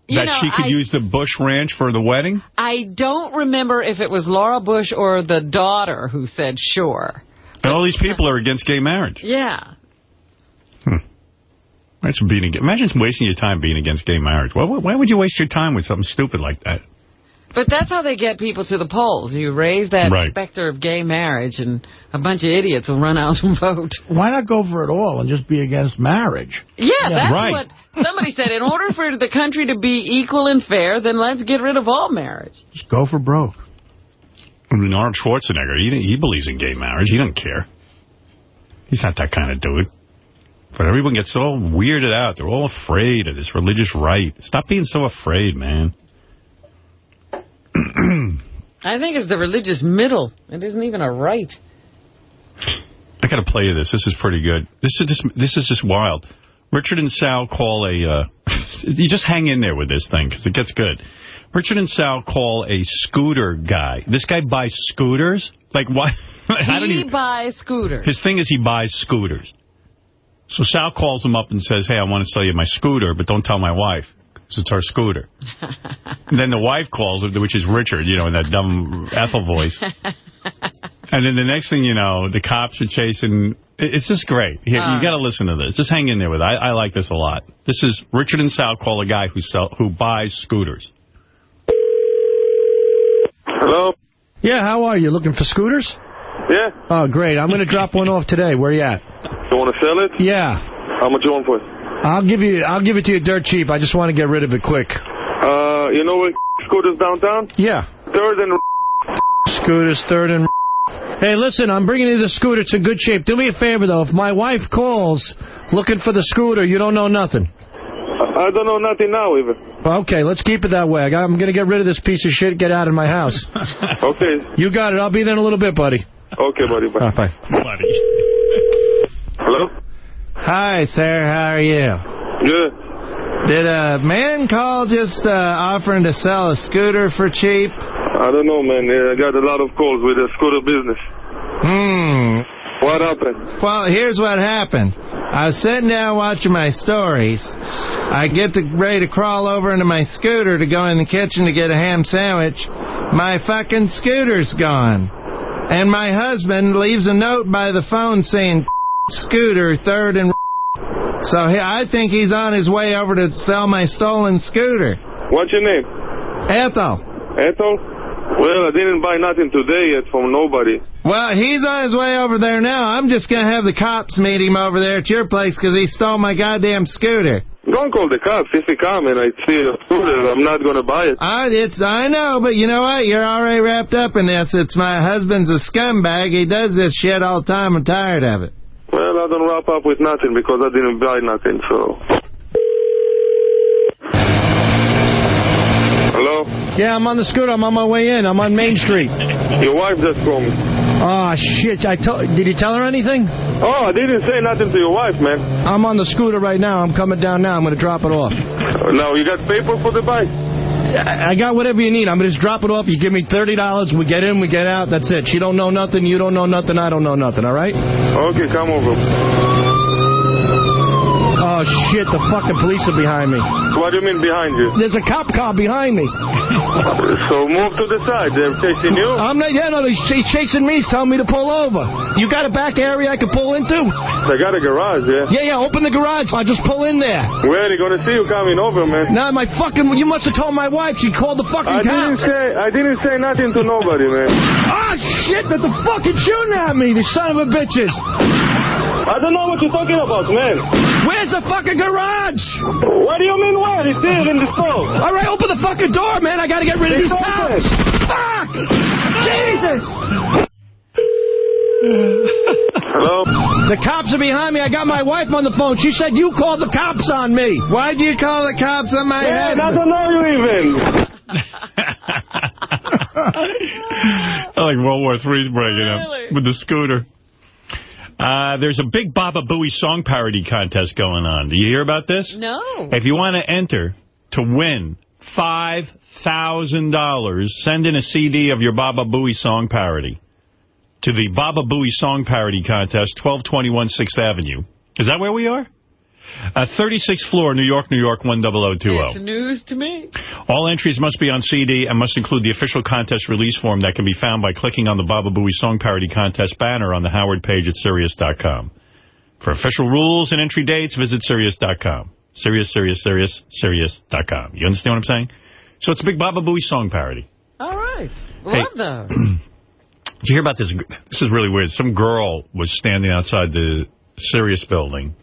[SPEAKER 2] You
[SPEAKER 1] that
[SPEAKER 2] know,
[SPEAKER 1] she could
[SPEAKER 2] I-
[SPEAKER 1] use the Bush Ranch for the wedding?
[SPEAKER 2] I don't remember if it was Laura Bush or the daughter who said sure.
[SPEAKER 1] And all these people are against gay marriage.
[SPEAKER 2] Yeah.
[SPEAKER 1] That's being against. Imagine wasting your time being against gay marriage. Why, why would you waste your time with something stupid like that?
[SPEAKER 2] But that's how they get people to the polls. You raise that
[SPEAKER 1] Right.
[SPEAKER 2] specter of gay marriage, and a bunch of idiots will run out and vote.
[SPEAKER 3] Why not go for it all and just be against marriage?
[SPEAKER 2] Yeah, that's
[SPEAKER 3] Right.
[SPEAKER 2] what somebody said. In order for the country to be equal and fair, then let's get rid of all marriage.
[SPEAKER 3] Just go for broke.
[SPEAKER 1] I mean, Arnold Schwarzenegger, he, he believes in gay marriage. He doesn't care. He's not that kind of dude. But everyone gets so weirded out. They're all afraid of this religious right. Stop being so afraid, man.
[SPEAKER 2] I think it's the religious middle. It isn't even a right.
[SPEAKER 1] I got to play you this. This is pretty good. This is this, this is just wild. Richard and Sal call a... Uh, you just hang in there with this thing because it gets good. Richard and Sal call a scooter guy. This guy buys scooters? Like, why? I don't
[SPEAKER 2] he
[SPEAKER 1] even...
[SPEAKER 2] buys scooters.
[SPEAKER 1] His thing is he buys scooters. So Sal calls him up and says, hey, I want to sell you my scooter, but don't tell my wife, because it's her scooter. and then the wife calls him, which is Richard, you know, in that dumb Ethel voice. And then the next thing you know, the cops are chasing. It's just great. Here,
[SPEAKER 2] Uh.
[SPEAKER 1] you got to listen to this. Just hang in there with it. I, I like this a lot. This is Richard and Sal call a guy who sell who buys scooters.
[SPEAKER 36] Hello?
[SPEAKER 17] Yeah, how are you? Looking for scooters?
[SPEAKER 36] Yeah?
[SPEAKER 17] Oh, great. I'm going to drop one off today. Where you at?
[SPEAKER 36] You want to sell it?
[SPEAKER 17] Yeah.
[SPEAKER 36] How much you want for it?
[SPEAKER 17] I'll give you I'll give it to you dirt cheap. I just want to get rid of it quick.
[SPEAKER 36] Uh, you know where scooters downtown?
[SPEAKER 17] Yeah.
[SPEAKER 36] Third and...
[SPEAKER 17] Scooters, third and... Hey, listen, I'm bringing you the scooter. It's in good shape. Do me a favor, though. If my wife calls looking for the scooter, you don't know nothing.
[SPEAKER 36] I don't know nothing now, even.
[SPEAKER 17] Okay, let's keep it that way. I got, I'm going to get rid of this piece of shit. Get out of my house.
[SPEAKER 36] Okay.
[SPEAKER 17] You got it. I'll be there in a little bit, buddy.
[SPEAKER 36] Okay, buddy. Bye.
[SPEAKER 17] bye.
[SPEAKER 36] Hello?
[SPEAKER 38] Hi, sir. How are you?
[SPEAKER 36] Good.
[SPEAKER 38] Did a man call just uh, offering to sell a scooter for cheap?
[SPEAKER 36] I don't know, man. I got a lot of calls with the scooter business.
[SPEAKER 38] Hmm.
[SPEAKER 36] What happened?
[SPEAKER 38] Well, here's what happened. I was sitting down watching my stories. I get to, ready to crawl over into my scooter to go in the kitchen to get a ham sandwich. My fucking scooter's gone. And my husband leaves a note by the phone saying, scooter, third and... So he, I think he's on his way over to sell my stolen scooter.
[SPEAKER 36] What's your name?
[SPEAKER 38] Ethel.
[SPEAKER 36] Ethel? Well, I didn't buy nothing today yet from nobody.
[SPEAKER 38] Well, he's on his way over there now. I'm just going to have the cops meet him over there at your place because he stole my goddamn scooter.
[SPEAKER 36] Don't call the cops. If he come and I see a scooter, I'm not going to buy it.
[SPEAKER 38] I, it's, I know, but you know what? You're already wrapped up in this. It's my husband's a scumbag. He does this shit all the time. I'm tired of it.
[SPEAKER 36] Well, I don't wrap up with nothing because I didn't buy nothing, so... Hello?
[SPEAKER 17] Yeah, I'm on the scooter. I'm on my way in. I'm on Main Street.
[SPEAKER 36] Your wife just called me.
[SPEAKER 17] Oh, shit. I told. Did you tell her anything?
[SPEAKER 36] Oh, I didn't say nothing to your wife, man.
[SPEAKER 17] I'm on the scooter right now. I'm coming down now. I'm going to drop it off.
[SPEAKER 36] Now, you got paper for the bike?
[SPEAKER 17] I got whatever you need. I'm going to just drop it off. You give me $30. We get in, we get out. That's it. She don't know nothing. You don't know nothing. I don't know nothing. All right?
[SPEAKER 36] Okay, come over.
[SPEAKER 17] Oh, shit. The fucking police are behind me.
[SPEAKER 36] What do you mean behind you?
[SPEAKER 17] There's a cop car behind me.
[SPEAKER 36] So move to the side. They're chasing you?
[SPEAKER 17] I'm not, yeah, no, he's, he's chasing me. He's telling me to pull over. You got a back area I can pull into?
[SPEAKER 36] I got a garage, yeah.
[SPEAKER 17] Yeah, yeah, open the garage. I'll just pull in there.
[SPEAKER 36] Well, they're going to see you coming over, man.
[SPEAKER 17] Nah, my fucking, you must have told my wife. She called the fucking
[SPEAKER 36] I didn't say I didn't say nothing to nobody, man.
[SPEAKER 17] Ah, shit, that the fucking shooting at me, the son of a bitches.
[SPEAKER 36] I don't know what you're talking about, man.
[SPEAKER 17] Where's the fucking garage?
[SPEAKER 36] What do you mean where? It's here in the stove.
[SPEAKER 17] All right, open the fucking door, man. I gotta get rid of
[SPEAKER 36] It's
[SPEAKER 17] these cops. Fuck! Jesus!
[SPEAKER 36] Hello?
[SPEAKER 17] The cops are behind me. I got my wife on the phone. She said you called the cops on me.
[SPEAKER 38] Why'd you call the cops on my
[SPEAKER 36] Man,
[SPEAKER 38] head?
[SPEAKER 36] I don't know you even.
[SPEAKER 1] like World War III's breaking up with the scooter. Uh, there's a big Baba Booey song parody contest going on. Do you hear about this?
[SPEAKER 2] No.
[SPEAKER 1] If you want to enter to win $5,000, send in a CD of your Baba Booey song parody to the Baba Booey Song Parody Contest, 1221 6th Avenue. Is that where we are? Uh, 36th floor, New York, New York, 10020.
[SPEAKER 2] It's news to me.
[SPEAKER 1] All entries must be on CD and must include the official contest release form that can be found by clicking on the Baba Booey Song Parody Contest banner on the Howard page at Sirius.com. For official rules and entry dates, visit Sirius.com. Sirius, Sirius, Sirius, Sirius.com. You understand what I'm saying? So it's a big Baba Booey song parody.
[SPEAKER 2] All right.
[SPEAKER 1] Hey.
[SPEAKER 2] Love those.
[SPEAKER 1] Did you hear about this? This is really weird. Some girl was standing outside the Sirius building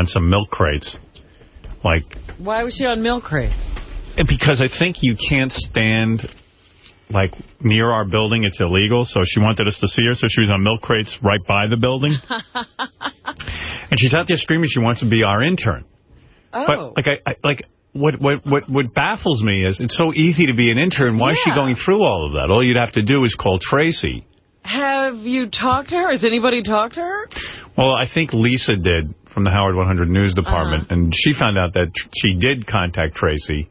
[SPEAKER 1] on some milk crates. Like,
[SPEAKER 2] Why was she on milk crate?
[SPEAKER 1] because I think you can't stand, like, near our building. It's illegal. So she wanted us to see her. So she was on milk crates right by the building. and she's out there screaming she wants to be our intern.
[SPEAKER 2] Oh.
[SPEAKER 1] But, like, I, I like... What, what what what baffles me is it's so easy to be an intern. Why is she going through all of that? All you'd have to do is call Tracy.
[SPEAKER 2] Have you talked to her? Has anybody talked to her?
[SPEAKER 1] Well, I think Lisa did from the Howard 100 News Department,
[SPEAKER 2] Uh-huh.
[SPEAKER 1] and she found out that tr- she did contact Tracy,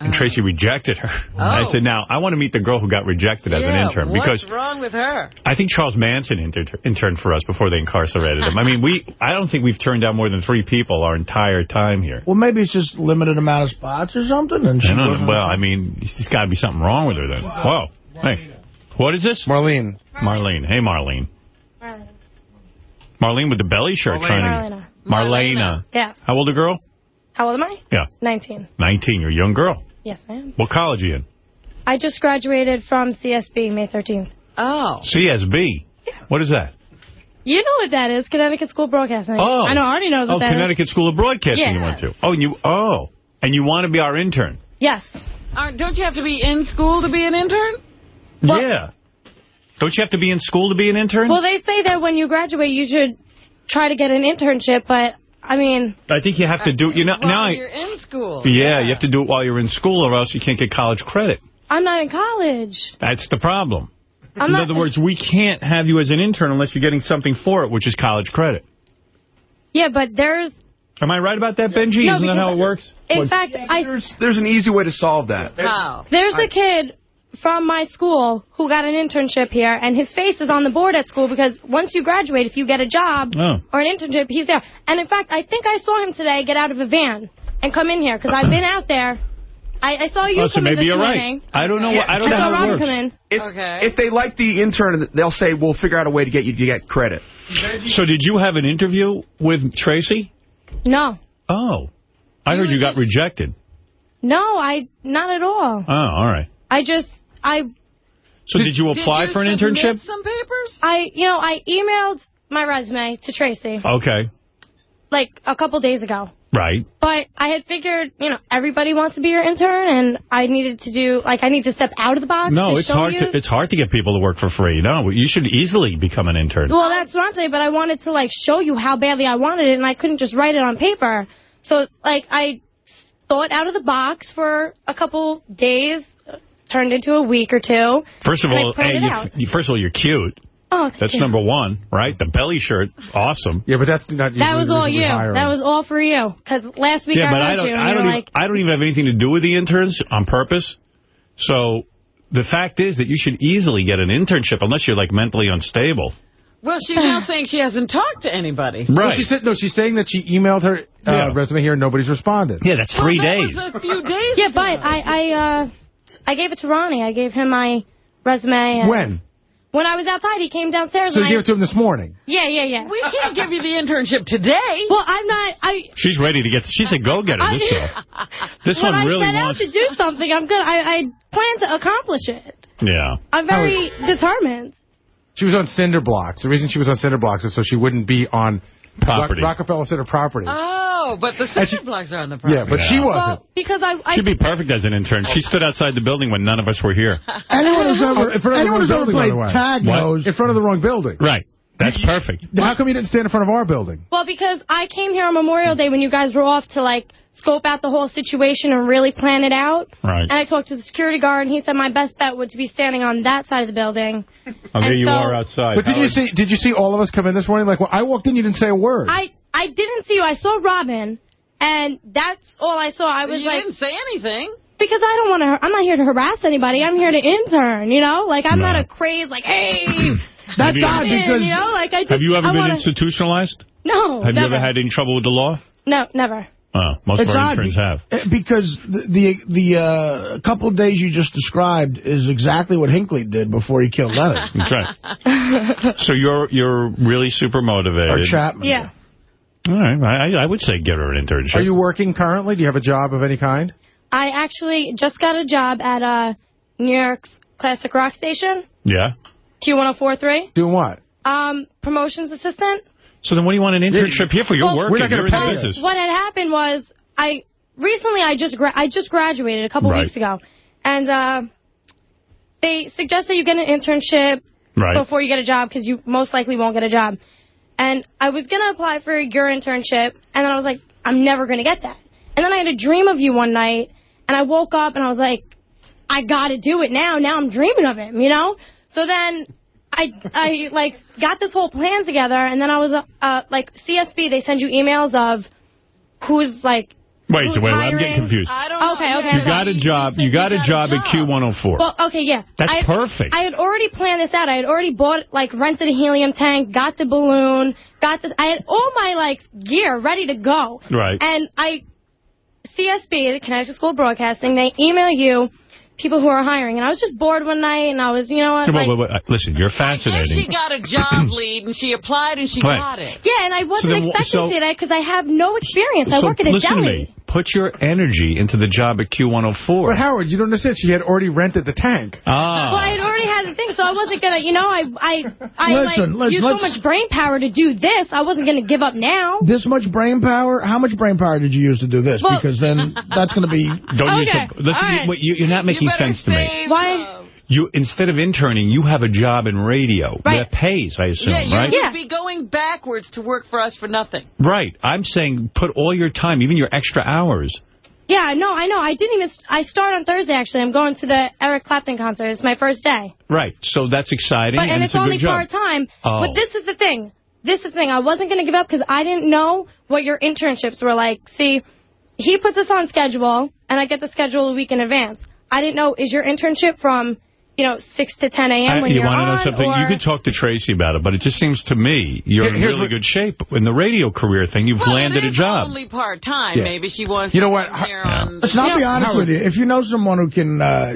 [SPEAKER 1] and
[SPEAKER 2] Uh-huh.
[SPEAKER 1] Tracy rejected her. And I
[SPEAKER 2] Oh.
[SPEAKER 1] said, now, I want to meet the girl who got rejected as an
[SPEAKER 2] Yeah,
[SPEAKER 1] intern,
[SPEAKER 2] what's
[SPEAKER 1] because
[SPEAKER 2] wrong with her?
[SPEAKER 1] I think Charles Manson inter interned for us before they incarcerated him. I mean, we I don't think we've turned down more than three people our entire time here.
[SPEAKER 3] Well, maybe it's just limited amount of spots or something. And she
[SPEAKER 1] I don't know. Well, I mean, there's got to be something wrong with her then. Whoa. Hey, what is this?
[SPEAKER 32] Marlene.
[SPEAKER 1] Marlene. Hey, Marlene. Marlene with the belly shirt trying to... Marlena.
[SPEAKER 39] Yeah.
[SPEAKER 1] How old a girl?
[SPEAKER 39] How old am I?
[SPEAKER 1] Yeah.
[SPEAKER 39] 19.
[SPEAKER 1] 19. You're a young girl.
[SPEAKER 39] Yes, I am.
[SPEAKER 1] What college are you in?
[SPEAKER 39] I just graduated from CSB May 13th.
[SPEAKER 2] Oh.
[SPEAKER 1] CSB. Yeah. What is that?
[SPEAKER 39] You know what that is, Connecticut School Broadcasting.
[SPEAKER 1] Oh.
[SPEAKER 39] I know Artie knows what
[SPEAKER 1] Oh,
[SPEAKER 39] that is.
[SPEAKER 1] Connecticut School of Broadcasting you went to. Oh, and you, oh, and you want to be our intern.
[SPEAKER 39] Yes.
[SPEAKER 2] Uh, don't you have to be in school to be an intern?
[SPEAKER 1] yeah. Don't you have to be in school to be an intern?
[SPEAKER 39] Well, they say that when you graduate, you should try to get an internship, but, I mean,
[SPEAKER 1] I think you have to do, you know,
[SPEAKER 2] While
[SPEAKER 1] now
[SPEAKER 2] you're in school.
[SPEAKER 1] yeah, you have to do it while you're in school or else you can't get college credit.
[SPEAKER 39] I'm not in college.
[SPEAKER 1] That's the problem.
[SPEAKER 39] I'm
[SPEAKER 1] in other words, we can't have you as an intern unless you're getting something for it, which is college credit.
[SPEAKER 39] Yeah, but there's,
[SPEAKER 1] Am I right about that, Benji?
[SPEAKER 39] No,
[SPEAKER 1] Isn't that how it works?
[SPEAKER 39] in fact, I
[SPEAKER 40] There's, there's an easy way to solve that.
[SPEAKER 2] How?
[SPEAKER 39] There's a kid from my school who got an internship here, and his face is on the board at school because once you graduate, if you get a job
[SPEAKER 1] Oh.
[SPEAKER 39] or an internship, he's there. And in fact, I think I saw him today get out of a van and come in here because I've been out there. I, I saw you
[SPEAKER 1] Oh, so
[SPEAKER 39] come in
[SPEAKER 1] maybe
[SPEAKER 39] this
[SPEAKER 1] you're right.
[SPEAKER 39] morning.
[SPEAKER 1] I don't know. what- I don't know
[SPEAKER 39] saw
[SPEAKER 1] how it works.
[SPEAKER 39] come in.
[SPEAKER 40] If, if they like the intern, they'll say, we'll figure out a way to get you to get credit.
[SPEAKER 1] So did you have an interview with Tracy?
[SPEAKER 39] No.
[SPEAKER 1] Oh. I heard you got rejected.
[SPEAKER 39] No, I not at all.
[SPEAKER 1] Oh, all right.
[SPEAKER 39] I just I
[SPEAKER 1] So did, you apply for an internship?
[SPEAKER 2] Some papers?
[SPEAKER 39] I you know, I emailed my resume to Tracy
[SPEAKER 1] Okay.
[SPEAKER 39] like a couple days ago.
[SPEAKER 1] Right.
[SPEAKER 39] But I had figured, you know, everybody wants to be your intern, and I needed to do, like, I need to step out of the box.
[SPEAKER 1] No,
[SPEAKER 39] to
[SPEAKER 1] it's
[SPEAKER 39] show
[SPEAKER 1] hard
[SPEAKER 39] you.
[SPEAKER 1] to it's hard to get people to work for free. No, you should easily become an intern.
[SPEAKER 39] Well, that's what I'm saying, but I wanted to, like, show you how badly I wanted it, and I couldn't just write it on paper. So, like, I thought out of the box for a couple days, turned into a week or two.
[SPEAKER 1] First of all, hey, you, you, first of all, you're cute.
[SPEAKER 39] Oh,
[SPEAKER 1] That's
[SPEAKER 39] you.
[SPEAKER 1] number one, right? The belly shirt, awesome.
[SPEAKER 32] Yeah, but that's not
[SPEAKER 39] That was all you. That was all for you. Because last week
[SPEAKER 1] yeah, but
[SPEAKER 39] I
[SPEAKER 1] I
[SPEAKER 39] heard
[SPEAKER 1] don't.
[SPEAKER 39] you, and
[SPEAKER 1] I
[SPEAKER 39] you
[SPEAKER 1] don't. Even,
[SPEAKER 39] like,
[SPEAKER 1] I don't even have anything to do with the interns on purpose. So the fact is that you should easily get an internship unless you're like mentally unstable.
[SPEAKER 2] Well, she's now saying she hasn't talked to anybody.
[SPEAKER 32] Well, she said, no, she's saying that she emailed her uh,
[SPEAKER 1] Yeah.
[SPEAKER 32] resume here and nobody's responded.
[SPEAKER 1] Yeah, that's three days.
[SPEAKER 2] a few days
[SPEAKER 39] yeah, but I, I, uh, I gave it to Ronnie. I gave him my resume. and-
[SPEAKER 32] When?
[SPEAKER 39] When I was outside, he came downstairs
[SPEAKER 32] So
[SPEAKER 39] and
[SPEAKER 32] you
[SPEAKER 39] I...
[SPEAKER 32] gave it to him this morning.
[SPEAKER 39] Yeah, yeah, yeah.
[SPEAKER 2] We can't give you the internship today.
[SPEAKER 39] Well, I'm not... I.
[SPEAKER 1] She's ready to get. She's a go-getter.
[SPEAKER 39] I
[SPEAKER 1] This
[SPEAKER 39] mean-
[SPEAKER 1] girl. This
[SPEAKER 39] when
[SPEAKER 1] one really
[SPEAKER 39] I set
[SPEAKER 1] wants.
[SPEAKER 39] out to do something, I'm good. I, I plan to accomplish it.
[SPEAKER 1] Yeah.
[SPEAKER 39] I'm very determined.
[SPEAKER 32] She was on cinder blocks. The reason she was on cinder blocks is so she wouldn't be on
[SPEAKER 1] Property.
[SPEAKER 32] Rock- Rockefeller Center property.
[SPEAKER 2] Oh, but the cinder blocks are on the property.
[SPEAKER 32] yeah, but she wasn't.
[SPEAKER 39] Well, because I... I
[SPEAKER 1] She'd be perfect as an intern. She stood outside the building when none of us were here.
[SPEAKER 3] Anyone who's ever,
[SPEAKER 32] in front of the
[SPEAKER 3] anyone
[SPEAKER 32] wrong
[SPEAKER 3] who's ever
[SPEAKER 32] building,
[SPEAKER 3] played tag
[SPEAKER 1] What?
[SPEAKER 3] knows.
[SPEAKER 32] In front of the wrong building.
[SPEAKER 1] Right. That's perfect.
[SPEAKER 32] How come you didn't stand in front of our building?
[SPEAKER 39] Well, because I came here on Memorial Day when you guys were off to, like, scope out the whole situation and really plan it out.
[SPEAKER 1] Right.
[SPEAKER 39] And I talked to the security guard, and he said my best bet would to be standing on that side of the building.
[SPEAKER 1] Oh, there
[SPEAKER 39] And
[SPEAKER 1] you
[SPEAKER 39] so-
[SPEAKER 1] are outside.
[SPEAKER 32] But did you see? Did you see all of us come in this morning? Like when I walked in, you didn't say a word.
[SPEAKER 39] I I didn't see you. I saw Robin, and that's all I saw. I was
[SPEAKER 2] You
[SPEAKER 39] like,
[SPEAKER 2] didn't say anything.
[SPEAKER 39] because I don't want to. I'm not here to harass anybody. I'm here to intern. You know, like I'm not a craze. Like, hey,
[SPEAKER 41] That's
[SPEAKER 39] come
[SPEAKER 41] odd
[SPEAKER 39] in,
[SPEAKER 41] because-
[SPEAKER 39] you know, like I just.
[SPEAKER 1] Have you ever
[SPEAKER 39] I
[SPEAKER 1] been
[SPEAKER 39] wanna,
[SPEAKER 1] institutionalized?
[SPEAKER 39] No,
[SPEAKER 1] Have
[SPEAKER 39] never.
[SPEAKER 1] you ever had any trouble with the law?
[SPEAKER 39] No, never.
[SPEAKER 1] Most
[SPEAKER 3] It's
[SPEAKER 1] of our
[SPEAKER 3] odd
[SPEAKER 1] interns
[SPEAKER 3] be-
[SPEAKER 1] have.
[SPEAKER 3] uh, Because the the, the uh, couple of days you just described is exactly what Hinckley did before he killed Lennon.
[SPEAKER 1] That's right. So you're you're really super motivated.
[SPEAKER 3] Or Chapman.
[SPEAKER 39] Yeah.
[SPEAKER 1] All right. I, I would say get her an internship.
[SPEAKER 32] Are you working currently? Do you have a job of any kind?
[SPEAKER 39] I actually just got a job at uh, New York's classic rock station,
[SPEAKER 1] Yeah.
[SPEAKER 39] Q1043.
[SPEAKER 32] Doing what?
[SPEAKER 39] Um, promotions assistant.
[SPEAKER 1] So then what do you want an internship here for? You're
[SPEAKER 39] Well,
[SPEAKER 1] working.
[SPEAKER 32] we're not gonna pay
[SPEAKER 1] the
[SPEAKER 32] you.
[SPEAKER 1] business.
[SPEAKER 39] What had happened was I recently I just gra- I just graduated a couple
[SPEAKER 1] Right.
[SPEAKER 39] weeks ago, and uh, they suggest that you get an internship
[SPEAKER 1] Right.
[SPEAKER 39] before you get a job because you most likely won't get a job. And I was gonna apply for your internship, and then I was like, I'm never gonna get that. And then I had a dream of you one night, and I woke up and I was like, I gotta do it now. Now I'm dreaming of him, you know. So then I I like got this whole plan together, and then I was uh, uh like CSB. They send you emails of who's like.
[SPEAKER 1] Wait,
[SPEAKER 39] who's
[SPEAKER 1] so wait, I'm
[SPEAKER 39] hiring.
[SPEAKER 1] getting confused.
[SPEAKER 2] I don't
[SPEAKER 39] Okay, okay.
[SPEAKER 1] You
[SPEAKER 39] okay.
[SPEAKER 1] got a job. You got a job at Q104.
[SPEAKER 39] Well, okay, yeah.
[SPEAKER 1] That's
[SPEAKER 39] I had-
[SPEAKER 1] perfect.
[SPEAKER 39] I had already planned this out. I had already bought, like, rented a helium tank, got the balloon, got the. I had all my like gear ready to go.
[SPEAKER 1] Right.
[SPEAKER 39] And I, CSB, the Connecticut School of Broadcasting, they email you people who are hiring, and I was just bored one night, and I was, you know what,
[SPEAKER 1] Wait,
[SPEAKER 39] like,
[SPEAKER 1] wait, wait, wait. Listen, you're
[SPEAKER 2] Then
[SPEAKER 1] fascinating.
[SPEAKER 2] she got a job lead, and she applied, and she
[SPEAKER 1] Right.
[SPEAKER 2] got it.
[SPEAKER 39] yeah, and I wasn't
[SPEAKER 1] then
[SPEAKER 39] expecting
[SPEAKER 1] so-
[SPEAKER 39] to that because I have no experience. I work at a
[SPEAKER 1] listen
[SPEAKER 39] deli.
[SPEAKER 1] To me. Put your energy into the job at Q104.
[SPEAKER 32] But Howard, you don't understand. She had already rented the tank.
[SPEAKER 1] Ah.
[SPEAKER 39] Well, I had already had the thing, so I wasn't gonna, you know, I, I, I
[SPEAKER 3] Listen,
[SPEAKER 39] like
[SPEAKER 3] listen,
[SPEAKER 39] used
[SPEAKER 3] let's-
[SPEAKER 39] so much brain power to do this. I wasn't gonna give up now.
[SPEAKER 3] This much brain power? How much brain power did you use to do this?
[SPEAKER 39] Well-
[SPEAKER 3] because then that's going to be...
[SPEAKER 1] Don't use
[SPEAKER 39] Okay.
[SPEAKER 1] it. Listen,
[SPEAKER 39] All right.
[SPEAKER 1] wait, you, you're not making sense to me.
[SPEAKER 39] Why?
[SPEAKER 1] You Instead of interning, you have a job in radio
[SPEAKER 39] Right.
[SPEAKER 1] that pays, I assume,
[SPEAKER 2] Yeah, you
[SPEAKER 1] right?
[SPEAKER 2] would be going backwards to work for us for nothing.
[SPEAKER 1] Right. I'm saying put all your time, even your extra hours.
[SPEAKER 39] Yeah, no, I know. I didn't even. I start on Thursday. Actually, I'm going to the Eric Clapton concert. It's my first day,
[SPEAKER 1] Right. So that's exciting,
[SPEAKER 39] but and,
[SPEAKER 1] and
[SPEAKER 39] it's,
[SPEAKER 1] a
[SPEAKER 39] only part time.
[SPEAKER 1] Oh.
[SPEAKER 39] But this is the thing. This is the thing. I wasn't going to give up because I didn't know what your internships were like. See, he puts us on schedule, and I get the schedule a week in advance. I didn't know is your internship from you know 6 to 10 a.m. When
[SPEAKER 1] you
[SPEAKER 39] you're
[SPEAKER 1] want to know something?
[SPEAKER 39] or-
[SPEAKER 1] You could talk to Tracy about it, but it just seems to me you're
[SPEAKER 32] Here-
[SPEAKER 1] in really
[SPEAKER 32] what-
[SPEAKER 1] good shape. In the radio career thing, you've
[SPEAKER 2] Well,
[SPEAKER 1] landed a
[SPEAKER 2] is
[SPEAKER 1] job.
[SPEAKER 2] only part time.
[SPEAKER 32] Yeah.
[SPEAKER 2] Maybe she wants.
[SPEAKER 32] You know what?
[SPEAKER 2] to come here
[SPEAKER 1] Yeah.
[SPEAKER 2] the
[SPEAKER 3] Let's not
[SPEAKER 2] show.
[SPEAKER 3] be honest
[SPEAKER 32] Howard.
[SPEAKER 3] with you. If you know someone who can uh,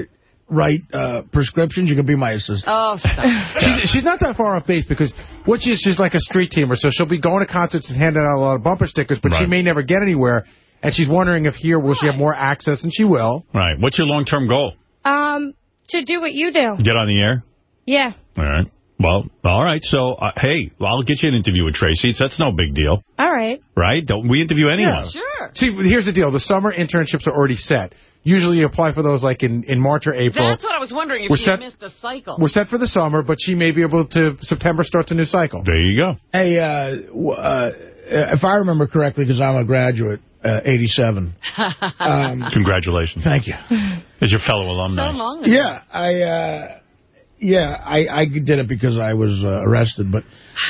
[SPEAKER 3] write uh, prescriptions, you can be my assistant.
[SPEAKER 2] Oh, stop.
[SPEAKER 32] She's, she's not that far off base because what she is, she's like a street teamer, so she'll be going to concerts and handing out a lot of bumper stickers, but she may never get anywhere. And she's wondering if here will she have more access, and she will.
[SPEAKER 1] Right. What's your long-term goal?
[SPEAKER 39] um to do what you do.
[SPEAKER 1] Get on the air?
[SPEAKER 39] Yeah.
[SPEAKER 1] All right. Well, all right. So, uh, hey, I'll get you an interview with Tracy. That's no big deal,
[SPEAKER 39] All right.
[SPEAKER 1] right? Don't we interview anyone?
[SPEAKER 32] Yeah.
[SPEAKER 2] Sure.
[SPEAKER 32] See, here's the deal. The summer internships are already set. Usually you apply for those like in, in March or April.
[SPEAKER 2] That's what I was wondering if
[SPEAKER 32] We're
[SPEAKER 2] she
[SPEAKER 32] set-
[SPEAKER 2] missed a cycle.
[SPEAKER 32] We're set for the summer, but she may be able to, September starts a new cycle.
[SPEAKER 1] There you go.
[SPEAKER 3] Hey, uh, uh, if I remember correctly, because I'm a graduate, uh, 87. Um,
[SPEAKER 1] Congratulations.
[SPEAKER 3] thank you.
[SPEAKER 1] As your fellow alumni.
[SPEAKER 2] so long ago.
[SPEAKER 3] Yeah, I, uh, yeah, I, I did it because I was uh, arrested, but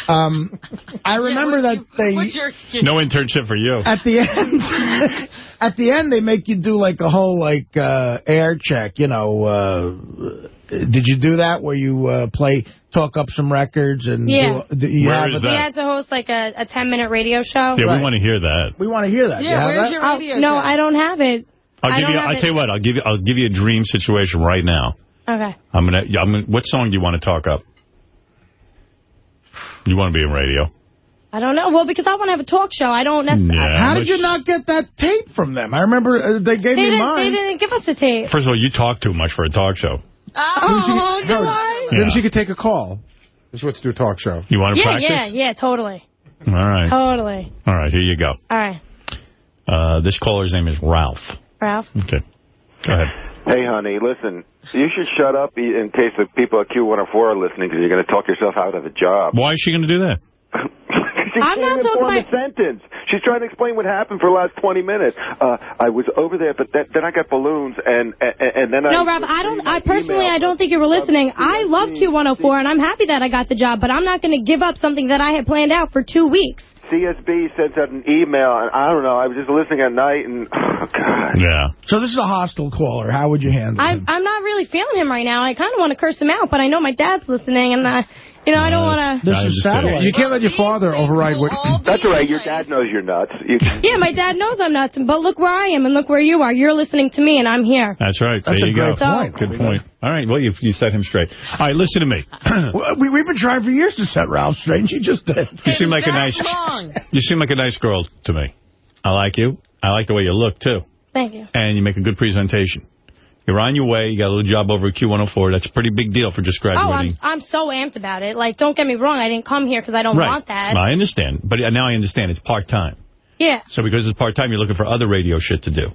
[SPEAKER 3] um, I remember that they
[SPEAKER 2] What's your excuse?
[SPEAKER 1] No internship for you.
[SPEAKER 3] at the end. at the end, they make you do like a whole like uh, air check. You know, uh, did you do that where you uh, play, talk up some records and
[SPEAKER 39] Yeah.
[SPEAKER 3] do, do you
[SPEAKER 1] Where
[SPEAKER 3] have
[SPEAKER 1] is
[SPEAKER 3] it?
[SPEAKER 39] We
[SPEAKER 1] that?
[SPEAKER 39] had to host like a, a 10 minute radio show.
[SPEAKER 1] Yeah,
[SPEAKER 3] Right.
[SPEAKER 1] we want to hear that.
[SPEAKER 3] We want to hear that.
[SPEAKER 2] Yeah,
[SPEAKER 3] have
[SPEAKER 2] where's
[SPEAKER 3] that?
[SPEAKER 2] your
[SPEAKER 39] Oh,
[SPEAKER 2] radio
[SPEAKER 39] no. I don't have it.
[SPEAKER 1] I'll
[SPEAKER 39] I
[SPEAKER 1] give
[SPEAKER 39] don't
[SPEAKER 1] you. I'll
[SPEAKER 39] it.
[SPEAKER 1] tell you what. I'll give you. I'll give you a dream situation right now.
[SPEAKER 39] Okay.
[SPEAKER 1] I'm gonna. I'm gonna. What song do you want to talk up? You want to be in radio?
[SPEAKER 39] I don't know. Well, because I want to have a talk show. I don't necessarily.
[SPEAKER 1] Yeah.
[SPEAKER 3] How did you not get that tape from them? I remember uh, they gave
[SPEAKER 39] They
[SPEAKER 3] me mine.
[SPEAKER 39] they didn't give us a tape.
[SPEAKER 1] First of all, you talk too much for a talk show.
[SPEAKER 39] Oh, do
[SPEAKER 32] Howard,
[SPEAKER 39] I?
[SPEAKER 32] Maybe
[SPEAKER 1] Yeah.
[SPEAKER 32] she could take a call. This what's do a talk show.
[SPEAKER 1] You want to
[SPEAKER 39] Yeah,
[SPEAKER 1] practice?
[SPEAKER 39] yeah, yeah, totally.
[SPEAKER 1] All right.
[SPEAKER 39] Totally.
[SPEAKER 1] All right. Here you go.
[SPEAKER 39] All right.
[SPEAKER 1] Uh, this caller's name is Ralph.
[SPEAKER 39] Ralph?
[SPEAKER 1] Okay. Go ahead.
[SPEAKER 9] Hey, honey, listen. You should shut up in case the people at Q104 are listening because you're going to talk yourself out of a job.
[SPEAKER 1] Why is she going to do that?
[SPEAKER 42] She
[SPEAKER 39] I'm
[SPEAKER 42] can't
[SPEAKER 39] not talking
[SPEAKER 42] inform
[SPEAKER 39] about...
[SPEAKER 42] a sentence. She's trying to explain what happened for the last 20 minutes. Uh, I was over there, but then, then I got balloons, and and, and then I...
[SPEAKER 39] No, Rob, I don't. I personally, I don't think you were listening. I love Q104, and I'm happy that I got the job, but I'm not going to give up something that I had planned out for two weeks.
[SPEAKER 42] CSB sent out an email, and I don't know, I was just listening at night, and, oh, God.
[SPEAKER 1] Yeah.
[SPEAKER 3] So this is a hostile caller. How would you handle
[SPEAKER 39] I'm, I'm not really feeling him right now. I kind of want to curse him out, but I know my dad's listening, and uh, you know, I don't want to.
[SPEAKER 32] This is satellite. You can't let your father override what...
[SPEAKER 42] That's all right. Your dad knows you're nuts. You,
[SPEAKER 39] Yeah, my dad knows I'm nuts, but look where I am and look where you are. You're listening to me, and I'm here.
[SPEAKER 1] That's right.
[SPEAKER 3] That's
[SPEAKER 1] there
[SPEAKER 3] a
[SPEAKER 1] you
[SPEAKER 3] great
[SPEAKER 1] go.
[SPEAKER 3] point.
[SPEAKER 1] Good point. All right. Well, you, you set him straight. All right. Listen to me.
[SPEAKER 3] We, we've been trying for years to set Ralph straight, and she just did.
[SPEAKER 1] You seem like a nice. You seem like a nice girl to me. I like you. I like the way you look too,
[SPEAKER 39] Thank you.
[SPEAKER 1] and you make a good presentation. You're on your way. You got a little job over at Q104. That's a pretty big deal for just graduating.
[SPEAKER 39] Oh, I'm,
[SPEAKER 1] graduating.
[SPEAKER 39] I'm so amped about it. Like, don't get me wrong. I didn't come here because I don't
[SPEAKER 1] right.
[SPEAKER 39] want that.
[SPEAKER 1] I understand, but now I understand it's part time.
[SPEAKER 39] Yeah.
[SPEAKER 1] So because it's part time, you're looking for other radio shit to do.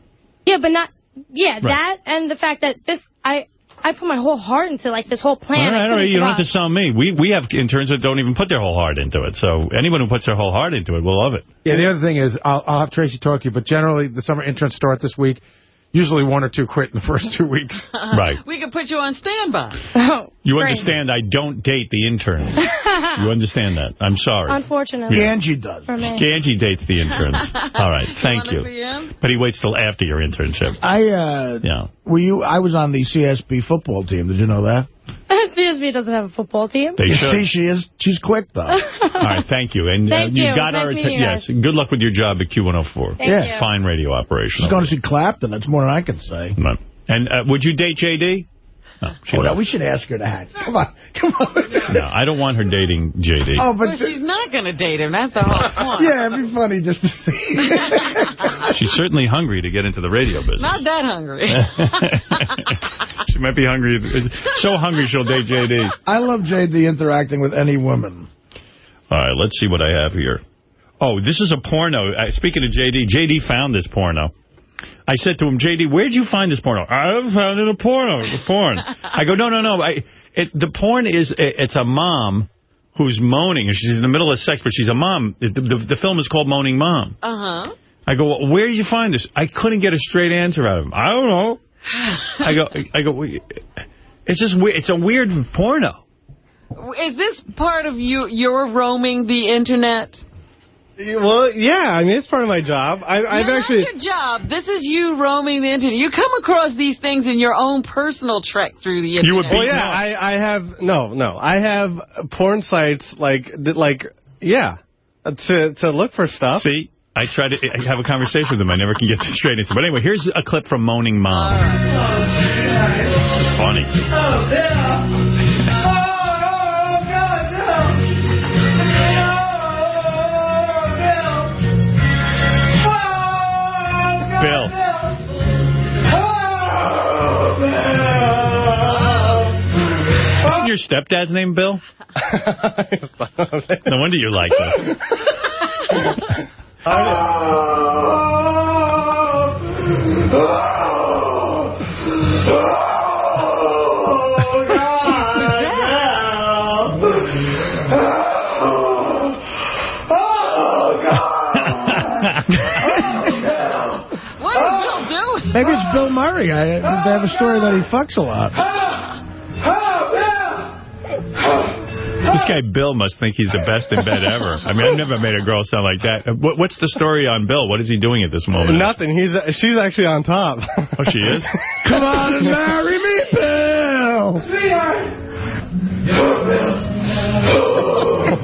[SPEAKER 39] Yeah, but not... Yeah,
[SPEAKER 1] Right.
[SPEAKER 39] that and the fact that this... I I put my whole heart into, like, this whole plan.
[SPEAKER 1] all
[SPEAKER 39] I
[SPEAKER 1] right, all
[SPEAKER 39] couldn't
[SPEAKER 1] right. You don't have to sell me. We we have interns that don't even put their whole heart into it. So anyone who puts their whole heart into it will love it.
[SPEAKER 32] Yeah, the other thing is, I'll, I'll have Tracy talk to you, but generally the summer interns start this week. Usually one or two quit in the first two weeks.
[SPEAKER 1] Right.
[SPEAKER 2] We could put you on standby.
[SPEAKER 39] Oh,
[SPEAKER 1] You
[SPEAKER 39] great.
[SPEAKER 1] understand I don't date the interns. you understand that. I'm sorry.
[SPEAKER 39] Unfortunately.
[SPEAKER 1] Yeah.
[SPEAKER 3] Angie does.
[SPEAKER 39] For me.
[SPEAKER 1] Angie dates the interns. All right, thank you.
[SPEAKER 2] wanna be him?
[SPEAKER 1] But he waits till after your internship.
[SPEAKER 3] I, uh,
[SPEAKER 1] Yeah.
[SPEAKER 3] were you, I was on the CSB football team. Did you know that?
[SPEAKER 39] CSB doesn't have a football team.
[SPEAKER 1] They
[SPEAKER 3] you
[SPEAKER 1] should.
[SPEAKER 3] see, she is, she's quick, though.
[SPEAKER 1] All right, thank you. And uh,
[SPEAKER 39] Thank
[SPEAKER 1] you
[SPEAKER 39] you.
[SPEAKER 1] got
[SPEAKER 39] Nice
[SPEAKER 1] our
[SPEAKER 39] attention.
[SPEAKER 1] yes. Good luck with your job at Q104.
[SPEAKER 39] Thank
[SPEAKER 3] Yeah.
[SPEAKER 39] you.
[SPEAKER 1] Fine radio operation.
[SPEAKER 3] She's going to see Clapton. That's more than I can say.
[SPEAKER 1] Right. And uh, would you date JD? No, she
[SPEAKER 3] Oh, no, we should ask her that. Come on. Come on.
[SPEAKER 1] no, I don't want her dating JD.
[SPEAKER 3] Oh, but
[SPEAKER 2] Well, she's not going to date him. That's the whole point.
[SPEAKER 3] yeah, it'd be funny just to see.
[SPEAKER 1] She's certainly hungry to get into the radio business.
[SPEAKER 2] Not that hungry.
[SPEAKER 1] she might be hungry. So hungry she'll date JD.
[SPEAKER 3] I love JD interacting with any woman.
[SPEAKER 1] All right, let's see what I have here. Oh, this is a porno. Uh, speaking of JD, JD found this porno. I said to him, JD, where'd you find this porno? I found it in a porno, a porn. I go, no, no, no. I, it, the porn is, it, it's a mom who's moaning. She's in the middle of sex, but she's a mom. The, the, the film is called Moaning Mom.
[SPEAKER 2] Uh-huh.
[SPEAKER 1] I go, well, where did you find this? I couldn't get a straight answer out of him. I don't know. I go, I go, it's just weird. It's a weird porno.
[SPEAKER 2] Is this part of you, your roaming the Internet?
[SPEAKER 43] Well, yeah, I mean, it's part of my job. I, I've
[SPEAKER 2] no,
[SPEAKER 43] actually...
[SPEAKER 2] not your job. This is you roaming the Internet. You come across these things in your own personal trek through the Internet.
[SPEAKER 43] You would Well, yeah, I, I have... No, no. I have porn sites, like, that, like yeah, to, to look for stuff.
[SPEAKER 1] See? I try to I have a conversation with them. I never can get the straight answer. But anyway, here's a clip from Moaning Mom. It's funny. Oh, Bill. Isn't your stepdad's name Bill? no wonder you like that. Oh.
[SPEAKER 2] What is Bill doing?
[SPEAKER 3] Maybe it's Bill Murray. I, they have a story that he fucks a lot.
[SPEAKER 1] Oh, This guy Bill must think he's the best in bed ever. I mean, I've never made a girl sound like that. Uh, What, what's the story on Bill? What is he doing at this moment?
[SPEAKER 43] Nothing. He's She's actually on top.
[SPEAKER 1] Oh, she is?
[SPEAKER 3] Come on and marry me, Bill. Oh Bill Oh,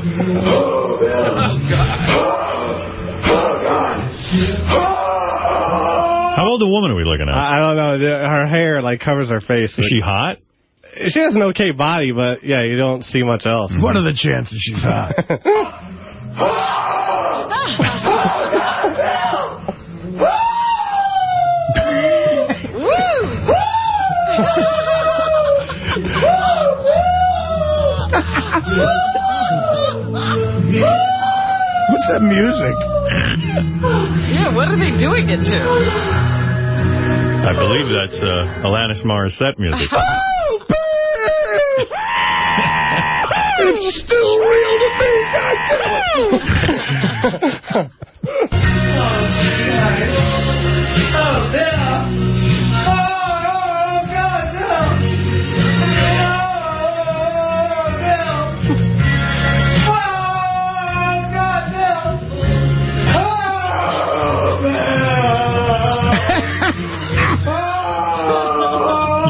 [SPEAKER 3] oh Bill! Oh, God! Oh, God! Oh.
[SPEAKER 1] How old a woman are we looking at?
[SPEAKER 43] I, I don't know. The- Her hair, like, covers her face.
[SPEAKER 1] Is she hot?
[SPEAKER 43] She has an okay body, but, yeah, you don't see much else.
[SPEAKER 3] What are the chances she's hot? What's that music?
[SPEAKER 2] Yeah, what are they doing it to?
[SPEAKER 1] I believe that's uh, Alanis Morissette music.
[SPEAKER 13] It's still real to me, goddammit! Oh, Bill!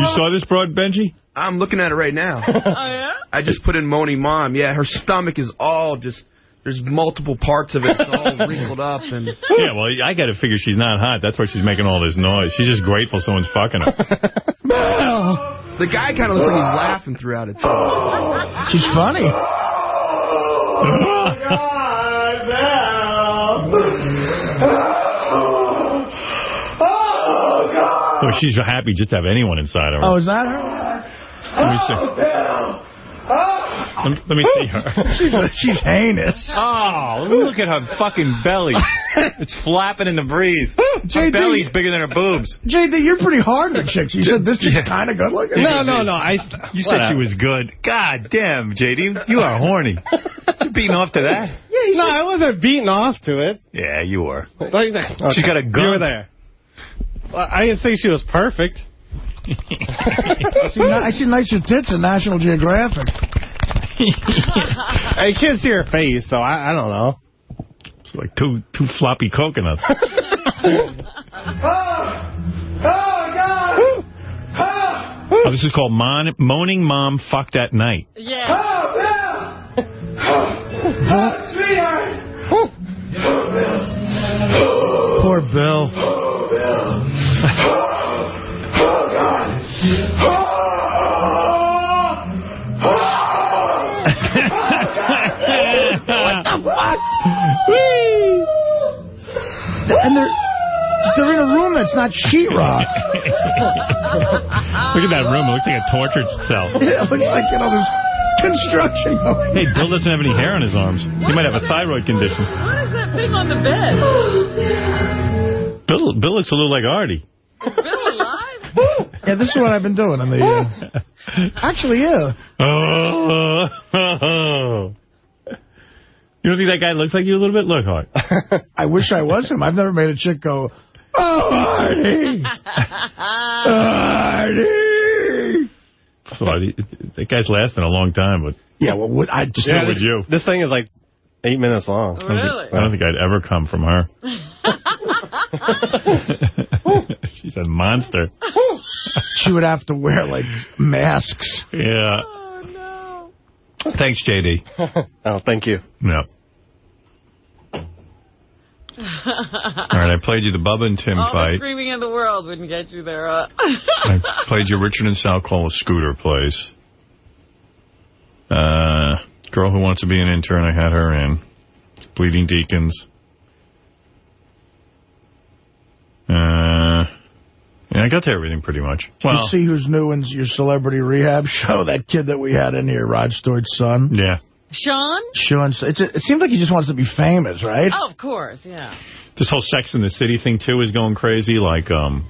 [SPEAKER 1] You saw this broad, Benji?
[SPEAKER 40] I'm looking at it right now.
[SPEAKER 2] oh, yeah?
[SPEAKER 40] I just put in moaning mom. Yeah, her stomach is all just, there's multiple parts of it. It's all wrinkled up. and.
[SPEAKER 1] Yeah, well, I got to figure she's not hot. That's why she's making all this noise. She's just grateful someone's fucking her.
[SPEAKER 40] The guy kind of looks like he's laughing throughout it, too.
[SPEAKER 3] She's funny.
[SPEAKER 1] Oh, god. So she's happy just to have anyone inside of her.
[SPEAKER 3] Oh, is that her?
[SPEAKER 1] Let me see. Oh, Let, let me see her.
[SPEAKER 3] she's, she's heinous.
[SPEAKER 44] Oh, look at her fucking belly. it's flapping in the breeze. Her
[SPEAKER 3] JD.
[SPEAKER 44] belly's bigger than her boobs.
[SPEAKER 3] JD, you're pretty hard on chicks. You said this chick's kind of good looking.
[SPEAKER 44] No, no, no. I. You said she was good. God damn, JD, you are horny. You're beating off to that.
[SPEAKER 43] Yeah, no, I wasn't beating off to it.
[SPEAKER 44] Yeah, you were.
[SPEAKER 43] Like that.
[SPEAKER 44] She got a gun.
[SPEAKER 43] You were there. Well, I didn't say she was perfect.
[SPEAKER 3] I see, I see nicer tits in National Geographic.
[SPEAKER 43] I can't see her face, so I, I don't know.
[SPEAKER 1] It's like two two floppy coconuts. Oh, oh, God! Oh, this is called Mon Moaning Mom Fucked at Night.
[SPEAKER 2] Yeah.
[SPEAKER 3] Oh, Bill!
[SPEAKER 13] Oh, sweetheart! Bill. Poor Bill.
[SPEAKER 3] what And they're they're in a room that's not sheetrock.
[SPEAKER 1] Look at that room. It looks like a tortured cell.
[SPEAKER 3] Yeah, it looks like, you know, there's construction going
[SPEAKER 1] Hey, Bill doesn't have any hair on his arms. He might have a thyroid condition.
[SPEAKER 2] What is that thing on the bed?
[SPEAKER 1] Bill Bill looks a little like Artie. Bill alive?
[SPEAKER 3] Yeah, this is what I've been doing. on the. Uh, actually, yeah.
[SPEAKER 1] Oh. You don't think that guy looks like you a little bit? Look, Hart.
[SPEAKER 3] I wish I was him. I've never made a chick go, oh, Artie. Artie.
[SPEAKER 1] So, Artie, that guy's lasting a long time, but
[SPEAKER 3] Yeah, well, what, I just
[SPEAKER 1] so
[SPEAKER 43] this,
[SPEAKER 1] would you.
[SPEAKER 43] This thing is like eight minutes long.
[SPEAKER 1] I don't, think, I don't think I'd ever come from her. She's a monster.
[SPEAKER 3] She would have to wear, like, masks.
[SPEAKER 1] Yeah. Thanks, JD.
[SPEAKER 43] oh, thank you.
[SPEAKER 1] No. All right, I played you the Bubba and Tim
[SPEAKER 2] All the
[SPEAKER 1] fight.
[SPEAKER 2] screaming in the world wouldn't get you there. Uh.
[SPEAKER 1] I played you Richard and Sal call a scooter place. Uh, girl who wants to be an intern, I had her in. Bleeding Deacons. Uh, yeah, I got to everything pretty much.
[SPEAKER 3] Did you see who's new in your celebrity rehab show? That kid that we had in here, Rod Stewart's son.
[SPEAKER 1] Yeah.
[SPEAKER 2] Sean?
[SPEAKER 3] Sean, it's, it seems like he just wants to be famous, right?
[SPEAKER 2] Oh, of course, yeah.
[SPEAKER 1] This whole Sex in the City thing, too, is going crazy. Like, um,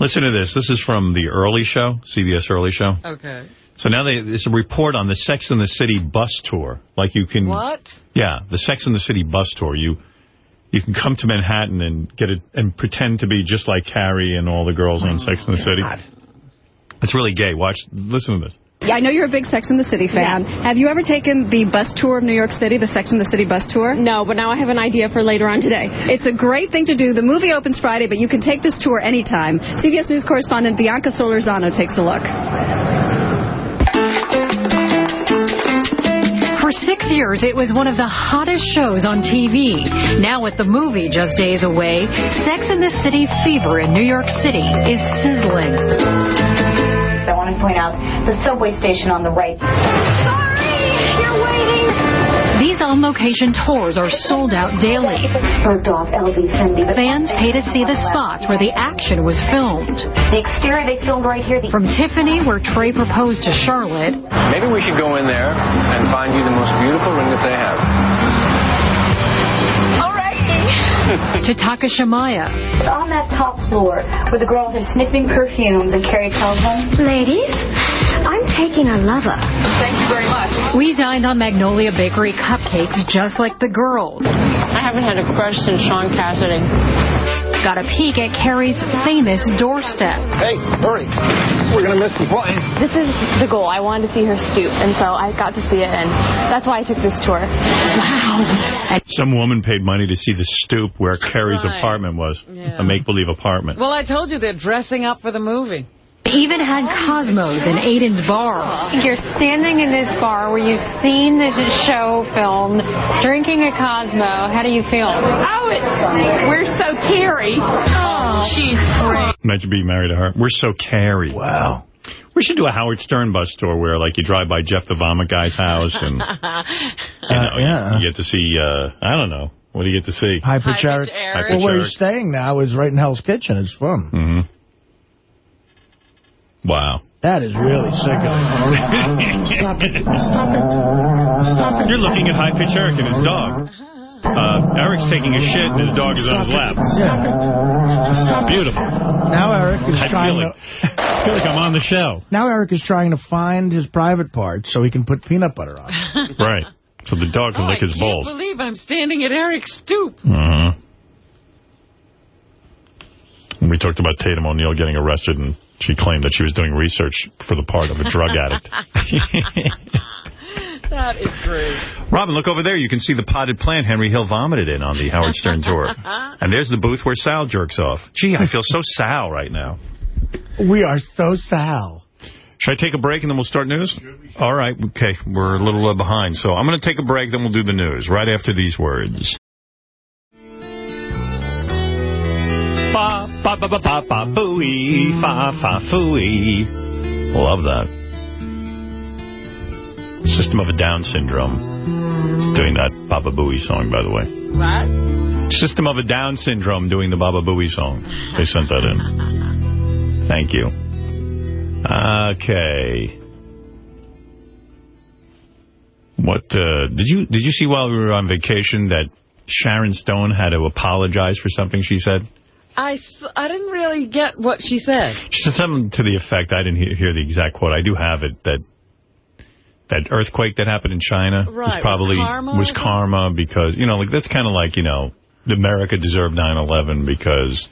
[SPEAKER 1] listen to this. This is from the early show, CBS early show.
[SPEAKER 2] Okay.
[SPEAKER 1] So now they, there's a report on the Sex in the City bus tour. Like you can...
[SPEAKER 2] What?
[SPEAKER 1] Yeah, the Sex in the City bus tour. You you can come to Manhattan and get it and pretend to be just like Carrie and all the girls on oh, Sex in the City. It's really gay. Watch, listen to this.
[SPEAKER 45] Yeah, I know you're a big Sex and the City fan. Have you ever taken the bus tour of New York City, the Sex and the City bus tour? No, but now I have an idea for later on today. It's a great thing to do. The movie opens Friday, but you can take this tour anytime. CBS News correspondent Bianca Solorzano takes a look.
[SPEAKER 46] For six years, it was one of the hottest shows on TV. Now, with the movie just days away, Sex and the City fever in New York City is sizzling.
[SPEAKER 47] I want to point out the subway station on the right.
[SPEAKER 46] These on-location tours are sold out daily. Fans pay to see the spots where the action was filmed.
[SPEAKER 47] The exterior they filmed right here.
[SPEAKER 46] From Tiffany, where Trey proposed to Charlotte,
[SPEAKER 48] Maybe we should go in there and find you the most beautiful ring that they have.
[SPEAKER 46] to Takashimaya,
[SPEAKER 47] On that top floor, where the girls are sniffing perfumes and Carrie tells them, Ladies, I'm
[SPEAKER 46] taking a lover. Thank you very much. We dined on Magnolia Bakery cupcakes just like the girls.
[SPEAKER 49] I haven't had a crush since Shaun Cassidy.
[SPEAKER 46] Got a peek at Carrie's famous doorstep.
[SPEAKER 50] Hey, hurry. We're going to miss the plane.
[SPEAKER 47] This is the goal. I wanted to see her stoop, and so I got to see it, and that's why I took this tour. Wow.
[SPEAKER 1] Some woman paid money to see the stoop where Carrie's
[SPEAKER 2] Right.
[SPEAKER 1] apartment was.
[SPEAKER 2] Yeah.
[SPEAKER 1] A make-believe apartment.
[SPEAKER 2] Well, I told you they're dressing up for the movie.
[SPEAKER 46] Even had Cosmos in Aidan's bar.
[SPEAKER 51] You're standing in this bar where you've seen this show filmed, drinking a Cosmo. How do you feel?
[SPEAKER 47] Oh, it, we're so Carrie.
[SPEAKER 46] Oh, she's great.
[SPEAKER 1] Imagine being married to her. We're so Carrie. Wow. We should do a Howard Stern bus tour where, like, you drive by Jeff the Vomit guy's house and, you, know,
[SPEAKER 3] yeah.
[SPEAKER 1] you get to see, uh, I don't know. What do you get to see?
[SPEAKER 3] High pitch
[SPEAKER 1] High
[SPEAKER 3] Eric.
[SPEAKER 1] Pitch Eric.
[SPEAKER 3] Well, where he's staying now is right in Hell's Kitchen. It's fun.
[SPEAKER 1] Mm-hmm. Wow.
[SPEAKER 3] That is really sickening.
[SPEAKER 1] Stop it. Stop it. Stop it. You're looking at High Pitch Eric and his dog. Uh, Eric's taking a shit and his dog is on his lap.
[SPEAKER 3] Stop it. Stop
[SPEAKER 1] Beautiful.
[SPEAKER 3] Now Eric is
[SPEAKER 1] I
[SPEAKER 3] trying
[SPEAKER 1] feel, like, I feel like I'm on the show.
[SPEAKER 3] Now Eric is trying to find his private parts so he can put peanut butter on.
[SPEAKER 1] Right. So the dog can
[SPEAKER 2] Oh,
[SPEAKER 1] lick
[SPEAKER 2] I
[SPEAKER 1] his
[SPEAKER 2] can't
[SPEAKER 1] balls.
[SPEAKER 2] believe I'm standing at Eric's stoop.
[SPEAKER 1] Uh-huh. We talked about Tatum O'Neal getting arrested, and she claimed that she was doing research for the part of a drug addict.
[SPEAKER 2] That is great.
[SPEAKER 1] Robin, look over there. You can see the potted plant Henry Hill vomited in on the Howard Stern tour. And there's the booth where Sal jerks off. Gee, I feel so Sal right now.
[SPEAKER 3] We are so Sal.
[SPEAKER 1] Should I take a break and then we'll start news? All right. Okay. We're a little uh, behind. So I'm going to take a break, then we'll do the news right after these words. Fa, ba, ba, ba, ba, booey, fa, fa, fooey. Love that. System of a Down syndrome. Doing that Baba Booey song, by the way.
[SPEAKER 2] What?
[SPEAKER 1] System of a Down syndrome doing the Baba Booey song. They sent that in. Thank you. Okay. What uh, did you did you see while we were on vacation that Sharon Stone had to apologize for something she said?
[SPEAKER 2] I, I didn't really get what she said.
[SPEAKER 1] She said something to the effect, I didn't hear, hear the exact quote, I do have it, that that earthquake that happened in China
[SPEAKER 2] Right,
[SPEAKER 1] was
[SPEAKER 2] was
[SPEAKER 1] probably
[SPEAKER 2] karma
[SPEAKER 1] was karma because, you know, like that's kind of like, you know, the America deserved 9-11 because,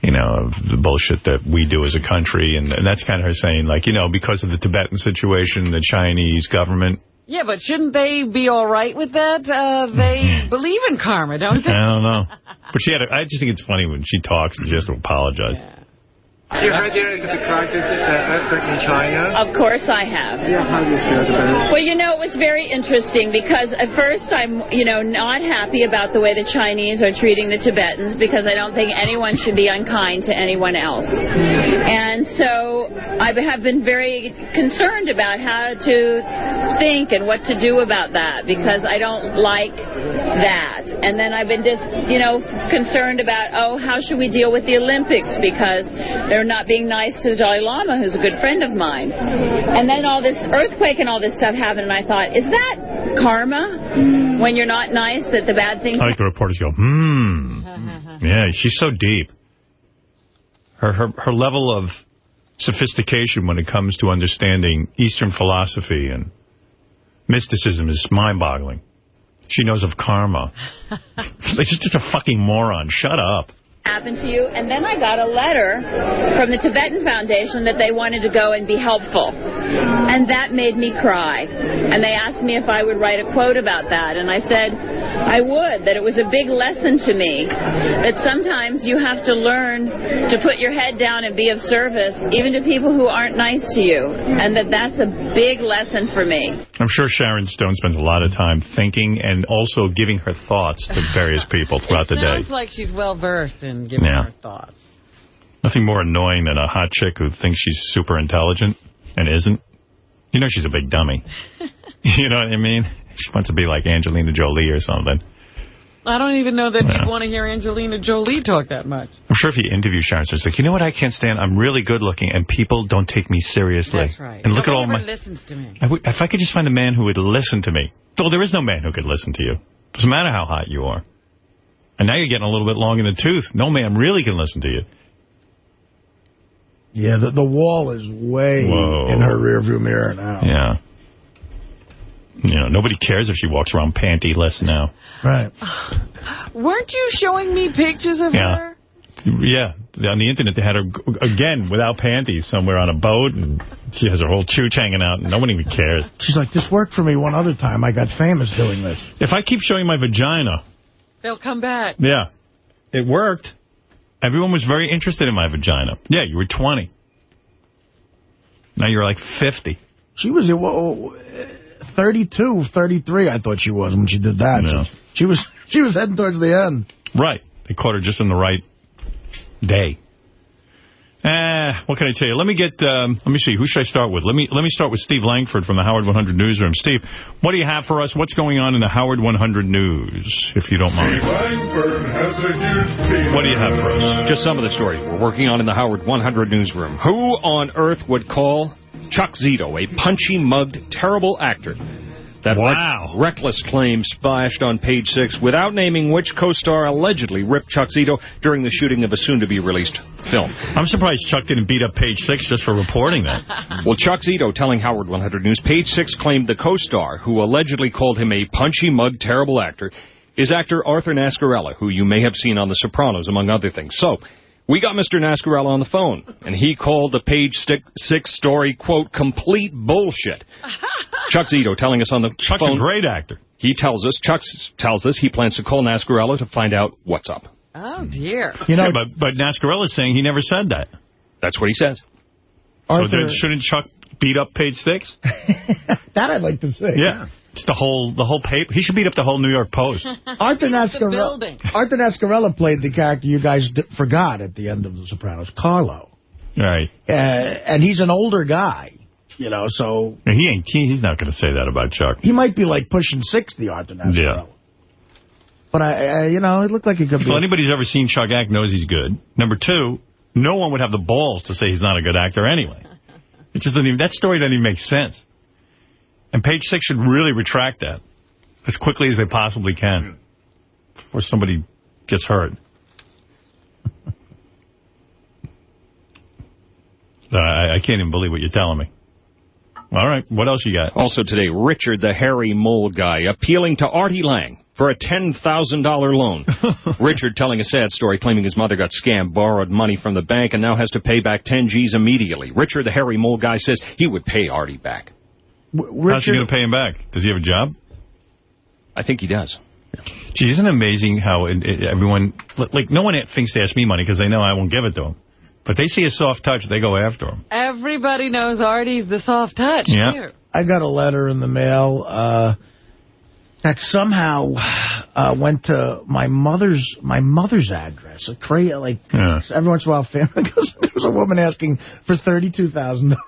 [SPEAKER 1] you know, of the bullshit that we do as a country. And, and that's kind of her saying, like, you know, because of the Tibetan situation, the Chinese government,
[SPEAKER 2] Yeah, but shouldn't they be all right with that? Uh, they believe in karma, don't they?
[SPEAKER 1] I don't know. But she had, a, I just think it's funny when she talks and she has to apologize.
[SPEAKER 52] You heard there is a crisis earthquake in China?
[SPEAKER 53] Of course I have.
[SPEAKER 52] Yeah, how do you feel about it?
[SPEAKER 53] Well, you know, it was very interesting because at first I'm, you know, not happy about the way the Chinese are treating the Tibetans because I don't think anyone should be unkind to anyone else. And so I have been very concerned about how to think and what to do about that because I don't like that. And then I've been just, you know, concerned about, oh, how should we deal with the Olympics because they're not being nice to the Dalai Lama, who's a good friend of mine. And then all this earthquake and all this stuff happened, and I thought, is that karma when you're not nice that the bad things
[SPEAKER 1] I like the reporters go, hmm. Yeah, she's so deep. Her, her, her level of sophistication when it comes to understanding Eastern philosophy and mysticism is mind-boggling. She knows of karma. she's just a fucking moron. Shut up.
[SPEAKER 53] Happened to you. And then I got a letter from the Tibetan Foundation that they wanted to go and be helpful. And that made me cry. And they asked me if I would write a quote about that. And I said I would, that it was a big lesson to me. That sometimes you have to learn to put your head down and be of service, even to people who aren't nice to you. And that that's a big lesson for me.
[SPEAKER 1] I'm sure Sharon Stone spends a lot of time thinking and also giving her thoughts to various people throughout the day.
[SPEAKER 2] Sounds like she's well versed in giving
[SPEAKER 1] Yeah.
[SPEAKER 2] her thoughts.
[SPEAKER 1] Nothing more annoying than a hot chick who thinks she's super intelligent and isn't. You know she's a big dummy. you know what I mean? She wants to be like Angelina Jolie or something.
[SPEAKER 2] I don't even know that
[SPEAKER 1] Yeah.
[SPEAKER 2] you'd want to hear Angelina Jolie talk that much.
[SPEAKER 1] I'm sure if you interview Sharon it's like, you know what I can't stand? I'm really good looking and people don't take me seriously.
[SPEAKER 2] That's right.
[SPEAKER 1] And look at all my...
[SPEAKER 2] listens to me.
[SPEAKER 1] I if I could just find a man who would listen to me. Well, there is no man who could listen to you. Doesn't matter how hot you are. And now you're getting a little bit long in the tooth. No man really can listen to you.
[SPEAKER 3] Yeah, the, the wall is way
[SPEAKER 1] Whoa.
[SPEAKER 3] in her rearview mirror now.
[SPEAKER 1] Yeah. You know, nobody cares if she walks around pantyless now.
[SPEAKER 3] Right.
[SPEAKER 2] Weren't you showing me pictures of
[SPEAKER 1] Yeah.
[SPEAKER 2] her?
[SPEAKER 1] Yeah, on the internet they had her, again, without panties, somewhere on a boat, and she has her whole chooch hanging out, and no one even cares.
[SPEAKER 3] She's like, this worked for me one other time. I got famous doing this.
[SPEAKER 1] If I keep showing my vagina,
[SPEAKER 2] They'll come back.
[SPEAKER 1] yeah, it worked. Everyone was very interested in my vagina. Yeah, you were 20. Now you're like 50.
[SPEAKER 3] She was uh, whoa, 32, 33, I thought she was when she did that.
[SPEAKER 1] No.
[SPEAKER 3] So she was she was heading towards the end.
[SPEAKER 1] Right. They caught her just in the right day. Ah, what can I tell you? Let me get, um, let me see, who should I start with? Let me let me start with Steve Langford from the Howard 100 Newsroom. Steve, what do you have for us? What's going on in the Howard 100 News, if you don't mind?
[SPEAKER 13] Steve Langford has a huge
[SPEAKER 1] What do you have for us?
[SPEAKER 54] Just some of the stories we're working on in the Howard 100 newsroom. Who on earth would call Chuck Zito a punchy, mugged, terrible actor? That
[SPEAKER 1] wow.
[SPEAKER 54] reckless claim splashed on page six without naming which co-star allegedly ripped Chuck Zito during the shooting of a soon-to-be-released film.
[SPEAKER 1] I'm surprised Chuck didn't beat up page six just for reporting that.
[SPEAKER 54] Well, Chuck Zito telling Howard 100 News, page six claimed the co-star, who allegedly called him a punchy, mug terrible actor, is actor Arthur Nascarella, who you may have seen on The Sopranos, among other things. So, we got Mr. Nascarella on the phone, and he called the page six, six story, quote, complete bullshit. Chuck Zito telling us on the
[SPEAKER 1] Chuck's
[SPEAKER 54] phone.
[SPEAKER 1] a great actor.
[SPEAKER 54] He tells us, Chuck tells us he plans to call Nascarella to find out what's up.
[SPEAKER 2] Oh, dear.
[SPEAKER 3] You know,
[SPEAKER 1] Yeah, but, but Nascarella's saying he never said that.
[SPEAKER 54] That's what he says.
[SPEAKER 1] So then shouldn't Chuck beat up page six?
[SPEAKER 3] that I'd like to see.
[SPEAKER 1] Yeah. It's the whole the whole paper. He should beat up the whole New York Post.
[SPEAKER 3] Arthur Nascarella. Arthur Nascarella played the character you guys d forgot at the end of The Sopranos, Carlo.
[SPEAKER 1] Right.
[SPEAKER 3] Uh, and he's an older guy, you know, so
[SPEAKER 1] He ain't. He, he's not going to say that about Chuck.
[SPEAKER 3] he might be like pushing 60, Arthur Nascarella.
[SPEAKER 1] Yeah.
[SPEAKER 3] But, I, I, you know, it looked like he could
[SPEAKER 1] So
[SPEAKER 3] be.
[SPEAKER 1] anybody who's ever seen Chuck act knows he's good. Number two, no one would have the balls to say he's not a good actor anyway. It just doesn't even, that story doesn't even make sense. And page six should really retract that as quickly as they possibly can before somebody gets hurt. I, I can't even believe what you're telling me. All right, what else you got?
[SPEAKER 54] Also today, Richard the hairy mole guy appealing to Artie Lange for a $10,000 loan. Richard telling a sad story, claiming his mother got scammed, borrowed money from the bank, and now has to pay back 10 G's immediately. Richard the hairy mole guy says he would pay Artie back.
[SPEAKER 1] How's he going to pay him back? Does he have a job?
[SPEAKER 54] I think he does.
[SPEAKER 1] Gee, isn't it amazing how it, it- everyone, like, no one thinks to ask me money because they know I won't give it to them. But they see a soft touch, they go after him.
[SPEAKER 2] Everybody knows Artie's the soft touch,
[SPEAKER 1] Yeah.
[SPEAKER 2] too.
[SPEAKER 3] I got a letter in the mail uh, that somehow uh, went to my mother's my mother's address. A cra like
[SPEAKER 1] Yeah.
[SPEAKER 3] every once in a while, family goes. There was a woman asking for thirty two thousand.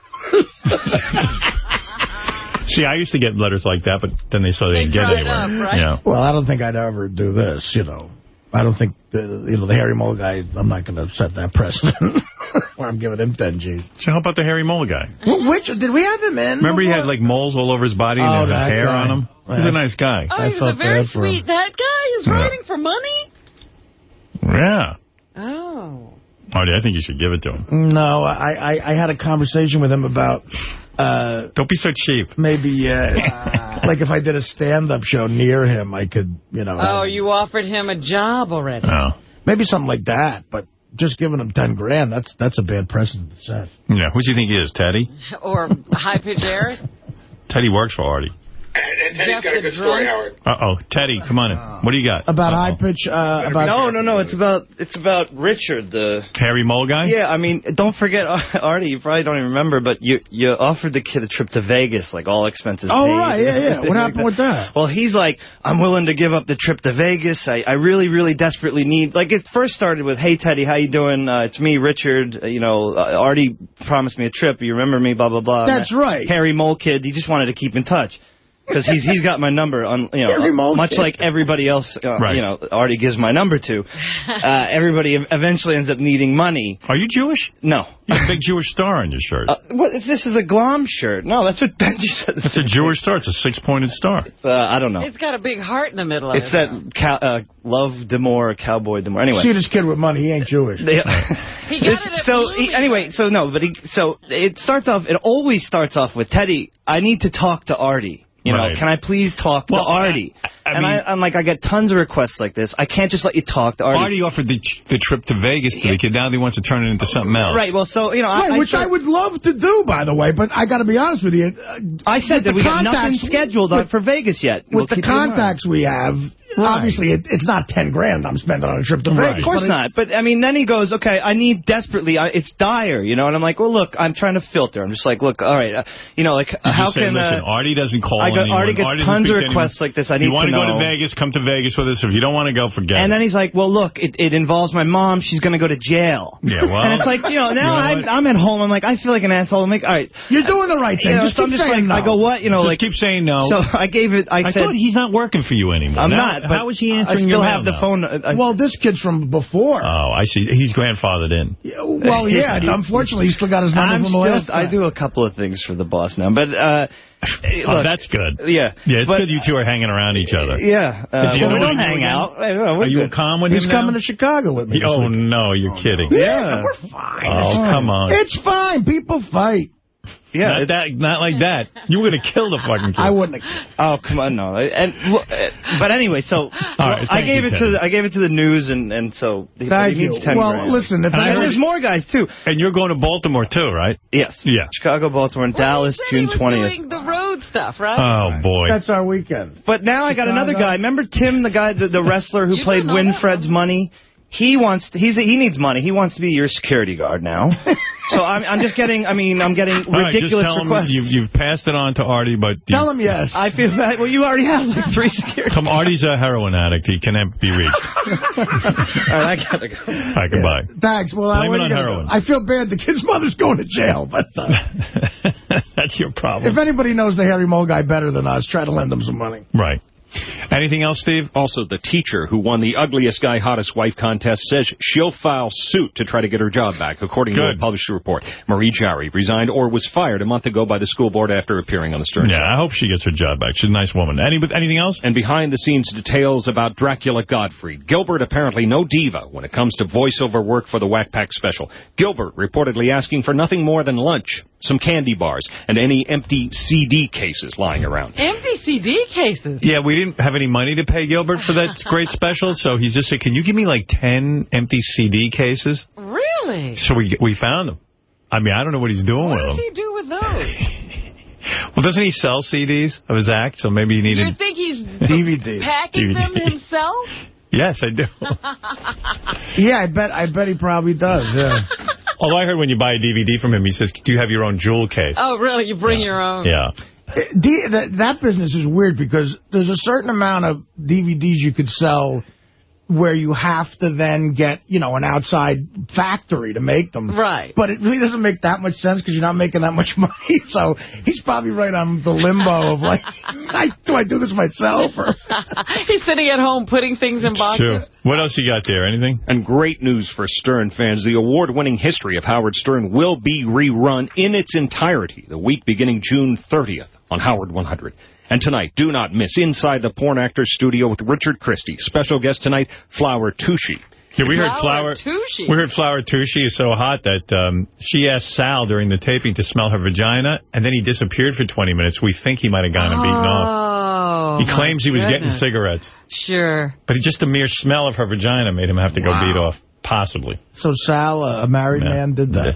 [SPEAKER 1] See, I used to get letters like that, but then they saw they, didn't get anywhere.
[SPEAKER 2] up, right?
[SPEAKER 1] Yeah.
[SPEAKER 3] Well, I don't think I'd ever do this. You know, I don't think the you know the hairy mole guy. I'm not going to set that precedent. Where I'm giving him 10 G's.
[SPEAKER 1] So how about the hairy mole guy?
[SPEAKER 3] Well, which did we have him in?
[SPEAKER 1] Remember he had like moles all over his body and
[SPEAKER 3] Oh,
[SPEAKER 1] he had hair
[SPEAKER 3] guy.
[SPEAKER 1] on him? He's a nice guy.
[SPEAKER 2] Oh,
[SPEAKER 3] I
[SPEAKER 2] he was a very
[SPEAKER 3] bad for him.
[SPEAKER 2] sweet. That guy is
[SPEAKER 1] Yeah.
[SPEAKER 2] writing for money?
[SPEAKER 1] Yeah.
[SPEAKER 2] Oh.
[SPEAKER 1] Marty, I think you should give it to him.
[SPEAKER 3] No, I, I I had a conversation with him about uh,
[SPEAKER 1] Don't be so cheap.
[SPEAKER 3] maybe uh, like if I did a stand-up show near him, I could, you know,
[SPEAKER 2] Oh, you offered him a job already.
[SPEAKER 1] Oh.
[SPEAKER 3] maybe something like that. But just giving him 10 grand, that's that's a bad precedent to set.
[SPEAKER 1] Yeah. Who do you think he is, Teddy?
[SPEAKER 2] Or high-pitched Eric.
[SPEAKER 1] Teddy works for Artie.
[SPEAKER 52] And Teddy's
[SPEAKER 2] Jeff
[SPEAKER 52] got a good story. Howard.
[SPEAKER 1] Uh-oh. Teddy, come on in. What do you got?
[SPEAKER 3] About
[SPEAKER 1] Uh-oh.
[SPEAKER 3] high pitch, uh, about
[SPEAKER 55] No, no, no. It's about it's about Richard. The
[SPEAKER 1] hairy mole guy?
[SPEAKER 55] yeah. I mean, don't forget Artie. You probably don't even remember, but you you offered the kid a trip to Vegas, like all expenses
[SPEAKER 3] Oh,
[SPEAKER 55] paid.
[SPEAKER 3] right, yeah, yeah. What happened with that?
[SPEAKER 55] Well, he's like, I'm willing to give up the trip to Vegas. I, I really, really desperately need. Like it first started with, Hey Teddy, how you doing? Uh, it's me, Richard. Uh, you know, uh, Artie promised me a trip. You remember me? Blah blah blah.
[SPEAKER 3] That's right.
[SPEAKER 55] hairy mole kid. He just wanted to keep in touch. Because he's he's got my number on you
[SPEAKER 3] Gary
[SPEAKER 55] know
[SPEAKER 3] Mulligan.
[SPEAKER 55] much like everybody else uh,
[SPEAKER 1] Right.
[SPEAKER 55] you know already gives my number to. Uh, everybody eventually ends up needing money.
[SPEAKER 1] Are you Jewish?
[SPEAKER 55] No.
[SPEAKER 1] You have a big Jewish star on your shirt.
[SPEAKER 55] Uh, what, this is a glom shirt. No, that's what Benji said.
[SPEAKER 1] It's a Jewish star. It's a six-pointed star.
[SPEAKER 55] Uh, I don't know.
[SPEAKER 2] It's got a big heart in the middle of
[SPEAKER 55] It's
[SPEAKER 2] it.
[SPEAKER 55] It's that cow, uh, love Demore, cowboy Demore. Anyway.
[SPEAKER 3] See this kid with money. He ain't Jewish.
[SPEAKER 2] He got
[SPEAKER 55] This-
[SPEAKER 2] it at
[SPEAKER 55] so he, anyway, so no, but he, so it starts off. It always starts off with Teddy. I need to talk to Artie. You know,
[SPEAKER 1] Right.
[SPEAKER 55] can I please talk
[SPEAKER 1] Well,
[SPEAKER 55] to Artie?
[SPEAKER 1] I- I
[SPEAKER 55] and
[SPEAKER 1] mean-
[SPEAKER 55] I, I'm like, I get tons of requests like this. I can't just let you talk to Artie.
[SPEAKER 1] Artie offered the, the trip to Vegas to the kid. Now he wants to turn it into something else.
[SPEAKER 55] Right. Well, so you know,
[SPEAKER 3] Right,
[SPEAKER 55] I,
[SPEAKER 3] which I,
[SPEAKER 55] said,
[SPEAKER 3] would love to do, by the way, but I got to be honest with you. uh,
[SPEAKER 55] I said that
[SPEAKER 3] the
[SPEAKER 55] we got nothing
[SPEAKER 3] contacts-
[SPEAKER 55] scheduled on for Vegas yet. We'll
[SPEAKER 3] With the
[SPEAKER 55] keep you in mind.
[SPEAKER 3] contacts we have, obviously it, it's not 10 grand I'm spending on a trip to Vegas.
[SPEAKER 55] Of course
[SPEAKER 3] but
[SPEAKER 55] not. But, I mean, then he goes, okay, I need desperately, I, it's dire, you know? And I'm like, well, look, I'm trying to filter. I'm just like, look, all right, uh, you know, like,
[SPEAKER 1] You
[SPEAKER 55] how
[SPEAKER 1] just say,
[SPEAKER 55] can...
[SPEAKER 1] listen,
[SPEAKER 55] uh,
[SPEAKER 1] Artie doesn't call
[SPEAKER 55] I got-
[SPEAKER 1] anyone.
[SPEAKER 55] Artie gets
[SPEAKER 1] doesn't
[SPEAKER 55] tons of
[SPEAKER 1] speak anyone.
[SPEAKER 55] requests like this. I
[SPEAKER 1] If
[SPEAKER 55] need
[SPEAKER 1] you want
[SPEAKER 55] to
[SPEAKER 1] to go
[SPEAKER 55] know.
[SPEAKER 1] to Vegas, come to Vegas with us. If you don't want to go, forget
[SPEAKER 55] And
[SPEAKER 1] it.
[SPEAKER 55] then he's like, well, look, it, it involves my mom. She's going to go to jail.
[SPEAKER 1] Yeah, well-
[SPEAKER 55] And it's like, you know, now
[SPEAKER 1] You know
[SPEAKER 55] I'm. I'm at home. I'm like, I feel like an asshole. I'm like, all right.
[SPEAKER 3] You're doing the right thing.
[SPEAKER 55] You know,
[SPEAKER 3] Just
[SPEAKER 55] so I'm
[SPEAKER 3] keep
[SPEAKER 55] just
[SPEAKER 3] saying
[SPEAKER 55] like,
[SPEAKER 3] no.
[SPEAKER 55] I go, what? You know,
[SPEAKER 1] Just
[SPEAKER 55] like,
[SPEAKER 1] keep saying no.
[SPEAKER 55] So I gave it, I,
[SPEAKER 1] I
[SPEAKER 55] said,
[SPEAKER 1] thought he's not working for you anymore.
[SPEAKER 55] I'm not. But
[SPEAKER 1] How is he answering
[SPEAKER 55] I still
[SPEAKER 1] your
[SPEAKER 55] have
[SPEAKER 1] mail
[SPEAKER 55] the
[SPEAKER 1] now?
[SPEAKER 55] phone. uh, I,
[SPEAKER 3] Well, this kid's from before.
[SPEAKER 1] Oh, I see. He's grandfathered in.
[SPEAKER 3] well, yeah, unfortunately, he's still got his number
[SPEAKER 55] I'm
[SPEAKER 3] from the last
[SPEAKER 55] I do a couple of things for the boss now, but uh,
[SPEAKER 1] Oh,
[SPEAKER 55] look,
[SPEAKER 1] that's good.
[SPEAKER 55] yeah,
[SPEAKER 1] Yeah, it's
[SPEAKER 55] but,
[SPEAKER 1] good you two are hanging around each other.
[SPEAKER 55] Yeah, uh,
[SPEAKER 1] Is
[SPEAKER 55] well, we
[SPEAKER 1] annoying
[SPEAKER 55] don't
[SPEAKER 1] you
[SPEAKER 55] hang
[SPEAKER 1] again?
[SPEAKER 55] out. Uh, we're
[SPEAKER 1] you
[SPEAKER 55] good.
[SPEAKER 1] calm with
[SPEAKER 3] He's
[SPEAKER 1] him
[SPEAKER 3] coming
[SPEAKER 1] now?
[SPEAKER 3] to Chicago with me.
[SPEAKER 1] Oh, no, you're kidding.
[SPEAKER 3] Yeah, we're fine.
[SPEAKER 1] Oh,
[SPEAKER 3] It's fine.
[SPEAKER 1] come on.
[SPEAKER 3] It's fine. People fight.
[SPEAKER 55] Yeah,
[SPEAKER 1] Not, that, not like that. You were going to kill the fucking kid.
[SPEAKER 3] I wouldn't have.
[SPEAKER 55] Oh come on, no. And uh, but anyway, so
[SPEAKER 1] right,
[SPEAKER 55] I gave
[SPEAKER 1] you,
[SPEAKER 55] it to the, I gave it to the news, and and so he,
[SPEAKER 3] Thank
[SPEAKER 55] he
[SPEAKER 3] you.
[SPEAKER 55] needs 10
[SPEAKER 3] Well,
[SPEAKER 55] grand.
[SPEAKER 3] listen, if
[SPEAKER 55] and,
[SPEAKER 3] I
[SPEAKER 55] there's more guys too.
[SPEAKER 1] And you're going to Baltimore, too, right?
[SPEAKER 55] Yes.
[SPEAKER 1] Yeah.
[SPEAKER 55] Chicago, Baltimore, and Dallas, June 20th.
[SPEAKER 2] doing the road stuff, right?
[SPEAKER 1] Oh, boy.
[SPEAKER 3] That's our weekend.
[SPEAKER 55] But now I got another guy. Remember Tim, the guy, the, the wrestler who played
[SPEAKER 2] don't that
[SPEAKER 55] Winfred's Money? He wants to, he's he needs money. He wants to be your security guard now. so I'm I'm just getting I mean I'm getting
[SPEAKER 1] All right, just
[SPEAKER 55] ridiculous
[SPEAKER 1] tell him
[SPEAKER 55] requests.
[SPEAKER 1] you've, you've passed it on to Artie, but... you-
[SPEAKER 3] Tell him yes.
[SPEAKER 55] I feel bad. Well, you already have like three security.
[SPEAKER 1] Come, Artie's a heroin addict. He cannot be reached.
[SPEAKER 55] All right, I gotta go.
[SPEAKER 1] All right, goodbye.
[SPEAKER 3] Thanks. Well, I,
[SPEAKER 1] Blame
[SPEAKER 3] what
[SPEAKER 1] it
[SPEAKER 3] are
[SPEAKER 1] on
[SPEAKER 3] you gonna
[SPEAKER 1] heroin.
[SPEAKER 3] do? I feel bad. The kid's mother's going to jail, but uh,
[SPEAKER 1] That's your problem.
[SPEAKER 3] if anybody knows the hairy mole guy better than us, try to lend him some money.
[SPEAKER 1] Right. Anything else, Steve?
[SPEAKER 54] Also, the teacher who won the ugliest guy, hottest wife contest says she'll file suit to try to get her job back, according to a published report. Marie Jari resigned or was fired a month ago by the school board after appearing on the Stern
[SPEAKER 1] Yeah,
[SPEAKER 54] Show.
[SPEAKER 1] I hope she gets her job back. She's a nice woman. Any, anything else?
[SPEAKER 54] And behind-the-scenes details about Dracula Gottfried. Gilbert apparently no diva when it comes to voiceover work for the Wack Pack special. Gilbert reportedly asking for nothing more than lunch, some candy bars, and any empty CD cases lying around.
[SPEAKER 2] Empty CD cases.
[SPEAKER 1] Yeah, we didn't have any money to pay Gilbert for that great special, so he's just said, can you give me like 10 empty CD cases?
[SPEAKER 2] Really?
[SPEAKER 1] So we we found them. I mean, I don't know what he's doing
[SPEAKER 2] What
[SPEAKER 1] with
[SPEAKER 2] does he do with those?
[SPEAKER 1] Well, doesn't he sell CDs of his act? So maybe he
[SPEAKER 2] You
[SPEAKER 1] needed...
[SPEAKER 2] think he's
[SPEAKER 3] DVD.
[SPEAKER 2] packing them himself?
[SPEAKER 1] Yes, I do.
[SPEAKER 3] Yeah, I bet. I bet he probably does. Yeah.
[SPEAKER 1] Although I heard when you buy a DVD from him, he says, do you have your own jewel case?
[SPEAKER 2] Oh, really? You bring your own?
[SPEAKER 1] Yeah.
[SPEAKER 3] The, that, that business is weird because there's a certain amount of DVDs you could sell where you have to then get, you know, an outside factory to make them.
[SPEAKER 2] Right.
[SPEAKER 3] But it really doesn't make that much sense because you're not making that much money. So he's probably right on the limbo of like, I, do I do this myself? Or
[SPEAKER 2] He's sitting at home putting things in boxes.
[SPEAKER 1] Sure. What else you got there? Anything?
[SPEAKER 54] And great news for Stern fans. The award-winning history of Howard Stern will be rerun in its entirety the week beginning June 30th on Howard 100. And tonight, do not miss Inside the Porn Actors Studio with Richard Christie. Special guest tonight, Flower Tushy.
[SPEAKER 1] Yeah, we heard
[SPEAKER 2] Flower
[SPEAKER 1] Flower.
[SPEAKER 2] Tushy.
[SPEAKER 1] We heard Flower Tushy is so hot that um, she asked Sal during the taping to smell her vagina, and then he disappeared for 20 minutes. We think he might have gone and beaten off.
[SPEAKER 2] Oh,
[SPEAKER 1] He claims he was getting cigarettes,
[SPEAKER 2] Sure.
[SPEAKER 1] but just the mere smell of her vagina made him have to go
[SPEAKER 2] Wow.
[SPEAKER 1] beat off. Possibly.
[SPEAKER 3] so Sal, uh, a married
[SPEAKER 1] Yeah.
[SPEAKER 3] man, did that.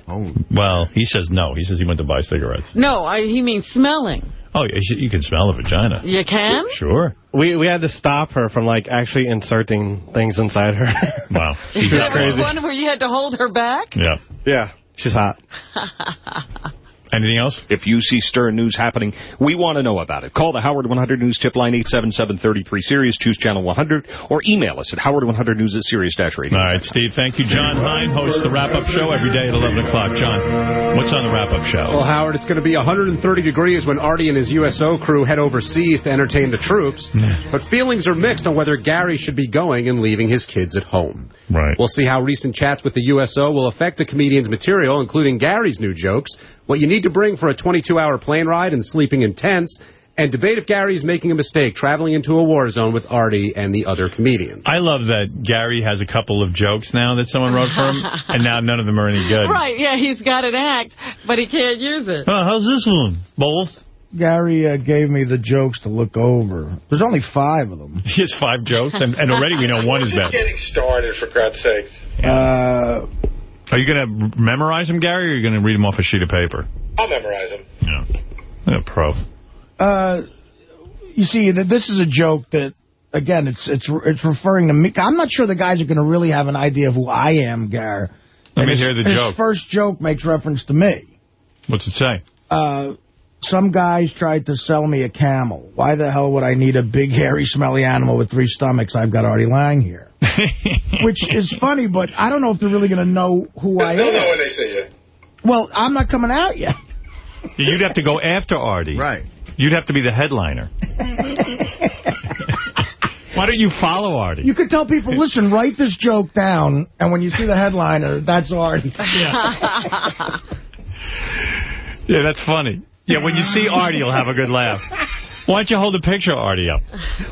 [SPEAKER 1] Well, he says no. He says he went to buy cigarettes.
[SPEAKER 2] No, I, he means smelling.
[SPEAKER 1] Oh, you you can smell the vagina.
[SPEAKER 2] You can?
[SPEAKER 1] Sure.
[SPEAKER 43] We we had to stop her from like actually inserting things inside her.
[SPEAKER 1] Wow.
[SPEAKER 43] She's
[SPEAKER 2] There was
[SPEAKER 43] crazy.
[SPEAKER 2] one where you had to hold her back?
[SPEAKER 1] Yeah.
[SPEAKER 43] Yeah, she's hot.
[SPEAKER 1] Anything else?
[SPEAKER 54] If you see Stern News happening, we want to know about it. Call the Howard 100 News tip line 877-33-SIRIUS, choose channel 100, or email us at howard100news at sirius-radio.
[SPEAKER 1] All right, Steve, thank you. Jon Hein hosts the wrap-up show every day at 11 o'clock. Jon, what's on the wrap-up show?
[SPEAKER 56] Well, Howard, it's going to be 130 degrees when Artie and his USO crew head overseas to entertain the troops. But feelings are mixed on whether Gary should be going and leaving his kids at home.
[SPEAKER 1] Right.
[SPEAKER 56] We'll see how recent chats with the USO will affect the comedian's material, including Gary's new jokes, what you need to bring for a 22-hour plane ride and sleeping in tents, and debate if Gary is making a mistake traveling into a war zone with Artie and the other comedians.
[SPEAKER 1] I love that Gary has a couple of jokes now that someone wrote for him, and now none of them are any good.
[SPEAKER 2] Right, yeah, he's got an act, but he can't use it.
[SPEAKER 1] Oh, how's this one? Both?
[SPEAKER 3] Gary uh, gave me the jokes to look over. There's only five of them.
[SPEAKER 1] He has five jokes, and, and already we know one is bad.
[SPEAKER 52] getting started, for God's sakes.
[SPEAKER 3] Uh,
[SPEAKER 1] Are you going to memorize them, Gary, or are you going to read them off a sheet of paper?
[SPEAKER 52] I'll memorize them.
[SPEAKER 1] Yeah. Yeah, pro.
[SPEAKER 3] uh, you see, this is a joke that, again, it's it's it's referring to me. I'm not sure the guys are going to really have an idea of who I am, Gary.
[SPEAKER 1] Let me
[SPEAKER 3] his,
[SPEAKER 1] hear the
[SPEAKER 3] his
[SPEAKER 1] joke.
[SPEAKER 3] first joke makes reference to me.
[SPEAKER 1] What's it say?
[SPEAKER 3] Uh, some guys tried to sell me a camel. Why the hell would I need a big, hairy, smelly animal with three stomachs? I've got Artie Lange here. Which is funny, but I don't know if they're really going to know who I
[SPEAKER 52] They'll
[SPEAKER 3] am.
[SPEAKER 52] know when they see you.
[SPEAKER 3] Well, I'm not coming out yet.
[SPEAKER 1] You'd have to go after Artie. Right. You'd have to be the headliner. Why don't you follow Artie?
[SPEAKER 3] You could tell people, listen, write this joke down, and when you see the headliner, that's Artie.
[SPEAKER 1] Yeah, that's funny. Yeah, when you see Artie, you'll have a good laugh. Why don't you hold a picture of Artie up?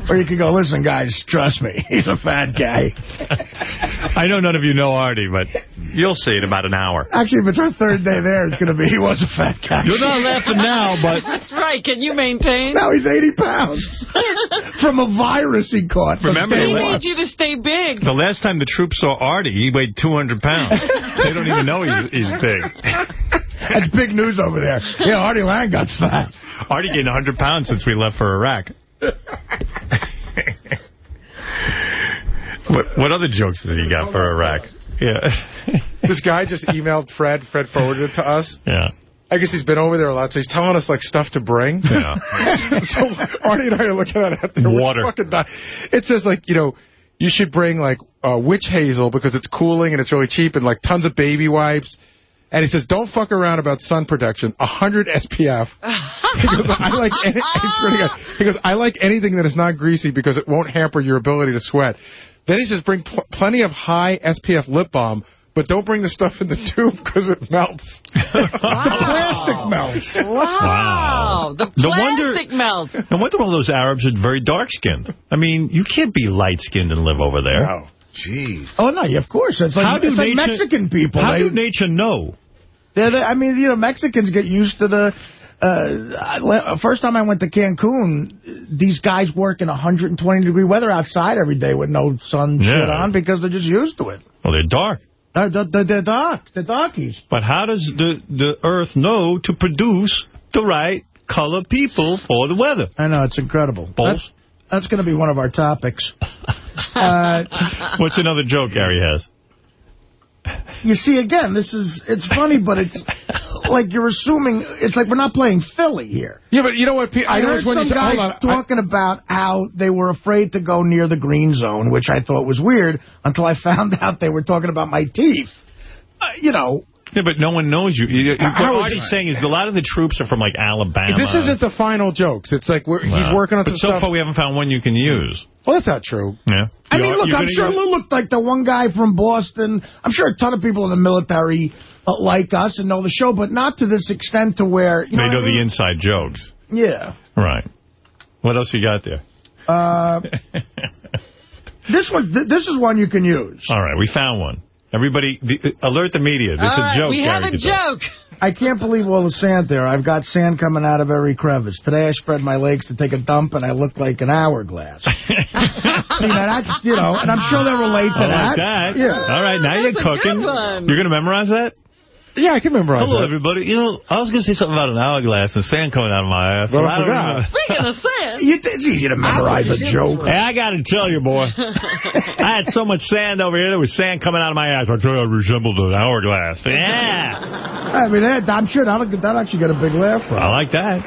[SPEAKER 3] Or you could go, listen, guys, trust me, he's a fat guy.
[SPEAKER 1] I know none of you know Artie, but you'll see in about an hour.
[SPEAKER 3] Actually, if it's our third day there, it's going to be, he was a fat guy.
[SPEAKER 1] You're not laughing now, but...
[SPEAKER 2] That's right. Can you maintain?
[SPEAKER 3] Now he's 80 pounds. From a virus he caught.
[SPEAKER 1] Remember,
[SPEAKER 3] day
[SPEAKER 2] He
[SPEAKER 3] one.
[SPEAKER 2] needs you to stay big.
[SPEAKER 1] The last time the troops saw Artie, he weighed 200 pounds. they don't even know he's, he's big.
[SPEAKER 3] That's big news over there. Yeah, Artie Lange got fat.
[SPEAKER 1] Artie gained 100 pounds since we left for Iraq. what, what other jokes did he got for Iraq? Yeah.
[SPEAKER 32] This guy just emailed Fred. Fred forwarded it to us.
[SPEAKER 1] Yeah.
[SPEAKER 32] I guess he's been over there a lot, so he's telling us, like, stuff to bring.
[SPEAKER 1] Yeah.
[SPEAKER 32] so Artie and I are looking at it out there.
[SPEAKER 1] Water.
[SPEAKER 32] fucking dying. It says, like, you know, you should bring, like, uh, witch hazel because it's cooling and it's really cheap and, like, tons of baby wipes. And he says, don't fuck around about sun protection. 100 SPF. He goes, I like any, I swear to He goes, I like anything that is not greasy because it won't hamper your ability to sweat. Then he says, bring pl plenty of high SPF lip balm, but don't bring the stuff in the tube because it melts.
[SPEAKER 3] The plastic melts.
[SPEAKER 2] Wow. The
[SPEAKER 1] No wonder-
[SPEAKER 2] plastic melts.
[SPEAKER 1] No wonder all those Arabs are very dark-skinned. I mean, you can't be light-skinned and live over there.
[SPEAKER 3] No. Jeez. Oh, no, yeah, of course. It's like,
[SPEAKER 1] How do
[SPEAKER 3] it's like Mexican people.
[SPEAKER 1] How
[SPEAKER 3] They-
[SPEAKER 1] do nature know?
[SPEAKER 3] They're the- I mean, you know, Mexicans get used to the... Uh, I- first time I went to Cancun, these guys work in 120 degree weather outside every day with no sun shit
[SPEAKER 1] Yeah.
[SPEAKER 3] on because they're just used to it.
[SPEAKER 1] Well, they're dark.
[SPEAKER 3] Uh, they're, they're, they're dark. They're darkies.
[SPEAKER 1] But how does the, the Earth know to produce the right color people for the weather?
[SPEAKER 3] I know, it's incredible.
[SPEAKER 1] Balls?
[SPEAKER 3] That's, that's going to be one of our topics. uh,
[SPEAKER 1] What's another joke Gary has?
[SPEAKER 3] you see, again, this is, it's funny, but it's like you're assuming, it's like we're not playing Philly here.
[SPEAKER 32] Yeah, but you know what? Pe-
[SPEAKER 3] I heard some
[SPEAKER 32] you-
[SPEAKER 3] guys
[SPEAKER 32] hold on. I-
[SPEAKER 3] talking about how they were afraid to go near the green zone, which I thought was weird until I found out they were talking about my teeth. Uh, you know,
[SPEAKER 1] Yeah, but no one knows you. you what Artie's saying is a lot of the troops are from, like, Alabama.
[SPEAKER 32] This isn't the final jokes. It's like we're, he's working on
[SPEAKER 1] the
[SPEAKER 32] But
[SPEAKER 1] so
[SPEAKER 32] stuff.
[SPEAKER 1] far we haven't found one you can use.
[SPEAKER 32] Well, that's not true.
[SPEAKER 1] Yeah.
[SPEAKER 3] I
[SPEAKER 1] You
[SPEAKER 3] mean,
[SPEAKER 1] are-
[SPEAKER 3] look, I'm sure Lou looked like the one guy from Boston. I'm sure a ton of people in the military uh, like us and know the show, but not to this extent to where, you know,
[SPEAKER 1] They know
[SPEAKER 3] I mean?
[SPEAKER 1] the inside jokes.
[SPEAKER 3] Yeah.
[SPEAKER 1] Right. What else you got there?
[SPEAKER 3] Uh, this one, th this is one you can use.
[SPEAKER 1] All right, we found one. Everybody, the, uh, alert the media. This is
[SPEAKER 2] All
[SPEAKER 1] a
[SPEAKER 2] right,
[SPEAKER 1] joke.
[SPEAKER 2] we have
[SPEAKER 1] Gary
[SPEAKER 2] a
[SPEAKER 1] could
[SPEAKER 2] joke.
[SPEAKER 3] I can't believe all the sand there. I've got sand coming out of every crevice. Today I spread my legs to take a dump, and I look like an hourglass. See, now that's, you know, and I'm sure they'll relate to
[SPEAKER 1] I
[SPEAKER 3] that.
[SPEAKER 1] like that.
[SPEAKER 3] Yeah.
[SPEAKER 1] All right, now you're
[SPEAKER 2] That's a good
[SPEAKER 1] cooking. You're going to memorize that?
[SPEAKER 32] Yeah, I can memorize
[SPEAKER 57] Hello,
[SPEAKER 32] that.
[SPEAKER 57] everybody. You know, I was going to say something about an hourglass and sand coming out of my ass. But
[SPEAKER 32] I
[SPEAKER 57] I don't
[SPEAKER 32] forgot.
[SPEAKER 57] remember.
[SPEAKER 2] Speaking of sand.
[SPEAKER 3] You, it's easy to memorize a joke.
[SPEAKER 57] Hey, I got to tell you, boy. I had so much sand over here. There was sand coming out of my ass. I tell you, I resembled an hourglass. Yeah.
[SPEAKER 3] I mean, that, I'm sure that'll, that'll actually get a big laugh from.
[SPEAKER 57] I like that.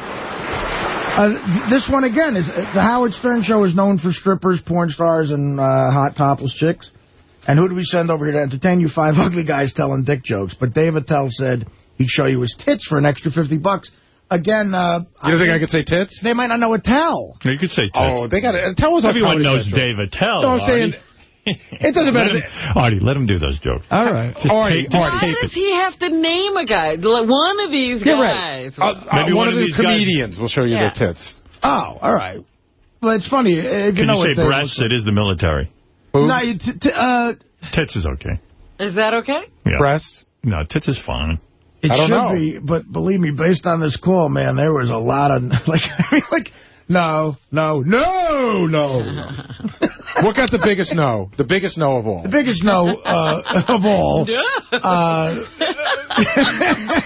[SPEAKER 3] Uh, this one, again, is the Howard Stern Show is known for strippers, porn stars, and uh, hot topless chicks. And who do we send over here to entertain you? Five ugly guys telling dick jokes. But Dave Attell said he'd show you his tits for an extra 50 bucks. Again, uh,
[SPEAKER 32] You don't think I could say tits?
[SPEAKER 3] They might not know Attell.
[SPEAKER 1] You could say tits.
[SPEAKER 32] Oh, they got to tell us how
[SPEAKER 1] Everyone
[SPEAKER 32] Comedy
[SPEAKER 1] knows
[SPEAKER 32] Central.
[SPEAKER 1] Dave Attell.
[SPEAKER 32] No, I'm saying it doesn't
[SPEAKER 1] Let
[SPEAKER 32] matter.
[SPEAKER 1] him, Artie, let him do those jokes.
[SPEAKER 32] All right.
[SPEAKER 1] Just
[SPEAKER 32] Artie,
[SPEAKER 1] tape- just
[SPEAKER 32] Artie.
[SPEAKER 2] Why does he have to name a guy? One of these
[SPEAKER 32] You're
[SPEAKER 2] guys.
[SPEAKER 32] right. Uh, uh,
[SPEAKER 1] Maybe
[SPEAKER 32] one,
[SPEAKER 1] one
[SPEAKER 32] of
[SPEAKER 1] of
[SPEAKER 32] the
[SPEAKER 1] these guys-
[SPEAKER 32] comedians will show you
[SPEAKER 2] Yeah.
[SPEAKER 32] their tits.
[SPEAKER 3] Oh, all right. Well, it's funny. If you
[SPEAKER 1] Can
[SPEAKER 3] know
[SPEAKER 1] you say
[SPEAKER 3] Dave
[SPEAKER 1] breasts? It is the military.
[SPEAKER 3] Like. No, you t t uh,
[SPEAKER 1] Tits is okay.
[SPEAKER 2] Is that okay?
[SPEAKER 1] Yeah.
[SPEAKER 32] Breasts?
[SPEAKER 1] No, tits is fine.
[SPEAKER 3] it
[SPEAKER 32] I don't
[SPEAKER 3] should
[SPEAKER 32] know.
[SPEAKER 3] be, but believe me, based on this call, man, there was a lot of, like, I mean, like, no, no, no, no, no.
[SPEAKER 32] What got the biggest no? The biggest no of all.
[SPEAKER 3] The biggest no uh, of all. Uh,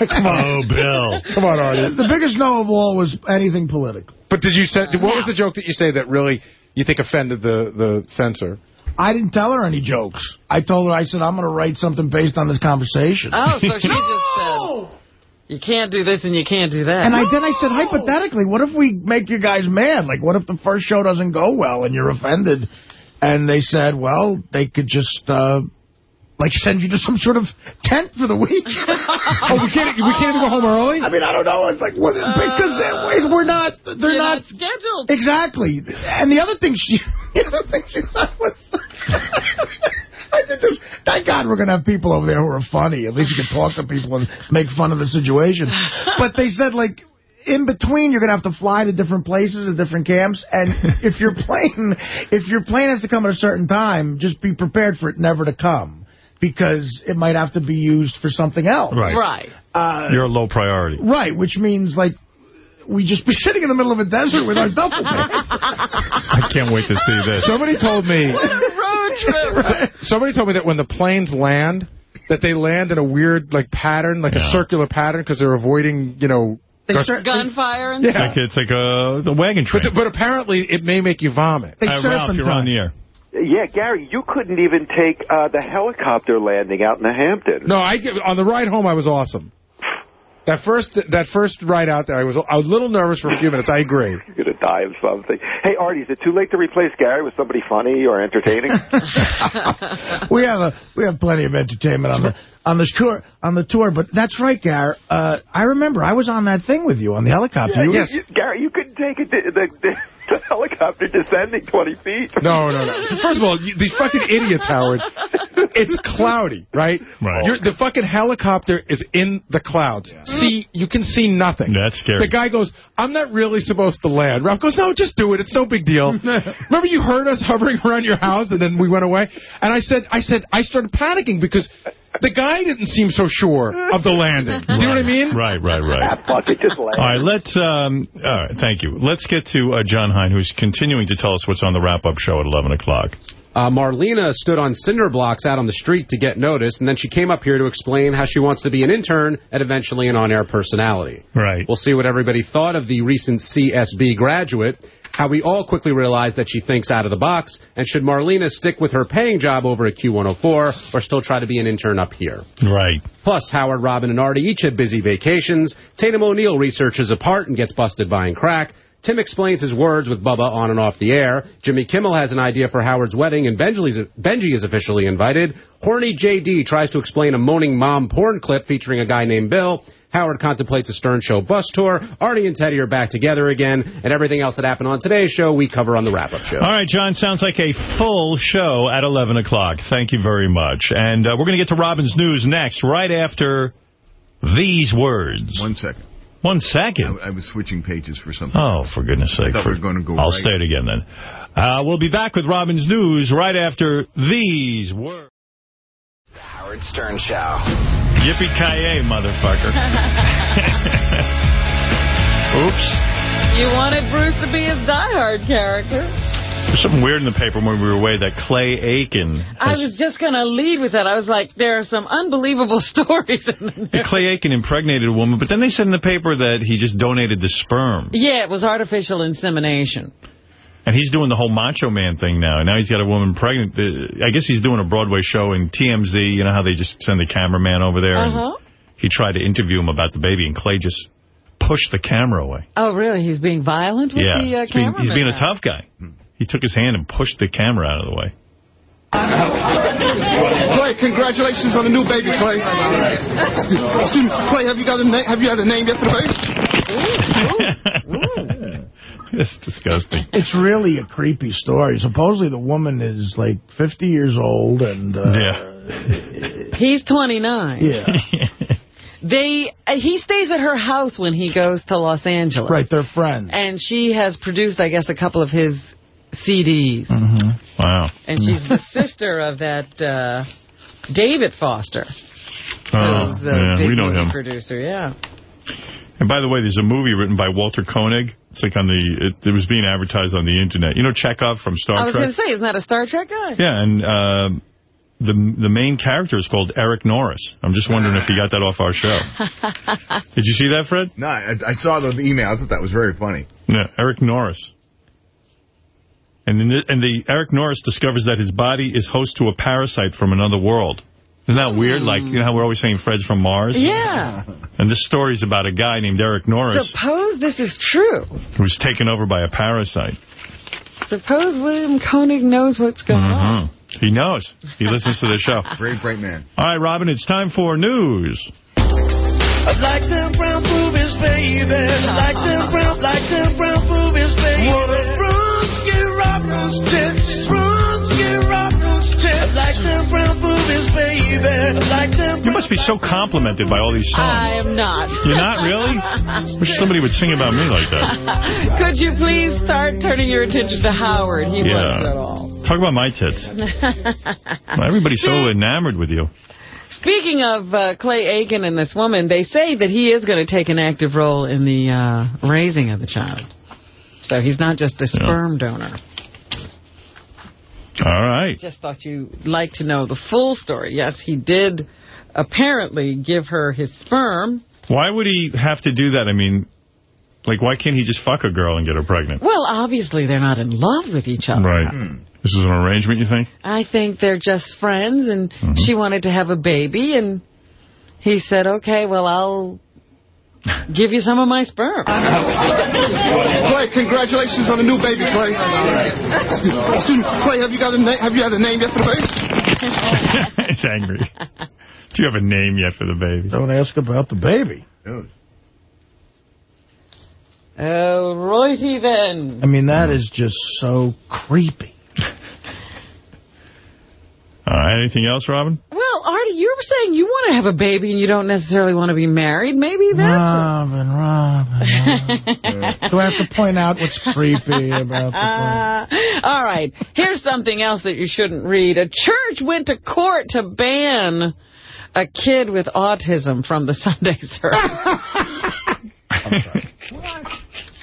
[SPEAKER 3] come on.
[SPEAKER 1] Oh, Bill.
[SPEAKER 32] Come on, Artie.
[SPEAKER 3] The biggest no of all was anything political.
[SPEAKER 32] But did you say, what was the joke that you say that really you think offended the, the censor?
[SPEAKER 3] I didn't tell her any jokes. I told her, I said, I'm going to write something based on this conversation.
[SPEAKER 2] Oh, so she just said, you can't do this and you can't do that.
[SPEAKER 3] And I then I said, hypothetically, what if we make you guys mad? Like, what if the first show doesn't go well and you're offended? And they said, well, they could just, uh, like, send you to some sort of tent for the week.
[SPEAKER 32] Oh, we can't, we can't even go home early?
[SPEAKER 3] I mean, I don't know. It's like, what, uh, because it- we're not, they're not,
[SPEAKER 2] not scheduled.
[SPEAKER 3] Exactly. And the other thing she, the other thing she said was, I did this, thank God we're going to have people over there who are funny. At least you can talk to people and make fun of the situation. But they said, like, in between, you're going to have to fly to different places and different camps. And if your plane, if your plane has to come at a certain time, just be prepared for it never to come. Because it might have to be used for something else.
[SPEAKER 1] Right.
[SPEAKER 2] Right.
[SPEAKER 3] Uh,
[SPEAKER 1] You're a low priority.
[SPEAKER 3] right, which means, like, we just be sitting in the middle of a desert with our duffel bags.
[SPEAKER 1] I can't wait to see this.
[SPEAKER 32] Somebody told me, What a
[SPEAKER 2] Road trip.
[SPEAKER 32] somebody told me that when the planes land, that they land in a weird, like, pattern, like a circular pattern, because they're avoiding, you know...
[SPEAKER 3] They start-
[SPEAKER 2] Gunfire and
[SPEAKER 32] Yeah.
[SPEAKER 1] It's like, it's like a, the wagon train.
[SPEAKER 32] but, but apparently it may make you vomit.
[SPEAKER 3] They
[SPEAKER 1] Uh, Ralph, you're on the air.
[SPEAKER 58] Yeah, Gary, you couldn't even take uh, the helicopter landing out in the Hamptons.
[SPEAKER 32] No, I get- on the ride home, I was awesome. That first that first ride out there, I was I was a little nervous for a few minutes. I agree.
[SPEAKER 58] You're going to die of something. Hey, Artie, is it too late to replace Gary with somebody funny or entertaining?
[SPEAKER 3] we have a we have plenty of entertainment on the on the tour on the tour. But that's right, Gary. Uh, I remember I was on that thing with you on the helicopter.
[SPEAKER 58] Yeah,
[SPEAKER 3] You-
[SPEAKER 58] you- you- Gary, you couldn't take it, the, the, the, the helicopter descending 20 feet.
[SPEAKER 32] No, no, no. First of all, you, these fucking idiots, Howard. It's cloudy, right?
[SPEAKER 1] Right.
[SPEAKER 32] You're, the fucking helicopter is in the clouds. See, you can see nothing.
[SPEAKER 1] That's scary.
[SPEAKER 32] The guy goes, I'm not really supposed to land. Ralph goes, no, just do it. It's no big deal. Remember you heard us hovering around your house and then we went away? And I said, I said, I started panicking because the guy didn't seem so sure of the landing. Do you know what I mean?
[SPEAKER 1] Right, right, right.
[SPEAKER 58] Fuck it, just land.
[SPEAKER 1] All right, let's, um, all right, thank you. Let's get to uh, Jon Hein, who's continuing to tell us what's on the wrap-up show at 11 o'clock.
[SPEAKER 56] Uh, Marlena stood on cinder blocks out on the street to get noticed, and then she came up here to explain how she wants to be an intern and eventually an on-air personality.
[SPEAKER 1] Right.
[SPEAKER 56] We'll see what everybody thought of the recent CSB graduate, how we all quickly realized that she thinks out of the box, and should Marlena stick with her paying job over at Q104 or still try to be an intern up here?
[SPEAKER 1] Right.
[SPEAKER 56] Plus, Howard, Robin, and Artie each have busy vacations. Tatum O'Neal researches a part and gets busted buying crack. Tim explains his words with Bubba on and off the air. Jimmy Kimmel has an idea for Howard's wedding, and Benji's, Benji is officially invited. Horny JD tries to explain a moaning mom porn clip featuring a guy named Bill. Howard contemplates a Stern Show bus tour. Artie and Teddy are back together again. And everything else that happened on today's show, we cover on the wrap-up show.
[SPEAKER 1] All right, Jon, sounds like a full show at 11 o'clock. Thank you very much. And uh, we're going to get to Robin's News next, right after these words.
[SPEAKER 59] One second.
[SPEAKER 1] One second?
[SPEAKER 59] I, I was switching pages for something.
[SPEAKER 1] Oh, for goodness sake.
[SPEAKER 59] thought
[SPEAKER 1] For-
[SPEAKER 59] we were going to go
[SPEAKER 1] I'll
[SPEAKER 59] right.
[SPEAKER 1] say it again then. Uh, we'll be back with Robin's News right after these words.
[SPEAKER 60] Howard Stern Show.
[SPEAKER 1] Yippee-ki-yay, motherfucker. Oops.
[SPEAKER 2] You wanted Bruce to be his diehard character.
[SPEAKER 1] There's something weird in the paper when we were away that Clay Aiken...
[SPEAKER 2] I was just going to lead with that. I was like, there are some unbelievable stories in there.
[SPEAKER 1] Clay Aiken impregnated a woman, but then they said in the paper that he just donated the sperm.
[SPEAKER 2] Yeah, it was artificial insemination.
[SPEAKER 1] And he's doing the whole Macho Man thing now. Now he's got a woman pregnant. I guess he's doing a Broadway show in TMZ. You know how they just send the cameraman over there? and
[SPEAKER 2] Uh-huh.
[SPEAKER 1] He tried to interview him about the baby, and Clay just pushed the camera away.
[SPEAKER 2] Oh, really? He's being violent with
[SPEAKER 1] yeah,
[SPEAKER 2] the uh,
[SPEAKER 1] he's, being, he's being a tough guy. He took his hand and pushed the camera out of the way.
[SPEAKER 50] Clay, congratulations on the new baby, Clay. Excuse excuse me, Clay, have you got a name? Have you had a name yet for the baby?
[SPEAKER 1] It's disgusting.
[SPEAKER 3] It's really a creepy story. Supposedly the woman is like 50 years old and... Uh,
[SPEAKER 1] yeah.
[SPEAKER 2] He's 29.
[SPEAKER 3] Yeah.
[SPEAKER 2] They uh, He stays at her house when he goes to Los Angeles.
[SPEAKER 3] Right, they're friends.
[SPEAKER 2] And she has produced, I guess, a couple of his CDs.
[SPEAKER 3] Mm-hmm.
[SPEAKER 1] Wow.
[SPEAKER 2] And she's the sister of that uh, David Foster.
[SPEAKER 1] Oh,
[SPEAKER 2] who's a
[SPEAKER 1] yeah,
[SPEAKER 2] big
[SPEAKER 1] we know him.
[SPEAKER 2] producer, yeah.
[SPEAKER 1] And by the way, there's a movie written by Walter Koenig. It's like on the, it, it was being advertised on the internet. You know Chekhov from Star Trek?
[SPEAKER 2] I was going to say, isn't that a Star Trek guy?
[SPEAKER 1] Yeah, and uh, the the main character is called Eric Norris. I'm just wondering if he got that off our show. Did you see that, Fred?
[SPEAKER 61] No, I, I saw the email. I thought that was very funny.
[SPEAKER 1] Yeah, Eric Norris. And the, and the Eric Norris discovers that his body is host to a parasite from another world. Isn't that weird? Like, you know how we're always saying Fred's from Mars?
[SPEAKER 2] Yeah.
[SPEAKER 1] And this story's about a guy named Eric Norris
[SPEAKER 2] Suppose this is true.
[SPEAKER 1] who was taken over by a parasite.
[SPEAKER 2] Suppose William Koenig knows what's going on.
[SPEAKER 1] Mhm. He knows. He listens to the show.
[SPEAKER 61] Great, great man.
[SPEAKER 1] All right, Robin, it's time for news.
[SPEAKER 13] I like them brown boobies, baby. Like them brown, like them brown boobies, baby. Brunski rock those tits. Rock those tits. Like them brown boobies, baby. Like them
[SPEAKER 1] You must be so complimented by all these songs.
[SPEAKER 2] I am not.
[SPEAKER 1] You're not really? Wish somebody would sing about me like that.
[SPEAKER 2] Could you please start turning your attention to Howard? He wants it
[SPEAKER 1] Yeah.
[SPEAKER 2] all.
[SPEAKER 1] Talk about my tits. Well, everybody's so enamored with you.
[SPEAKER 2] Speaking of uh, Clay Aiken and this woman, they say that he is going to take an active role in the uh, raising of the child. So he's not just a sperm donor.
[SPEAKER 1] All right.
[SPEAKER 2] Just thought you'd like to know the full story. Yes, he did apparently give her his sperm.
[SPEAKER 1] Why would he have to do that? I mean, like, why can't he just fuck a girl and get her pregnant?
[SPEAKER 2] Well, obviously they're not in love with each other.
[SPEAKER 1] Right. Hmm. This is an arrangement, you think?
[SPEAKER 2] I think they're just friends, and mm-hmm. she wanted to have a baby, and he said, okay, well, I'll give you some of my sperm.
[SPEAKER 50] Clay, congratulations on the new baby, Clay. Excuse excuse me, Clay, have you got a name? Have you had a name yet for the baby?
[SPEAKER 1] it's angry. Do you have a name yet for the baby?
[SPEAKER 3] Don't ask about the baby.
[SPEAKER 2] Uh, oh, righty then.
[SPEAKER 3] I mean, that is just so creepy.
[SPEAKER 1] All right. Anything else, Robin?
[SPEAKER 2] Well, Artie, you were saying you want to have a baby and you don't necessarily want to be married. Maybe that's
[SPEAKER 3] Robin, Robin, Robin. Do I have to point out what's creepy about the
[SPEAKER 2] Uh, all right. Here's something else that you shouldn't read. A church went to court to ban a kid with autism from the Sunday service.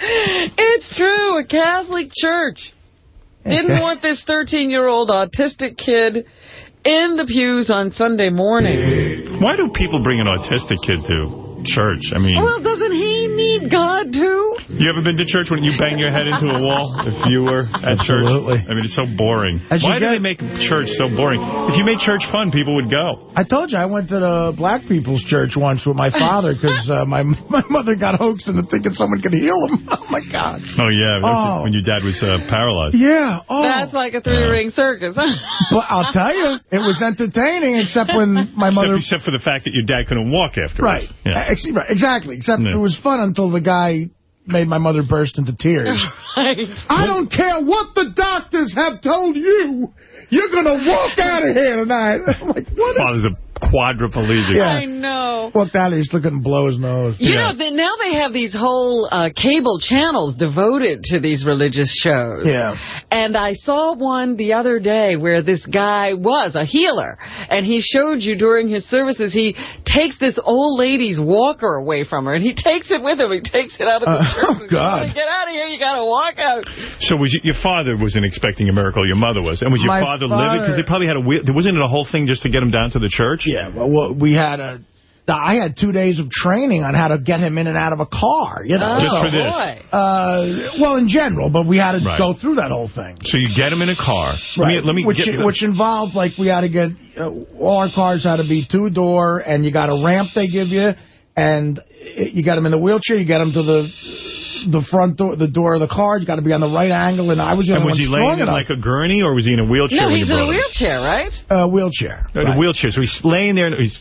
[SPEAKER 2] it's true. A Catholic church didn't
[SPEAKER 3] Okay.
[SPEAKER 2] want this 13-year-old autistic kid in the pews on Sunday morning.
[SPEAKER 1] Why do people bring an autistic kid to church? I mean,
[SPEAKER 2] Well, doesn't he need God, too?
[SPEAKER 1] you ever been to church when you bang your head into a wall if you were at church?
[SPEAKER 3] Absolutely.
[SPEAKER 1] I mean, it's so boring.
[SPEAKER 3] As
[SPEAKER 1] Why do
[SPEAKER 3] get-
[SPEAKER 1] they make church so boring? If you made church fun, people would go.
[SPEAKER 3] I told you I went to the black people's church once with my father because uh, my my mother got hoaxed into thinking someone could heal him. Oh, my God.
[SPEAKER 1] Oh, yeah. that's
[SPEAKER 3] Oh.
[SPEAKER 1] When your dad was uh, paralyzed.
[SPEAKER 3] Yeah. Oh.
[SPEAKER 2] That's like a three-ring circus.
[SPEAKER 3] But I'll tell you, it was entertaining except when my
[SPEAKER 1] Except,
[SPEAKER 3] mother...
[SPEAKER 1] except for the fact that your dad couldn't walk afterwards.
[SPEAKER 3] Right.
[SPEAKER 1] Yeah.
[SPEAKER 3] Ex- right, Exactly. Except
[SPEAKER 1] Yeah.
[SPEAKER 3] it was fun until the guy made my mother burst into tears. I don't care what the doctors have told you. You're going to walk out of here tonight. I'm like, what is...
[SPEAKER 1] Father's a quadriplegic.
[SPEAKER 3] Yeah.
[SPEAKER 2] I know.
[SPEAKER 3] Walked out of here, he's looking to blow his nose.
[SPEAKER 2] You know, they, now they have these whole uh, cable channels devoted to these religious shows.
[SPEAKER 3] Yeah.
[SPEAKER 2] And I saw one the other day where this guy was a healer. And he showed you during his services, he takes this old lady's walker away from her, and he takes it with him. He takes it out of the
[SPEAKER 1] Uh,
[SPEAKER 2] church.
[SPEAKER 1] oh,
[SPEAKER 2] and says,
[SPEAKER 1] God.
[SPEAKER 2] Get out of here. You got to walk out.
[SPEAKER 1] So was you, your father wasn't expecting a miracle, your mother was. And was your
[SPEAKER 3] My
[SPEAKER 1] father, living? Because they probably had a wheel. Wasn't it a whole thing just to get him down to the church?
[SPEAKER 3] Yeah, well, well, we had a... I had two days of training on how to get him in and out of a car, you know.
[SPEAKER 1] Just for this?
[SPEAKER 3] Uh, well, in general, but we had to
[SPEAKER 1] Right.
[SPEAKER 3] go through that whole thing.
[SPEAKER 1] So you get him in a car. Let me, let me
[SPEAKER 3] which,
[SPEAKER 1] get...
[SPEAKER 3] which involved, like, we had to get, uh, all our cars had to be two-door, and you got a ramp they give you, and it, you got him in the wheelchair, you get him to the the front door, the door of the car, you got to be on the right angle, and I was the
[SPEAKER 1] and was he laying in like a gurney, or was he in a wheelchair
[SPEAKER 2] No, he's in a
[SPEAKER 1] brought him?
[SPEAKER 2] wheelchair, right?
[SPEAKER 3] Uh, wheelchair.
[SPEAKER 1] In a wheelchair. So he's laying there, and he's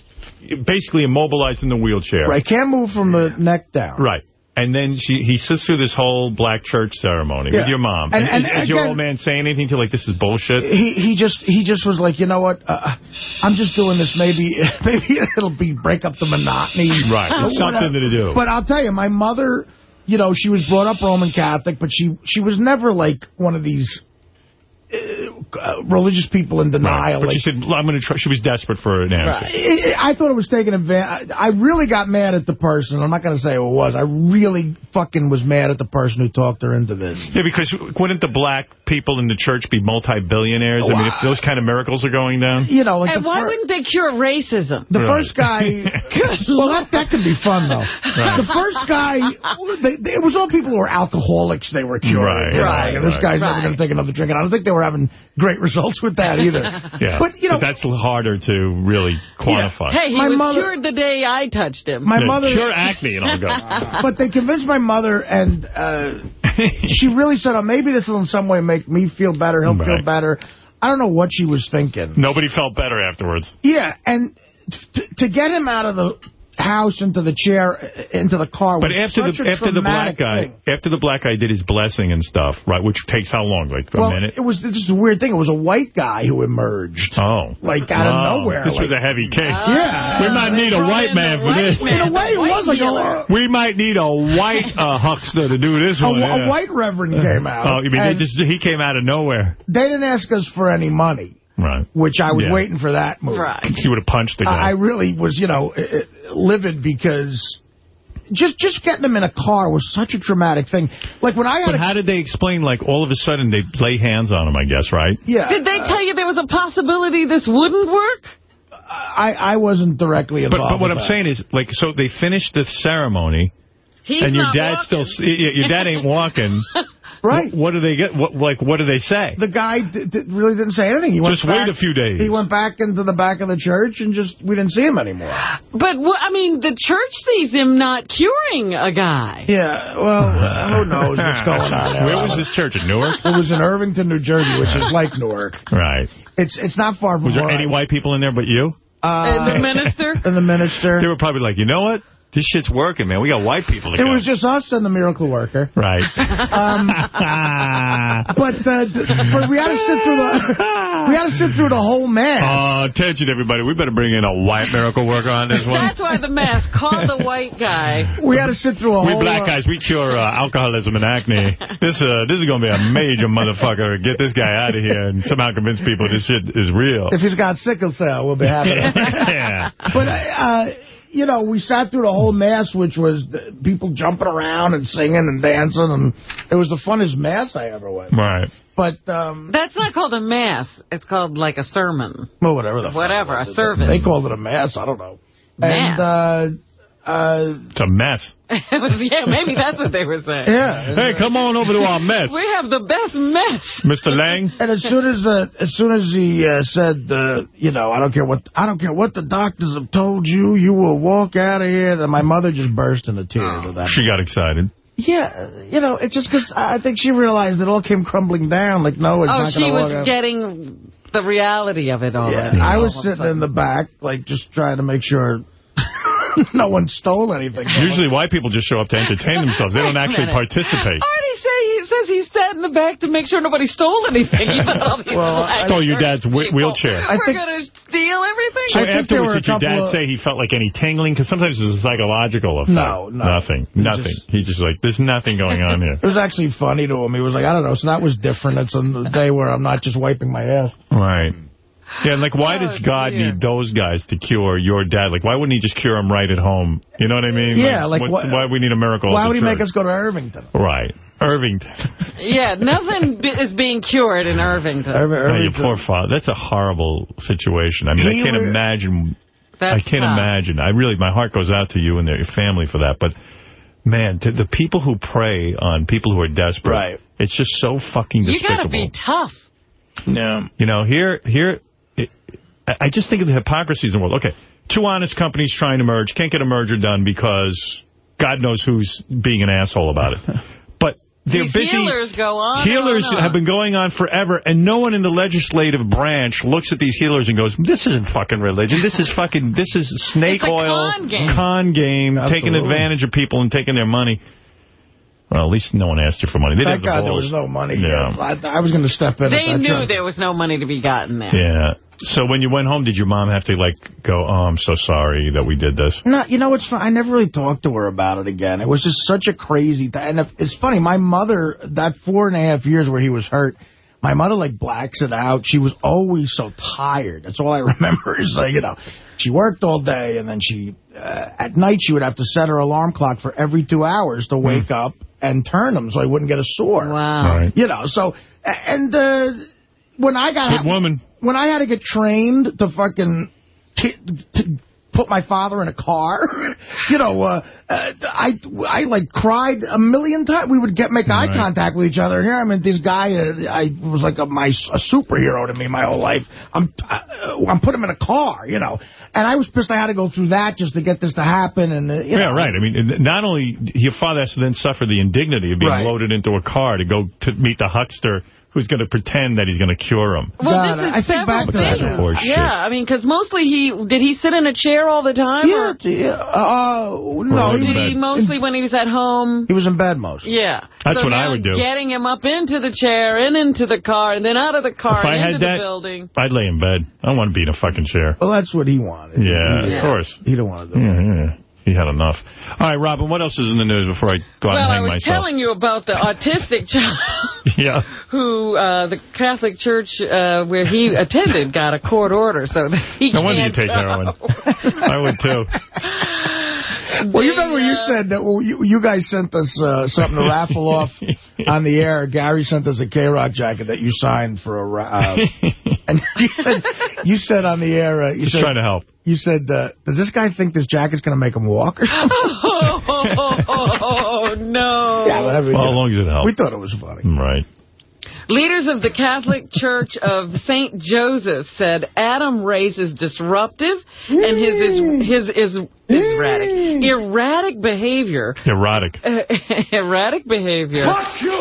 [SPEAKER 1] basically immobilized in the wheelchair.
[SPEAKER 3] Right, can't move from the neck down.
[SPEAKER 1] Right. And then she, he sits through this whole black church ceremony
[SPEAKER 3] Yeah.
[SPEAKER 1] with your mom.
[SPEAKER 3] And-
[SPEAKER 1] And,
[SPEAKER 3] and
[SPEAKER 1] is, is your old man saying anything to you like, this is bullshit?
[SPEAKER 3] He he just he just was like, you know what? Uh, I'm just doing this. Maybe maybe it'll be break up the monotony.
[SPEAKER 1] Right, it's something to do.
[SPEAKER 3] But I'll tell you, my mother, you know, she was brought up Roman Catholic, but she she was never like one of these Uh, religious people in denial.
[SPEAKER 1] Right. But
[SPEAKER 3] like,
[SPEAKER 1] she said, I'm going to try. She was desperate for an answer.
[SPEAKER 3] I I thought it was taking advantage. I really got mad at the person. I'm not going to say who it was. I really fucking was mad at the person who talked her into this.
[SPEAKER 1] Yeah, because wouldn't the black people in the church be multi-billionaires? I mean, if those kind of miracles are going down?
[SPEAKER 3] You know, like
[SPEAKER 2] and why wouldn't they cure racism?
[SPEAKER 3] The first guy, well, that that could be fun though.
[SPEAKER 2] Right.
[SPEAKER 3] The first guy, they, they, it was all people who were alcoholics. They were curing.
[SPEAKER 1] Right,
[SPEAKER 3] you know,
[SPEAKER 1] right,
[SPEAKER 3] like, This
[SPEAKER 1] right.
[SPEAKER 3] guy's never going to take another drink. And I don't think they were having great results with that either.
[SPEAKER 1] Yeah,
[SPEAKER 3] But you know,
[SPEAKER 1] that's harder to really quantify.
[SPEAKER 2] Hey, he
[SPEAKER 3] My
[SPEAKER 2] was
[SPEAKER 3] mother-
[SPEAKER 2] cured the day I touched him.
[SPEAKER 3] My
[SPEAKER 1] Yeah,
[SPEAKER 3] mother-
[SPEAKER 1] Cure acne and I'll go.
[SPEAKER 3] but they convinced my mother, and uh, she really said, oh, maybe this will in some way make me feel better. He'll feel better. I don't know what she was thinking.
[SPEAKER 1] Nobody felt better afterwards.
[SPEAKER 3] Yeah, and to get him out of the house into the chair, uh, into the car
[SPEAKER 1] But
[SPEAKER 3] was
[SPEAKER 1] after
[SPEAKER 3] such
[SPEAKER 1] the
[SPEAKER 3] a
[SPEAKER 1] after the black guy,
[SPEAKER 3] thing.
[SPEAKER 1] after the black guy did his blessing and stuff, right, which takes how long, like a
[SPEAKER 3] Well,
[SPEAKER 1] minute?
[SPEAKER 3] it was just a weird thing. It was a white guy who emerged.
[SPEAKER 1] Oh.
[SPEAKER 3] Like, out of
[SPEAKER 1] Oh,
[SPEAKER 3] nowhere.
[SPEAKER 1] This was a heavy case.
[SPEAKER 3] Yeah.
[SPEAKER 1] We might need a white man for this.
[SPEAKER 3] In a way, it was like a,
[SPEAKER 1] We might need a white uh, huckster to do this
[SPEAKER 3] a,
[SPEAKER 1] one.
[SPEAKER 3] a
[SPEAKER 1] yeah.
[SPEAKER 3] white reverend came out.
[SPEAKER 1] Oh, you mean just, he came out of nowhere?
[SPEAKER 3] they didn't ask us for any money,
[SPEAKER 1] Right.
[SPEAKER 3] which I was
[SPEAKER 1] Yeah.
[SPEAKER 3] waiting for that move.
[SPEAKER 2] Right.
[SPEAKER 1] She would have punched the
[SPEAKER 3] I I really was, you know, uh, uh, livid because just just getting him in a car was such a traumatic thing. Like when I had
[SPEAKER 1] but how did they explain, like, all of a sudden they lay hands on him, I guess, right?
[SPEAKER 3] yeah,
[SPEAKER 2] Did they tell you there was a possibility this wouldn't work?
[SPEAKER 3] I I wasn't directly
[SPEAKER 1] But,
[SPEAKER 3] involved.
[SPEAKER 1] but what I'm
[SPEAKER 3] that.
[SPEAKER 1] saying is, like, so they finished the ceremony,
[SPEAKER 2] He's
[SPEAKER 1] and your
[SPEAKER 2] not
[SPEAKER 1] dad
[SPEAKER 2] walking.
[SPEAKER 1] still, y- your dad ain't walking.
[SPEAKER 3] Right.
[SPEAKER 1] What, what do they get? What, like, what do they say?
[SPEAKER 3] The guy d d really didn't say anything. He went
[SPEAKER 1] Just wait
[SPEAKER 3] back-
[SPEAKER 1] a few days.
[SPEAKER 3] He went back into the back of the church and just we didn't see him anymore.
[SPEAKER 2] But, I mean, the church sees him not curing a guy.
[SPEAKER 3] Yeah, well, uh, who knows what's going on there.
[SPEAKER 1] Where was this church in Newark?
[SPEAKER 3] It was in Irvington, New Jersey, which is like Newark.
[SPEAKER 1] Right.
[SPEAKER 3] It's it's not far from
[SPEAKER 1] Was there any white people in there but you?
[SPEAKER 3] Uh,
[SPEAKER 2] And the minister?
[SPEAKER 3] and the minister.
[SPEAKER 1] They were probably like, you know what? This shit's working, man. We got white people to
[SPEAKER 3] It
[SPEAKER 1] go.
[SPEAKER 3] was just us and the miracle worker.
[SPEAKER 1] Right.
[SPEAKER 3] Um, but uh, th- for, we had to sit through the we had to sit through the whole mass.
[SPEAKER 1] Oh, attention, everybody. We better bring in a white miracle worker on this one.
[SPEAKER 2] That's why the mask. Call the white guy.
[SPEAKER 3] we had to sit through a
[SPEAKER 1] We
[SPEAKER 3] whole.
[SPEAKER 1] black
[SPEAKER 3] uh,
[SPEAKER 1] guys, we cure uh, alcoholism and acne. This uh, this is going to be a major motherfucker. Get this guy out of here and somehow convince people this shit is real.
[SPEAKER 3] If he's got sickle cell, we'll be happy.
[SPEAKER 1] yeah.
[SPEAKER 3] But, uh, you know, we sat through the whole mass, which was the people jumping around and singing and dancing, and it was the funnest mass I ever went.
[SPEAKER 1] Right.
[SPEAKER 3] But, um,
[SPEAKER 2] That's not called a mass. It's called like a sermon.
[SPEAKER 3] well, whatever the fuck
[SPEAKER 2] Whatever, a
[SPEAKER 3] was.
[SPEAKER 2] service.
[SPEAKER 3] They called it a mass. I don't know.
[SPEAKER 2] Mass.
[SPEAKER 3] And, uh, uh,
[SPEAKER 1] It's a mess.
[SPEAKER 2] Yeah, maybe that's what they were saying.
[SPEAKER 3] yeah.
[SPEAKER 1] Hey, come on over to our mess.
[SPEAKER 2] We have the best mess.
[SPEAKER 1] Mr. Lange?
[SPEAKER 3] And as soon as uh, as soon as he uh, said, uh, you know, I don't care what I don't care what the doctors have told you, you will walk out of here. Then my mother just burst into tears at that.
[SPEAKER 1] She got excited.
[SPEAKER 3] Yeah, you know, it's just because I think she realized it all came crumbling down. Like, no, it's
[SPEAKER 2] Oh,
[SPEAKER 3] not
[SPEAKER 2] she was
[SPEAKER 3] out.
[SPEAKER 2] getting the reality of it all.
[SPEAKER 3] Yeah,
[SPEAKER 2] already.
[SPEAKER 3] I was
[SPEAKER 2] all
[SPEAKER 3] sitting in the back, like, just trying to make sure no one stole anything. from
[SPEAKER 1] Usually white people just show up to entertain themselves. They don't actually
[SPEAKER 2] minute.
[SPEAKER 1] participate.
[SPEAKER 2] Artie say he says he sat in the back to make sure nobody stole anything. Even all these
[SPEAKER 3] Well,
[SPEAKER 1] Stole your dad's wheel-
[SPEAKER 2] people.
[SPEAKER 1] wheelchair.
[SPEAKER 3] I
[SPEAKER 2] We're going to steal everything?
[SPEAKER 1] So
[SPEAKER 3] I think there
[SPEAKER 1] afterwards,
[SPEAKER 3] were a
[SPEAKER 1] did your dad
[SPEAKER 3] of-
[SPEAKER 1] say he felt like any tingling? Because sometimes it's a psychological effect.
[SPEAKER 3] No, no.
[SPEAKER 1] Nothing. Nothing.
[SPEAKER 3] just-
[SPEAKER 1] He's just like, there's nothing going on here.
[SPEAKER 3] It was actually funny to him. He was like, I don't know, so that was different. It's a day where I'm not just wiping my ass.
[SPEAKER 1] Right. Yeah, and like, why does God need those guys to cure your dad? Like, why wouldn't he just cure him right at home? You know what I mean?
[SPEAKER 3] Yeah, like,
[SPEAKER 1] what's-
[SPEAKER 3] why-
[SPEAKER 1] why we need a miracle?
[SPEAKER 3] Why
[SPEAKER 1] at
[SPEAKER 3] would
[SPEAKER 1] the
[SPEAKER 3] he make us go to Irvington?
[SPEAKER 1] Right. Irvington.
[SPEAKER 2] Yeah, nothing bi- is being cured in Irvington.
[SPEAKER 1] Oh, your poor father. That's a horrible situation. I mean,
[SPEAKER 2] He
[SPEAKER 1] I can't imagine.
[SPEAKER 2] That's
[SPEAKER 1] I can't
[SPEAKER 2] tough.
[SPEAKER 1] imagine. I really, my heart goes out to you and your family for that. But, man, to the people who prey on people who are desperate,
[SPEAKER 3] Right.
[SPEAKER 1] it's just so fucking
[SPEAKER 2] You gotta be tough.
[SPEAKER 3] Yeah.
[SPEAKER 1] You know, here, here, it, I I just think of the hypocrisies in the world. Okay, two honest companies trying to merge, can't get a merger done because God knows who's being an asshole about it. But they're
[SPEAKER 2] These
[SPEAKER 1] busy.
[SPEAKER 2] healers go on.
[SPEAKER 1] Healers
[SPEAKER 2] and on.
[SPEAKER 1] have been going on forever, and no one in the legislative branch looks at these healers and goes, this isn't fucking religion. This is fucking, this is snake
[SPEAKER 2] It's
[SPEAKER 1] oil,
[SPEAKER 2] con game.
[SPEAKER 1] con game, taking advantage of people and taking their money. Well, at least no one asked you for money. They
[SPEAKER 3] Thank
[SPEAKER 1] didn't
[SPEAKER 3] God
[SPEAKER 1] the
[SPEAKER 3] there was no money.
[SPEAKER 1] Yeah.
[SPEAKER 3] I, I was going to step in.
[SPEAKER 2] They knew
[SPEAKER 3] time.
[SPEAKER 2] there was no money to be gotten there.
[SPEAKER 1] Yeah. So when you went home, did your mom have to, like, go, oh, I'm so sorry that we did this?
[SPEAKER 3] No, you know what's fun? I never really talked to her about it again. It was just such a crazy thing. And if, it's funny, my mother, that four and a half years where he was hurt, my mother, like, blacks it out. She was always so tired. That's all I remember is, like, you know, she worked all day, and then she, uh, at night, she would have to set her alarm clock for every two hours to wake up and turn them so I wouldn't get a sore.
[SPEAKER 2] Wow.
[SPEAKER 1] Right.
[SPEAKER 3] You know, so, and uh, when I got...
[SPEAKER 1] Good woman.
[SPEAKER 3] When I had to get trained to fucking... T to put my father in a car, you know, uh, uh, I, I like cried a million times. We would get make eye contact with each other. And here I mean, this guy, uh, I was like a, my a superhero to me my whole life. I'm uh, I'm put him in a car, you know, and I was pissed I had to go through that just to get this to happen. And uh, you
[SPEAKER 1] Yeah,
[SPEAKER 3] know,
[SPEAKER 1] right. I mean, not only your father has to then suffer the indignity of being
[SPEAKER 3] Right.
[SPEAKER 1] loaded into a car to go to meet the huckster who's going to pretend that he's going to cure him.
[SPEAKER 2] Well,
[SPEAKER 3] God,
[SPEAKER 2] this is
[SPEAKER 3] I think back to
[SPEAKER 2] several
[SPEAKER 3] that
[SPEAKER 2] things.
[SPEAKER 3] now.
[SPEAKER 1] Horse shit.
[SPEAKER 2] Yeah, I mean, because mostly he, did he sit in a chair all the time?
[SPEAKER 3] Yeah,
[SPEAKER 2] or
[SPEAKER 3] yeah. Uh, no,
[SPEAKER 1] Right.
[SPEAKER 2] did he mostly when he was at home?
[SPEAKER 3] he was in bed most.
[SPEAKER 2] Yeah.
[SPEAKER 1] That's
[SPEAKER 2] so
[SPEAKER 1] what I would do.
[SPEAKER 2] Getting him up into the chair and into the car and then out of the car
[SPEAKER 1] If I
[SPEAKER 2] and
[SPEAKER 1] had
[SPEAKER 2] into
[SPEAKER 1] that-
[SPEAKER 2] the building.
[SPEAKER 1] I'd lay in bed. I don't want to be in a fucking chair.
[SPEAKER 3] Well, that's what he wanted.
[SPEAKER 1] Yeah,
[SPEAKER 2] Yeah.
[SPEAKER 1] of course.
[SPEAKER 3] He didn't want to do it.
[SPEAKER 1] Yeah, yeah. He had enough. All right, Robin, what else is in the news before I go out
[SPEAKER 2] Well,
[SPEAKER 1] and
[SPEAKER 2] I
[SPEAKER 1] hang
[SPEAKER 2] was
[SPEAKER 1] myself?
[SPEAKER 2] telling you about the autistic child
[SPEAKER 1] yeah.
[SPEAKER 2] who uh, the Catholic Church uh, where he attended got a court order so that he
[SPEAKER 1] No wonder you
[SPEAKER 2] can't
[SPEAKER 1] take
[SPEAKER 2] go.
[SPEAKER 1] heroin. I would, too.
[SPEAKER 3] Well, you remember you said that well, you, you guys sent us uh, something to raffle off on the air. Gary sent us a K-Rock jacket that you signed for a... ra- Uh, and you said, you said on the air... Uh, you
[SPEAKER 1] Just
[SPEAKER 3] said,
[SPEAKER 1] trying to help.
[SPEAKER 3] You said, uh, does this guy think this jacket's going to make him walk? or something?
[SPEAKER 2] Oh, no.
[SPEAKER 3] yeah, whatever.
[SPEAKER 1] Well, as long as it helps.
[SPEAKER 3] We thought it was funny.
[SPEAKER 1] Right.
[SPEAKER 2] Leaders of the Catholic Church of St. Joseph said Adam Race is disruptive and his is his is erratic erratic behavior
[SPEAKER 1] Erotic.
[SPEAKER 2] erratic behavior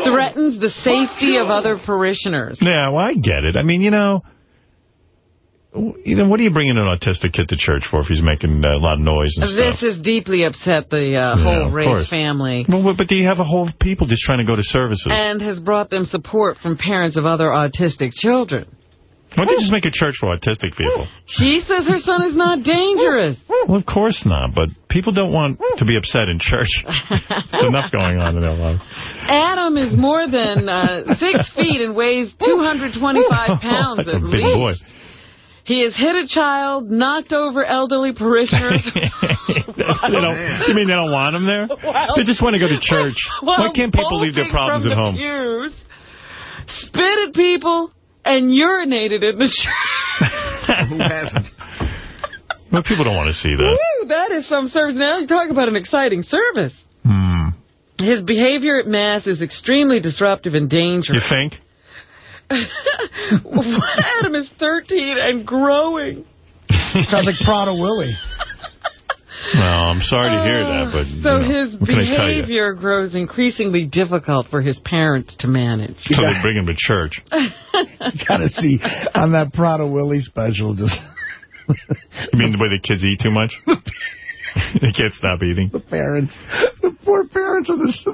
[SPEAKER 2] threatens the safety of other parishioners.
[SPEAKER 1] Yeah, well, I get it. I mean, you know, know, what are you bringing an autistic kid to church for if he's making uh, a lot of noise and
[SPEAKER 2] This
[SPEAKER 1] stuff?
[SPEAKER 2] has deeply upset the uh,
[SPEAKER 1] Yeah,
[SPEAKER 2] whole Race
[SPEAKER 1] course.
[SPEAKER 2] family
[SPEAKER 1] Well, but do you have a whole people just trying to go to services?
[SPEAKER 2] and has brought them support from parents of other autistic children.
[SPEAKER 1] Why don't you just make a church for autistic people?
[SPEAKER 2] She says her son is not dangerous.
[SPEAKER 1] Well, of course not, but people don't want to be upset in church. There's enough going on in their life.
[SPEAKER 2] Adam is more than uh, six feet and weighs 225 pounds
[SPEAKER 1] That's a
[SPEAKER 2] at
[SPEAKER 1] big
[SPEAKER 2] least.
[SPEAKER 1] Boy.
[SPEAKER 2] He has hit a child, knocked over elderly parishioners.
[SPEAKER 1] they don't, you mean they don't want him there?
[SPEAKER 2] Well-
[SPEAKER 1] they just want to go to church. Why can't people leave their problems
[SPEAKER 2] from
[SPEAKER 1] at
[SPEAKER 2] the
[SPEAKER 1] home?
[SPEAKER 2] Pews, spit at people, and urinated in the church.
[SPEAKER 61] Who hasn't?
[SPEAKER 1] Well, people don't want to see that.
[SPEAKER 2] Woo, that is some service. Now you talk about an exciting service.
[SPEAKER 1] Hmm.
[SPEAKER 2] His behavior at Mass is extremely disruptive and dangerous.
[SPEAKER 1] You
[SPEAKER 2] dangerous.
[SPEAKER 1] think?
[SPEAKER 2] Adam is 13 and growing.
[SPEAKER 3] Sounds like Prader-Willi.
[SPEAKER 1] Well, I'm sorry to hear that, uh, but
[SPEAKER 2] So
[SPEAKER 1] you know,
[SPEAKER 2] his
[SPEAKER 1] what can I tell you?
[SPEAKER 2] behavior grows increasingly difficult for his parents to manage.
[SPEAKER 1] So they bring him to church.
[SPEAKER 3] You got to see on that Prader-Willi special. Just
[SPEAKER 1] You mean the way the kids eat too much? they can't stop eating.
[SPEAKER 3] the parents, the poor parents of this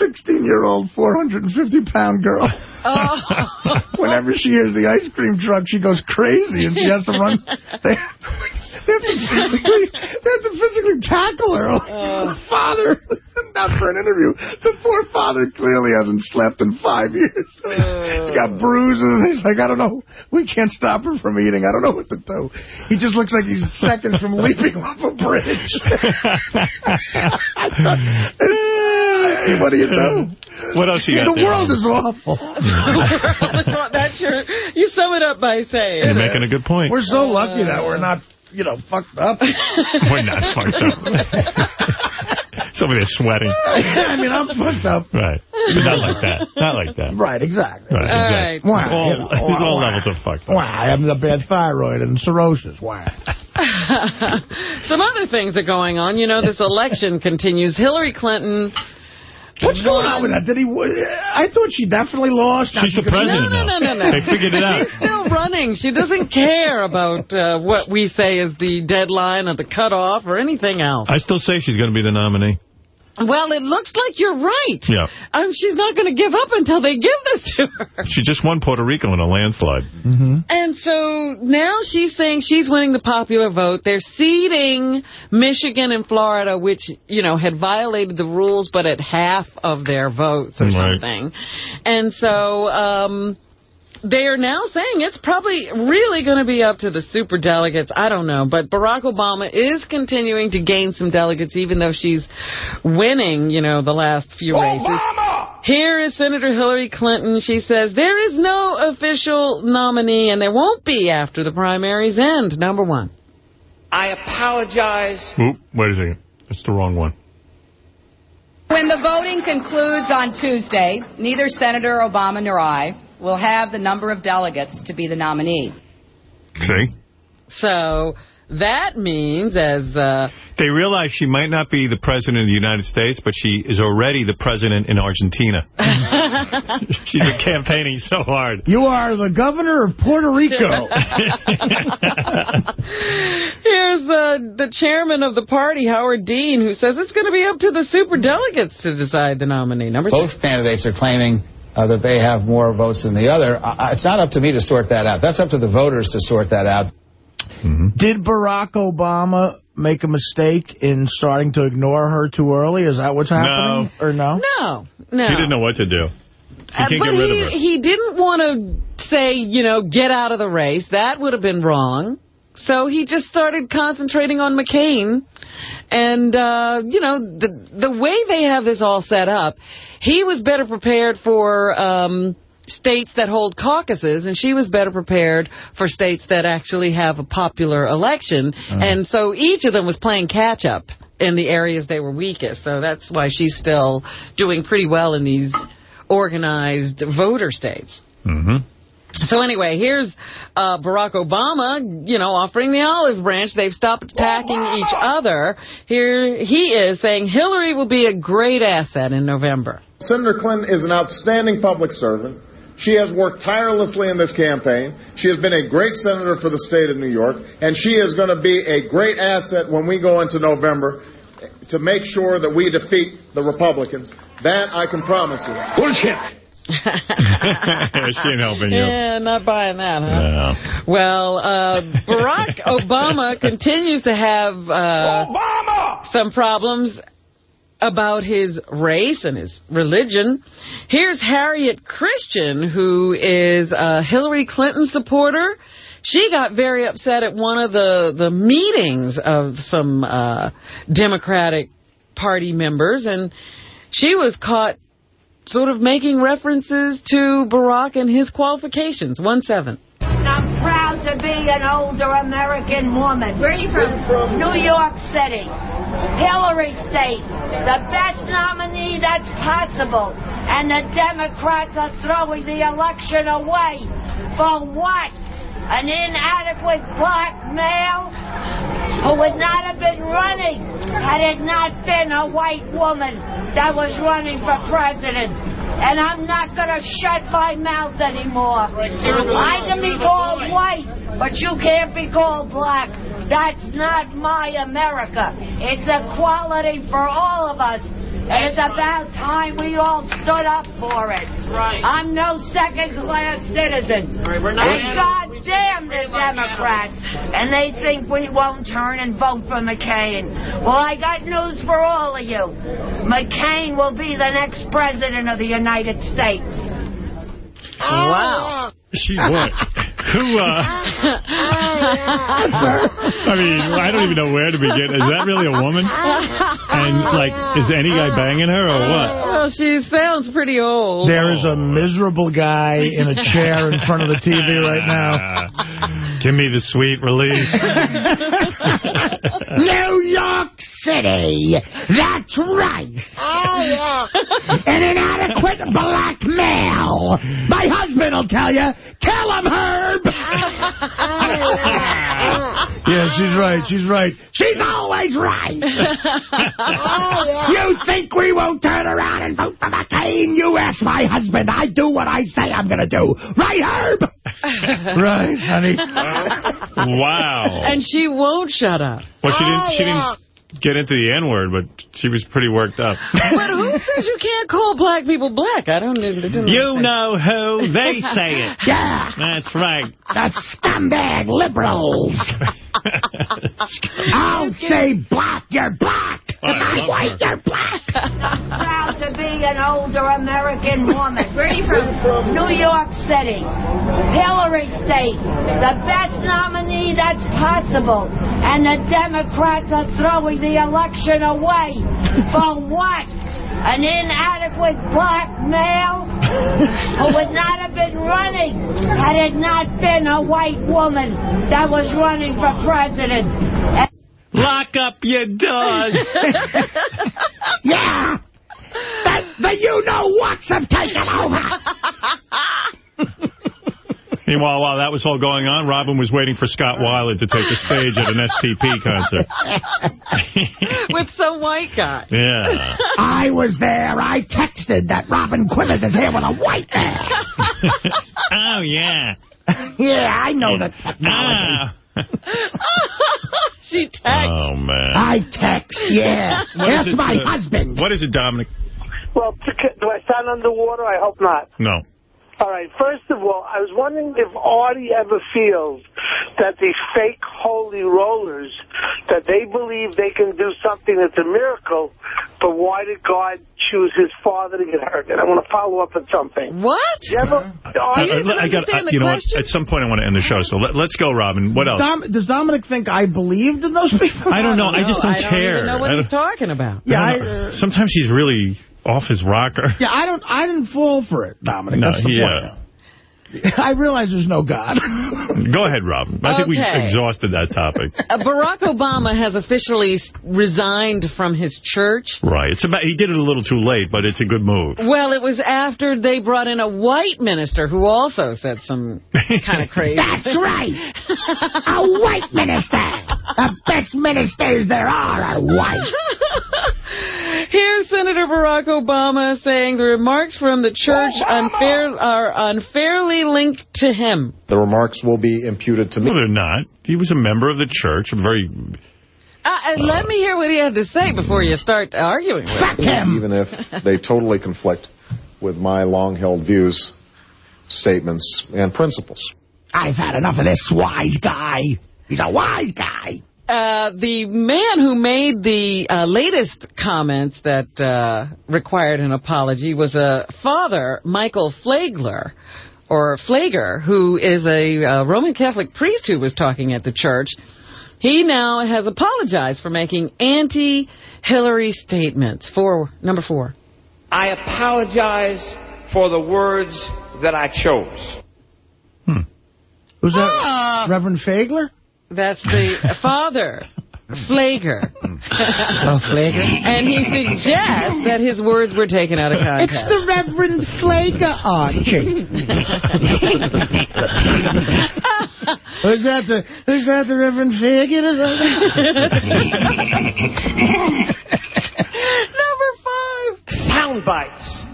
[SPEAKER 3] 16-year-old, 450-pound girl.
[SPEAKER 2] Oh.
[SPEAKER 3] Whenever she hears the ice cream truck, she goes crazy, and she has to run. They, they have to physically, they have to physically tackle her.
[SPEAKER 2] Oh.
[SPEAKER 3] Father, not for an interview. The poor father clearly hasn't slept in five years. Oh. He's got bruises. He's like, I don't know. We can't stop her from eating. I don't know what to do. He just looks like he's seconds from leaping off a bridge. what do you do?
[SPEAKER 1] What else you got
[SPEAKER 3] The
[SPEAKER 1] there?
[SPEAKER 3] world is awful.
[SPEAKER 2] That's your, you sum it up by saying.
[SPEAKER 1] You're making a good point.
[SPEAKER 3] We're so lucky that we're not, you know, fucked up.
[SPEAKER 1] We're not fucked up. Somebody is sweating.
[SPEAKER 3] I mean, I'm fucked up.
[SPEAKER 1] Right. But not like that. Not like that.
[SPEAKER 3] Right, exactly.
[SPEAKER 1] Right,
[SPEAKER 2] All
[SPEAKER 1] exactly.
[SPEAKER 3] right.
[SPEAKER 1] All,
[SPEAKER 3] You know,
[SPEAKER 1] there's all
[SPEAKER 3] why?
[SPEAKER 1] levels of fucked up.
[SPEAKER 3] Why? I have the bad thyroid and cirrhosis. Why?
[SPEAKER 2] Some other things are going on. You know, this election continues. Hillary Clinton.
[SPEAKER 3] What's going on with that? Did he? I thought she definitely lost.
[SPEAKER 1] She's the president
[SPEAKER 2] No, no, no, no, no.
[SPEAKER 1] They figured it out.
[SPEAKER 2] She's still running. She doesn't care about uh, what we say is the deadline or the cutoff or anything else.
[SPEAKER 1] I still say she's going to be the nominee.
[SPEAKER 2] Well, it looks like you're right.
[SPEAKER 1] Yeah.
[SPEAKER 2] Um, she's not going to give up until they give this to her.
[SPEAKER 1] She just won Puerto Rico in a landslide.
[SPEAKER 3] Mm-hmm.
[SPEAKER 2] And so now she's saying she's winning the popular vote. They're ceding Michigan and Florida, which, you know, had violated the rules, but at half of their votes or
[SPEAKER 1] Right.
[SPEAKER 2] something. And so um, they are now saying it's probably really going to be up to the super delegates. I don't know. But Barack Obama is continuing to gain some delegates, even though she's winning, you know, the last few races. Here is Senator Hillary Clinton. She says there is no official nominee, and there won't be after the primaries end. Number one.
[SPEAKER 62] I apologize.
[SPEAKER 1] Oop, wait a second. It's the wrong one.
[SPEAKER 59] When the voting concludes on Tuesday, neither Senator Obama nor I will have the number of delegates to be the nominee.
[SPEAKER 1] See?
[SPEAKER 2] So that means, as uh,
[SPEAKER 1] They realize she might not be the president of the United States, but she is already the president in Argentina. She's been campaigning so hard.
[SPEAKER 3] You are the governor of Puerto Rico.
[SPEAKER 2] here's uh, the chairman of the party, Howard Dean, who says it's going to be up to the super delegates to decide the nominee. Number
[SPEAKER 63] Both
[SPEAKER 2] six.
[SPEAKER 63] candidates are claiming uh, that they have more votes than the other. Uh, it's not up to me to sort that out. That's up to the voters to sort that out.
[SPEAKER 3] Did Barack Obama make a mistake in starting to ignore her too early? Is that what's happening? Or no?
[SPEAKER 2] No, no.
[SPEAKER 1] He didn't know what to do. He
[SPEAKER 2] Uh,
[SPEAKER 1] can't
[SPEAKER 2] but
[SPEAKER 1] get rid
[SPEAKER 2] he,
[SPEAKER 1] of her.
[SPEAKER 2] he didn't want to say, you know, get out of the race. That would have been wrong. So he just started concentrating on McCain. And, uh, you know, the the way they have this all set up, he was better prepared for um, states that hold caucuses, and she was better prepared for states that actually have a popular election. And so each of them was playing catch-up in the areas they were weakest. So that's why she's still doing pretty well in these organized voter states.
[SPEAKER 1] Mm-hmm.
[SPEAKER 2] So anyway, here's uh, Barack Obama, you know, offering the olive branch. They've stopped attacking each other. Here he is saying Hillary will be a great asset in November.
[SPEAKER 64] Senator Clinton is an outstanding public servant. She has worked tirelessly in this campaign. She has been a great senator for the state of New York, and she is going to be a great asset when we go into November to make sure that we defeat the Republicans. That I can promise you. Bullshit.
[SPEAKER 1] she ain't helping you.
[SPEAKER 2] Yeah, not buying that, huh? Well, uh, Barack Obama continues to have uh, some problems about his race and his religion. Here's Harriet Christian, who is a Hillary Clinton supporter. She got very upset at one of the, the meetings of some uh, Democratic Party members, and she was caught sort of making references to Barack and his qualifications. 1-7.
[SPEAKER 65] I'm proud to be an older American woman. Where are you from? New York City. Hillary State. The best nominee that's possible. And the Democrats are throwing the election away. For what? An inadequate black male who would not have been running had it not been a white woman that was running for president. And I'm not going to shut my mouth anymore. I can be called white, but you can't be called black. That's not my America. It's equality for all of us. And it's about time we all stood up for it.
[SPEAKER 62] right.
[SPEAKER 65] I'm no second-class citizen.
[SPEAKER 62] right, we're not
[SPEAKER 65] and
[SPEAKER 62] animals.
[SPEAKER 65] God
[SPEAKER 62] We
[SPEAKER 65] damn the Democrats. And they think we won't turn and vote for McCain. Well, I got news for all of you. McCain will be the next president of the United States.
[SPEAKER 2] Wow.
[SPEAKER 1] She's what? Who, uh... I mean, I don't even know where to begin. Is that really a woman? And, like, is any guy banging her or what?
[SPEAKER 2] Well, she sounds pretty old.
[SPEAKER 66] There is a miserable guy in a chair in front of the TV right now.
[SPEAKER 1] Give me the sweet release.
[SPEAKER 3] New York City. That's right. Oh, yeah. An inadequate black male. My husband will tell you. Tell him, Herb.
[SPEAKER 66] Yeah, she's right. She's right.
[SPEAKER 3] She's always right. oh, yeah. You think we won't turn around and vote for McCain? You ask my husband. I do what I say I'm going to do. Right, Herb?
[SPEAKER 66] right, honey.
[SPEAKER 1] Wow.
[SPEAKER 2] And she won't shut up.
[SPEAKER 1] Well, she didn't. She oh, didn't get into the N-word, but she was pretty worked up.
[SPEAKER 2] But who says you can't call black people black? I don't know.
[SPEAKER 1] You know who. They say it.
[SPEAKER 3] Yeah.
[SPEAKER 1] That's right.
[SPEAKER 3] The scumbag liberals. I'll say black, you're black. Oh, if
[SPEAKER 65] I
[SPEAKER 3] I'm
[SPEAKER 65] love
[SPEAKER 3] white,
[SPEAKER 65] her.
[SPEAKER 3] you're black.
[SPEAKER 65] Proud to be an older American woman. Where are you from? New York City. Hillary State. The best nominee that's possible. And the Democrats are throwing the election away. For what? An inadequate black male who would not have been running had it not been a white woman that was running for president.
[SPEAKER 1] Lock up your doors.
[SPEAKER 3] yeah. The, the you-know-whats have taken over.
[SPEAKER 1] Meanwhile, while that was all going on, Robin was waiting for Scott Weiland to take the stage at an STP concert.
[SPEAKER 2] With some white guy.
[SPEAKER 1] Yeah.
[SPEAKER 3] I was there. I texted that Robin Quivers is here with a white man.
[SPEAKER 1] oh, yeah.
[SPEAKER 3] yeah, I know the technology.
[SPEAKER 2] she texts.
[SPEAKER 1] Oh, man.
[SPEAKER 3] I text, yeah.
[SPEAKER 1] What is
[SPEAKER 3] That's my
[SPEAKER 1] uh,
[SPEAKER 3] husband.
[SPEAKER 1] What is it, Dominic?
[SPEAKER 14] Well, do I sound underwater? I hope not.
[SPEAKER 1] No.
[SPEAKER 14] All right. First of all, I was wondering if Artie ever feels that these fake holy rollers, that they believe they can do something that's a miracle, but why did God choose his father to get hurt? And I want to follow up with something.
[SPEAKER 2] What?
[SPEAKER 14] You ever,
[SPEAKER 1] Uh, I got, I- you know what? At some point, I want to end the show. So let, us go, Robin. What else?
[SPEAKER 66] Dom, does Dominic think I believed in those people?
[SPEAKER 1] I don't know. I just don't care.
[SPEAKER 2] I don't even know what
[SPEAKER 1] I
[SPEAKER 2] he's
[SPEAKER 1] don't-
[SPEAKER 2] talking about.
[SPEAKER 66] Yeah,
[SPEAKER 1] I
[SPEAKER 66] I, uh,
[SPEAKER 1] Sometimes he's really off his rocker.
[SPEAKER 66] yeah, I don't. I didn't fall for it, Dominic.
[SPEAKER 1] No,
[SPEAKER 66] That's the
[SPEAKER 1] yeah.
[SPEAKER 66] point. I realize there's no God.
[SPEAKER 1] Go ahead, Robin. I think we exhausted that topic.
[SPEAKER 2] Uh, Barack Obama has officially resigned from his church.
[SPEAKER 1] Right. It's about. He did it a little too late, but it's a good move.
[SPEAKER 2] Well, it was after they brought in a white minister who also said some kind of crazy.
[SPEAKER 3] That's right. A white minister. The best ministers there are are white.
[SPEAKER 2] Here's Senator Barack Obama saying the remarks from the church unfair, are unfairly linked to him.
[SPEAKER 67] The remarks will be imputed to me.
[SPEAKER 1] No, they're not. He was a member of the church. A very.
[SPEAKER 2] Uh, uh, let me hear what he had to say before you start arguing with him.
[SPEAKER 67] Even if they totally conflict with my long-held views, statements, and principles.
[SPEAKER 3] I've had enough of this wise guy. He's a wise guy.
[SPEAKER 2] Uh, the man who made the uh, latest comments that uh, required an apology was a father, Michael Flagler, or Pfleger, who is a uh, Roman Catholic priest who was talking at the church. He now has apologized for making anti-Hillary statements. For number four.
[SPEAKER 62] I apologize for the words that I chose.
[SPEAKER 66] Who's that? Reverend Fagler?
[SPEAKER 2] That's the father, Pfleger.
[SPEAKER 66] Oh, Pfleger?
[SPEAKER 2] And he suggests that his words were taken out of context.
[SPEAKER 3] It's the Reverend Pfleger Archie.
[SPEAKER 66] Who's that? The Who's that? The Reverend Fagin or
[SPEAKER 62] Number five. Sound bites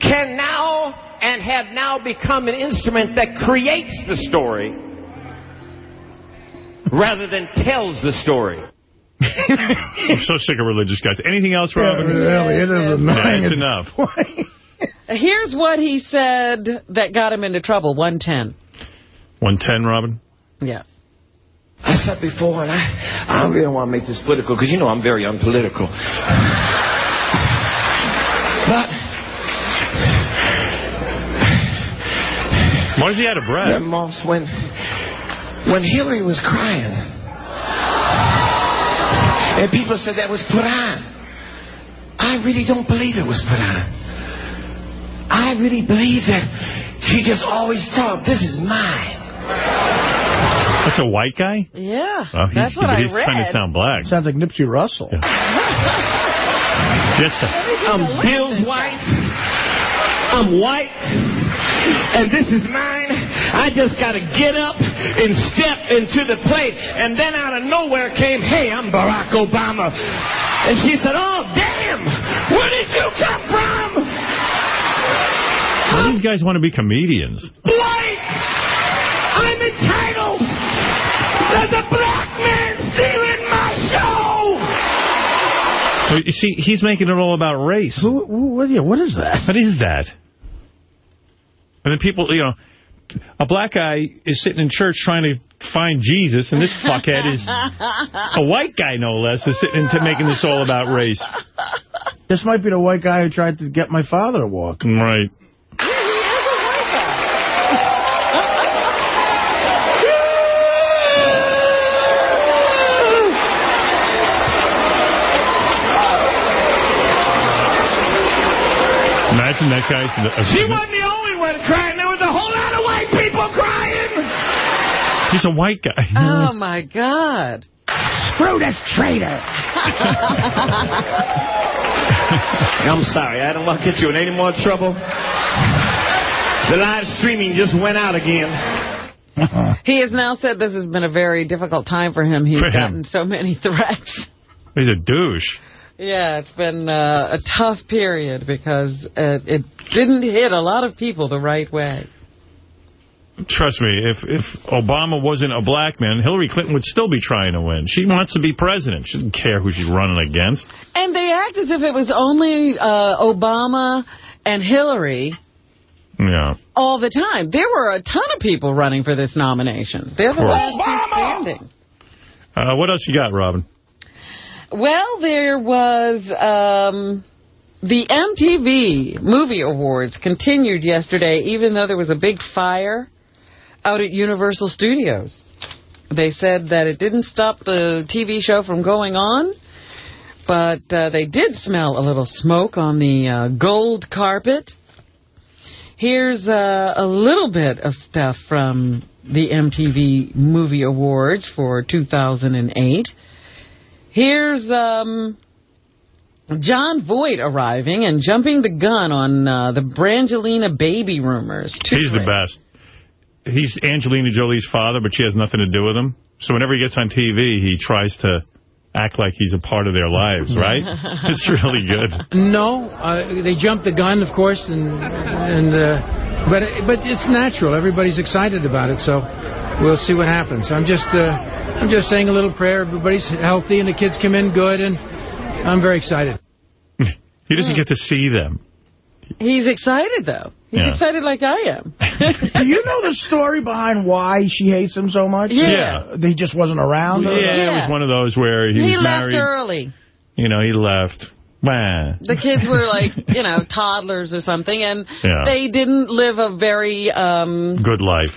[SPEAKER 62] can now and have now become an instrument that creates the story rather than tells the story.
[SPEAKER 1] I'm so sick of religious guys. Anything else, Robin?
[SPEAKER 66] really, it is annoying.
[SPEAKER 1] Yeah, it's
[SPEAKER 66] It's
[SPEAKER 1] enough.
[SPEAKER 2] Here's what he said that got him into trouble, 110.
[SPEAKER 1] 110, Robin?
[SPEAKER 2] Yes.
[SPEAKER 62] I said before, and I, I don't really want to make this political because you know I'm very unpolitical. But
[SPEAKER 1] Why is he out of breath?
[SPEAKER 62] Yeah, Moss, when when Hillary was crying, and people said that was put on, I really don't believe it was put on. I really believe that she just always thought, this is mine.
[SPEAKER 1] That's a white guy?
[SPEAKER 2] Yeah.
[SPEAKER 1] Oh, he's,
[SPEAKER 2] that's what
[SPEAKER 1] but
[SPEAKER 2] I
[SPEAKER 1] he's
[SPEAKER 2] read.
[SPEAKER 1] trying to sound black.
[SPEAKER 3] Sounds like Nipsey Russell.
[SPEAKER 1] Just a,
[SPEAKER 62] I'm Bill's wife. I'm white. And this is mine. I just got to get up and step into the plate. And then out of nowhere came, hey, I'm Barack Obama. And she said, oh, damn, where did you come from?
[SPEAKER 1] all these guys want to be comedians.
[SPEAKER 62] White! I'm entitled! There's a black man stealing my show!
[SPEAKER 1] So, you see, he's making it all about race.
[SPEAKER 3] Who, who, what, what is that?
[SPEAKER 1] What is that? And then people, you know, a black guy is sitting in church trying to find Jesus, and this fuckhead is a white guy, no less, is sitting and making this all about race.
[SPEAKER 3] This might be the white guy who tried to get my father to walk.
[SPEAKER 1] Right. Imagine that guy's...
[SPEAKER 62] She wasn't the only one crying. There was a whole lot
[SPEAKER 1] He's a white guy.
[SPEAKER 2] Oh, my God.
[SPEAKER 62] Screw this traitor. I'm sorry. I don't want to get you in any more trouble. The live streaming just went out again.
[SPEAKER 2] He has now said this has been a very difficult time for him. He's
[SPEAKER 1] For him.
[SPEAKER 2] gotten so many threats.
[SPEAKER 1] He's a douche.
[SPEAKER 2] Yeah, it's been uh, a tough period because uh, it didn't hit a lot of people the right way.
[SPEAKER 1] Trust me, if if Obama wasn't a black man, Hillary Clinton would still be trying to win. She wants to be president. She doesn't care who she's running against.
[SPEAKER 2] And they act as if it was only uh, Obama and Hillary
[SPEAKER 1] Yeah.
[SPEAKER 2] all the time. There were a ton of people running for this nomination. They're the last two standing.
[SPEAKER 1] Uh, what else you got, Robin?
[SPEAKER 2] Well, there was um, the MTV Movie Awards continued yesterday, even though there was a big fire out at Universal Studios. They said that it didn't stop the TV show from going on, but uh, they did smell a little smoke on the uh, gold carpet. Here's uh, a little bit of stuff from the MTV Movie Awards for 2008. Here's um, Jon Voight arriving and jumping the gun on uh, the Brangelina baby rumors.
[SPEAKER 1] He's the best. He's Angelina Jolie's father, but she has nothing to do with him. So whenever he gets on TV, he tries to act like he's a part of their lives, right? it's really good.
[SPEAKER 68] No, uh, they jumped the gun, of course, and and uh, but but it's natural. Everybody's excited about it, so we'll see what happens. I'm just uh, I'm just saying a little prayer. Everybody's healthy, and the kids come in good, and I'm very excited.
[SPEAKER 1] He doesn't get to see them.
[SPEAKER 2] He's excited, though. He's
[SPEAKER 1] Yeah.
[SPEAKER 2] excited like I am.
[SPEAKER 3] Do you know the story behind why she hates him so much?
[SPEAKER 1] Yeah.
[SPEAKER 3] He just wasn't around?
[SPEAKER 1] Yeah,
[SPEAKER 3] or-
[SPEAKER 1] it was one of those where he,
[SPEAKER 2] He
[SPEAKER 1] was
[SPEAKER 2] left
[SPEAKER 1] married.
[SPEAKER 2] early.
[SPEAKER 1] You know, he left. Wah.
[SPEAKER 2] The kids were like, you know, toddlers or something, and
[SPEAKER 1] Yeah.
[SPEAKER 2] they didn't live a very um,
[SPEAKER 1] Good life.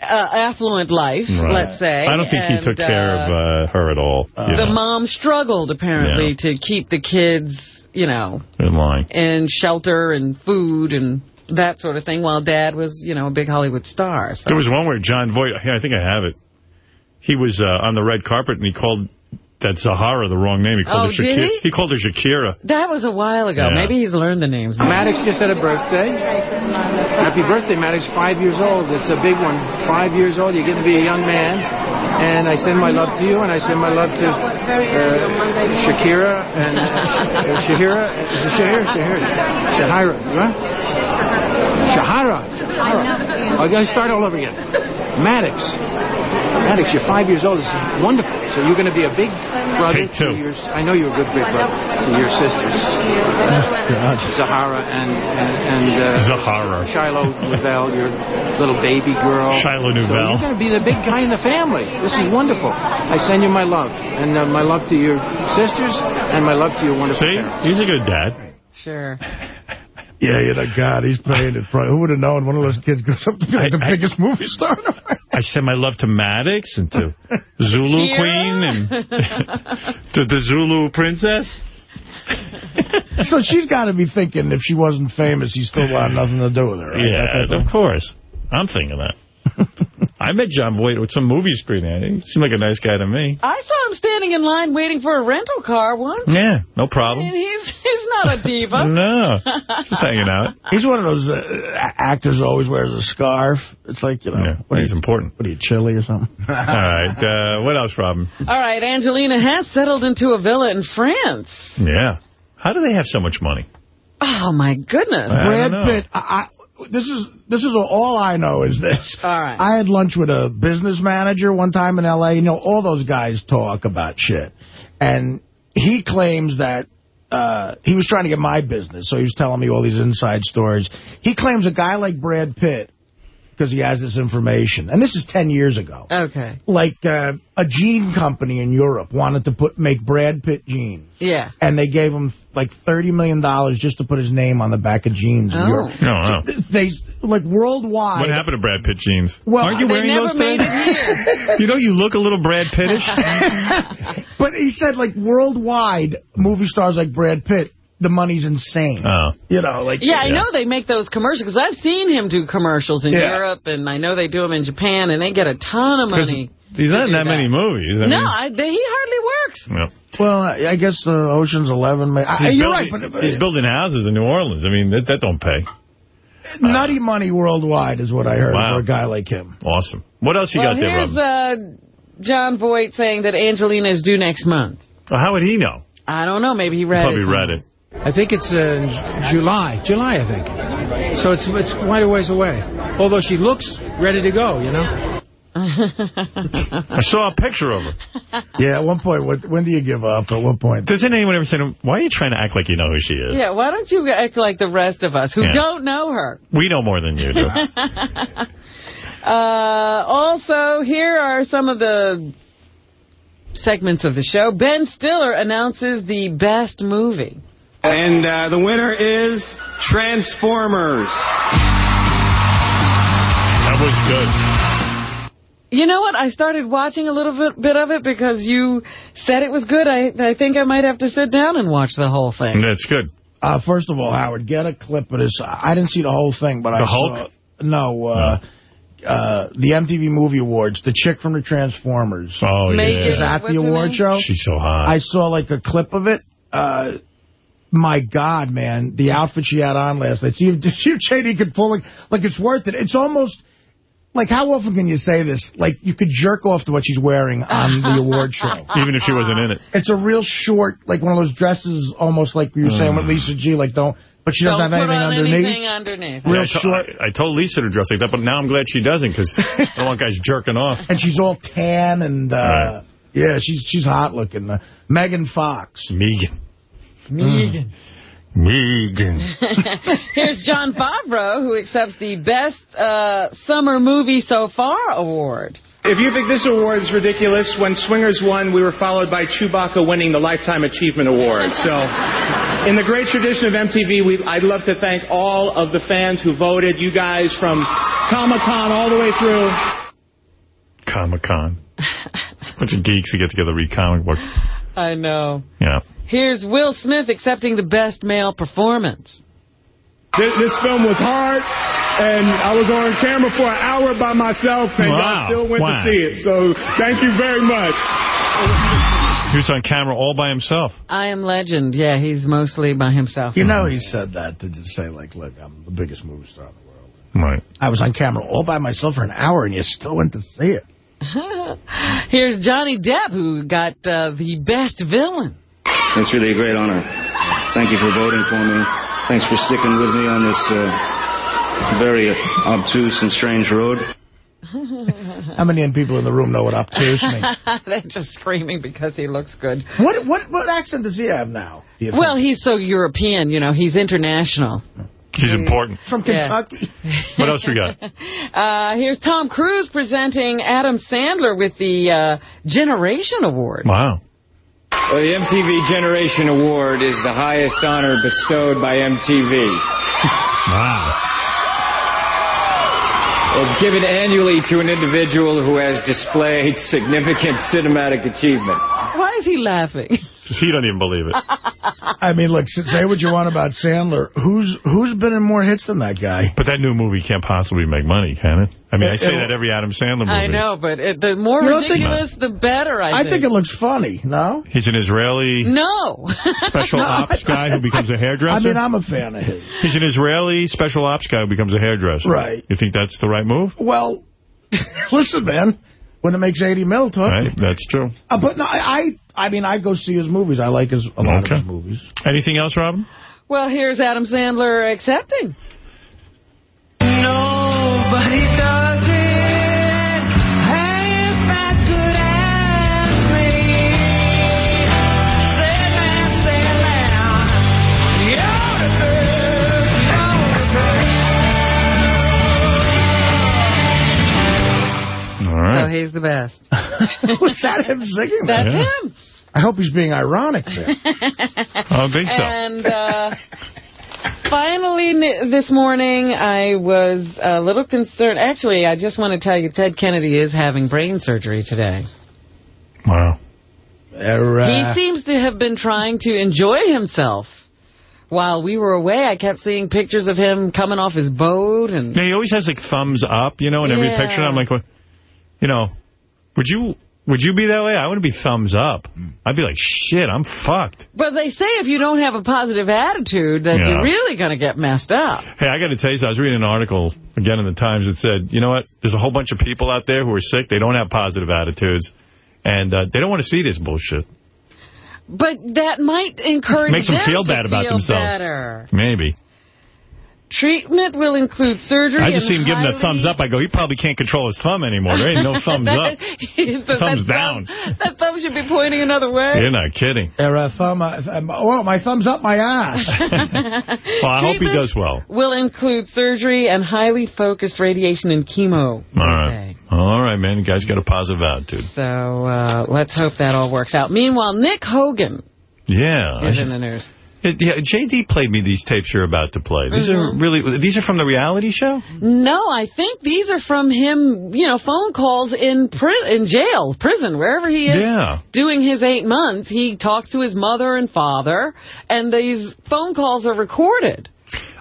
[SPEAKER 2] uh, affluent life,
[SPEAKER 1] Right.
[SPEAKER 2] let's say.
[SPEAKER 1] I don't think he
[SPEAKER 2] and,
[SPEAKER 1] took care
[SPEAKER 2] uh,
[SPEAKER 1] of uh, her at all. you
[SPEAKER 2] The
[SPEAKER 1] know,
[SPEAKER 2] mom struggled, apparently, to keep the kids, you know,
[SPEAKER 1] in line.
[SPEAKER 2] in shelter and food and that sort of thing, while dad was, you know, a big Hollywood star. So.
[SPEAKER 1] There was one where Jon Voight, I think I have it. He was uh, on the red carpet and he called that Zahara the wrong name. He called
[SPEAKER 2] Oh,
[SPEAKER 1] her Shakira.
[SPEAKER 2] did he?
[SPEAKER 1] called her Shakira.
[SPEAKER 2] That was a while ago.
[SPEAKER 1] Yeah.
[SPEAKER 2] Maybe he's learned the names. now.
[SPEAKER 68] Maddox just had a birthday. Happy birthday, Maddox. Five years old. It's a big one. Five years old. You're getting to be a young man. And I send my love to you, and I send my love to uh, Shakira and uh, Shahira. Is it Shahira? Shahira. Shahira. Right? Shahara. Shahara. I got to start all over again. Maddox. Maddox, you're five years old. This is wonderful. So you're going to be a big brother
[SPEAKER 1] Take two.
[SPEAKER 68] to your... I know you're a good big brother to your sisters. Zahara and, and, and uh,
[SPEAKER 1] Zahara.
[SPEAKER 68] Shiloh Nouvel, your little baby girl.
[SPEAKER 1] Shiloh
[SPEAKER 68] So you're going to be the big guy in the family. This is wonderful. I send you my love. And uh, my love to your sisters and my love to your wonderful
[SPEAKER 1] See?
[SPEAKER 68] parents.
[SPEAKER 1] He's a good dad.
[SPEAKER 2] Sure.
[SPEAKER 3] Yeah, you know, God, he's paying it. Probably. Who would have known one of those kids goes up to be like the
[SPEAKER 1] I-
[SPEAKER 3] biggest movie star?
[SPEAKER 1] I send my love to Maddox and to Zulu
[SPEAKER 2] Kira?
[SPEAKER 1] Queen and to the Zulu Princess.
[SPEAKER 3] so she's got to be thinking if she wasn't famous, he still wanted nothing to do with her. Right?
[SPEAKER 1] Yeah, of course. I'm thinking that. I met Jon Voight with some movie screening. He seemed like a nice guy to me.
[SPEAKER 2] I saw him standing in line waiting for a rental car once.
[SPEAKER 1] Yeah, no
[SPEAKER 2] And
[SPEAKER 1] problem.
[SPEAKER 2] he's he's not a diva.
[SPEAKER 1] No, just hanging out.
[SPEAKER 3] He's one of those uh, actors who always wears a scarf. It's like, you know,
[SPEAKER 1] Yeah,
[SPEAKER 3] what, are
[SPEAKER 1] he's
[SPEAKER 3] you,
[SPEAKER 1] important.
[SPEAKER 3] what are you, chilly or something?
[SPEAKER 1] All right, uh, what else, Robin?
[SPEAKER 2] All right, Angelina has settled into a villa in France.
[SPEAKER 1] Yeah. How do they have so much money?
[SPEAKER 2] Oh, my goodness.
[SPEAKER 1] I
[SPEAKER 3] Brad
[SPEAKER 1] don't know.
[SPEAKER 3] Pitt, I, I, this is this is all I know is this.
[SPEAKER 2] All right.
[SPEAKER 3] I had lunch with a business manager one time in L.A. You know, all those guys talk about shit. And he claims that uh, he was trying to get my business, so he was telling me all these inside stories. He claims a guy like Brad Pitt, because he has this information, and this is 10 years ago,
[SPEAKER 2] Okay.
[SPEAKER 3] like uh, a jean company in Europe wanted to put make Brad Pitt jeans.
[SPEAKER 2] Yeah.
[SPEAKER 3] And they gave him like $30 million just to put his name on the back of jeans in
[SPEAKER 2] Oh.
[SPEAKER 3] Europe.
[SPEAKER 1] No, no.
[SPEAKER 3] They, like, worldwide.
[SPEAKER 1] What happened to Brad Pitt jeans?
[SPEAKER 3] Well,
[SPEAKER 1] Aren't you
[SPEAKER 2] They
[SPEAKER 1] wearing
[SPEAKER 2] never
[SPEAKER 1] those
[SPEAKER 2] made
[SPEAKER 1] today? You know, you look a little Brad Pittish.
[SPEAKER 3] But he said, like, worldwide, movie stars like Brad Pitt, the money's insane.
[SPEAKER 1] Oh.
[SPEAKER 3] You know, like...
[SPEAKER 2] Yeah, I know they make those commercials because I've seen him do commercials in
[SPEAKER 3] Yeah.
[SPEAKER 2] Europe, and I know they do them in Japan, and they get a ton of money.
[SPEAKER 1] He's not in
[SPEAKER 2] do
[SPEAKER 1] that many movies. I
[SPEAKER 2] no,
[SPEAKER 1] mean,
[SPEAKER 2] I, they, he hardly works.
[SPEAKER 1] no.
[SPEAKER 3] Well, I I guess uh, Ocean's Eleven... May, I,
[SPEAKER 1] He's
[SPEAKER 3] you're
[SPEAKER 1] building,
[SPEAKER 3] right, but
[SPEAKER 1] he's building houses in New Orleans. I mean, that, that don't pay.
[SPEAKER 3] nutty money worldwide is what I heard
[SPEAKER 1] Wow.
[SPEAKER 3] for a guy like him.
[SPEAKER 1] Awesome. What else you
[SPEAKER 2] well,
[SPEAKER 1] got there,
[SPEAKER 2] here's
[SPEAKER 1] Robin?
[SPEAKER 2] uh, John Voight saying that Angelina is due next month.
[SPEAKER 1] Well, how would he know?
[SPEAKER 2] I don't know. Maybe he read
[SPEAKER 1] Probably
[SPEAKER 2] it.
[SPEAKER 1] read it.
[SPEAKER 68] I think it's uh, July. July, I think. So it's it's quite a ways away. Although she looks ready to go, you know.
[SPEAKER 1] I saw a picture of her.
[SPEAKER 3] Yeah, at one point, what, when do you give up? At what point?
[SPEAKER 1] Doesn't anyone ever say to him, why are you trying to act like you know who she is?
[SPEAKER 2] Yeah, why don't you act like the rest of us who
[SPEAKER 1] Yeah.
[SPEAKER 2] don't know her?
[SPEAKER 1] We know more than you do.
[SPEAKER 2] Uh, also, here are some of the segments of the show. Ben Stiller announces the best movie.
[SPEAKER 62] And uh, the winner is Transformers.
[SPEAKER 1] that was good.
[SPEAKER 2] You know what? I started watching a little bit, bit of it because you said it was good. I, I think I might have to sit down and watch the whole thing.
[SPEAKER 1] That's good.
[SPEAKER 3] Uh, first of all, Howard, get a clip of this. I didn't see the whole thing, but I
[SPEAKER 1] The
[SPEAKER 3] saw...
[SPEAKER 1] Hulk?
[SPEAKER 3] No, uh, uh, the MTV Movie Awards, the chick from the Transformers.
[SPEAKER 1] Oh,
[SPEAKER 2] Megan-
[SPEAKER 1] yeah.
[SPEAKER 3] Is that
[SPEAKER 2] What's
[SPEAKER 3] the award show?
[SPEAKER 1] She's so hot.
[SPEAKER 3] I saw like a clip of it. Uh, my God, man, the outfit she had on last night. See if, see if JD could pull it. Like, it's worth it. It's almost, like, how often can you say this? Like, you could jerk off to what she's wearing on the award show.
[SPEAKER 1] Even if she wasn't in it.
[SPEAKER 3] It's a real short, like one of those dresses, almost like you were saying with Lisa G, like, don't, but she doesn't
[SPEAKER 2] Don't
[SPEAKER 3] have
[SPEAKER 2] put
[SPEAKER 3] anything
[SPEAKER 2] on
[SPEAKER 3] underneath.
[SPEAKER 2] anything underneath.
[SPEAKER 3] Real
[SPEAKER 1] Yeah, I
[SPEAKER 3] short.
[SPEAKER 1] I, I told Lisa to dress like that, but now I'm glad she doesn't because I don't want guys jerking off.
[SPEAKER 3] And she's all tan and, uh,
[SPEAKER 1] Right.
[SPEAKER 3] yeah, she's she's hot looking. Uh, Megan Fox.
[SPEAKER 1] Megan.
[SPEAKER 2] Megan.
[SPEAKER 1] Megan.
[SPEAKER 2] Here's Jon Favreau, who accepts the Best uh, Summer Movie So Far award.
[SPEAKER 69] If you think this award is ridiculous, when Swingers won, we were followed by Chewbacca winning the Lifetime Achievement Award. So, in the great tradition of MTV, we, I'd love to thank all of the fans who voted. You guys from Comic-Con all the way through.
[SPEAKER 1] Comic-Con. Bunch of geeks who get together to read comic books.
[SPEAKER 2] I know.
[SPEAKER 1] Yeah.
[SPEAKER 2] Here's Will Smith accepting the Best Male Performance.
[SPEAKER 69] This, this film was hard, and I was on camera for an hour by myself, and
[SPEAKER 1] Wow.
[SPEAKER 69] I still went
[SPEAKER 1] Wow.
[SPEAKER 69] to see it. So, thank you very much.
[SPEAKER 1] He was on camera all by himself.
[SPEAKER 2] I Am Legend. Yeah, he's mostly by himself.
[SPEAKER 3] You know he said that to just say, like, look, I'm the biggest movie star in the world.
[SPEAKER 1] Right.
[SPEAKER 3] I was on camera all by myself for an hour, and you still went to see it.
[SPEAKER 2] Here's Johnny Depp, who got uh, the Best Villain.
[SPEAKER 70] It's really a great honor. Thank you for voting for me. Thanks for sticking with me on this uh, very obtuse and strange road.
[SPEAKER 3] How many people in the room know what obtuse means?
[SPEAKER 2] They're just screaming because he looks good.
[SPEAKER 3] What what what accent does he have now? do think?
[SPEAKER 2] Well, he's so European, you know, he's international.
[SPEAKER 1] He's important.
[SPEAKER 3] From Kentucky.
[SPEAKER 1] What else we got?
[SPEAKER 2] Uh, here's Tom Cruise presenting Adam Sandler with the uh, Generation Award.
[SPEAKER 1] Wow.
[SPEAKER 71] Well, the MTV Generation Award is the highest honor bestowed by MTV.
[SPEAKER 1] wow.
[SPEAKER 71] It's given annually to an individual who has displayed significant cinematic achievement.
[SPEAKER 2] Why is he laughing?
[SPEAKER 1] Because he don't even believe it.
[SPEAKER 3] I mean, look, say what you want about Sandler. Who's who's been in more hits than that guy?
[SPEAKER 1] But that new movie can't possibly make money, can it? I mean, I say
[SPEAKER 3] it-
[SPEAKER 1] that every Adam Sandler movie.
[SPEAKER 2] I know, but it, the more
[SPEAKER 3] You
[SPEAKER 2] ridiculous, the better, I,
[SPEAKER 3] I think it looks funny, no?
[SPEAKER 1] He's an Israeli
[SPEAKER 2] No.
[SPEAKER 1] special
[SPEAKER 3] No,
[SPEAKER 1] ops guy who becomes a hairdresser.
[SPEAKER 3] I mean, I'm a fan of his.
[SPEAKER 1] He's an Israeli special ops guy who becomes a hairdresser.
[SPEAKER 3] Right.
[SPEAKER 1] You think that's the right move?
[SPEAKER 3] Well, listen, man, when it makes 80 mil, talk.
[SPEAKER 1] Right. That's true.
[SPEAKER 3] Uh, but no, I, I I mean, I go see his movies. I like his a lot
[SPEAKER 1] Okay.
[SPEAKER 3] of his movies.
[SPEAKER 1] Anything else, Robin?
[SPEAKER 2] Well, here's Adam Sandler accepting.
[SPEAKER 13] Nobody you're the best.
[SPEAKER 1] All right.
[SPEAKER 2] So he's the best.
[SPEAKER 3] Was that him singing that?
[SPEAKER 2] That's
[SPEAKER 1] Yeah.
[SPEAKER 2] him.
[SPEAKER 3] I hope he's being ironic there.
[SPEAKER 1] I don't think so.
[SPEAKER 2] And uh, finally, this morning, I was a little concerned. Actually, I just want to tell you, Ted Kennedy is having brain surgery today.
[SPEAKER 1] Wow.
[SPEAKER 2] He seems to have been trying to enjoy himself. While we were away, I kept seeing pictures of him coming off his boat. and
[SPEAKER 1] Yeah, he always has like thumbs up, you know, in every
[SPEAKER 2] Yeah.
[SPEAKER 1] picture. I'm like, what? You know, would you would you be that way? I wouldn't be thumbs up. I'd be like, shit, I'm fucked.
[SPEAKER 2] But they say if you don't have a positive attitude, that
[SPEAKER 1] Yeah.
[SPEAKER 2] you're really going to get messed up.
[SPEAKER 1] Hey, I got to tell you, so I was reading an article again in the Times that said, you know what? There's a whole bunch of people out there who are sick. They don't have positive attitudes, and uh, they don't want to see this bullshit.
[SPEAKER 2] But that might encourage
[SPEAKER 1] Makes them feel
[SPEAKER 2] to
[SPEAKER 1] bad about
[SPEAKER 2] feel
[SPEAKER 1] themselves.
[SPEAKER 2] better.
[SPEAKER 1] Maybe.
[SPEAKER 2] Treatment will include surgery.
[SPEAKER 1] I just see him giving the thumbs up. I go, he probably can't control his thumb anymore. There ain't no thumbs up.
[SPEAKER 2] The-
[SPEAKER 1] Thumbs
[SPEAKER 2] that
[SPEAKER 1] down.
[SPEAKER 2] Thumb, that thumb should be pointing another way.
[SPEAKER 1] You're not kidding.
[SPEAKER 3] There, uh, thumb, uh, thumb, oh, my thumb's up my ass.
[SPEAKER 1] Well, I hope he does well.
[SPEAKER 2] Will include surgery and highly focused radiation and chemo.
[SPEAKER 1] All right. All right, man. You guys got a positive attitude.
[SPEAKER 2] So uh, let's hope that all works out. Meanwhile, Nick Hogan
[SPEAKER 1] Yeah.
[SPEAKER 2] is in the news.
[SPEAKER 1] It- yeah, JD played me these tapes you're about to play. These are
[SPEAKER 2] Mhm.
[SPEAKER 1] really, these are from the reality show?
[SPEAKER 2] No, I think these are from him, you know, phone calls in pri- in jail, prison, wherever he is.
[SPEAKER 1] Yeah.
[SPEAKER 2] Doing his eight months, he talks to his mother and father, and these phone calls are recorded.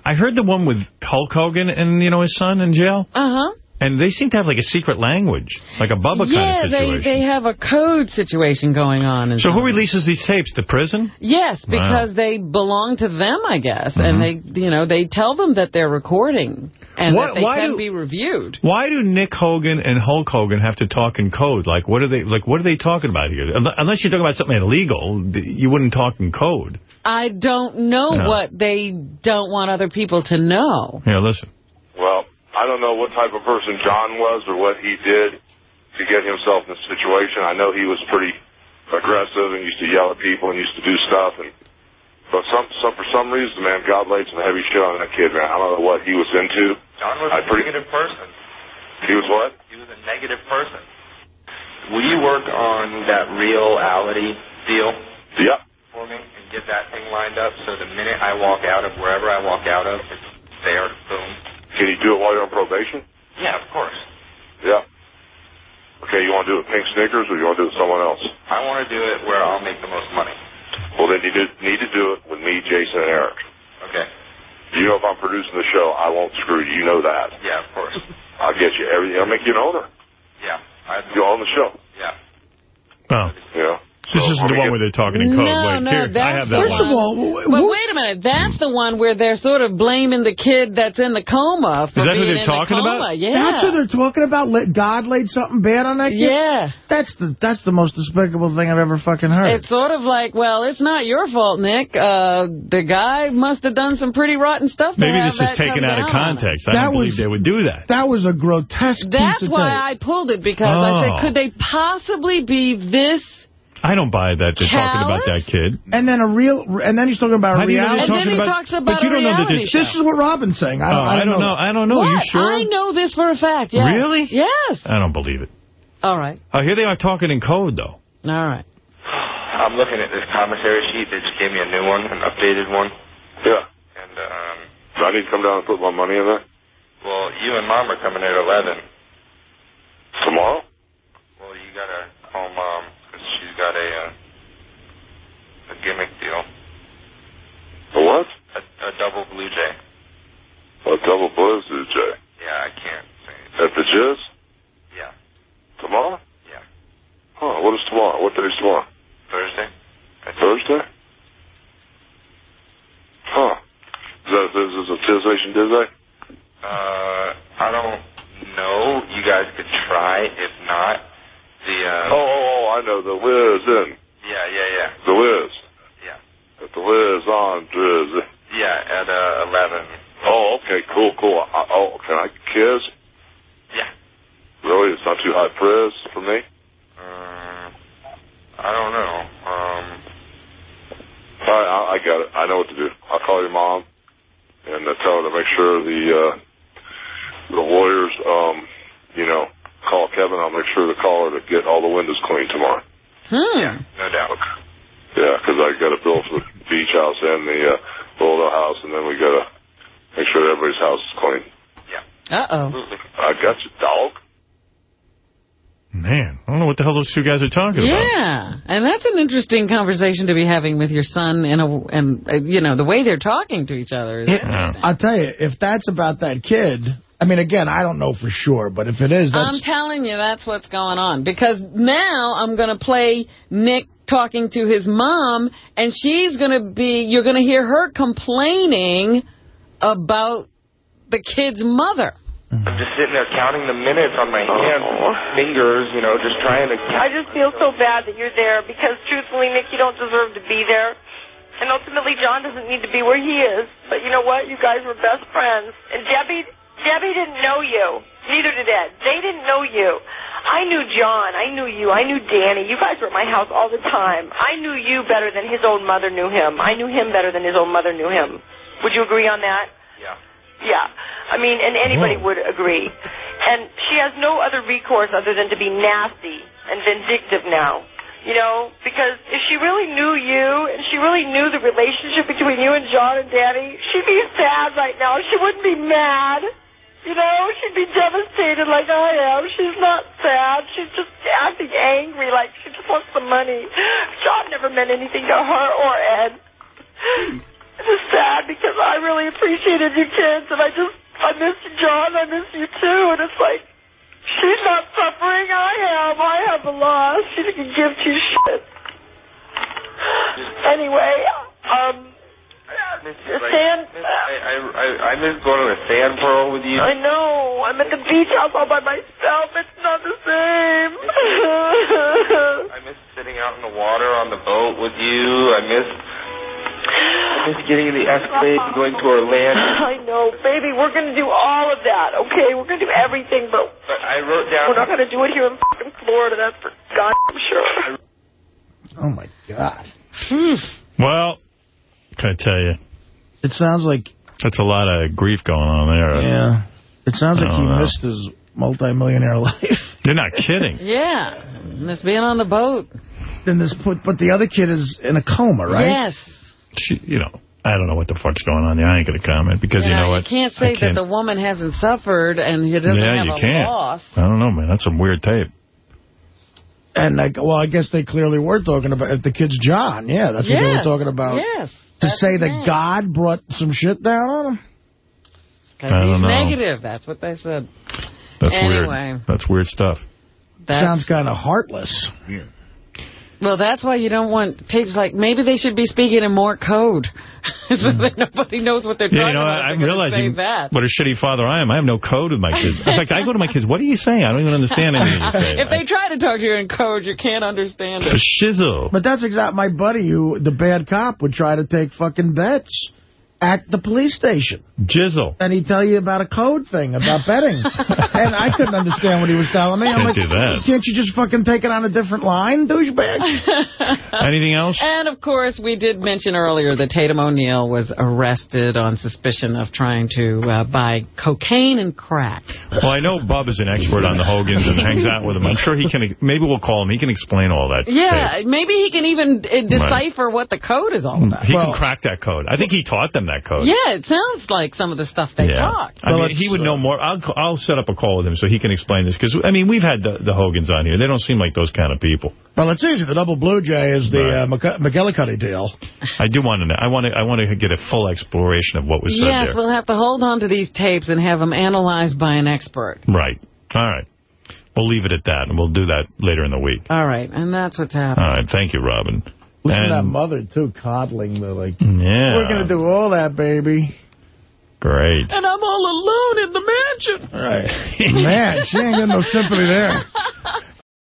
[SPEAKER 1] I heard the one with Hulk Hogan and, you know, his son in jail.
[SPEAKER 2] Uh-huh.
[SPEAKER 1] And they seem to have like a secret language, like a Bubba
[SPEAKER 2] yeah,
[SPEAKER 1] kind of
[SPEAKER 2] they,
[SPEAKER 1] situation.
[SPEAKER 2] they they have a code situation going on.
[SPEAKER 1] So who releases these tapes? The prison?
[SPEAKER 2] Yes,
[SPEAKER 1] Wow.
[SPEAKER 2] because they belong to them, I guess,
[SPEAKER 1] Mhm.
[SPEAKER 2] and they, you know, they tell them that they're recording and
[SPEAKER 1] What-
[SPEAKER 2] that they
[SPEAKER 1] why
[SPEAKER 2] can
[SPEAKER 1] do-
[SPEAKER 2] be reviewed.
[SPEAKER 1] Why do Nick Hogan and Hulk Hogan have to talk in code? Like, what are they? Like, what are they talking about here? Unless you're talking about something illegal, you wouldn't talk in code.
[SPEAKER 2] I don't know
[SPEAKER 1] Yeah.
[SPEAKER 2] what they don't want other people to know.
[SPEAKER 1] Yeah, listen.
[SPEAKER 72] I don't know what type of person John was or what he did to get himself in this situation. I know he was pretty aggressive and used to yell at people and used to do stuff. And but some, some for some reason, man, God laid some heavy shit on that kid, man. I don't know what he was into.
[SPEAKER 73] John was
[SPEAKER 72] I
[SPEAKER 73] a
[SPEAKER 72] pretty-
[SPEAKER 73] negative person.
[SPEAKER 72] He was what?
[SPEAKER 73] He was a negative person. Will you work on that reality deal
[SPEAKER 72] Yeah.
[SPEAKER 73] for me and get that thing lined up so the minute I walk out of wherever I walk out of, it's there, boom.
[SPEAKER 72] Can you do it while you're on probation?
[SPEAKER 73] Yeah, of course.
[SPEAKER 72] Yeah. Okay, you want to do it with Pink Snickers or you want to do it with someone else?
[SPEAKER 73] I want to do it where I'll make the most money.
[SPEAKER 72] Well, then you need to do it with me, Jason, and Eric.
[SPEAKER 73] Okay.
[SPEAKER 72] You know if I'm producing the show, I won't screw you. You know that.
[SPEAKER 73] Yeah, of course.
[SPEAKER 72] I'll get you everything. I'll make you an owner.
[SPEAKER 73] Yeah. I,
[SPEAKER 72] You own the show.
[SPEAKER 73] yeah.
[SPEAKER 1] Oh.
[SPEAKER 72] Yeah.
[SPEAKER 1] This is this is the one where they're talking in code.
[SPEAKER 2] No,
[SPEAKER 1] Wait,
[SPEAKER 2] no,
[SPEAKER 1] here, I have that
[SPEAKER 3] First
[SPEAKER 1] one.
[SPEAKER 3] of all,
[SPEAKER 2] But wait a minute, that's the one where they're sort of blaming the kid that's in the coma for
[SPEAKER 1] Is that who they're talking
[SPEAKER 2] the
[SPEAKER 1] about?
[SPEAKER 2] Yeah.
[SPEAKER 3] That's what they're talking about. God laid something bad on that kid.
[SPEAKER 2] Yeah.
[SPEAKER 3] That's the that's the most despicable thing I've ever fucking heard.
[SPEAKER 2] It's sort of like, well, it's not your fault, Nick. Uh, the guy must have done some pretty rotten stuff. to
[SPEAKER 1] Maybe
[SPEAKER 2] have
[SPEAKER 1] this is
[SPEAKER 2] that
[SPEAKER 1] taken out of
[SPEAKER 2] down on him.
[SPEAKER 1] context. I
[SPEAKER 3] That
[SPEAKER 1] don't believe they would do that.
[SPEAKER 3] that was a grotesque
[SPEAKER 2] That's
[SPEAKER 3] piece of
[SPEAKER 2] why
[SPEAKER 3] tape.
[SPEAKER 2] I pulled it, because I
[SPEAKER 1] Oh.
[SPEAKER 2] said, could they possibly be this
[SPEAKER 1] I don't buy that they're talking about that kid.
[SPEAKER 3] And then a real, and then he's talking about
[SPEAKER 1] How do you know
[SPEAKER 3] reality.
[SPEAKER 1] they're talking about- but you don't know that they're-
[SPEAKER 3] This is what Robin's saying. I
[SPEAKER 1] Oh,
[SPEAKER 3] don't, I don't know.
[SPEAKER 1] I don't know.
[SPEAKER 2] What?
[SPEAKER 1] Are you sure?
[SPEAKER 2] I know this for a fact, yes.
[SPEAKER 1] Really?
[SPEAKER 2] Yes.
[SPEAKER 1] I don't believe it.
[SPEAKER 2] All right.
[SPEAKER 1] Oh, here they are talking in code, though.
[SPEAKER 2] All right.
[SPEAKER 73] I'm looking at this commissary sheet. They just gave me a new one, an updated one.
[SPEAKER 72] Yeah.
[SPEAKER 73] And, um,
[SPEAKER 72] Do I need to come down and put my money in there?
[SPEAKER 73] well, you and Mom are coming at 11.
[SPEAKER 72] Tomorrow?
[SPEAKER 73] Well, you got to call Mom, she's got a, uh, a gimmick deal.
[SPEAKER 72] A what?
[SPEAKER 73] A, a double Blue Jay.
[SPEAKER 72] A double blue Jay.
[SPEAKER 73] Yeah, I can't say.
[SPEAKER 72] At the Jizz?
[SPEAKER 73] Yeah.
[SPEAKER 72] Tomorrow?
[SPEAKER 73] Yeah.
[SPEAKER 72] Huh, what is tomorrow? What day is tomorrow?
[SPEAKER 73] Thursday?
[SPEAKER 72] Thursday? Huh. Is that, is this a Tizzation Dizzy?
[SPEAKER 73] Uh, I don't know. You guys could try. If not, the, uh,
[SPEAKER 72] Oh, oh, oh, I know. The Wiz in.
[SPEAKER 73] yeah, yeah, yeah.
[SPEAKER 72] The Wiz.
[SPEAKER 73] Yeah.
[SPEAKER 72] At the Wiz on Drizzy.
[SPEAKER 73] Yeah, at, uh, 11.
[SPEAKER 72] Oh, okay, cool, cool. I, oh, can I kiss?
[SPEAKER 73] Yeah.
[SPEAKER 72] Really? It's not too high press for me?
[SPEAKER 73] Uh, I don't know. Um,
[SPEAKER 72] All right, I, I got it. I know what to do. I'll call your mom and uh, tell her to make sure the uh, the lawyers, um, you know, call Kevin. I'll make sure to call her to get all the windows cleaned tomorrow.
[SPEAKER 2] Hmm.
[SPEAKER 73] no doubt.
[SPEAKER 72] Yeah, because I got a bill for the beach house and the uh, Bulldog house, and then we got to make sure everybody's house is clean. Yeah.
[SPEAKER 2] Uh-oh.
[SPEAKER 72] I got you, dog.
[SPEAKER 1] Man, I don't know what the hell those two guys are talking about.
[SPEAKER 2] Yeah, and that's an interesting conversation to be having with your son, in a, and uh, you know the way they're talking to each other. Is
[SPEAKER 3] It- I'll tell you, if that's about that kid, I mean, again, I don't know for sure, but if it is,
[SPEAKER 2] I'm
[SPEAKER 3] that's...
[SPEAKER 2] telling you, that's what's going on. Because now I'm going to play Nick talking to his mom, and she's going to be, you're going to hear her complaining about the kid's mother.
[SPEAKER 73] I'm just sitting there counting the minutes on my hands, fingers, you know, just trying to.
[SPEAKER 74] I just feel so bad that you're there because truthfully, Nick, you don't deserve to be there. And ultimately, John doesn't need to be where he is. But you know what? You guys were best friends. And Debbie, Debbie didn't know you. Neither did Ed. They didn't know you. I knew John. I knew you. I knew Danny. You guys were at my house all the time. I knew you better than his own mother knew him. I knew him better than his own mother knew him. Would you agree on that?
[SPEAKER 73] Yeah.
[SPEAKER 74] Yeah. I mean, and anybody hmm. would agree. And she has no other recourse other than to be nasty and vindictive now. You know, because if she really knew you and she really knew the relationship between you and John and Danny, she'd be sad right now. She wouldn't be mad. You know, she'd be devastated like I am. She's not sad. She's just acting angry like she just wants the money. John never meant anything to her or Ed. It's just sad because I really appreciated you kids, and I just I miss you, John. I miss you too, and it's like she's not suffering. I am. I have a loss. She didn't give two shits. Anyway, um, sand.
[SPEAKER 73] I, I, I, I miss going to the sand pearl with you.
[SPEAKER 74] I know. I'm at the beach house all by myself. It's not the same.
[SPEAKER 73] I miss sitting out in the water on the boat with you. I miss, I miss getting in the Escalade and going to Orlando.
[SPEAKER 74] I know, baby. We're gonna do all of that. Okay, we're gonna do everything, but
[SPEAKER 73] But I wrote down.
[SPEAKER 74] we're not gonna do it here in fucking Florida. That's for goddamn sure.
[SPEAKER 3] Oh, my God. Hmm.
[SPEAKER 1] Well, can I tell you?
[SPEAKER 3] It sounds like...
[SPEAKER 1] That's a lot of grief going on there.
[SPEAKER 3] Yeah. It sounds
[SPEAKER 1] I
[SPEAKER 3] like he
[SPEAKER 1] know.
[SPEAKER 3] missed his multimillionaire life.
[SPEAKER 1] You're not kidding.
[SPEAKER 2] Yeah, miss being on the boat.
[SPEAKER 3] Then this put, but the other kid is in a coma, right?
[SPEAKER 2] Yes.
[SPEAKER 1] She, you know, I don't know what the fuck's going on there. I ain't going to comment because you know what?
[SPEAKER 2] You can't
[SPEAKER 1] I
[SPEAKER 2] say that the woman hasn't suffered and he doesn't
[SPEAKER 1] yeah,
[SPEAKER 2] have
[SPEAKER 1] you
[SPEAKER 2] a
[SPEAKER 1] can't.
[SPEAKER 2] loss.
[SPEAKER 1] I don't know, man. That's some weird tape.
[SPEAKER 3] And, like, well, I guess they clearly were talking about the kid's John. Yeah, that's what they were talking about.
[SPEAKER 2] Yes.
[SPEAKER 3] To say that God brought some shit down on him?
[SPEAKER 2] Because he's
[SPEAKER 1] know.
[SPEAKER 2] negative. That's what they said.
[SPEAKER 1] That's
[SPEAKER 2] Anyway.
[SPEAKER 1] weird. That's weird stuff.
[SPEAKER 2] That's-
[SPEAKER 3] Sounds kind of heartless.
[SPEAKER 2] Well, that's why you don't want tapes like, maybe they should be speaking in more code. so that nobody knows what they're
[SPEAKER 1] Yeah,
[SPEAKER 2] talking
[SPEAKER 1] you know,
[SPEAKER 2] about.
[SPEAKER 1] I'm realizing
[SPEAKER 2] that.
[SPEAKER 1] what a shitty father I am. I have no code with my kids. In fact, I go to my kids, what are you saying? I don't even understand anything you say.
[SPEAKER 2] if they try to talk to you in code, you can't understand it.
[SPEAKER 1] Shizzle.
[SPEAKER 3] But that's exactly My buddy, who the bad cop, would try to take fucking bets at the police station.
[SPEAKER 1] Jizzle.
[SPEAKER 3] And he'd tell you about a code thing, about betting. and I couldn't understand what he was telling me. I'm
[SPEAKER 1] Can't
[SPEAKER 3] like,
[SPEAKER 1] do that.
[SPEAKER 3] can't you just fucking take it on a different line, douchebag?
[SPEAKER 1] Anything else?
[SPEAKER 2] And, of course, we did mention earlier that Tatum O'Neal was arrested on suspicion of trying to uh, buy cocaine and crack.
[SPEAKER 1] Well, I know Bob is an expert on the Hogans and hangs out with them. I'm sure he can, maybe we'll call him. He can explain all that.
[SPEAKER 2] Yeah,
[SPEAKER 1] tape.
[SPEAKER 2] maybe he can even uh, decipher what the code is all about.
[SPEAKER 1] He can crack that code. I think he taught them that code.
[SPEAKER 2] Yeah, it sounds like some of the stuff they
[SPEAKER 1] yeah.
[SPEAKER 2] talk.
[SPEAKER 1] I mean, he would know more. I'll I'll set up a call with him so he can explain this. Because, I mean, we've had the, the Hogans on here. They don't seem like those kind of people.
[SPEAKER 3] Well, it's easy. The double Blue Jay is the uh, McGillicuddy deal.
[SPEAKER 1] I do want to know. I want to I want to get a full exploration of what was said
[SPEAKER 2] Yes,
[SPEAKER 1] there.
[SPEAKER 2] we'll have to hold on to these tapes and have them analyzed by an expert.
[SPEAKER 1] Right. All right. We'll leave it at that, and we'll do that later in the week.
[SPEAKER 2] All right, and that's what's happening.
[SPEAKER 1] All right. Thank you, Robin.
[SPEAKER 3] Listen to that mother, too, coddling the, like,
[SPEAKER 1] Yeah.
[SPEAKER 3] we're going to do all that, baby.
[SPEAKER 1] Great.
[SPEAKER 2] And I'm all alone in the mansion.
[SPEAKER 3] Right. Man, she ain't got no sympathy there.